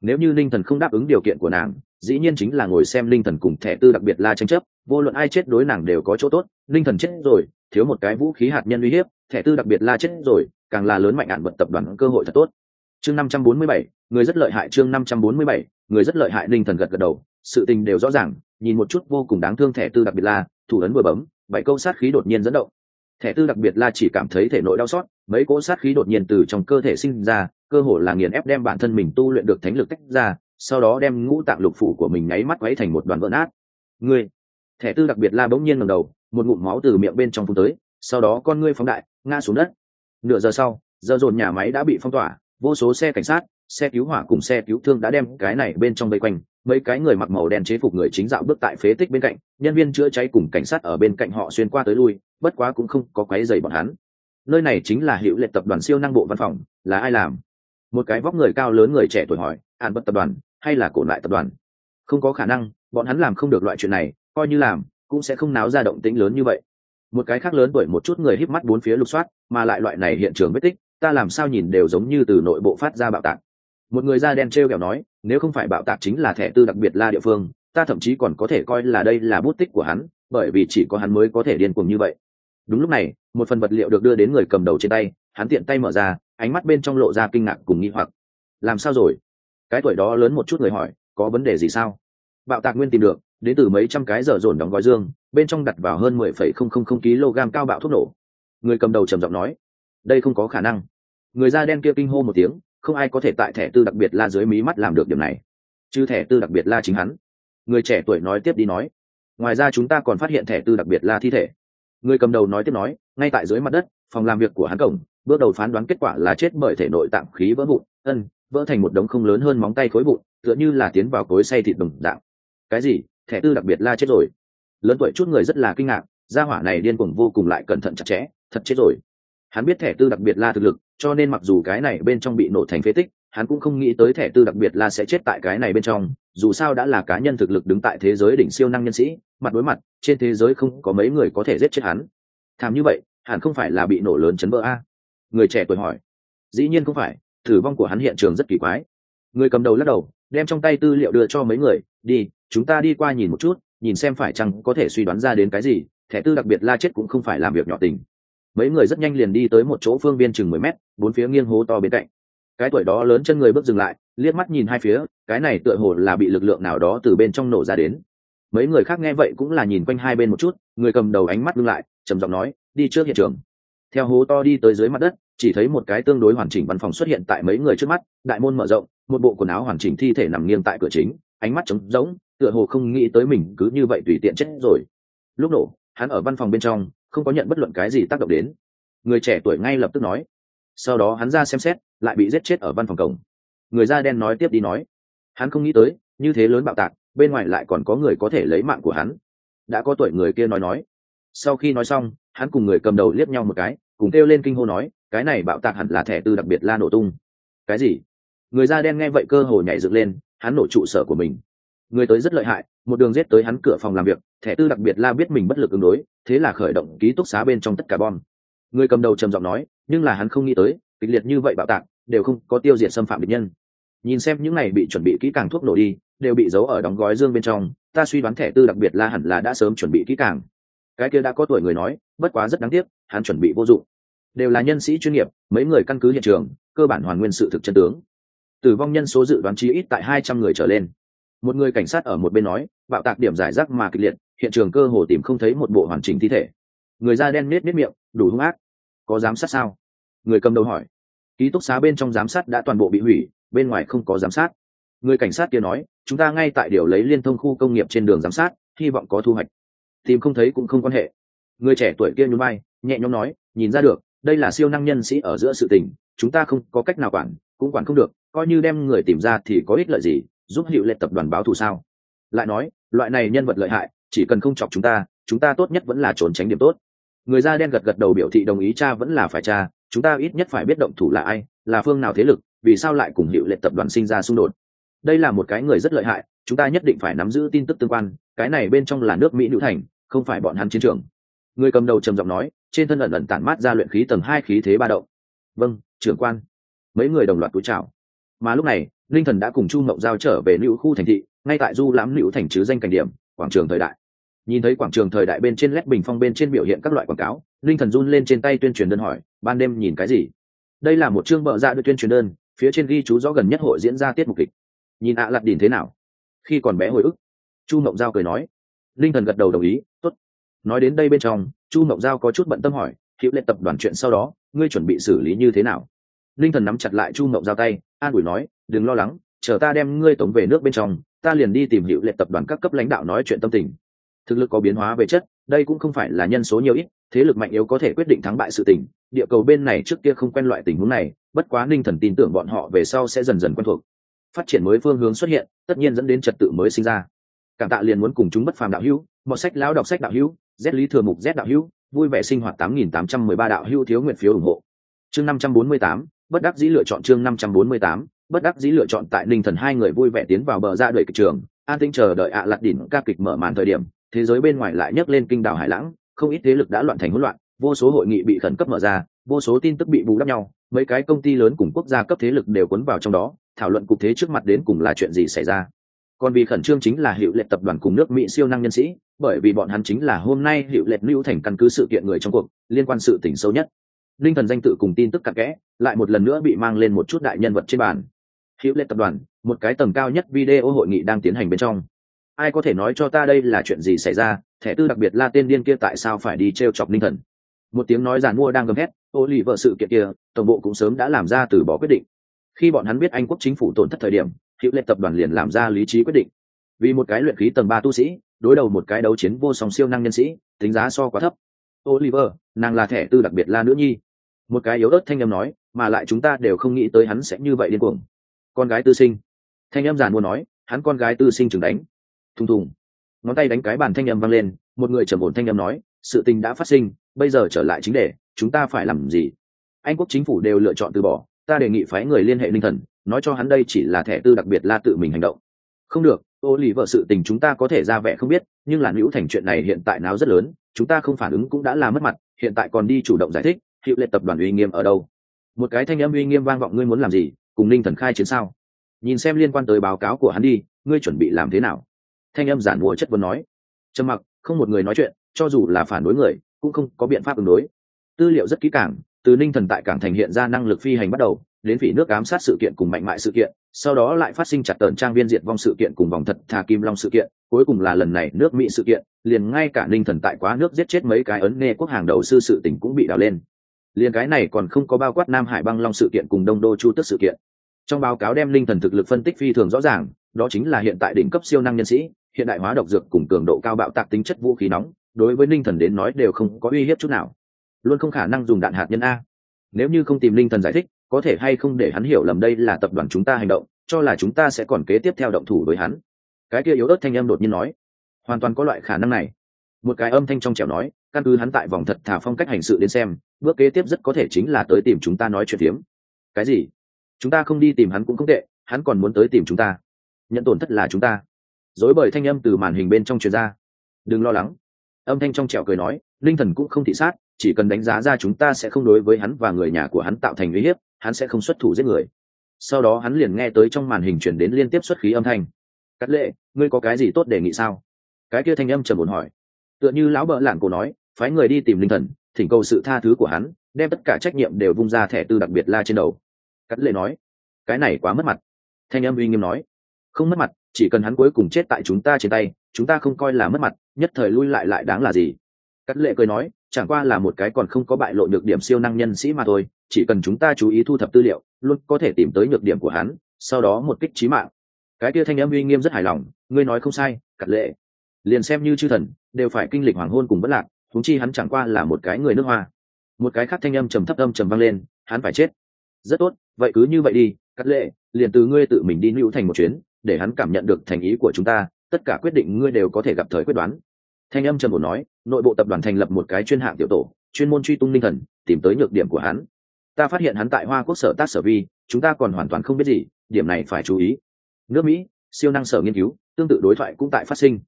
nếu như linh thần không đáp ứng điều kiện của nàng, dĩ nhiên chính là ngồi xem linh thần cùng thẻ tư đặc biệt la tranh chấp. Vô luận ai chết đối nàng đều có chỗ tốt. Linh thần chết rồi, thiếu một cái vũ khí hạt nhân uy hiếp, thẻ tư đặc biệt la chết rồi, càng là lớn mạnh ạn bận tập đoàn cơ hội thật tốt. Chương năm trăm bốn mươi bảy, người rất lợi hại chương năm trăm bốn mươi bảy, người rất lợi hại linh thần gật gật đầu, sự tình đều rõ ràng, nhìn một chút vô cùng đáng thương thẻ tư đặc biệt la, thủ ấn vừa bấm, bảy câu sát khí đột nhiên dẫn động. Thẻ tư đặc biệt la chỉ cảm thấy thể nội đau xót, mấy cỗ sát khí đột nhiên từ trong cơ thể sinh ra cơ hồ là nghiền ép đem bản thân mình tu luyện được thánh lực tách ra, sau đó đem ngũ tạng lục phủ của mình nháy mắt quấy thành một đoàn vỡ nát. Ngươi, thẻ tư đặc biệt la bỗng nhiên ngầm đầu, một ngụm máu từ miệng bên trong phun tới, sau đó con ngươi phóng đại, ngã xuống đất. Nửa giờ sau, giờ dồn nhà máy đã bị phong tỏa, vô số xe cảnh sát, xe cứu hỏa cùng xe cứu thương đã đem cái này bên trong vây quanh. Mấy cái người mặc màu đen chế phục người chính dạo bước tại phế tích bên cạnh, nhân viên chữa cháy cùng cảnh sát ở bên cạnh họ xuyên qua tới lui, bất quá cũng không có quấy dày bọn hắn. Nơi này chính là hiệu lệ tập đoàn siêu năng bộ văn phòng, là ai làm? Một cái vóc người cao lớn người trẻ tuổi hỏi hạn bất tập đoàn hay là cổ lại tập đoàn? Không có khả năng, bọn hắn làm không được loại chuyện này, coi như làm, cũng sẽ không náo ra động tĩnh lớn như vậy. Một cái khác lớn bởi một chút người híp mắt bốn phía lục soát, mà lại loại này hiện trường vết tích, ta làm sao nhìn đều giống như từ nội bộ phát ra bạo tạc. Một người da đen t r e o kẹo nói, nếu không phải bạo tạc chính là thẻ tư đặc biệt la địa phương, ta thậm chí còn có thể coi là đây là bút tích của hắn, bởi vì chỉ có hắn mới có thể điên cuồng như vậy. Đúng lúc này, một phần vật liệu được đưa đến người cầm đầu trên tay, hắn tiện tay mở ra ánh mắt bên trong lộ ra kinh ngạc cùng nghi hoặc. Làm sao rồi? Cái tuổi đó lớn một chút người hỏi, có vấn đề gì sao? Bạo tạc nguyên tìm được, đến từ mấy trăm cái dở dồn đóng gói dương, bên trong đặt vào hơn mười phẩy không không không kg cao bạo thuốc nổ. Người cầm đầu trầm giọng nói, đây không có khả năng. Người da đen kia kinh hô một tiếng, không ai có thể tại thẻ tư đặc biệt la dưới mí mắt làm được điểm này. Chứ thẻ tư đặc biệt la chính hắn. Người trẻ tuổi nói tiếp đi nói, ngoài ra chúng ta còn phát hiện thẻ tư đặc biệt la thi thể. Người cầm đầu nói tiếp nói, ngay tại dưới mặt đất, phòng làm việc của hắn cổng bước đầu phán đoán kết quả là chết bởi thể nội tạng khí vỡ vụn, ân, vỡ thành một đống không lớn hơn móng tay khối vụn, tựa như là tiến vào cối say thịt đồng dạng. Cái gì? Thẻ tư đặc biệt la chết rồi. Lớn tuổi chút người rất là kinh ngạc, gia hỏa này điên cuồng vô cùng lại cẩn thận chặt chẽ, thật chết rồi. Hắn biết thẻ tư đặc biệt la thực lực, cho nên mặc dù cái này bên trong bị nổ thành phế tích, hắn cũng không nghĩ tới thẻ tư đặc biệt la sẽ chết tại cái này bên trong, dù sao đã là cá nhân thực lực đứng tại thế giới đỉnh siêu năng nhân sĩ, mặt đối mặt, trên thế giới không có mấy người có thể giết chết hắn. Thảm như vậy, hẳn không phải là bị nổ lớn chấn vỡ a người trẻ tuổi hỏi. Dĩ nhiên không phải tử vong của hắn hiện trường rất kỳ quái. Người cầm đầu lắc đầu, đem trong tay tư liệu đưa cho mấy người, đi, chúng ta đi qua nhìn một chút, nhìn xem phải chăng có thể suy đoán ra đến cái gì, thẻ tư đặc biệt la chết cũng không phải làm việc nhỏ tình. Mấy người rất nhanh liền đi tới một chỗ phương biên chừng mười mét, bốn phía nghiêng hố to bên cạnh. Cái tuổi đó lớn chân người bước dừng lại, liếc mắt nhìn hai phía, cái này tựa hồ là bị lực lượng nào đó từ bên trong nổ ra đến. Mấy người khác nghe vậy cũng là nhìn quanh hai bên một chút, người cầm đầu ánh mắt ngưng lại, trầm giọng nói, đi trước hiện trường theo hố to đi tới dưới mặt đất, chỉ thấy một cái tương đối hoàn chỉnh văn phòng xuất hiện tại mấy người trước mắt, đại môn mở rộng, một bộ quần áo hoàn chỉnh thi thể nằm nghiêng tại cửa chính, ánh mắt trống rỗng, tựa hồ không nghĩ tới mình cứ như vậy tùy tiện chết rồi. Lúc nổ, hắn ở văn phòng bên trong, không có nhận bất luận cái gì tác động đến. Người trẻ tuổi ngay lập tức nói. Sau đó hắn ra xem xét, lại bị giết chết ở văn phòng cổng. Người da đen nói tiếp đi nói. Hắn không nghĩ tới, như thế lớn bạo tạc, bên ngoài lại còn có người có thể lấy mạng của hắn. Đã có tuổi người kia nói nói. Sau khi nói xong hắn cùng người cầm đầu liếc nhau một cái, cùng kêu lên kinh hô nói, cái này bạo tạc hẳn là thẻ tư đặc biệt la nổ tung. Cái gì? Người da đen nghe vậy cơ hồ nhảy dựng lên, hắn nổ trụ sở của mình. Người tới rất lợi hại, một đường giết tới hắn cửa phòng làm việc, thẻ tư đặc biệt la biết mình bất lực ứng đối, thế là khởi động ký túc xá bên trong tất cả bom. Người cầm đầu trầm giọng nói, nhưng là hắn không nghĩ tới, kịch liệt như vậy bạo tạc, đều không có tiêu diệt xâm phạm địch nhân. Nhìn xem những này bị chuẩn bị kỹ càng thuốc nổ đi, đều bị giấu ở đóng gói dương bên trong, ta suy đoán thẻ tư đặc biệt la hẳn là đã sớm chuẩn bị kỹ càng cái kia đã có tuổi người nói, bất quá rất đáng tiếc, hắn chuẩn bị vô dụng. Đều là nhân sĩ chuyên nghiệp, mấy người căn cứ hiện trường, cơ bản hoàn nguyên sự thực chân tướng. Tử vong nhân số dự đoán chí ít tại hai trăm người trở lên. Một người cảnh sát ở một bên nói, bạo tạc điểm giải rác mà kịch liệt, hiện trường cơ hồ tìm không thấy một bộ hoàn chỉnh thi thể. Người da đen nết nết miệng, đủ hung ác. Có giám sát sao? Người cầm đầu hỏi. Ký túc xá bên trong giám sát đã toàn bộ bị hủy, bên ngoài không có giám sát. Người cảnh sát kia nói, chúng ta ngay tại điều lấy liên thông khu công nghiệp trên đường giám sát, hy vọng có thu hoạch tìm không thấy cũng không quan hệ. Người trẻ tuổi kia nhún vai, nhẹ nhõm nói, nhìn ra được, đây là siêu năng nhân sĩ ở giữa sự tình, chúng ta không có cách nào quản, cũng quản không được, coi như đem người tìm ra thì có ích lợi gì, giúp hiệu lệ tập đoàn báo thù sao? Lại nói, loại này nhân vật lợi hại, chỉ cần không chọc chúng ta chúng ta tốt nhất vẫn là trốn tránh điểm tốt. Người da đen gật gật đầu biểu thị đồng ý, cha vẫn là phải cha, chúng ta ít nhất phải biết động thủ là ai, là phương nào thế lực, vì sao lại cùng hiệu lệ tập đoàn sinh ra xung đột? Đây là một cái người rất lợi hại, chúng ta nhất định phải nắm giữ tin tức tương quan, cái này bên trong là nước mỹ nữ thành không phải bọn hắn chiến trường. Người cầm đầu trầm giọng nói, trên thân ẩn ẩn tản mát ra luyện khí tầng hai khí thế ba động. Vâng trưởng quan. Mấy người đồng loạt túi chào. Mà lúc này, linh thần đã cùng chu mậu giao trở về nữ khu thành thị, ngay tại du lãm nữ thành chứ danh cảnh điểm, quảng trường thời đại. Nhìn thấy quảng trường thời đại bên trên lét bình phong bên trên biểu hiện các loại quảng cáo, linh thần run lên trên tay tuyên truyền đơn hỏi, ban đêm nhìn cái gì? Đây là một chương bợ dạ được tuyên truyền đơn, phía trên ghi chú rõ gần nhất hội diễn ra tiết mục kịch. Nhìn ạ à lặt đỉnh thế nào? Khi còn bé hồi ức, chu mộng giao cười nói linh thần gật đầu đồng ý, tốt. Nói đến đây bên trong, chu mộng giao có chút bận tâm hỏi hữu lệ tập đoàn chuyện sau đó, ngươi chuẩn bị xử lý như thế nào? Linh thần nắm chặt lại chu mộng giao tay, an ủi nói, đừng lo lắng, chờ ta đem ngươi tống về nước bên trong, ta liền đi tìm hữu lệ tập đoàn các cấp lãnh đạo nói chuyện tâm tình. Thực lực có biến hóa về chất, đây cũng không phải là nhân số nhiều ít, thế lực mạnh yếu có thể quyết định thắng bại sự tình, địa cầu bên này trước kia không quen loại tình huống này, bất quá ninh thần tin tưởng bọn họ về sau sẽ dần dần quen thuộc. Phát triển mới phương hướng xuất hiện, tất nhiên dẫn đến trật tự mới sinh ra cảm tạ liền muốn cùng chúng bất phàm đạo hữu, một sách lão đọc sách đạo hữu, z lý thừa mục z đạo hữu, vui vẻ sinh hoạt tám nghìn tám trăm mười ba đạo hữu thiếu nguyện phiếu ủng hộ. Chương năm trăm bốn mươi tám, bất đắc dĩ lựa chọn chương năm trăm bốn mươi tám, bất đắc dĩ lựa chọn tại ninh thần hai người vui vẻ tiến vào bờ ra đuổi kịch trường, an tinh chờ đợi ạ lặt đỉnh ca kịch mở màn thời điểm, thế giới bên ngoài lại nhấc lên kinh đảo hải lãng, không ít thế lực đã loạn thành hỗn loạn, vô số hội nghị bị khẩn cấp mở ra, vô số tin tức bị bù đắp nhau, mấy cái công ty lớn cùng quốc gia cấp thế lực đều cuốn vào trong đó, thảo luận cục thế trước mặt đến cùng là chuyện gì xảy ra còn vì khẩn trương chính là hiệu lệ tập đoàn cùng nước mỹ siêu năng nhân sĩ, bởi vì bọn hắn chính là hôm nay hiệu lệ lưu thành căn cứ sự kiện người trong cuộc, liên quan sự tỉnh sâu nhất. Linh thần danh tự cùng tin tức cặn kẽ, lại một lần nữa bị mang lên một chút đại nhân vật trên bàn. Hiệu lệ tập đoàn, một cái tầng cao nhất video hội nghị đang tiến hành bên trong. Ai có thể nói cho ta đây là chuyện gì xảy ra, thẻ tư đặc biệt là tên điên kia tại sao phải đi t r e o chọc linh thần? Một tiếng nói giàn mua đang gầm hét ô lì vợ sự kiện kia, tổng bộ cũng sớm đã làm ra từ bỏ quyết định. Khi bọn hắn biết anh quốc chính phủ tổn thất thời điểm hữu lệ tập đoàn liền làm ra lý trí quyết định. Vì một cái luyện khí tầng ba tu sĩ, đối đầu một cái đấu chiến vô song siêu năng nhân sĩ, tính giá so quá thấp. Oliver, nàng là thẻ tư đặc biệt la nữ nhi. Một cái yếu ớt thanh âm nói, mà lại chúng ta đều không nghĩ tới hắn sẽ như vậy điên cuồng. Con gái tư sinh. Thanh âm giàn mua nói, hắn con gái tư sinh chừng đánh. Thùng thùng. Ngón tay đánh cái bàn thanh âm vang lên, một người trầm ổn thanh âm nói, sự tình đã phát sinh, bây giờ trở lại chính đề, chúng ta phải làm gì? Anh quốc chính phủ đều lựa chọn từ bỏ, ta đề nghị phái người liên hệ linh thần nói cho hắn đây chỉ là thẻ tư đặc biệt la tự mình hành động. Không được, ô lì vợ sự tình chúng ta có thể ra vẻ không biết, nhưng là nữ thành chuyện này hiện tại nào rất lớn, chúng ta không phản ứng cũng đã là mất mặt, hiện tại còn đi chủ động giải thích, hiệu lệ tập đoàn uy nghiêm ở đâu? Một cái thanh âm uy nghiêm vang vọng, ngươi muốn làm gì? Cùng ninh thần khai chiến sao? Nhìn xem liên quan tới báo cáo của hắn đi, ngươi chuẩn bị làm thế nào? Thanh âm giản mùa chất vấn nói. Trầm mặc, không một người nói chuyện, cho dù là phản đối người, cũng không có biện pháp ứng đối. Tư liệu rất kỹ càng, từ ninh thần tại cảng thành hiện ra năng lực phi hành bắt đầu đến phỉ nước ám sát sự kiện cùng mạnh mại sự kiện, sau đó lại phát sinh chặt tợn trang viên diệt vong sự kiện cùng vòng thật thà kim long sự kiện, cuối cùng là lần này nước mỹ sự kiện, liền ngay cả ninh thần tại quá nước giết chết mấy cái ấn nê quốc hàng đầu sư sự tỉnh cũng bị đào lên. Liền cái này còn không có bao quát nam hải băng long sự kiện cùng đông đô chu tức sự kiện. Trong báo cáo đem ninh thần thực lực phân tích phi thường rõ ràng, đó chính là hiện tại đỉnh cấp siêu năng nhân sĩ, hiện đại hóa độc dược cùng cường độ cao bạo tạc tính chất vũ khí nóng, đối với ninh thần đến nói đều không có uy hiếp chút nào. Luôn không khả năng dùng đạn hạt nhân a. Nếu như không tìm ninh thần giải thích có thể hay không để hắn hiểu lầm đây là tập đoàn chúng ta hành động, cho là chúng ta sẽ còn kế tiếp theo động thủ với hắn. Cái kia yếu ớt thanh âm đột nhiên nói. Hoàn toàn có loại khả năng này. Một cái âm thanh trong trẻo nói, căn cứ hắn tại vòng thật thả phong cách hành sự đến xem, bước kế tiếp rất có thể chính là tới tìm chúng ta nói chuyện phiếm. Cái gì? Chúng ta không đi tìm hắn cũng không tệ, hắn còn muốn tới tìm chúng ta. Nhận tổn thất là chúng ta. Dối bởi thanh âm từ màn hình bên trong truyền ra. Đừng lo lắng. Âm thanh trong trẻo cười nói, linh thần cũng không thị sát, chỉ cần đánh giá ra chúng ta sẽ không đối với hắn và người nhà của hắn tạo thành uy hiếp hắn sẽ không xuất thủ giết người. Sau đó hắn liền nghe tới trong màn hình chuyển đến liên tiếp xuất khí âm thanh. Cắt lệ, ngươi có cái gì tốt đề nghị sao? Cái kia thanh âm trầm ổn hỏi. Tựa như lão bợ lảng cổ nói, phái người đi tìm linh thần, thỉnh cầu sự tha thứ của hắn, đem tất cả trách nhiệm đều vung ra thẻ tư đặc biệt la trên đầu. Cắt lệ nói. Cái này quá mất mặt. Thanh âm uy nghiêm nói. Không mất mặt, chỉ cần hắn cuối cùng chết tại chúng ta trên tay, chúng ta không coi là mất mặt, nhất thời lui lại lại đáng là gì? Cắt lệ cười nói, chẳng qua là một cái còn không có bại lộ được điểm siêu năng nhân sĩ mà thôi, chỉ cần chúng ta chú ý thu thập tư liệu, luôn có thể tìm tới nhược điểm của hắn, sau đó một kích trí mạng. Cái kia thanh âm uy nghiêm rất hài lòng, ngươi nói không sai cắt lệ. Liền xem như chư thần, đều phải kinh lịch hoàng hôn cùng bất lạc thúng chi hắn chẳng qua là một cái người nước hoa. Một cái khác thanh âm trầm thấp âm trầm vang lên, hắn phải chết. Rất tốt, vậy cứ như vậy đi cắt lệ, liền từ ngươi tự mình đi lưu thành một chuyến, để hắn cảm nhận được thành ý của chúng ta, tất cả quyết định ngươi đều có thể gặp thời quyết đoán. Thanh âm trầm bổ nói nội bộ tập đoàn thành lập một cái chuyên hạng tiểu tổ, chuyên môn truy tung linh thần, tìm tới nhược điểm của hắn. Ta phát hiện hắn tại hoa quốc sở tác sở vi, chúng ta còn hoàn toàn không biết gì, điểm này phải chú ý. Nước mỹ, siêu năng sở nghiên cứu, tương tự đối thoại cũng tại phát sinh.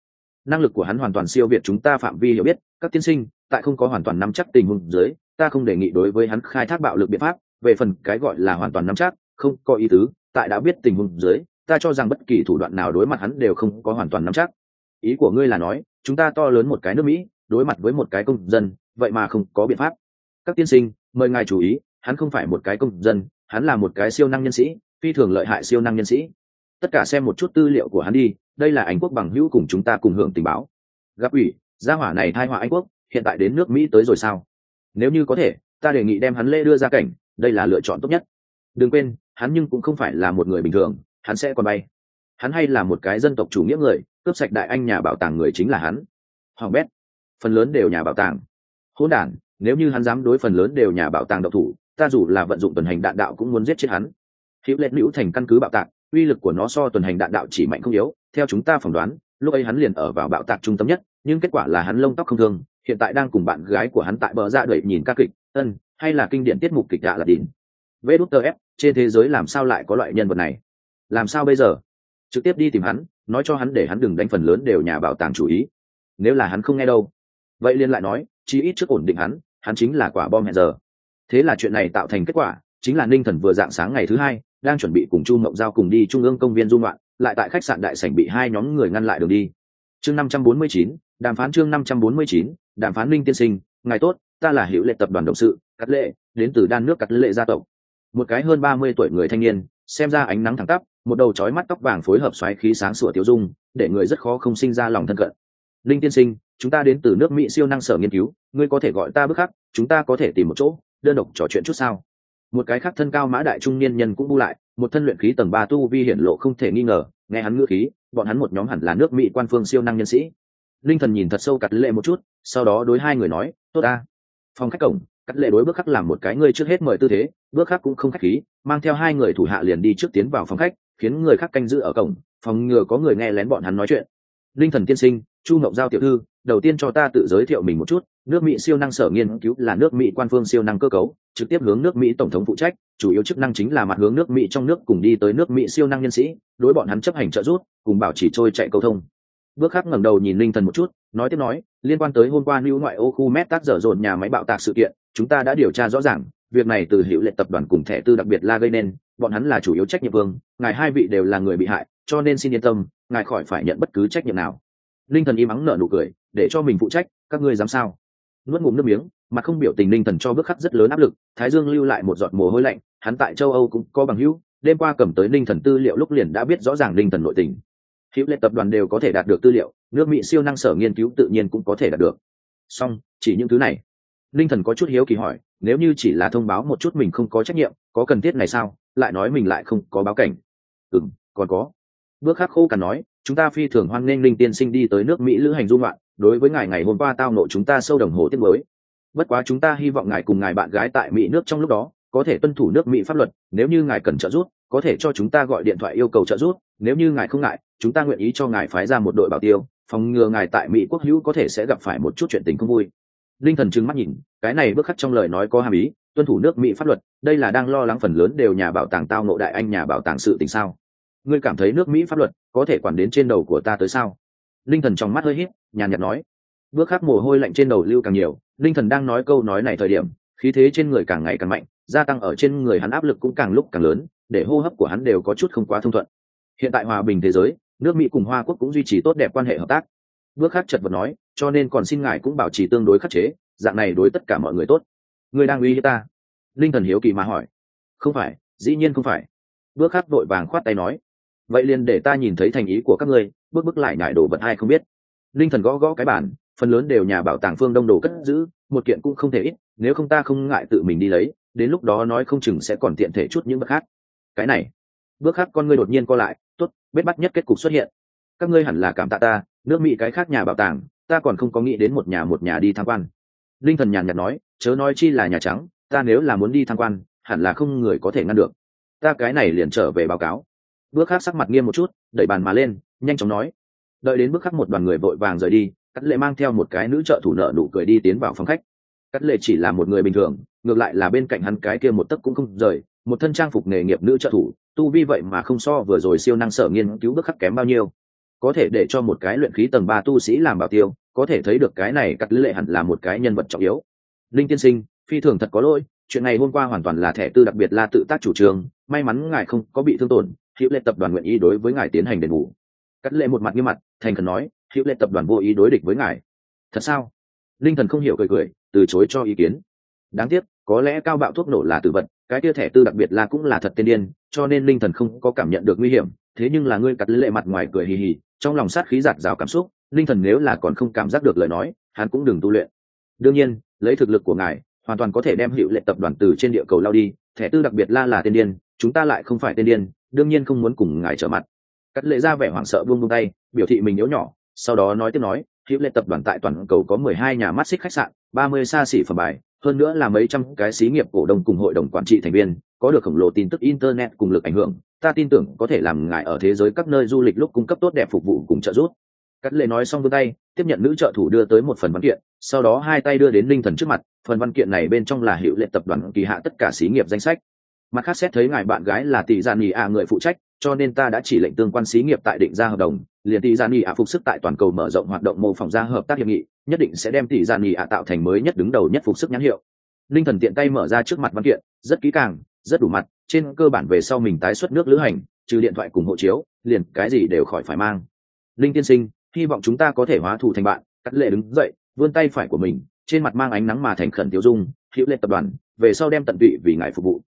Năng lực của hắn hoàn toàn siêu việt chúng ta phạm vi hiểu biết, các tiên sinh, tại không có hoàn toàn nắm chắc tình huống dưới, ta không đề nghị đối với hắn khai thác bạo lực biện pháp, về phần cái gọi là hoàn toàn nắm chắc, không có ý tứ, tại đã biết tình huống dưới, ta cho rằng bất kỳ thủ đoạn nào đối mặt hắn đều không có hoàn toàn nắm chắc. Ý của ngươi là nói, chúng ta to lớn một cái nước mỹ đối mặt với một cái công dân, vậy mà không có biện pháp. Các tiên sinh, mời ngài chú ý, hắn không phải một cái công dân, hắn là một cái siêu năng nhân sĩ, phi thường lợi hại siêu năng nhân sĩ. Tất cả xem một chút tư liệu của hắn đi, đây là anh quốc bằng hữu cùng chúng ta cùng hưởng tình báo. Gặp ủy, gia hỏa này thai họa anh quốc, hiện tại đến nước mỹ tới rồi sao? Nếu như có thể, ta đề nghị đem hắn lê đưa ra cảnh, đây là lựa chọn tốt nhất. Đừng quên, hắn nhưng cũng không phải là một người bình thường, hắn sẽ còn bay. Hắn hay là một cái dân tộc chủ nghĩa người, cướp sạch đại anh nhà bảo tàng người chính là hắn. Hoàng bét phần lớn đều nhà bảo tàng. Hỗn đản, nếu như hắn dám đối phần lớn đều nhà bảo tàng độc thủ, ta dù là vận dụng tuần hành đạn đạo cũng muốn giết chết hắn. Hữu lệ nữ thành căn cứ bảo tàng uy lực của nó so tuần hành đạn đạo chỉ mạnh không yếu, theo chúng ta phỏng đoán, lúc ấy hắn liền ở vào bạo tạc trung tâm nhất, nhưng kết quả là hắn lông tóc không thương, hiện tại đang cùng bạn gái của hắn tại bờ ra đẩy nhìn ca kịch, ân, hay là kinh điển tiết mục kịch đạ là đỉnh. Vê đút tờ ép, trên thế giới làm sao lại có loại nhân vật này? Làm sao bây giờ? Trực tiếp đi tìm hắn, nói cho hắn để hắn đừng đánh phần lớn đều nhà bảo tàng chủ ý. Nếu là hắn không nghe đâu vậy liên lại nói chi ít trước ổn định hắn hắn chính là quả bom hẹn giờ. Thế là chuyện này tạo thành kết quả, chính là ninh thần vừa dạng sáng ngày thứ hai, đang chuẩn bị cùng chu mộng giao cùng đi trung ương công viên dung loạn lại tại khách sạn đại sảnh bị hai nhóm người ngăn lại đường đi. Chương năm trăm bốn mươi chín, đàm phán chương năm trăm bốn mươi chín, đàm phán ninh tiên sinh, ngài tốt, ta là hiệu lệ tập đoàn động sự cắt lệ, đến từ đan nước cắt lệ gia tộc. Một cái hơn ba mươi tuổi người thanh niên, xem ra ánh nắng thẳng tắp, một đầu trói mắt tóc vàng phối hợp xoáy khí sáng sủa tiêu dung, để người rất khó không sinh ra lòng thân cận linh tiên sinh, chúng ta đến từ nước mỹ siêu năng sở nghiên cứu, ngươi có thể gọi ta bức khắc, chúng ta có thể tìm một chỗ, đơn độc trò chuyện chút sao? Một cái khác thân cao mã đại trung niên nhân cũng bu lại, một thân luyện khí tầng ba tu vi hiển lộ không thể nghi ngờ, nghe hắn ngữ khí, bọn hắn một nhóm hẳn là nước mỹ quan phương siêu năng nhân sĩ. Linh thần nhìn thật sâu cắt lệ một chút, sau đó đối hai người nói, tốt ta. Phòng khách cổng, cắt lệ đối bước khắc làm một cái ngươi trước hết mời tư thế bước khắc cũng không khách khí, mang theo hai người thủ hạ liền đi trước tiến vào phòng khách, khiến người khác canh giữ ở cổng, phòng ngừa có người nghe lén bọn hắn nói chuyện. Linh thần tiên sinh chu ngọc giao tiểu thư, đầu tiên cho ta tự giới thiệu mình một chút, nước mỹ siêu năng sở nghiên cứu là nước mỹ quan phương siêu năng cơ cấu, trực tiếp hướng nước mỹ tổng thống phụ trách, chủ yếu chức năng chính là mặt hướng nước mỹ trong nước cùng đi tới nước mỹ siêu năng nhân sĩ, đối bọn hắn chấp hành trợ giúp, cùng bảo trì trôi chạy cầu thông. Bước khác ngẩng đầu nhìn linh thần một chút, nói tiếp nói, liên quan tới hôm qua lưu ngoại ô khu mét tác dở dồn nhà máy bạo tạc sự kiện, chúng ta đã điều tra rõ ràng, việc này từ hiệu lệ tập đoàn cùng thẻ tư đặc biệt la gây nên, bọn hắn là chủ yếu trách nhiệm vương, ngài hai vị đều là người bị hại, cho nên xin yên tâm, ngài khỏi phải nhận bất cứ trách nhiệm nào linh thần im ắng nở nụ cười, để cho mình phụ trách, các ngươi dám sao? Nuốt ngụm nước miếng mà không biểu tình linh thần cho bước khắc rất lớn áp lực, thái dương lưu lại một giọt mồ hôi lạnh, hắn tại châu âu cũng có bằng hữu, đêm qua cầm tới linh thần tư liệu lúc liền đã biết rõ ràng linh thần nội tình. Hữu lệ tập đoàn đều có thể đạt được tư liệu, nước mỹ siêu năng sở nghiên cứu tự nhiên cũng có thể đạt được. Song, chỉ những thứ này. Linh thần có chút hiếu kỳ hỏi, nếu như chỉ là thông báo một chút mình không có trách nhiệm, có cần thiết này sao? Lại nói mình lại không có báo cảnh. Ừ còn có. Bước khắc khô cằn nói chúng ta phi thường hoan nghênh linh tiên sinh đi tới nước mỹ lữ hành dung loạn đối với ngài ngày hôm qua tao nộ chúng ta sâu đồng hồ tiết mới. Bất quá chúng ta hy vọng ngài cùng ngài bạn gái tại mỹ nước trong lúc đó, có thể tuân thủ nước mỹ pháp luật, nếu như ngài cần trợ giúp, có thể cho chúng ta gọi điện thoại yêu cầu trợ giúp, nếu như ngài không ngại, chúng ta nguyện ý cho ngài phái ra một đội bảo tiêu, phòng ngừa ngài tại mỹ quốc hữu có thể sẽ gặp phải một chút chuyện tình không vui. Linh thần trừng mắt nhìn, cái này bước khắc trong lời nói có hàm ý, tuân thủ nước mỹ pháp luật, đây là đang lo lắng phần lớn đều nhà bảo tàng tao nộ đại anh, nhà bảo tàng sự tình sao? Ngươi cảm thấy nước mỹ pháp luật có thể quản đến trên đầu của ta tới sao? Linh thần trong mắt hơi hít nhàn nhạt nói. Bước khắc mồ hôi lạnh trên đầu lưu càng nhiều, linh thần đang nói câu nói này thời điểm, khí thế trên người càng ngày càng mạnh, gia tăng ở trên người hắn áp lực cũng càng lúc càng lớn, để hô hấp của hắn đều có chút không quá thông thuận. Hiện tại hòa bình thế giới, nước mỹ cùng hoa quốc cũng duy trì tốt đẹp quan hệ hợp tác. Bước khác chật vật nói, cho nên còn xin ngài cũng bảo trì tương đối khắc chế, dạng này đối tất cả mọi người tốt. Người đang uy hiếp ta? Linh thần hiếu kỳ mà hỏi. Không phải, dĩ nhiên không phải. Bước khác vội vàng khoát tay nói vậy liền để ta nhìn thấy thành ý của các ngươi, bước bước lại nhải đồ vật ai không biết. Linh thần gõ gõ cái bản phần lớn đều nhà bảo tàng phương đông đồ cất giữ, một kiện cũng không thể ít, nếu không ta không ngại tự mình đi lấy, đến lúc đó nói không chừng sẽ còn tiện thể chút những bước khác. Cái này, bước khác con ngươi đột nhiên co lại, tốt, bết bắt nhất kết cục xuất hiện. Các ngươi hẳn là cảm tạ ta, nước mỹ cái khác nhà bảo tàng, ta còn không có nghĩ đến một nhà một nhà đi tham quan. Linh thần nhàn nhạt nói, chớ nói chi là nhà trắng, ta nếu là muốn đi tham quan, hẳn là không người có thể ngăn được. Ta cái này liền trở về báo cáo bước khác sắc mặt nghiêm một chút, đẩy bàn mà lên, nhanh chóng nói. Đợi đến bước khác một đoàn người vội vàng rời đi, cắt lệ mang theo một cái nữ trợ thủ nợ nụ cười đi tiến vào phòng khách. Cắt lệ chỉ là một người bình thường, ngược lại là bên cạnh hắn cái kia một tấc cũng không rời, một thân trang phục nghề nghiệp nữ trợ thủ, tu vi vậy mà không so vừa rồi siêu năng sở nghiên cứu bước khắc kém bao nhiêu. Có thể để cho một cái luyện khí tầng ba tu sĩ làm bảo tiêu, có thể thấy được cái này cắt lệ hẳn là một cái nhân vật trọng yếu. Linh tiên sinh, phi thường thật có lỗi, chuyện này hôm qua hoàn toàn là thẻ tư đặc biệt là tự tác chủ trương, may mắn ngài không có bị thương tổn hữu lệ tập đoàn nguyện ý đối với ngài tiến hành đền bù. Cắt lệ một mặt nghiêm mặt, thành khẩn nói, hữu lệ tập đoàn vô ý đối địch với ngài. Thật sao? Linh thần không hiểu cười cười, từ chối cho ý kiến. Đáng tiếc, có lẽ cao bạo thuốc nổ là tự vật, cái tia thẻ tư đặc biệt là cũng là thật tiên điên, cho nên linh thần không có cảm nhận được nguy hiểm, thế nhưng là ngươi cắt lệ mặt ngoài cười hì hì, trong lòng sát khí giạt rào cảm xúc, linh thần nếu là còn không cảm giác được lời nói, hắn cũng đừng tu luyện. Đương nhiên, lấy thực lực của ngài, hoàn toàn có thể đem hiệu lệ tập đoàn từ trên địa cầu lao đi, thẻ tư đặc biệt la là tiên điên, chúng ta lại không phải tiên điên đương nhiên không muốn cùng ngài trở mặt. Cắt lệ ra vẻ hoảng sợ buông buông tay, biểu thị mình yếu nhỏ, sau đó nói tiếp nói hiệu lệ tập đoàn tại toàn cầu có mười hai nhà mắt xích khách sạn, ba mươi xa xỉ phẩm bài, hơn nữa là mấy trăm cái xí nghiệp cổ đông cùng hội đồng quản trị thành viên, có được khổng lồ tin tức internet cùng lực ảnh hưởng, ta tin tưởng có thể làm ngài ở thế giới các nơi du lịch lúc cung cấp tốt đẹp phục vụ cùng trợ giúp. Cắt lệ nói xong vươn tay, tiếp nhận nữ trợ thủ đưa tới một phần văn kiện, sau đó hai tay đưa đến linh thần trước mặt, phần văn kiện này bên trong là hiệu lệ tập đoàn kỳ hạ tất cả xí nghiệp danh sách mặt khác xét thấy ngài bạn gái là tỷ giàn nghỉ ạ người phụ trách, cho nên ta đã chỉ lệnh tương quan xí nghiệp tại định ra hợp đồng, liền tỷ giàn nghỉ ạ phục sức tại toàn cầu mở rộng hoạt động mô phỏng ra hợp tác hiệp nghị, nhất định sẽ đem tỷ giàn nghỉ ạ tạo thành mới nhất đứng đầu nhất phục sức nhãn hiệu. Linh thần tiện tay mở ra trước mặt văn kiện, rất kỹ càng, rất đủ mặt, trên cơ bản về sau mình tái xuất nước lữ hành, trừ điện thoại cùng hộ chiếu, liền cái gì đều khỏi phải mang. Linh tiên sinh, hy vọng chúng ta có thể hóa thù thành bạn, cắt lệ đứng dậy, vươn tay phải của mình, trên mặt mang ánh nắng mà thành khẩn tiêu dung, hữu lệ tập đoàn, về sau đem tận tụy vì ngài phục vụ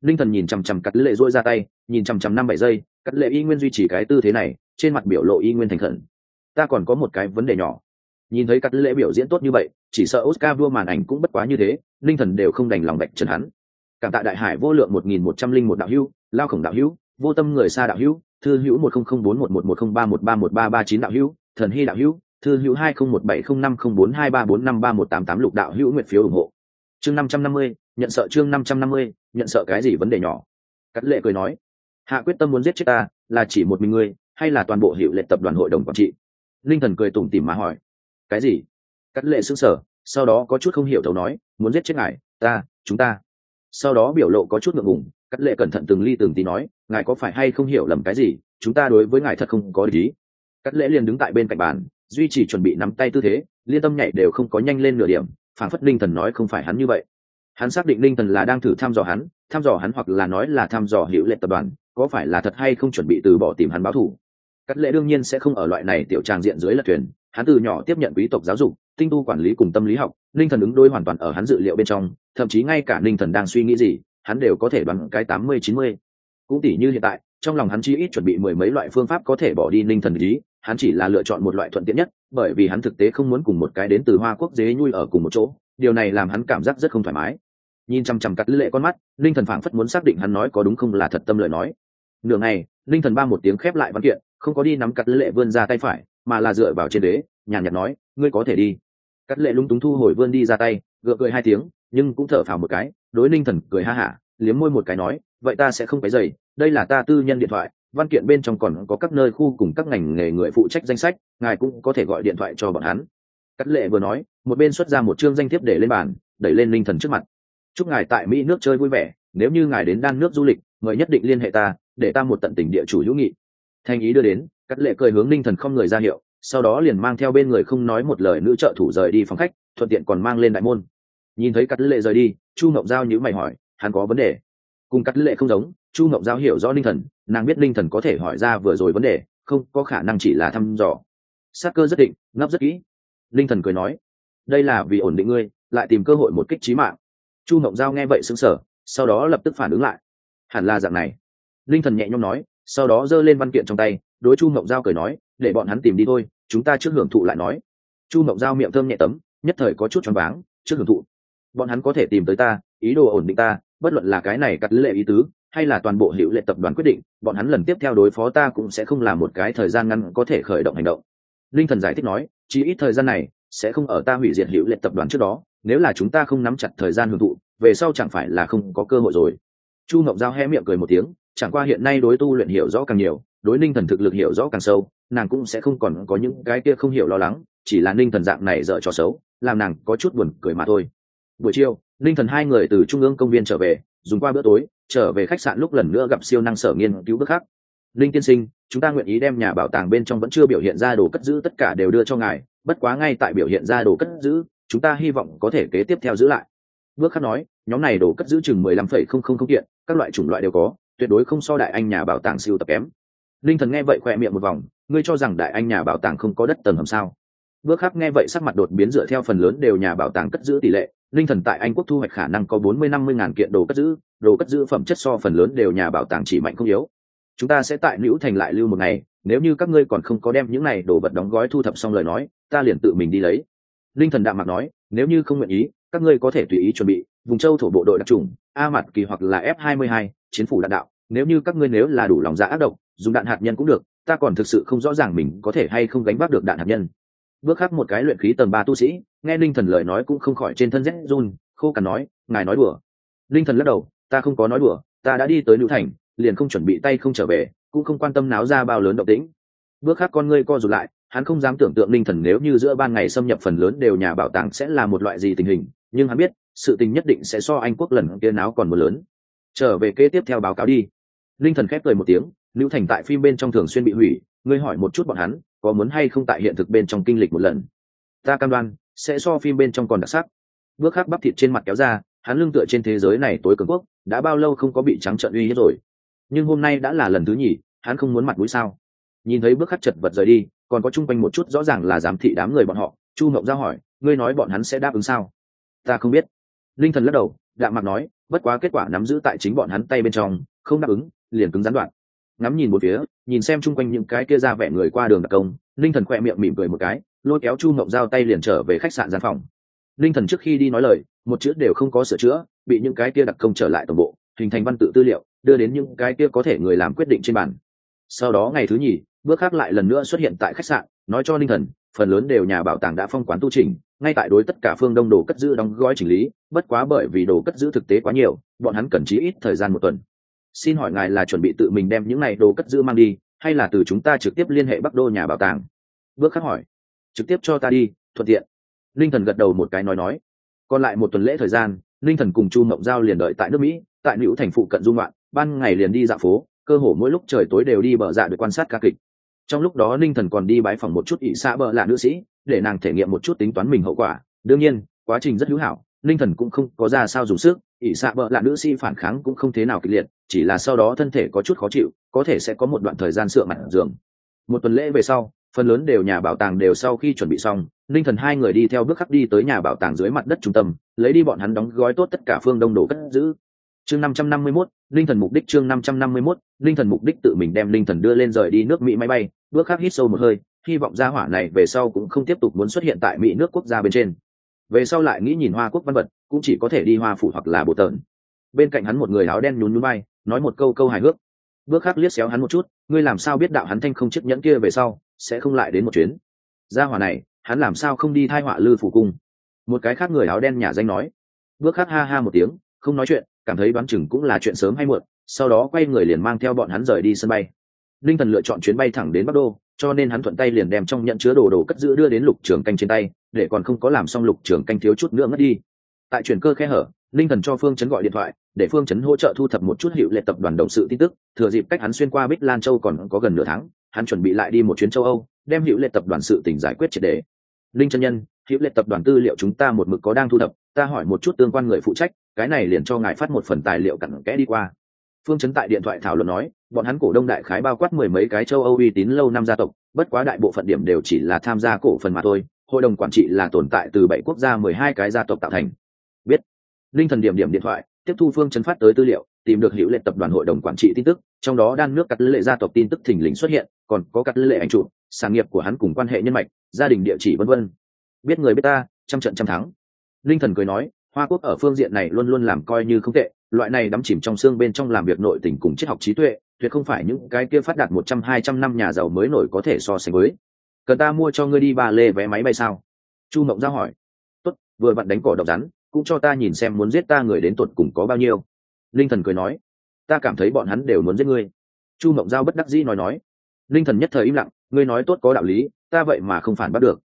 linh thần nhìn chằm chằm cắt lệ dỗi ra tay, nhìn chằm chằm năm bảy giây, cắt lệ y nguyên duy trì cái tư thế này, trên mặt biểu lộ y nguyên thành khẩn. Ta còn có một cái vấn đề nhỏ. Nhìn thấy cắt lệ biểu diễn tốt như vậy, chỉ sợ oscar vua màn ảnh cũng bất quá như thế, linh thần đều không đành lòng bạch trần hắn. Cảm tạ đại hải vô lượng một nghìn một trăm linh một đạo hữu, lao khổng đạo hữu, vô tâm người xa đạo hữu, thư hữu một không không bốn một một một không ba một ba một ba ba chín đạo hữu, thần hy đạo hữu, thư hữu hai không một bảy không năm không bốn hai ba bốn năm ba một tám tám lục đạo hữu nguyện phiếu ủng hộ. Chương năm trăm năm mươi, nhận sợ chương năm trăm năm mươi nhận sợ cái gì vấn đề nhỏ. Cắt lệ cười nói, hạ quyết tâm muốn giết chết ta là chỉ một mình ngươi, hay là toàn bộ hiệu lệ tập đoàn hội đồng quản trị? Linh thần cười tủm tỉm mà hỏi, cái gì? Cắt lệ xứng sở sau đó có chút không hiểu thấu nói, muốn giết chết ngài, ta, chúng ta. Sau đó biểu lộ có chút ngượng ngùng cắt lệ cẩn thận từng ly từng tí nói, ngài có phải hay không hiểu lầm cái gì? Chúng ta đối với ngài thật không có lý cắt lệ liền đứng tại bên cạnh bàn, duy trì chuẩn bị nắm tay tư thế, liên tâm nhảy đều không có nhanh lên nửa điểm phản phất linh thần nói không phải hắn như vậy hắn xác định linh thần là đang thử thăm dò hắn, thăm dò hắn hoặc là nói là thăm dò hữu lệ tập đoàn, có phải là thật hay không chuẩn bị từ bỏ tìm hắn báo thù. Cắt lệ đương nhiên sẽ không ở loại này tiểu tràng diện dưới lật thuyền, hắn từ nhỏ tiếp nhận quý tộc giáo dục, tinh tu quản lý cùng tâm lý học linh thần ứng đối hoàn toàn ở hắn dự liệu bên trong, thậm chí ngay cả linh thần đang suy nghĩ gì, hắn đều có thể đoán cái tám mươi, chín mươi. Cũng tỷ như hiện tại, trong lòng hắn chi ít chuẩn bị mười mấy loại phương pháp có thể bỏ đi linh thần lý hắn chỉ là lựa chọn một loại thuận tiện nhất, bởi vì hắn thực tế không muốn cùng một cái đến từ hoa quốc dế nhui ở cùng một chỗ điều này làm hắn cảm giác rất không thoải mái. Nhìn chằm chằm cắt lệ con mắt, linh thần phảng phất muốn xác định hắn nói có đúng không là thật tâm lời nói. Nửa ngày, linh thần ba một tiếng khép lại văn kiện, không có đi nắm cắt lệ vươn ra tay phải, mà là dựa vào trên đế, nhàn nhạt nói, ngươi có thể đi. Cắt lệ lung túng thu hồi vươn đi ra tay, gượng cười hai tiếng, nhưng cũng thở phào một cái, đối linh thần cười ha hả, liếm môi một cái nói, vậy ta sẽ không phải dày đây là ta tư nhân điện thoại, văn kiện bên trong còn có các nơi khu cùng các ngành nghề người phụ trách danh sách, ngài cũng có thể gọi điện thoại cho bọn hắn. Cắt lệ vừa nói một bên xuất ra một chương danh thiếp để lên bàn, đẩy lên linh thần trước mặt. Chúc ngài tại mỹ nước chơi vui vẻ, nếu như ngài đến đan nước du lịch mời nhất định liên hệ ta, để ta một tận tình địa chủ hữu nghị. Thanh ý đưa đến, cắt lệ cười hướng linh thần không người ra hiệu, sau đó liền mang theo bên người không nói một lời nữ trợ thủ rời đi phòng khách, thuận tiện còn mang lên đại môn. Nhìn thấy cắt lệ rời đi, chu ngọc giao nhữ mày hỏi, hắn có vấn đề? Cùng cắt lệ không giống, chu ngọc giao hiểu rõ linh thần, nàng biết linh thần có thể hỏi ra vừa rồi vấn đề, không có khả năng chỉ là thăm dò. Sát cơ rất định, ngấp rất kỹ. Linh thần cười nói đây là vì ổn định ngươi, lại tìm cơ hội một kích trí mạng. Chu mộng giao nghe vậy xứng sở sau đó lập tức phản ứng lại. Hẳn là dạng này. Linh thần nhẹ nhõm nói, sau đó giơ lên văn kiện trong tay, đối chu mộng giao cười nói, để bọn hắn tìm đi thôi, chúng ta trước hưởng thụ lại nói. Chu mộng giao miệng thơm nhẹ tấm, nhất thời có chút choáng váng, trước hưởng thụ? Bọn hắn có thể tìm tới ta, ý đồ ổn định ta, bất luận là cái này cắt lệ ý tứ, hay là toàn bộ hữu lệ tập đoàn quyết định, bọn hắn lần tiếp theo đối phó ta cũng sẽ không là một cái thời gian ngắn có thể khởi động hành động. Linh thần giải thích nói, chỉ ít thời gian này sẽ không ở ta hủy diệt hữu lệ tập đoàn trước đó, nếu là chúng ta không nắm chặt thời gian hưởng thụ, về sau chẳng phải là không có cơ hội rồi. Chu ngọc giao hé miệng cười một tiếng, chẳng qua hiện nay đối tu luyện hiểu rõ càng nhiều, đối ninh thần thực lực hiểu rõ càng sâu, nàng cũng sẽ không còn có những cái kia không hiểu lo lắng, chỉ là ninh thần dạng này dở trò xấu, làm nàng có chút buồn cười mà thôi. Buổi chiều ninh thần hai người từ trung ương công viên trở về, dùng qua bữa tối, trở về khách sạn lúc lần nữa gặp siêu năng sở nghiên cứu bước khác linh tiên sinh, chúng ta nguyện ý đem nhà bảo tàng bên trong vẫn chưa biểu hiện ra đồ cất giữ tất cả đều đưa cho ngài, bất quá ngay tại biểu hiện ra đồ cất giữ, chúng ta hy vọng có thể kế tiếp theo giữ lại. Bước khắc nói, nhóm này đồ cất giữ chừng mười lăm phẩy không không không kiện, các loại chủng loại đều có, tuyệt đối không so đại anh nhà bảo tàng siêu tập kém. Linh thần nghe vậy khoe miệng một vòng, ngươi cho rằng đại anh nhà bảo tàng không có đất tầng hầm sao? Bước khắc nghe vậy sắc mặt đột biến dựa theo phần lớn đều nhà bảo tàng cất giữ tỷ lệ, linh thần tại anh quốc thu hoạch khả năng có bốn mươi năm mươi ngàn kiện đồ cất giữ, đồ cất giữ phẩm chất so phần lớn đều nhà bảo tàng chỉ mạnh không yếu chúng ta sẽ tại nữ thành lại lưu một ngày, nếu như các ngươi còn không có đem những này đồ vật đóng gói thu thập xong lời nói, ta liền tự mình đi lấy. Linh thần đạm mặt nói, nếu như không nguyện ý, các ngươi có thể tùy ý chuẩn bị, vùng châu thổ bộ đội đặc trùng a mặt kỳ hoặc là f 22 chiến phủ đạn đạo, nếu như các ngươi nếu là đủ lòng dạ ác độc, dùng đạn hạt nhân cũng được, ta còn thực sự không rõ ràng mình có thể hay không gánh vác được đạn hạt nhân. Bước khác một cái luyện khí tầng ba tu sĩ, nghe linh thần lời nói cũng không khỏi trên thân rét run, khô cằn nói, ngài nói đùa. Linh thần lắc đầu, ta không có nói đùa, ta đã đi tới nữ thành liền không chuẩn bị tay không trở về, cũng không quan tâm náo ra bao lớn động tĩnh. Bước khác con ngươi co rụt lại, hắn không dám tưởng tượng linh thần nếu như giữa ban ngày xâm nhập phần lớn đều nhà bảo tàng sẽ là một loại gì tình hình, nhưng hắn biết, sự tình nhất định sẽ so anh quốc lần kia náo còn một lớn. Trở về kế tiếp theo báo cáo đi. Linh thần khép cười một tiếng nữ thành tại phim bên trong thường xuyên bị hủy, ngươi hỏi một chút bọn hắn, có muốn hay không tại hiện thực bên trong kinh lịch một lần. Ta cam đoan, sẽ so phim bên trong còn đặc sắc. Bước khác bắp thịt trên mặt kéo ra, hắn lưng tựa trên thế giới này tối cường quốc, đã bao lâu không có bị trắng trợn uy hiếp rồi nhưng hôm nay đã là lần thứ nhì, hắn không muốn mặt mũi sao? Nhìn thấy bước khắc chật vật rời đi, còn có chung quanh một chút rõ ràng là giám thị đám người bọn họ, chu mộng ra hỏi, ngươi nói bọn hắn sẽ đáp ứng sao? Ta không biết. Linh thần lắc đầu, đạm mặt nói, bất quá kết quả nắm giữ tại chính bọn hắn tay bên trong, không đáp ứng, liền cứng gián đoạn. Ngắm nhìn một phía, nhìn xem chung quanh những cái kia ra vẻ người qua đường đặc công, linh thần khỏe miệng mỉm cười một cái, lôi kéo chu mộng giao tay liền trở về khách sạn gian phòng. Linh thần trước khi đi nói lời, một chữ đều không có sửa chữa, bị những cái kia đặc công trở lại tổng bộ, hình thành văn tự tư liệu đưa đến những cái kia có thể người làm quyết định trên bàn. Sau đó ngày thứ nhì, bước khác lại lần nữa xuất hiện tại khách sạn, nói cho linh thần, phần lớn đều nhà bảo tàng đã phong quán tu trình ngay tại đối tất cả phương đông đồ cất giữ đóng gói chỉnh lý, bất quá bởi vì đồ cất giữ thực tế quá nhiều, bọn hắn cần chí ít thời gian một tuần. Xin hỏi ngài là chuẩn bị tự mình đem những này đồ cất giữ mang đi, hay là từ chúng ta trực tiếp liên hệ bắc đô nhà bảo tàng? Bước khác hỏi. Trực tiếp cho ta đi, thuận tiện. Linh thần gật đầu một cái nói nói. Còn lại một tuần lễ thời gian linh thần cùng chu mộng giao liền đợi tại nước mỹ, tại nữ thành phụ cận dung loạn ban ngày liền đi dạo phố, cơ hồ mỗi lúc trời tối đều đi bờ dạ để quan sát ca kịch. Trong lúc đó linh thần còn đi bái phòng một chút ỵ xã bờ là nữ sĩ, để nàng thể nghiệm một chút tính toán mình hậu quả. Đương nhiên, quá trình rất hữu hảo linh thần cũng không có ra sao dùng sức ỵ xã bợ là nữ sĩ phản kháng cũng không thế nào kịch liệt, chỉ là sau đó thân thể có chút khó chịu, có thể sẽ có một đoạn thời gian sửa mặt giường. Một tuần lễ về sau, phần lớn đều nhà bảo tàng đều sau khi chuẩn bị xong linh thần hai người đi theo bước khắc đi tới nhà bảo tàng dưới mặt đất trung tâm, lấy đi bọn hắn đóng gói tốt tất cả phương đông đồ cất giữ chương năm trăm năm mươi mốt, linh thần mục đích chương năm trăm năm mươi mốt, linh thần mục đích tự mình đem linh thần đưa lên rời đi nước mỹ máy bay, bước khắc hít sâu một hơi, hy vọng gia hỏa này về sau cũng không tiếp tục muốn xuất hiện tại mỹ nước quốc gia bên trên. Về sau lại nghĩ nhìn hoa quốc văn vật, cũng chỉ có thể đi hoa phủ hoặc là bộ tợn bên cạnh hắn một người áo đen nhún nhún bay nói một câu câu hài hước. Bước khác liếc xéo hắn một chút, ngươi làm sao biết đạo hắn thanh không chiếc nhẫn kia về sau, sẽ không lại đến một chuyến? Gia hỏa này, hắn làm sao không đi thai họa lư phủ cung? Một cái khác người áo đen nhà danh nói. Bước khác ha ha một tiếng không nói chuyện, cảm thấy đoán chừng cũng là chuyện sớm hay muộn, sau đó quay người liền mang theo bọn hắn rời đi sân bay. Linh thần lựa chọn chuyến bay thẳng đến bắc đô, cho nên hắn thuận tay liền đem trong nhận chứa đồ đồ cất giữ đưa đến lục trường canh trên tay, để còn không có làm xong lục trường canh thiếu chút nữa ngất đi. Tại chuyển cơ khe hở, linh thần cho phương chấn gọi điện thoại, để phương chấn hỗ trợ thu thập một chút hiệu lệ tập đoàn động sự tin tức, thừa dịp cách hắn xuyên qua bích lan châu còn có gần nửa tháng, hắn chuẩn bị lại đi một chuyến châu âu, đem hiệu lệ tập đoàn sự tỉnh giải quyết triệt đề. Linh chân nhân, hiệu lệ tập đoàn tư liệu chúng ta một mực có đang thu thập ta hỏi một chút tương quan người phụ trách, cái này liền cho ngài phát một phần tài liệu cặn kẽ đi qua. Phương chấn tại điện thoại thảo luận nói, bọn hắn cổ đông đại khái bao quát mười mấy cái châu âu uy tín lâu năm gia tộc, bất quá đại bộ phận điểm đều chỉ là tham gia cổ phần mà thôi, hội đồng quản trị là tồn tại từ bảy quốc gia mười hai cái gia tộc tạo thành. Biết. Linh thần điểm điểm điện thoại, tiếp thu phương chấn phát tới tư liệu, tìm được hữu lệ tập đoàn hội đồng quản trị tin tức, trong đó đan nước cắt lệ gia tộc tin tức thình lình xuất hiện, còn có cắt lệ ảnh trụ sản nghiệp của hắn cùng quan hệ nhân mạch, gia đình địa chỉ vân vân. Biết người biết ta, trăm trận trăm thắng linh thần cười nói, hoa quốc ở phương diện này luôn luôn làm coi như không tệ, loại này đắm chìm trong xương bên trong làm việc nội tình cùng triết học trí tuệ, tuyệt không phải những cái kia phát đạt một trăm, hai trăm năm nhà giàu mới nổi có thể so sánh với. Cần ta mua cho ngươi đi ba lê vé máy bay sao? Chu mộng ra hỏi. Tốt, vừa vặn đánh cỏ độc rắn, cũng cho ta nhìn xem muốn giết ta người đến tột cùng có bao nhiêu. Linh thần cười nói. Ta cảm thấy bọn hắn đều muốn giết ngươi. Chu mộng giao bất đắc dĩ nói nói. Linh thần nhất thời im lặng, ngươi nói tốt có đạo lý, ta vậy mà không phản bắt được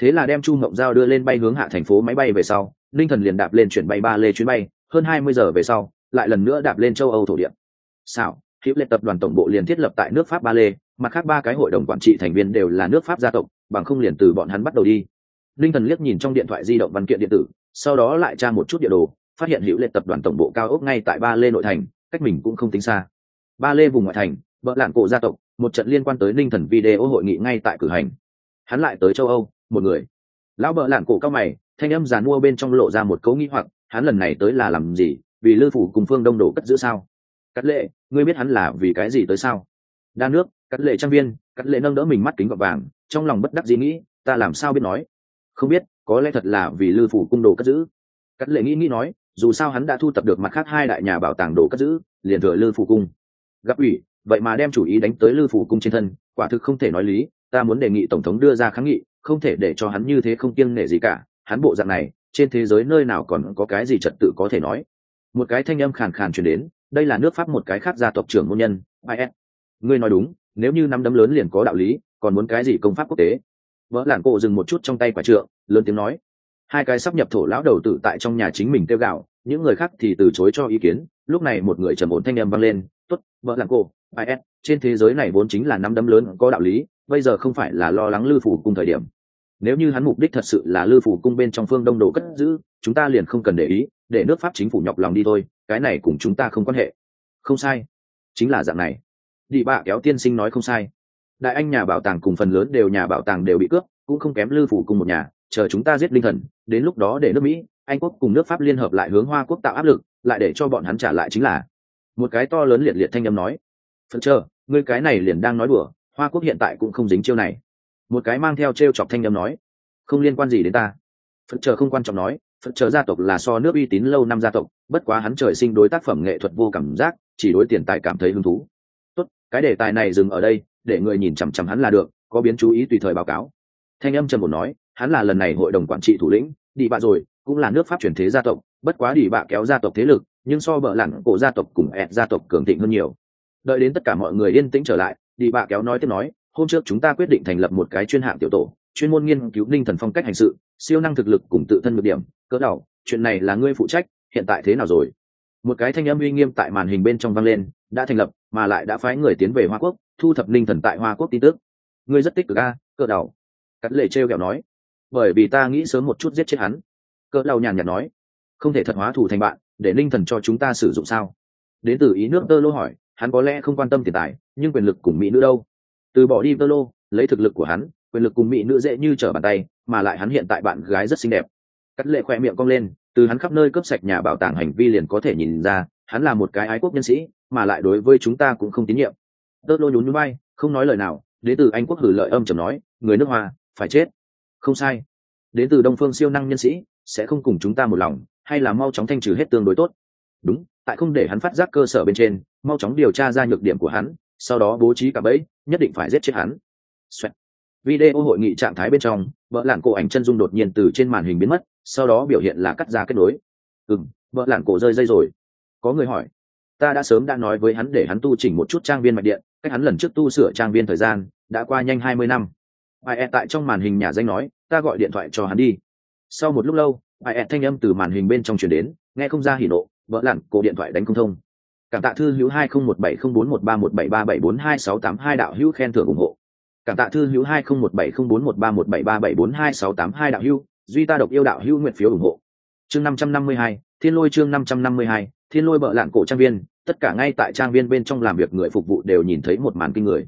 thế là đem chu mộng giao đưa lên bay hướng hạ thành phố máy bay về sau linh thần liền đạp lên chuyển bay ba lê chuyến bay, hơn hai mươi giờ về sau, lại lần nữa đạp lên châu âu thổ địa. Xảo, hữu lệ tập đoàn tổng bộ liền thiết lập tại nước pháp ba lê, mặt khác ba cái hội đồng quản trị thành viên đều là nước pháp gia tộc, bằng không liền từ bọn hắn bắt đầu đi. Linh thần liếc nhìn trong điện thoại di động văn kiện điện tử, sau đó lại tra một chút địa đồ, phát hiện hữu lệ tập đoàn tổng bộ cao ốc ngay tại ba lê nội thành, cách mình cũng không tính xa. Ba lê vùng ngoại thành vợ lạng cổ gia tộc, một trận liên quan tới linh thần video hội nghị ngay tại cử hành. Hắn lại tới châu âu một người. Lão bợ lạng cổ cao mày, thanh âm giàn mua bên trong lộ ra một cấu nghĩ hoặc, hắn lần này tới là làm gì, vì lư phủ cùng phương đông đổ cất giữ sao? Cắt lệ, ngươi biết hắn là vì cái gì tới sao? Đa nước cắt lệ trang viên cắt lệ nâng đỡ mình mắt kính gọt vàng, trong lòng bất đắc dĩ nghĩ, ta làm sao biết nói? Không biết, có lẽ thật là vì lư phủ cung đồ cất giữ. Cắt lệ nghĩ nghĩ nói, dù sao hắn đã thu tập được mặt khác hai đại nhà bảo tàng đồ cất giữ, liền thừa lư phủ cung. Gặp ủy, vậy mà đem chủ ý đánh tới lư phủ cung trên thân, quả thực không thể nói lý, ta muốn đề nghị tổng thống đưa ra kháng nghị không thể để cho hắn như thế không kiêng nể gì cả, hắn bộ dạng này, trên thế giới nơi nào còn có cái gì trật tự có thể nói. Một cái thanh âm khàn khàn truyền đến, đây là nước pháp một cái khác gia tộc trưởng môn nhân is ngươi nói đúng, nếu như năm đấm lớn liền có đạo lý, còn muốn cái gì công pháp quốc tế? Vợ làng cổ dừng một chút trong tay quả trượng, lớn tiếng nói. Hai cái sắp nhập thổ lão đầu tử tại trong nhà chính mình kêu gạo những người khác thì từ chối cho ý kiến, lúc này một người trầm ổn thanh âm vang lên, tốt vợ làng cổ is trên thế giới này vốn chính là năm đấm lớn có đạo lý, bây giờ không phải là lo lắng lư phủ cùng thời điểm nếu như hắn mục đích thật sự là lư phủ cung bên trong phương đông đồ cất giữ, chúng ta liền không cần để ý, để nước pháp chính phủ nhọc lòng đi thôi, cái này cùng chúng ta không quan hệ. Không sai. Chính là dạng này. Đi bạ kéo tiên sinh nói không sai. Đại anh nhà bảo tàng cùng phần lớn đều nhà bảo tàng đều bị cướp, cũng không kém lư phủ cùng một nhà, chờ chúng ta giết linh thần, đến lúc đó để nước mỹ, anh quốc cùng nước pháp liên hợp lại hướng hoa quốc tạo áp lực, lại để cho bọn hắn trả lại chính là. Một cái to lớn liệt liệt thanh âm nói. Phần chờ, ngươi cái này liền đang nói đùa, hoa quốc hiện tại cũng không dính chiêu này một cái mang theo t r e o chọc thanh âm nói, không liên quan gì đến ta. Phật chờ không quan trọng nói, phật chờ gia tộc là so nước uy tín lâu năm gia tộc, bất quá hắn trời sinh đối tác phẩm nghệ thuật vô cảm giác, chỉ đối tiền tài cảm thấy hứng thú. Tốt, cái đề tài này dừng ở đây, để người nhìn chằm chằm hắn là được, có biến chú ý tùy thời báo cáo. Thanh âm trầm một nói, hắn là lần này hội đồng quản trị thủ lĩnh, đi bạ rồi, cũng là nước pháp truyền thế gia tộc, bất quá đi bạ kéo gia tộc thế lực, nhưng so bợ lặn cổ gia tộc cùng ẹt gia tộc cường thịnh hơn nhiều. Đợi đến tất cả mọi người yên tĩnh trở lại, đi bạ kéo nói tiếp nói hôm trước chúng ta quyết định thành lập một cái chuyên hạng tiểu tổ, chuyên môn nghiên cứu linh thần phong cách hành sự, siêu năng thực lực cùng tự thân ngược điểm, cỡ đầu, chuyện này là ngươi phụ trách, hiện tại thế nào rồi? Một cái thanh âm uy nghiêm tại màn hình bên trong vang lên, đã thành lập, mà lại đã phái người tiến về hoa quốc, thu thập linh thần tại hoa quốc tin tức. Ngươi rất tích cực a, cỡ đầu. Cắt lệ trêu kẹo nói. Bởi vì ta nghĩ sớm một chút giết chết hắn. Cỡ đầu nhàn nhạt nói. Không thể thật hóa thủ thành bạn, để linh thần cho chúng ta sử dụng sao? Đến từ ý nước tơ lô hỏi, hắn có lẽ không quan tâm tiền tài, nhưng quyền lực cùng mỹ nữ đâu? Từ bỏ đi tơ lô lấy thực lực của hắn, quyền lực cùng mỹ nữ dễ như trở bàn tay, mà lại hắn hiện tại bạn gái rất xinh đẹp. Cắt lệ khoe miệng cong lên, từ hắn khắp nơi cướp sạch nhà bảo tàng hành vi liền có thể nhìn ra, hắn là một cái ái quốc nhân sĩ, mà lại đối với chúng ta cũng không tín nhiệm. Tơ lô nhún núi bay không nói lời nào, đến từ anh quốc hử lợi âm chầm nói, người nước hoa, phải chết. Không sai. Đến từ đông phương siêu năng nhân sĩ, sẽ không cùng chúng ta một lòng, hay là mau chóng thanh trừ hết tương đối tốt? Đúng, tại không để hắn phát giác cơ sở bên trên, mau chóng điều tra ra nhược điểm của hắn sau đó bố trí cả bẫy, nhất định phải giết chết hắn. Xoẹt. video hội nghị trạng thái bên trong, vợ lản cổ ảnh chân dung đột nhiên từ trên màn hình biến mất, sau đó biểu hiện là cắt ra kết nối. Ừm, vợ lản cổ rơi dây rồi. Có người hỏi, ta đã sớm đã nói với hắn để hắn tu chỉnh một chút trang viên mạch điện, cách hắn lần trước tu sửa trang viên thời gian đã qua nhanh hai mươi năm. Ai e tại trong màn hình nhà danh nói, ta gọi điện thoại cho hắn đi. Sau một lúc lâu, ai e thanh âm từ màn hình bên trong chuyển đến, nghe không ra hỉ nộ, vợ lặn cổ điện thoại đánh không thông cảm tạ thư hữu hai không một bảy không bốn một ba một bảy ba bảy bốn hai sáu tám hai đạo hữu khen thưởng ủng hộ. Cảm tạ thư hữu hai không một bảy không bốn một ba một bảy ba bảy bốn hai sáu tám hai đạo hữu, duy ta độc yêu đạo hữu nguyện phiếu ủng hộ. Chương năm trăm năm mươi hai, thiên lôi chương năm trăm năm mươi hai, thiên lôi bợ lạn cổ trang viên, tất cả ngay tại trang viên bên trong làm việc người phục vụ đều nhìn thấy một màn kinh người.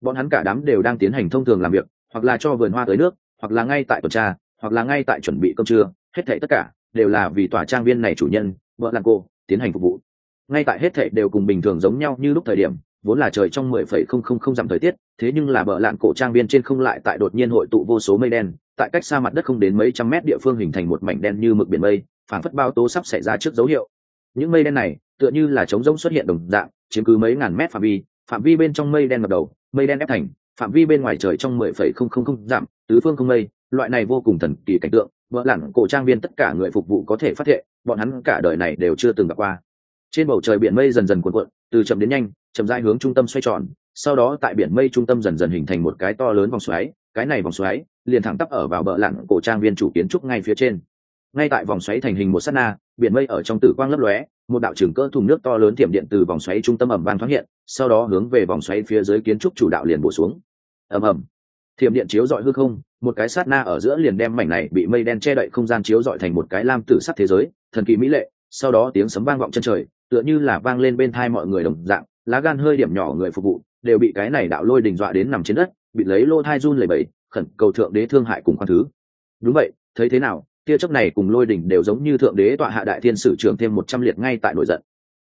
Bọn hắn cả đám đều đang tiến hành thông thường làm việc, hoặc là cho vườn hoa tới nước, hoặc là ngay tại tuần tra, hoặc là ngay tại chuẩn bị cơm trưa, hết thảy tất cả đều là vì tòa trang viên này chủ nhân vợ làng cô tiến hành phục vụ ngay tại hết thảy đều cùng bình thường giống nhau như lúc thời điểm, vốn là trời trong mười phẩy không không không dặm thời tiết, thế nhưng là bờ lạn cổ trang viên trên không lại tại đột nhiên hội tụ vô số mây đen, tại cách xa mặt đất không đến mấy trăm mét địa phương hình thành một mảnh đen như mực biển mây phản phất bao tố sắp xảy ra trước dấu hiệu. Những mây đen này, tựa như là trống rỗng xuất hiện đồng dạng, chiếm cứ mấy ngàn mét phạm vi phạm vi bên trong mây đen ngập đầu, mây đen ép thành, phạm vi bên ngoài trời trong mười phẩy không không không giảm tứ phương không mây, loại này vô cùng thần kỳ cảnh tượng vợ lặn cổ trang viên tất cả người phục vụ có thể phát hiện, bọn hắn cả đời này đều chưa từng gặp qua trên bầu trời biển mây dần dần cuộn cuộn, từ chậm đến nhanh, chậm rãi hướng trung tâm xoay tròn, sau đó tại biển mây trung tâm dần dần hình thành một cái to lớn vòng xoáy, cái này vòng xoáy liền thẳng tắp ở vào bờ lặn cổ trang viên chủ kiến trúc ngay phía trên. Ngay tại vòng xoáy thành hình một sát na, biển mây ở trong tử quang lấp lóe, một đạo trường cơ thùng nước to lớn tiệm điện từ vòng xoáy trung tâm ẩm vang thoáng hiện, sau đó hướng về vòng xoáy phía dưới kiến trúc chủ đạo liền bổ xuống. Ầm ầm. Thiểm điện chiếu dọi hư không, một cái sát na ở giữa liền đem mảnh này bị mây đen che đậy không gian chiếu dọi thành một cái lam tử sắc thế giới, thần kỳ mỹ lệ, sau đó tiếng sấm vang vọng chân trời tựa như là vang lên bên thai mọi người đồng dạng, lá gan hơi điểm nhỏ người phục vụ, đều bị cái này đạo lôi đình dọa đến nằm trên đất, bị lấy lô thai run lẩy bẩy, khẩn cầu thượng đế thương hại cùng quan thứ. Đúng vậy, thấy thế nào, tia chớp này cùng lôi đỉnh đều giống như thượng đế tọa hạ đại thiên sử trưởng thêm một trăm liệt ngay tại nổi giận.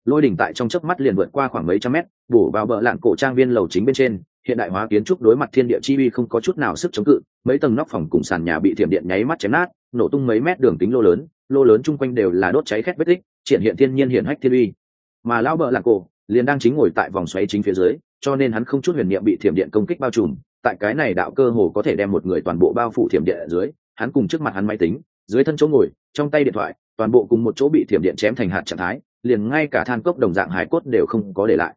Lôi đỉnh tại trong chớp mắt liền vượt qua khoảng mấy trăm mét, bổ vào bờ lạng cổ trang viên lầu chính bên trên, hiện đại hóa kiến trúc đối mặt thiên địa chi uy không có chút nào sức chống cự, mấy tầng nóc phòng cùng sàn nhà bị thiểm điện nháy mắt chém nát, nổ tung mấy mét đường kính lô lớn lô lớn chung quanh đều là đốt cháy khét vết tích triển hiện thiên nhiên hiển hách thiên uy. Mà lão bờ lạng cổ, liền đang chính ngồi tại vòng xoáy chính phía dưới, cho nên hắn không chút huyền niệm bị thiểm điện công kích bao trùm. Tại cái này đạo cơ hồ có thể đem một người toàn bộ bao phủ thiểm điện ở dưới, hắn cùng trước mặt hắn máy tính, dưới thân chỗ ngồi, trong tay điện thoại, toàn bộ cùng một chỗ bị thiểm điện chém thành hạt trạng thái, liền ngay cả than cốc đồng dạng hải cốt đều không có để lại.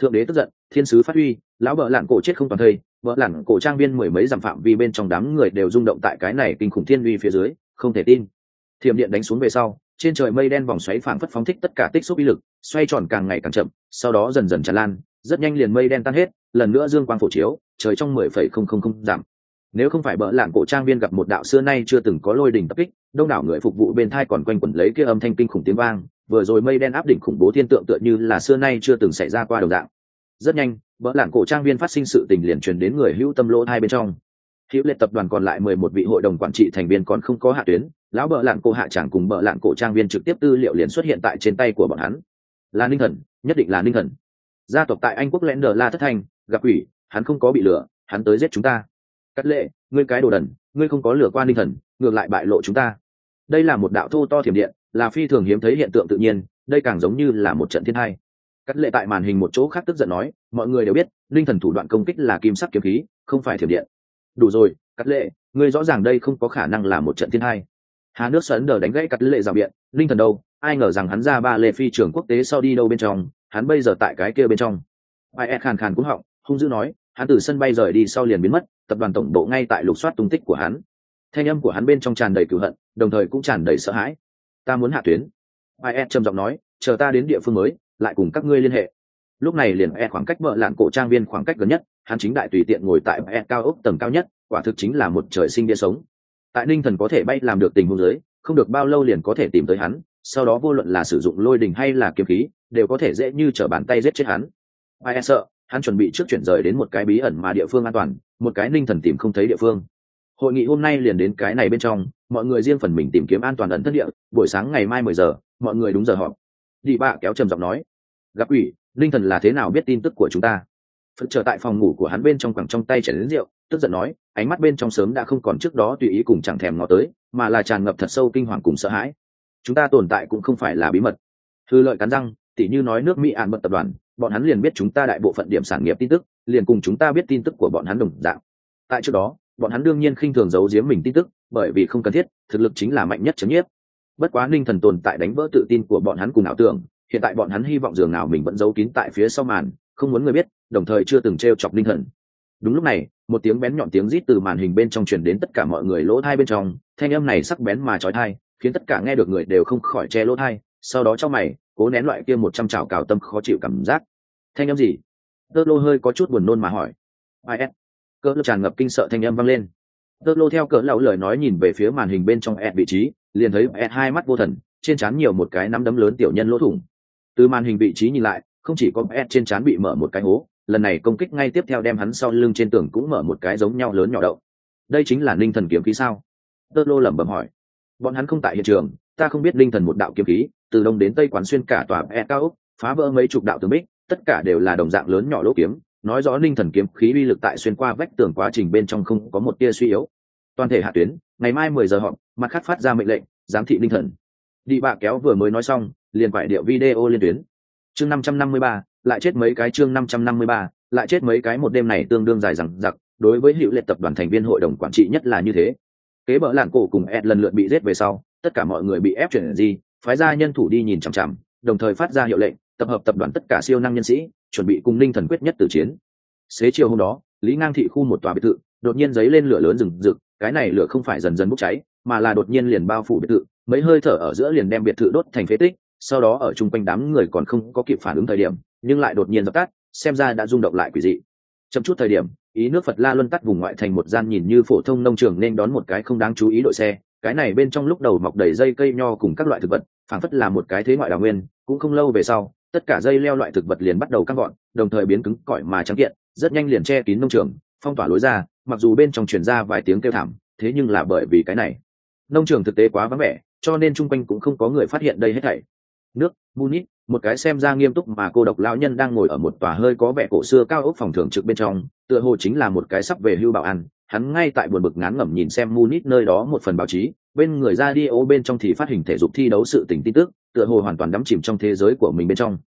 Thượng đế tức giận, thiên sứ phát huy lão bợ lặn cổ chết không toàn thây, bợ lặn cổ trang viên mười mấy dặm phạm vi bên trong đám người đều rung động tại cái này kinh khủng thiên uy phía dưới, không thể tin. Thiểm điện đánh xuống về sau trên trời mây đen vòng xoáy phảng phất phóng thích tất cả tích xúc uy lực, xoay tròn càng ngày càng chậm, sau đó dần dần tràn lan, rất nhanh liền mây đen tan hết, lần nữa dương quang phổ chiếu, trời trong mười phẩy không không không giảm. Nếu không phải bỡ lạng cổ trang viên gặp một đạo xưa nay chưa từng có lôi đỉnh tập kích, đông đảo người phục vụ bên thai còn quanh quẩn lấy kia âm thanh kinh khủng tiếng vang, vừa rồi mây đen áp đỉnh khủng bố thiên tượng tựa như là xưa nay chưa từng xảy ra qua đầu dạng. Rất nhanh bỡ lạng cổ trang viên phát sinh sự tình liền truyền đến người hữu tâm lỗ hai bên trong. Hữu lệ tập đoàn còn lại mười một vị hội đồng quản trị thành viên còn không có hạ tuyến lão bợ lạng cổ hạ tràng cùng bợ lạng cổ trang viên trực tiếp tư liệu liền xuất hiện tại trên tay của bọn hắn. Là ninh thần, nhất định là ninh thần. Gia tộc tại anh quốc lẽn đờ la thất thành gặp ủy hắn không có bị lừa, hắn tới giết chúng ta. Cắt lệ, ngươi cái đồ đần, ngươi không có lừa qua ninh thần, ngược lại bại lộ chúng ta. Đây là một đạo thô to thiểm điện, là phi thường hiếm thấy hiện tượng tự nhiên, đây càng giống như là một trận thiên hai cắt lệ tại màn hình một chỗ khác tức giận nói, mọi người đều biết, ninh thần thủ đoạn công kích là kim sắc kiếm khí, không phải thiểm điện. Đủ rồi cắt lệ, ngươi rõ ràng đây không có khả năng là một trận thiên hai hà nước sấn đờ đánh gãy cắt lệ rào biện, Linh thần đâu? Ai ngờ rằng hắn ra ba lệ phi trường quốc tế sau đi đâu bên trong, hắn bây giờ tại cái kia bên trong. Ai e khàn khàn cũng họng, hung dữ nói, hắn từ sân bay rời đi sau liền biến mất, tập đoàn tổng bộ ngay tại lục soát tung tích của hắn. Thanh âm của hắn bên trong tràn đầy cựu hận, đồng thời cũng tràn đầy sợ hãi. Ta muốn hạ tuyến. Ai e trầm giọng nói, chờ ta đến địa phương mới, lại cùng các ngươi liên hệ. Lúc này liền e khoảng cách vợ lạn cổ trang viên khoảng cách gần nhất, hắn chính đại tùy tiện ngồi tại e cao ốc tầng cao nhất, quả thực chính là một trời sinh địa sống tại ninh thần có thể bay làm được tình huống giới, không được bao lâu liền có thể tìm tới hắn, sau đó vô luận là sử dụng lôi đình hay là kiếm khí, đều có thể dễ như t r ở bàn tay giết chết hắn. Ai e sợ, hắn chuẩn bị trước chuyển rời đến một cái bí ẩn mà địa phương an toàn, một cái ninh thần tìm không thấy địa phương. Hội nghị hôm nay liền đến cái này bên trong, mọi người riêng phần mình tìm kiếm an toàn ẩn thất địa, buổi sáng ngày mai mười giờ, mọi người đúng giờ họp. Đi bạ kéo trầm giọng nói, gặp ủy, ninh thần là thế nào biết tin tức của chúng ta? Phật trở tại phòng ngủ của hắn bên trong quẳng trong tay chảy đến rượu tức giận nói, ánh mắt bên trong sớm đã không còn trước đó tùy ý cùng chẳng thèm ngó tới, mà là tràn ngập thật sâu kinh hoàng cùng sợ hãi. Chúng ta tồn tại cũng không phải là bí mật. Thư lợi cắn răng, tỉ như nói nước mỹ ạn bận tập đoàn, bọn hắn liền biết chúng ta đại bộ phận điểm sản nghiệp tin tức, liền cùng chúng ta biết tin tức của bọn hắn đồng dạng. Tại trước đó, bọn hắn đương nhiên khinh thường giấu giếm mình tin tức, bởi vì không cần thiết, thực lực chính là mạnh nhất chấm nhiếp. Bất quá ninh thần tồn tại đánh vỡ tự tin của bọn hắn cùng ảo tưởng, hiện tại bọn hắn hy vọng dường nào mình vẫn giấu kín tại phía sau màn, không muốn người biết, đồng thời chưa từng t r e o chọc ninh thần. Đúng lúc này một tiếng bén nhọn tiếng rít từ màn hình bên trong truyền đến tất cả mọi người lỗ thai bên trong, thanh âm này sắc bén mà trói thai khiến tất cả nghe được người đều không khỏi che lỗ thai, sau đó trong mày, cố nén loại kia một trăm trào cào tâm khó chịu cảm giác. Thanh âm gì? Tơ lô hơi có chút buồn nôn mà hỏi. Ai s cỡ lô tràn ngập kinh sợ thanh âm vang lên. Tơ lô theo cỡ lão lời nói nhìn về phía màn hình bên trong ed vị trí, liền thấy ed hai mắt vô thần, trên trán nhiều một cái nắm đấm lớn tiểu nhân lỗ thủng. Từ màn hình vị trí nhìn lại, không chỉ có ed trên trán bị mở một cái hố lần này công kích ngay tiếp theo đem hắn sau lưng trên tường cũng mở một cái giống nhau lớn nhỏ động. Đây chính là ninh thần kiếm khí sao? Tơ lô lẩm bẩm hỏi. Bọn hắn không tại hiện trường, ta không biết ninh thần một đạo kiếm khí, từ đông đến tây quán xuyên cả tòa e cao úc, phá vỡ mấy chục đạo tường bích, tất cả đều là đồng dạng lớn nhỏ lỗ kiếm, nói rõ ninh thần kiếm khí uy lực tại xuyên qua vách tường quá trình bên trong không có một tia suy yếu. Toàn thể hạ tuyến, ngày mai mười giờ họp, mặt khắc phát ra mệnh lệnh, giám thị ninh thần. Đi bạ kéo vừa mới nói xong, liền phải điệu video liên tuyến. Chương năm trăm năm mươi ba lại chết mấy cái chương năm trăm năm mươi ba, lại chết mấy cái một đêm này tương đương dài rằng giặc đối với hiệu lệ tập đoàn thành viên hội đồng quản trị nhất là như thế. Kế bỡ làng cổ cùng ed lần lượt bị giết về sau, tất cả mọi người bị ép chuyển gì phái ra nhân thủ đi nhìn chằm chằm, đồng thời phát ra hiệu lệnh, tập hợp tập đoàn tất cả siêu năng nhân sĩ, chuẩn bị cùng ninh thần quyết nhất từ chiến. Xế chiều hôm đó, lý ngang thị khu một tòa biệt thự, đột nhiên dấy lên lửa lớn rừng rực, cái này lửa không phải dần dần bốc cháy, mà là đột nhiên liền bao phủ biệt thự, mấy hơi thở ở giữa liền đem biệt thự đốt thành phế tích, sau đó ở chung quanh đám người còn không có kịp phản ứng thời điểm nhưng lại đột nhiên dập tắt, xem ra đã rung động lại quỷ dị. Chậm chút thời điểm, ý nước phật la luân tắt vùng ngoại thành một gian nhìn như phổ thông nông trường nên đón một cái không đáng chú ý đội xe. Cái này bên trong lúc đầu mọc đầy dây cây nho cùng các loại thực vật, phảng phất là một cái thế ngoại đào nguyên, cũng không lâu về sau, tất cả dây leo loại thực vật liền bắt đầu căng gọn, đồng thời biến cứng, cỏi mà trắng kiện, rất nhanh liền che kín nông trường, phong tỏa lối ra, mặc dù bên trong truyền ra vài tiếng kêu thảm, thế nhưng là bởi vì cái này, nông trường thực tế quá vắng vẻ, cho nên chung quanh cũng không có người phát hiện đây hết thảy. Nước bunit một cái xem ra nghiêm túc mà cô độc lão nhân đang ngồi ở một tòa hơi có vẻ cổ xưa cao ốc phòng thường trực bên trong, tựa hồ chính là một cái sắp về hưu bảo ăn. hắn ngay tại buồn bực ngán ngẩm nhìn xem munich nơi đó một phần báo chí, bên người ra đi ô bên trong thì phát hình thể dục thi đấu sự tình tin tức, tựa hồ hoàn toàn đắm chìm trong thế giới của mình bên trong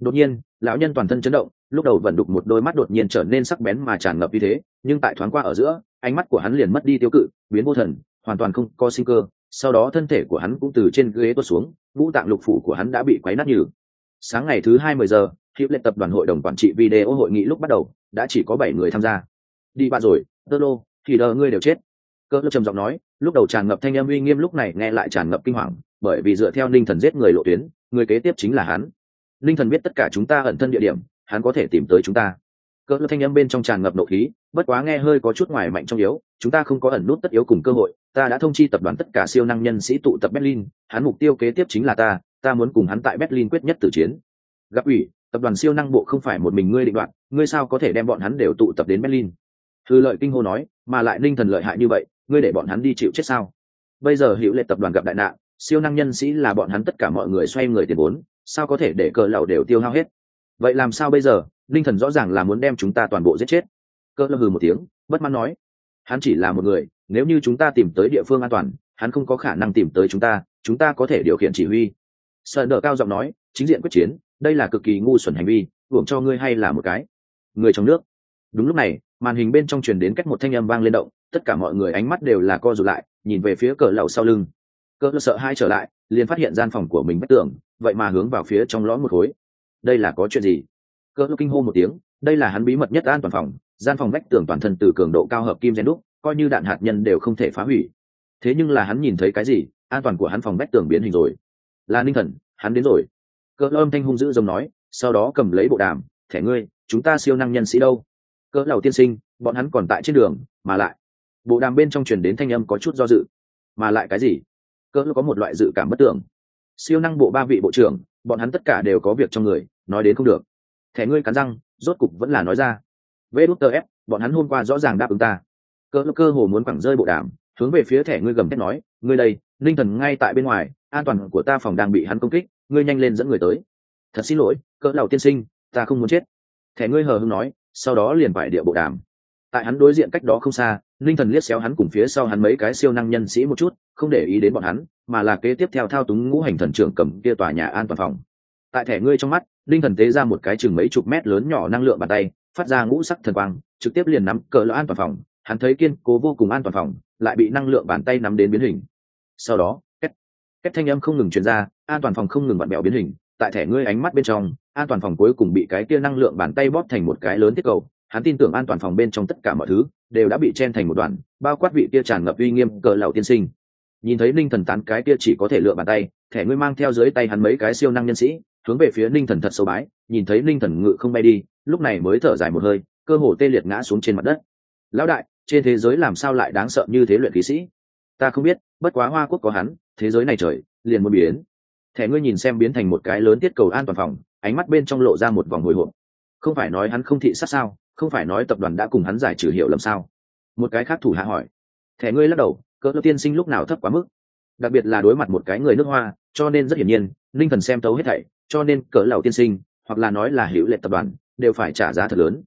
đột nhiên, lão nhân toàn thân chấn động, lúc đầu vẫn đục một đôi mắt đột nhiên trở nên sắc bén mà tràn ngập như thế, nhưng tại thoáng qua ở giữa, ánh mắt của hắn liền mất đi tiêu cự, biến vô thần, hoàn toàn không có sinh cơ sau đó thân thể của hắn cũng từ trên ghế tuột xuống, ngũ tạng lục phủ của hắn đã bị quấy nát nhừ sáng ngày thứ hai mươi giờ hiệu lệ tập đoàn hội đồng quản trị video hội nghị lúc bắt đầu, đã chỉ có bảy người tham gia. Đi bạn rồi, tơ lô, thì đờ ngươi đều chết. Cơ trầm giọng nói, lúc đầu tràn ngập thanh âm uy nghiêm lúc này nghe lại tràn ngập kinh hoàng, bởi vì dựa theo ninh thần giết người lộ tuyến, người kế tiếp chính là hắn. Ninh thần biết tất cả chúng ta ẩn thân địa điểm, hắn có thể tìm tới chúng ta. Cỡ thanh âm bên trong tràn ngập nộ khí, bất quá nghe hơi có chút ngoài mạnh trong yếu, chúng ta không có ẩn nút tất yếu cùng cơ hội, ta đã thông chi tập đoàn tất cả siêu năng nhân sĩ tụ tập berlin, hắn mục tiêu kế tiếp chính là ta ta muốn cùng hắn tại berlin quyết nhất tử chiến. Gặp ủy, tập đoàn siêu năng bộ không phải một mình ngươi định đoạt, ngươi sao có thể đem bọn hắn đều tụ tập đến berlin? Thư lợi kinh hô nói, mà lại ninh thần lợi hại như vậy, ngươi để bọn hắn đi chịu chết sao? Bây giờ hữu lệ tập đoàn gặp đại nạn, siêu năng nhân sĩ là bọn hắn tất cả mọi người xoay người tiền vốn, sao có thể để cờ lậu đều tiêu hao hết? Vậy làm sao bây giờ? Linh thần rõ ràng là muốn đem chúng ta toàn bộ giết chết. Cỡ lâm hừ một tiếng, bất mãn nói, hắn chỉ là một người, nếu như chúng ta tìm tới địa phương an toàn, hắn không có khả năng tìm tới chúng ta chúng ta có thể điều khiển chỉ huy sợ đỡ cao giọng nói, chính diện quyết chiến, đây là cực kỳ ngu xuẩn hành vi, hưởng cho ngươi hay là một cái. Người trong nước. Đúng lúc này, màn hình bên trong truyền đến cách một thanh âm vang lên động, tất cả mọi người ánh mắt đều là co rụt lại, nhìn về phía cờ lậu sau lưng. Cỡ sợ hai trở lại, liền phát hiện gian phòng của mình bất tưởng vậy mà hướng vào phía trong lõm một khối. Đây là có chuyện gì? Cỡ kinh hô một tiếng, đây là hắn bí mật nhất an toàn phòng, gian phòng vách tường toàn thân từ cường độ cao hợp kim gen đúc, coi như đạn hạt nhân đều không thể phá hủy. Thế nhưng là hắn nhìn thấy cái gì? An toàn của hắn phòng vách tường biến hình rồi là ninh thần, hắn đến rồi. Cỡ âm thanh hung dữ giống nói, sau đó cầm lấy bộ đàm, thẻ ngươi, chúng ta siêu năng nhân sĩ đâu? Cỡ lầu tiên sinh, bọn hắn còn tại trên đường, mà lại. Bộ đàm bên trong truyền đến thanh âm có chút do dự. Mà lại cái gì? Cỡ có một loại dự cảm bất tưởng. Siêu năng bộ ba vị bộ trưởng, bọn hắn tất cả đều có việc trong người, nói đến không được. Thẻ ngươi cắn răng, rốt cục vẫn là nói ra. Vê đút tờ ép, bọn hắn hôm qua rõ ràng đáp ứng ta. Cỡ cơ hồ muốn quẳng rơi bộ đàm, hướng về phía thẻ ngươi gầm thét nói, ngươi đây linh thần ngay tại bên ngoài an toàn của ta phòng đang bị hắn công kích, ngươi nhanh lên dẫn người tới. Thật xin lỗi, cỡ lầu tiên sinh, ta không muốn chết. Thẻ ngươi hờ hưng nói, sau đó liền phải địa bộ đàm. Tại hắn đối diện cách đó không xa, linh thần liếc xéo hắn cùng phía sau hắn mấy cái siêu năng nhân sĩ một chút, không để ý đến bọn hắn, mà là kế tiếp theo thao túng ngũ hành thần trưởng cầm kia tòa nhà an toàn phòng. Tại thẻ ngươi trong mắt, linh thần tế ra một cái chừng mấy chục mét lớn nhỏ năng lượng bàn tay, phát ra ngũ sắc thần quang, trực tiếp liền nắm cỡ lỡ an toàn phòng. Hắn thấy kiên cố vô cùng an toàn phòng, lại bị năng lượng bàn tay nắm đến biến hình. Sau đó cách thanh âm không ngừng truyền ra, an toàn phòng không ngừng bận bẹo biến hình, tại thẻ ngươi ánh mắt bên trong, an toàn phòng cuối cùng bị cái kia năng lượng bàn tay bóp thành một cái lớn tiết cầu. Hắn tin tưởng an toàn phòng bên trong tất cả mọi thứ đều đã bị chen thành một đoàn bao quát vị kia tràn ngập uy nghiêm cờ lão tiên sinh. Nhìn thấy ninh thần tán cái kia chỉ có thể lựa bàn tay, thẻ ngươi mang theo dưới tay hắn mấy cái siêu năng nhân sĩ, hướng về phía ninh thần thật sâu bái, nhìn thấy ninh thần ngự không bay đi, lúc này mới thở dài một hơi, cơ hồ tê liệt ngã xuống trên mặt đất. Lão đại, trên thế giới làm sao lại đáng sợ như thế luyện khí sĩ? Ta không biết, bất quá hoa quốc có hắn thế giới này trời, liền muốn biến. Thẻ ngươi nhìn xem biến thành một cái lớn tiết cầu an toàn phòng, ánh mắt bên trong lộ ra một vòng hồi hộp. Không phải nói hắn không thị sát sao, không phải nói tập đoàn đã cùng hắn giải trừ hiệu lầm sao? Một cái khác thủ hạ hỏi. Thẻ ngươi lắc đầu, cỡ tiên sinh lúc nào thấp quá mức? Đặc biệt là đối mặt một cái người nước hoa, cho nên rất hiển nhiên linh thần xem tấu hết thảy, cho nên cỡ lầu tiên sinh, hoặc là nói là hữu lệ tập đoàn, đều phải trả giá thật lớn.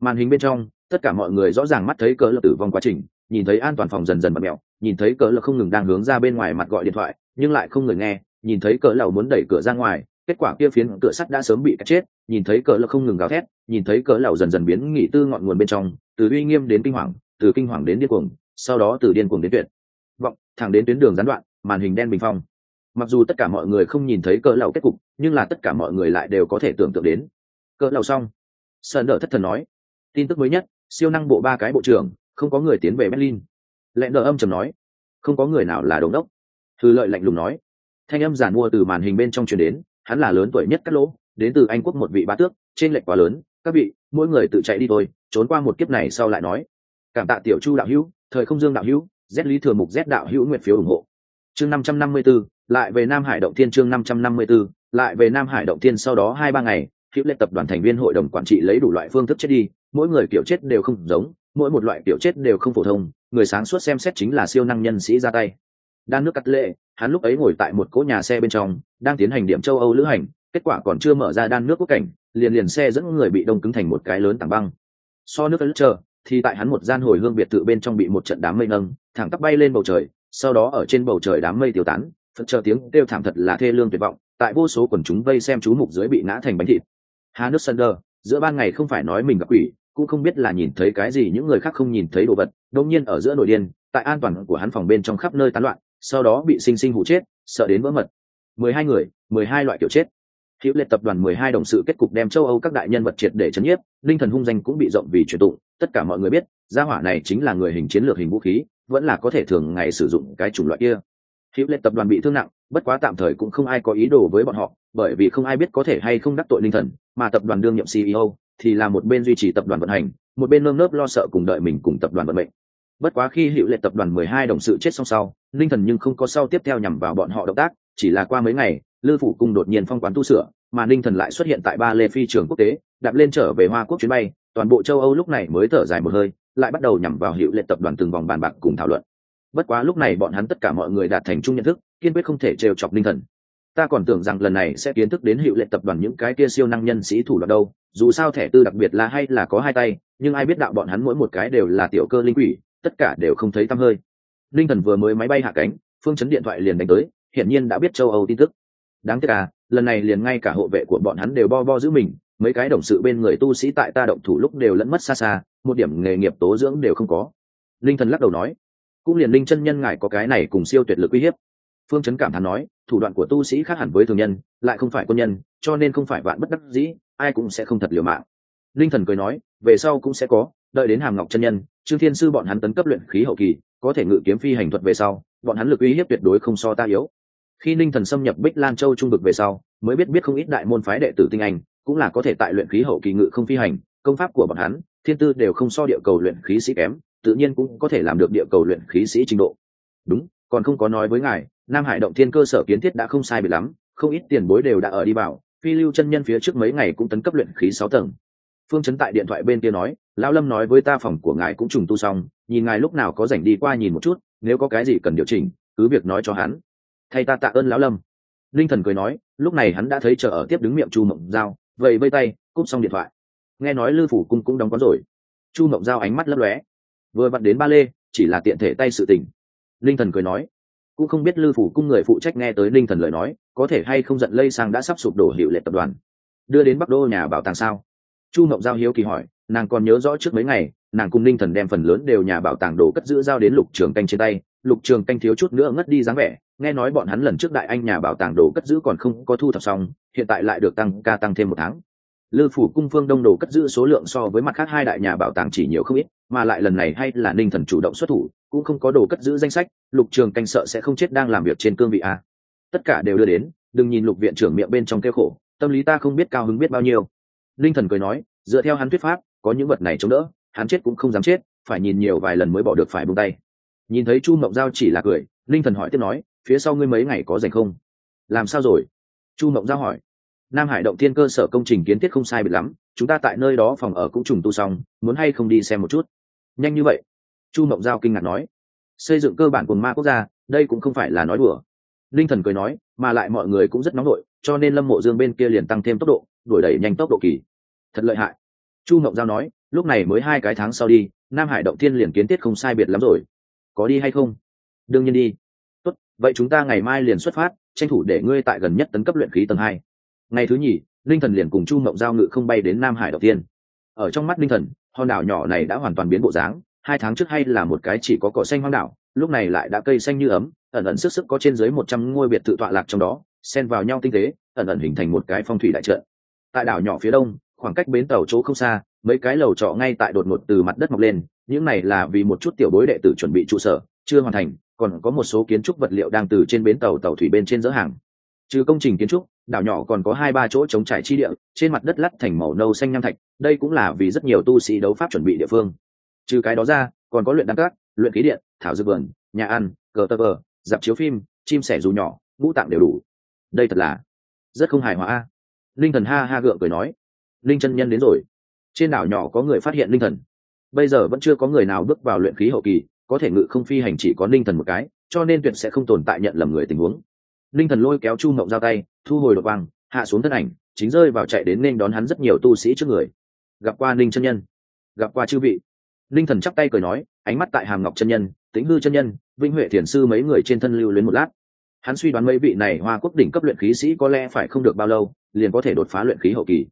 Màn hình bên trong, tất cả mọi người rõ ràng mắt thấy cỡ lập tử vong quá trình, nhìn thấy an toàn phòng dần dần bật mẹo nhìn thấy cỡ là không ngừng đang hướng ra bên ngoài mặt gọi điện thoại, nhưng lại không người nghe, nhìn thấy cỡ lầu muốn đẩy cửa ra ngoài, kết quả kia phiến cửa sắt đã sớm bị cắt chết, nhìn thấy cỡ lập không ngừng gào thét, nhìn thấy cỡ lầu dần dần biến nghỉ tư ngọn nguồn bên trong, từ uy nghiêm đến kinh hoàng, từ kinh hoàng đến điên cuồng, sau đó từ điên cuồng đến tuyệt. Vọng, thẳng đến tuyến đường gián đoạn, màn hình đen bình phong. Mặc dù tất cả mọi người không nhìn thấy cỡ lầu kết cục, nhưng là tất cả mọi người lại đều có thể tưởng tượng đến. Cỡ lầu xong. Sơn đỡ thất thần nói, tin tức mới nhất, siêu năng bộ ba cái bộ trưởng, không có người tiến về berlin lẽ đỡ âm trầm nói không có người nào là đống đốc. Thư lợi lạnh lùng nói. Thanh âm giản mua từ màn hình bên trong truyền đến hắn là lớn tuổi nhất cắt lỗ đến từ anh quốc một vị ba tước trên lệnh quá lớn các vị mỗi người tự chạy đi thôi trốn qua một kiếp này sau lại nói. Cảm tạ tiểu chu đạo hữu thời không dương đạo hữu z lý thừa mục z đạo hữu nguyện phiếu ủng hộ. Chương năm trăm năm mươi 554, lại về nam hải động thiên chương năm trăm năm mươi 554, lại về nam hải động thiên sau đó hai ba ngày hữu lệ tập đoàn thành viên hội đồng quản trị lấy đủ loại phương thức chết đi mỗi người kiểu chết đều không giống mỗi một loại kiểu chết đều không phổ thông, người sáng suốt xem xét chính là siêu năng nhân sĩ ra tay. Đan nước cắt lệ, hắn lúc ấy ngồi tại một cỗ nhà xe bên trong, đang tiến hành điểm châu âu lữ hành, kết quả còn chưa mở ra đan nước quốc cảnh, liền liền xe dẫn người bị đông cứng thành một cái lớn tảng băng. So nước lữ chờ thì tại hắn một gian hồi hương biệt thự bên trong bị một trận đám mây nâng, thẳng tắp bay lên bầu trời, sau đó ở trên bầu trời đám mây tiêu tán, phật chờ tiếng kêu thảm thật là thê lương tuyệt vọng, tại vô số quần chúng vây xem chú mục dưới bị ngã thành bánh thịt. Hà nước sân đơ giữa ban ngày không phải nói mình gặp quỷ cũng không biết là nhìn thấy cái gì, những người khác không nhìn thấy đồ vật đông nhiên ở giữa nội điên, tại an toàn của hắn phòng bên trong khắp nơi tán loạn, sau đó bị sinh sinh hụ chết, sợ đến vỡ mật. Mười hai người, mười hai loại kiểu chết. Hữu lệ tập đoàn mười hai đồng sự kết cục đem châu âu các đại nhân vật triệt để chấn nhiếp, linh thần hung danh cũng bị rộng vì truyền tụng, tất cả mọi người biết, gia hỏa này chính là người hình chiến lược hình vũ khí, vẫn là có thể thường ngày sử dụng cái chủng loại kia. Hữu lệ tập đoàn bị thương nặng, bất quá tạm thời cũng không ai có ý đồ với bọn họ, bởi vì không ai biết có thể hay không đắc tội linh thần, mà tập đoàn đương nhiệm ceo thì là một bên duy trì tập đoàn vận hành, một bên nơm nớp lo sợ cùng đợi mình cùng tập đoàn vận mệnh. Bất quá khi hiệu lệ tập đoàn mười hai đồng sự chết xong sau, linh thần nhưng không có sau tiếp theo nhằm vào bọn họ động tác, chỉ là qua mấy ngày, lư phủ cung đột nhiên phong quán tu sửa, mà ninh thần lại xuất hiện tại ba lê phi trường quốc tế, đạp lên trở về hoa quốc chuyến bay, toàn bộ châu âu lúc này mới thở dài một hơi, lại bắt đầu nhằm vào hiệu lệ tập đoàn từng vòng bàn bạc cùng thảo luận. Bất quá lúc này bọn hắn tất cả mọi người đạt thành chung nhận thức, kiên quyết không thể trêu chọc ninh thần ta còn tưởng rằng lần này sẽ kiến thức đến hiệu lệ tập đoàn những cái kia siêu năng nhân sĩ thủ đoạn đâu, dù sao thẻ tư đặc biệt là hay là có hai tay, nhưng ai biết đạo bọn hắn mỗi một cái đều là tiểu cơ linh quỷ, tất cả đều không thấy tăm hơi. Ninh thần vừa mới máy bay hạ cánh, phương chấn điện thoại liền đánh tới, hiển nhiên đã biết châu âu tin tức. Đáng tiếc à lần này liền ngay cả hộ vệ của bọn hắn đều bo bo giữ mình, mấy cái đồng sự bên người tu sĩ tại ta động thủ lúc đều lẫn mất xa xa, một điểm nghề nghiệp tố dưỡng đều không có. Linh thần lắc đầu nói, cũng liền linh chân nhân ngài có cái này cùng siêu tuyệt lực uy hiếp phương chấn cảm thán nói, thủ đoạn của tu sĩ khác hẳn với thường nhân, lại không phải quân nhân, cho nên không phải bạn bất đắc dĩ, ai cũng sẽ không thật liều mạng. Linh thần cười nói, về sau cũng sẽ có, đợi đến hàm ngọc chân nhân, trương thiên sư bọn hắn tấn cấp luyện khí hậu kỳ, có thể ngự kiếm phi hành thuật về sau, bọn hắn lực uy hiếp tuyệt đối không so ta yếu. Khi ninh thần xâm nhập bích lan châu trung vực về sau, mới biết biết không ít đại môn phái đệ tử tinh anh, cũng là có thể tại luyện khí hậu kỳ ngự không phi hành, công pháp của bọn hắn, thiên tư đều không so địa cầu luyện khí sĩ kém, tự nhiên cũng có thể làm được địa cầu luyện khí sĩ trình độ. Đúng, còn không có nói với ngài nam hải động thiên cơ sở kiến thiết đã không sai bị lắm, không ít tiền bối đều đã ở đi bảo phi lưu chân nhân phía trước mấy ngày cũng tấn cấp luyện khí sáu tầng. Phương chấn tại điện thoại bên kia nói, lão lâm nói với ta phòng của ngài cũng trùng tu xong, nhìn ngài lúc nào có rảnh đi qua nhìn một chút, nếu có cái gì cần điều chỉnh, cứ việc nói cho hắn. Thay ta tạ ơn lão lâm. Linh thần cười nói, lúc này hắn đã thấy chờ ở tiếp đứng miệng chu mộng giao, vậy vây tay, cúp xong điện thoại. Nghe nói lư phủ cung cũng đóng quán rồi. Chu mộng giao ánh mắt lấp lóe. Vừa vặn đến ba lê, chỉ là tiện thể tay sự tình. Linh thần cười nói cũng không biết lư phủ cung người phụ trách nghe tới linh thần lời nói, có thể hay không giận lây sang đã sắp sụp đổ hiệu lệ tập đoàn. Đưa đến bắc đô nhà bảo tàng sao? Chu mộng giao hiếu kỳ hỏi, nàng còn nhớ rõ trước mấy ngày, nàng cùng linh thần đem phần lớn đều nhà bảo tàng đồ cất giữ giao đến lục trường canh trên tay, lục trường canh thiếu chút nữa ngất đi dáng vẻ, nghe nói bọn hắn lần trước đại anh nhà bảo tàng đồ cất giữ còn không có thu thập xong, hiện tại lại được tăng ca tăng thêm một tháng. Lư phủ cung phương đông đồ cất giữ số lượng so với mặt khác hai đại nhà bảo tàng chỉ nhiều không ít mà lại lần này hay là ninh thần chủ động xuất thủ, cũng không có đồ cất giữ danh sách, lục trường canh sợ sẽ không chết đang làm việc trên cương vị a. Tất cả đều đưa đến, đừng nhìn lục viện trưởng miệng bên trong kêu khổ, tâm lý ta không biết cao hứng biết bao nhiêu. Ninh thần cười nói, dựa theo hắn thuyết pháp, có những vật này chống đỡ, hắn chết cũng không dám chết, phải nhìn nhiều vài lần mới bỏ được phải bung tay. Nhìn thấy chu mộng giao chỉ là cười, ninh thần hỏi tiếp nói, phía sau ngươi mấy ngày có dành không? Làm sao rồi? Chu mộng giao hỏi. Nam hải động thiên cơ sở công trình kiến thiết không sai biệt lắm, chúng ta tại nơi đó phòng ở cũng trùng tu xong, muốn hay không đi xem một chút? Nhanh như vậy? Chu mộng giao kinh ngạc nói. Xây dựng cơ bản của ma quốc gia, đây cũng không phải là nói đùa. Linh thần cười nói, mà lại mọi người cũng rất nóng nổi cho nên lâm mộ dương bên kia liền tăng thêm tốc độ, đuổi đẩy nhanh tốc độ kỳ. Thật lợi hại. Chu mộng giao nói, lúc này mới hai cái tháng sau đi, nam hải động thiên liền kiến thiết không sai biệt lắm rồi. Có đi hay không? Đương nhiên đi. Tốt, vậy chúng ta ngày mai liền xuất phát, tranh thủ để ngươi tại gần nhất tấn cấp luyện khí tầng hai. Ngày thứ nhì, linh thần liền cùng chu mộng giao ngự không bay đến nam hải động thiên. Ở trong mắt linh thần hòn đảo nhỏ này đã hoàn toàn biến bộ dáng, hai tháng trước hay là một cái chỉ có cỏ xanh hoang đảo, lúc này lại đã cây xanh như ấm, ẩn ẩn sức sức có trên dưới một trăm ngôi biệt thự tọa lạc trong đó, xen vào nhau tinh tế, ẩn ẩn hình thành một cái phong thủy đại trận. Tại đảo nhỏ phía đông, khoảng cách bến tàu chỗ không xa, mấy cái lầu trọ ngay tại đột ngột từ mặt đất mọc lên, những này là vì một chút tiểu bối đệ tử chuẩn bị trụ sở, chưa hoàn thành, còn có một số kiến trúc vật liệu đang từ trên bến tàu tàu thủy bên trên dỡ hàng. Trừ công trình kiến trúc đảo nhỏ còn có hai ba chỗ chống trải chi địa, trên mặt đất lắt thành màu nâu xanh nham thạch, đây cũng là vì rất nhiều tu sĩ đấu pháp chuẩn bị địa phương. Trừ cái đó ra, còn có luyện đăng cát luyện khí điện, thảo dược vườn, nhà ăn, cờ tơ vờ, dạp chiếu phim, chim sẻ dù nhỏ, ngũ tạng đều đủ. Đây thật là rất không hài hòa a. Linh thần ha ha gượng cười nói, linh chân nhân đến rồi. Trên đảo nhỏ có người phát hiện linh thần. Bây giờ vẫn chưa có người nào bước vào luyện khí hậu kỳ, có thể ngự không phi hành chỉ có linh thần một cái, cho nên tuyệt sẽ không tồn tại nhận lầm người tình huống linh thần lôi kéo chu mộng giao tay thu hồi đột băng, hạ xuống thân ảnh chính rơi vào chạy đến nên đón hắn rất nhiều tu sĩ trước người. Gặp qua ninh chân nhân gặp qua chư vị. Linh thần chắp tay cười nói ánh mắt tại hàm ngọc chân nhân tính hư chân nhân vinh huệ thiền sư mấy người trên thân lưu luyến một lát. Hắn suy đoán mấy vị này hoa quốc đỉnh cấp luyện khí sĩ có lẽ phải không được bao lâu liền có thể đột phá luyện khí hậu kỳ.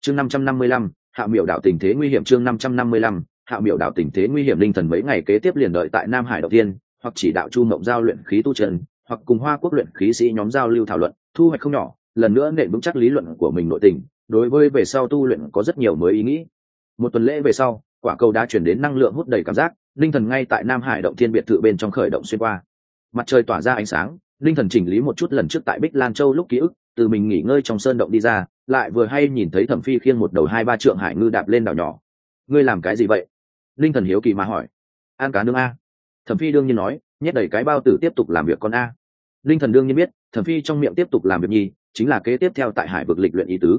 Chương năm trăm năm mươi lăm hạ miểu đạo tình thế nguy hiểm chương năm trăm năm mươi lăm hạ miểu đạo tình thế nguy hiểm linh thần mấy ngày kế tiếp liền đợi tại nam hải đầu tiên hoặc chỉ đạo chu mộng giao luyện khí tu trần hoặc cùng hoa quốc luyện khí sĩ nhóm giao lưu thảo luận, thu hoạch không nhỏ, lần nữa nện vững chắc lý luận của mình nội tình, đối với về sau tu luyện có rất nhiều mới ý nghĩ. Một tuần lễ về sau, quả cầu đã chuyển đến năng lượng hút đầy cảm giác, linh thần ngay tại nam hải động thiên biệt thự bên trong khởi động xuyên qua. Mặt trời tỏa ra ánh sáng, linh thần chỉnh lý một chút lần trước tại bích lan châu lúc ký ức, từ mình nghỉ ngơi trong sơn động đi ra, lại vừa hay nhìn thấy thẩm phi khiêng một đầu hai ba trượng hải ngư đạp lên đảo nhỏ. Ngươi làm cái gì vậy? Linh thần hiếu kỳ mà hỏi. An cá nương a. Thẩm phi đương nhiên nói nhét đầy cái bao tử tiếp tục làm việc con a. Linh thần đương nhiên biết thẩm phi trong miệng tiếp tục làm việc nhi chính là kế tiếp theo tại hải vực lịch luyện ý tứ.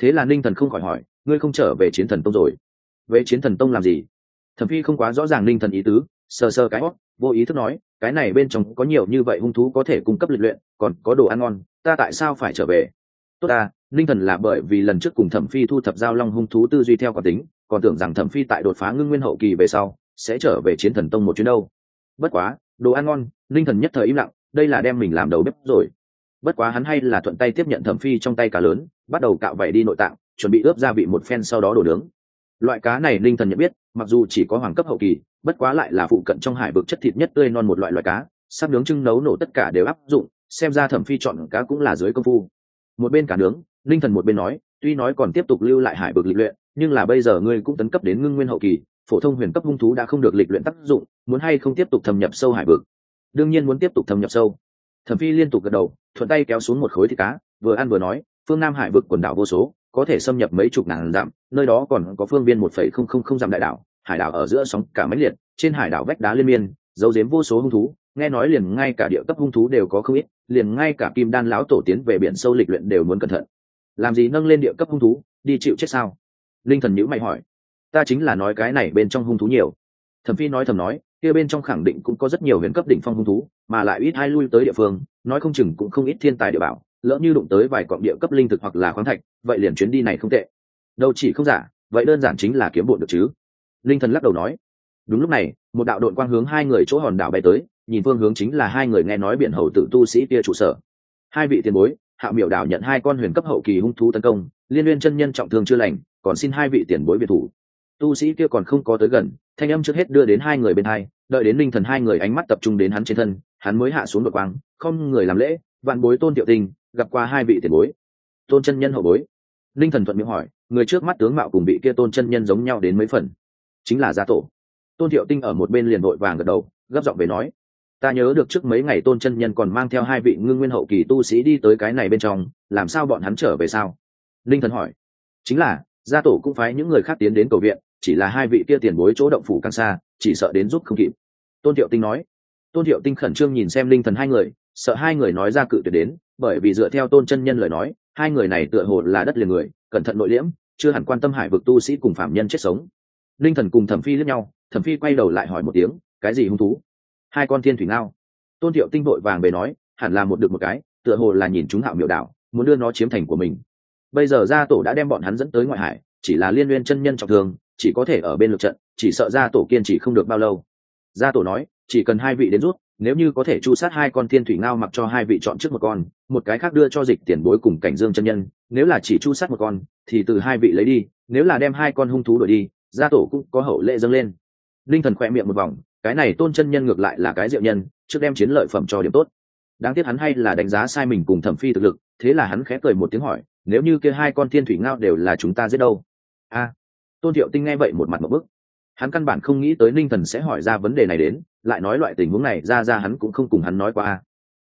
Thế là linh thần không khỏi hỏi, ngươi không trở về chiến thần tông rồi? Về chiến thần tông làm gì? Thẩm phi không quá rõ ràng linh thần ý tứ, sờ sờ cái hót vô ý thức nói, cái này bên trong có nhiều như vậy hung thú có thể cung cấp lịch luyện, còn có đồ ăn ngon, ta tại sao phải trở về? Tốt ta, linh thần là bởi vì lần trước cùng thẩm phi thu thập giao long hung thú tư duy theo quả tính, còn tưởng rằng thẩm phi tại đột phá ngưng nguyên hậu kỳ về sau, sẽ trở về chiến thần tông một chuyến đâu. Bất quá đồ ăn ngon, linh thần nhất thời im lặng, đây là đem mình làm đầu bếp rồi. Bất quá hắn hay là thuận tay tiếp nhận thẩm phi trong tay cá lớn, bắt đầu cạo vẩy đi nội tạng, chuẩn bị ướp gia vị một phen sau đó đổ nướng. Loại cá này linh thần nhận biết, mặc dù chỉ có hoàng cấp hậu kỳ, bất quá lại là phụ cận trong hải vực chất thịt nhất tươi non một loại loại cá sắp nướng trưng nấu nổ tất cả đều áp dụng, xem ra thẩm phi chọn cá cũng là dưới công phu. Một bên cả nướng, linh thần một bên nói, tuy nói còn tiếp tục lưu lại hải vực lịch luyện, nhưng là bây giờ ngươi cũng tấn cấp đến ngưng nguyên hậu kỳ phổ thông huyền cấp hung thú đã không được lịch luyện tác dụng, muốn hay không tiếp tục thâm nhập sâu hải vực? Đương nhiên muốn tiếp tục thâm nhập sâu. Thẩm phi liên tục gật đầu, thuận tay kéo xuống một khối thịt cá, vừa ăn vừa nói, phương nam hải vực quần đảo vô số, có thể xâm nhập mấy chục ngàn dặm, nơi đó còn có phương viên một phẩy không không không dặm đại đảo, hải đảo ở giữa sóng cả mấy liệt, trên hải đảo vách đá liên miên, giấu giếm vô số hung thú, nghe nói liền ngay cả địa cấp hung thú đều có không ít, liền ngay cả kim đan lão tổ tiến về biển sâu lịch luyện đều muốn cẩn thận. Làm gì nâng lên địa cấp hung thú, đi chịu chết sao? Linh thần nhữ mày hỏi ta chính là nói cái này bên trong hung thú nhiều. Thẩm phi nói thầm nói, kia bên trong khẳng định cũng có rất nhiều huyền cấp đỉnh phong hung thú, mà lại ít hai lui tới địa phương, nói không chừng cũng không ít thiên tài địa bảo, lỡ như đụng tới vài cọng địa cấp linh thực hoặc là khoáng thạch, vậy liền chuyến đi này không tệ. Đâu chỉ không giả, vậy đơn giản chính là kiếm bộn được chứ. Linh thần lắc đầu nói. Đúng lúc này, một đạo đội quang hướng hai người chỗ hòn đảo bay tới, nhìn phương hướng chính là hai người nghe nói biển hầu tử tu sĩ kia trụ sở. Hai vị tiền bối, hạ miểu đảo nhận hai con huyền cấp hậu kỳ hung thú tấn công, liên liên chân nhân trọng thương chưa lành, còn xin hai vị tiền bối biệt thủ tu sĩ kia còn không có tới gần, thanh âm trước hết đưa đến hai người bên hai, đợi đến linh thần hai người ánh mắt tập trung đến hắn trên thân, hắn mới hạ xuống đội quang, không người làm lễ, vạn bối tôn tiểu tình, gặp qua hai vị tiền bối. Tôn chân nhân hậu bối. Linh thần thuận miệng hỏi, người trước mắt tướng mạo cùng vị kia tôn chân nhân giống nhau đến mấy phần? Chính là gia tổ. Tôn thiệu tinh ở một bên liền vội vàng gật đầu, gấp giọng về nói, ta nhớ được trước mấy ngày tôn chân nhân còn mang theo hai vị ngưng nguyên hậu kỳ tu sĩ đi tới cái này bên trong, làm sao bọn hắn trở về sao? Linh thần hỏi, chính là, gia tổ cũng phái những người khác tiến đến cầu viện chỉ là hai vị kia tiền bối chỗ động phủ càng xa, chỉ sợ đến giúp không kịp. Tôn thiệu tinh nói. Tôn thiệu tinh khẩn trương nhìn xem linh thần hai người, sợ hai người nói ra cự tuyệt đến, bởi vì dựa theo tôn chân nhân lời nói, hai người này tựa hồ là đất liền người, cẩn thận nội liễm, chưa hẳn quan tâm hải vực tu sĩ cùng phạm nhân chết sống. Linh thần cùng thẩm phi lẫn nhau, thẩm phi quay đầu lại hỏi một tiếng, cái gì hung thú? Hai con thiên thủy ngao. Tôn thiệu tinh vội vàng về nói, hẳn là một được một cái, tựa hồ là nhìn chúng hạo miệu đạo, muốn đưa nó chiếm thành của mình. Bây giờ gia tổ đã đem bọn hắn dẫn tới ngoại hải, chỉ là liên liên chân nhân trọng thương chỉ có thể ở bên lượt trận, chỉ sợ gia tổ kiên trì không được bao lâu. Gia tổ nói, chỉ cần hai vị đến rút, nếu như có thể chu sát hai con thiên thủy ngao mặc cho hai vị chọn trước một con, một cái khác đưa cho dịch tiền bối cùng cảnh dương chân nhân, nếu là chỉ chu sát một con, thì từ hai vị lấy đi, nếu là đem hai con hung thú đổi đi, gia tổ cũng có hậu lệ dâng lên. Linh thần khỏe miệng một vòng, cái này tôn chân nhân ngược lại là cái diệu nhân, trước đem chiến lợi phẩm cho điểm tốt. Đáng tiếc hắn hay là đánh giá sai mình cùng thẩm phi thực lực, thế là hắn khẽ cười một tiếng hỏi, nếu như kia hai con thiên thủy ngao đều là chúng ta giết đâu? A tôn thiệu tinh nghe vậy một mặt một bức. Hắn căn bản không nghĩ tới ninh thần sẽ hỏi ra vấn đề này đến, lại nói loại tình huống này, ra ra hắn cũng không cùng hắn nói qua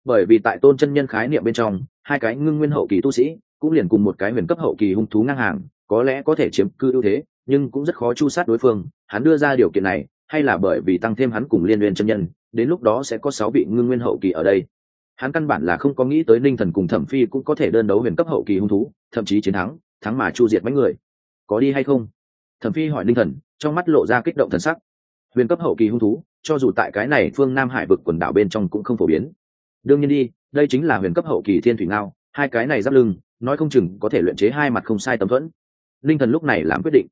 bởi vì tại tôn chân nhân khái niệm bên trong, hai cái ngưng nguyên hậu kỳ tu sĩ, cũng liền cùng một cái huyền cấp hậu kỳ hung thú ngang hàng, có lẽ có thể chiếm cư ưu thế, nhưng cũng rất khó chu sát đối phương. Hắn đưa ra điều kiện này, hay là bởi vì tăng thêm hắn cùng liên liên chân nhân, đến lúc đó sẽ có sáu vị ngưng nguyên hậu kỳ ở đây. Hắn căn bản là không có nghĩ tới ninh thần cùng thẩm phi cũng có thể đơn đấu huyền cấp hậu kỳ hung thú, thậm chí chiến thắng thắng mà chu diệt mấy người. Có đi hay không? Thẩm phi hỏi ninh thần, trong mắt lộ ra kích động thần sắc. Huyền cấp hậu kỳ hung thú, cho dù tại cái này phương nam hải vực quần đảo bên trong cũng không phổ biến. Đương nhiên đi, đây chính là huyền cấp hậu kỳ thiên thủy ngao, hai cái này giáp lưng, nói không chừng có thể luyện chế hai mặt không sai tấm thuẫn. Linh thần lúc này làm quyết định.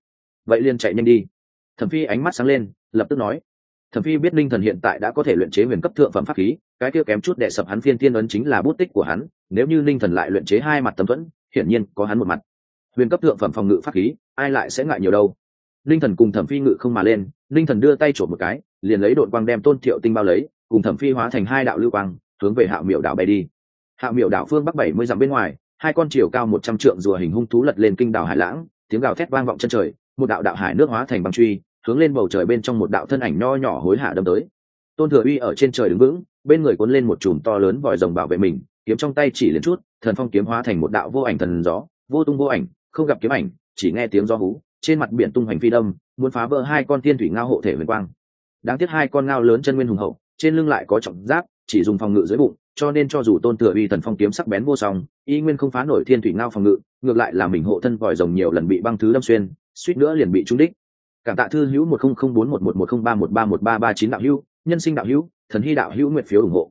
Vậy liền chạy nhanh đi. Thẩm phi ánh mắt sáng lên, lập tức nói. Thẩm phi biết linh thần hiện tại đã có thể luyện chế huyền cấp thượng phẩm pháp khí, cái kia kém chút đệ sập hắn phiên tiên ấn chính là bút tích của hắn, nếu như linh thần lại luyện chế hai mặt tấm thuẫn, hiển nhiên có hắn một mặt huyền cấp thượng phẩm phòng ngự pháp khí, ai lại sẽ ngại nhiều đâu? Linh thần cùng thẩm phi ngự không mà lên, linh thần đưa tay trộm một cái, liền lấy đội quang đem tôn thiệu tinh bao lấy, cùng thẩm phi hóa thành hai đạo lưu quang, hướng về hạo miệu đảo bay đi. Hạo miệu đảo phương bắc bảy mươi dặm bên ngoài, hai con chiều cao một trăm trượng rùa hình hung thú lật lên kinh đảo hải lãng, tiếng gào thét vang vọng chân trời, một đạo đạo hải nước hóa thành băng truy, hướng lên bầu trời bên trong một đạo thân ảnh nho nhỏ hối hạ đâm tới. Tôn thừa uy ở trên trời đứng vững, bên người cuốn lên một chùm to lớn vòi rồng bảo vệ mình, kiếm trong tay chỉ lên chút, thần phong kiếm hóa thành một đạo vô ảnh thần gió, vô tung vô ảnh không gặp kiếm ảnh, chỉ nghe tiếng do hú, trên mặt biển tung hoành phi đâm, muốn phá vỡ hai con tiên thủy ngao hộ thể huyền quang. Đáng tiếc hai con ngao lớn chân nguyên hùng hậu, trên lưng lại có trọng giáp, chỉ dùng phòng ngự dưới bụng, cho nên cho dù tôn thừa uy thần phong kiếm sắc bén vô song, y nguyên không phá nổi thiên thủy ngao phòng ngự, ngược lại là mình hộ thân vòi rồng nhiều lần bị băng thứ đâm xuyên, suýt nữa liền bị trúng đích. Cảm tạ thư hữu một không không bốn một một một không ba một ba một ba ba chín đạo hữu, nhân sinh đạo hữu, thần hy đạo hữu nguyện phiếu ủng hộ.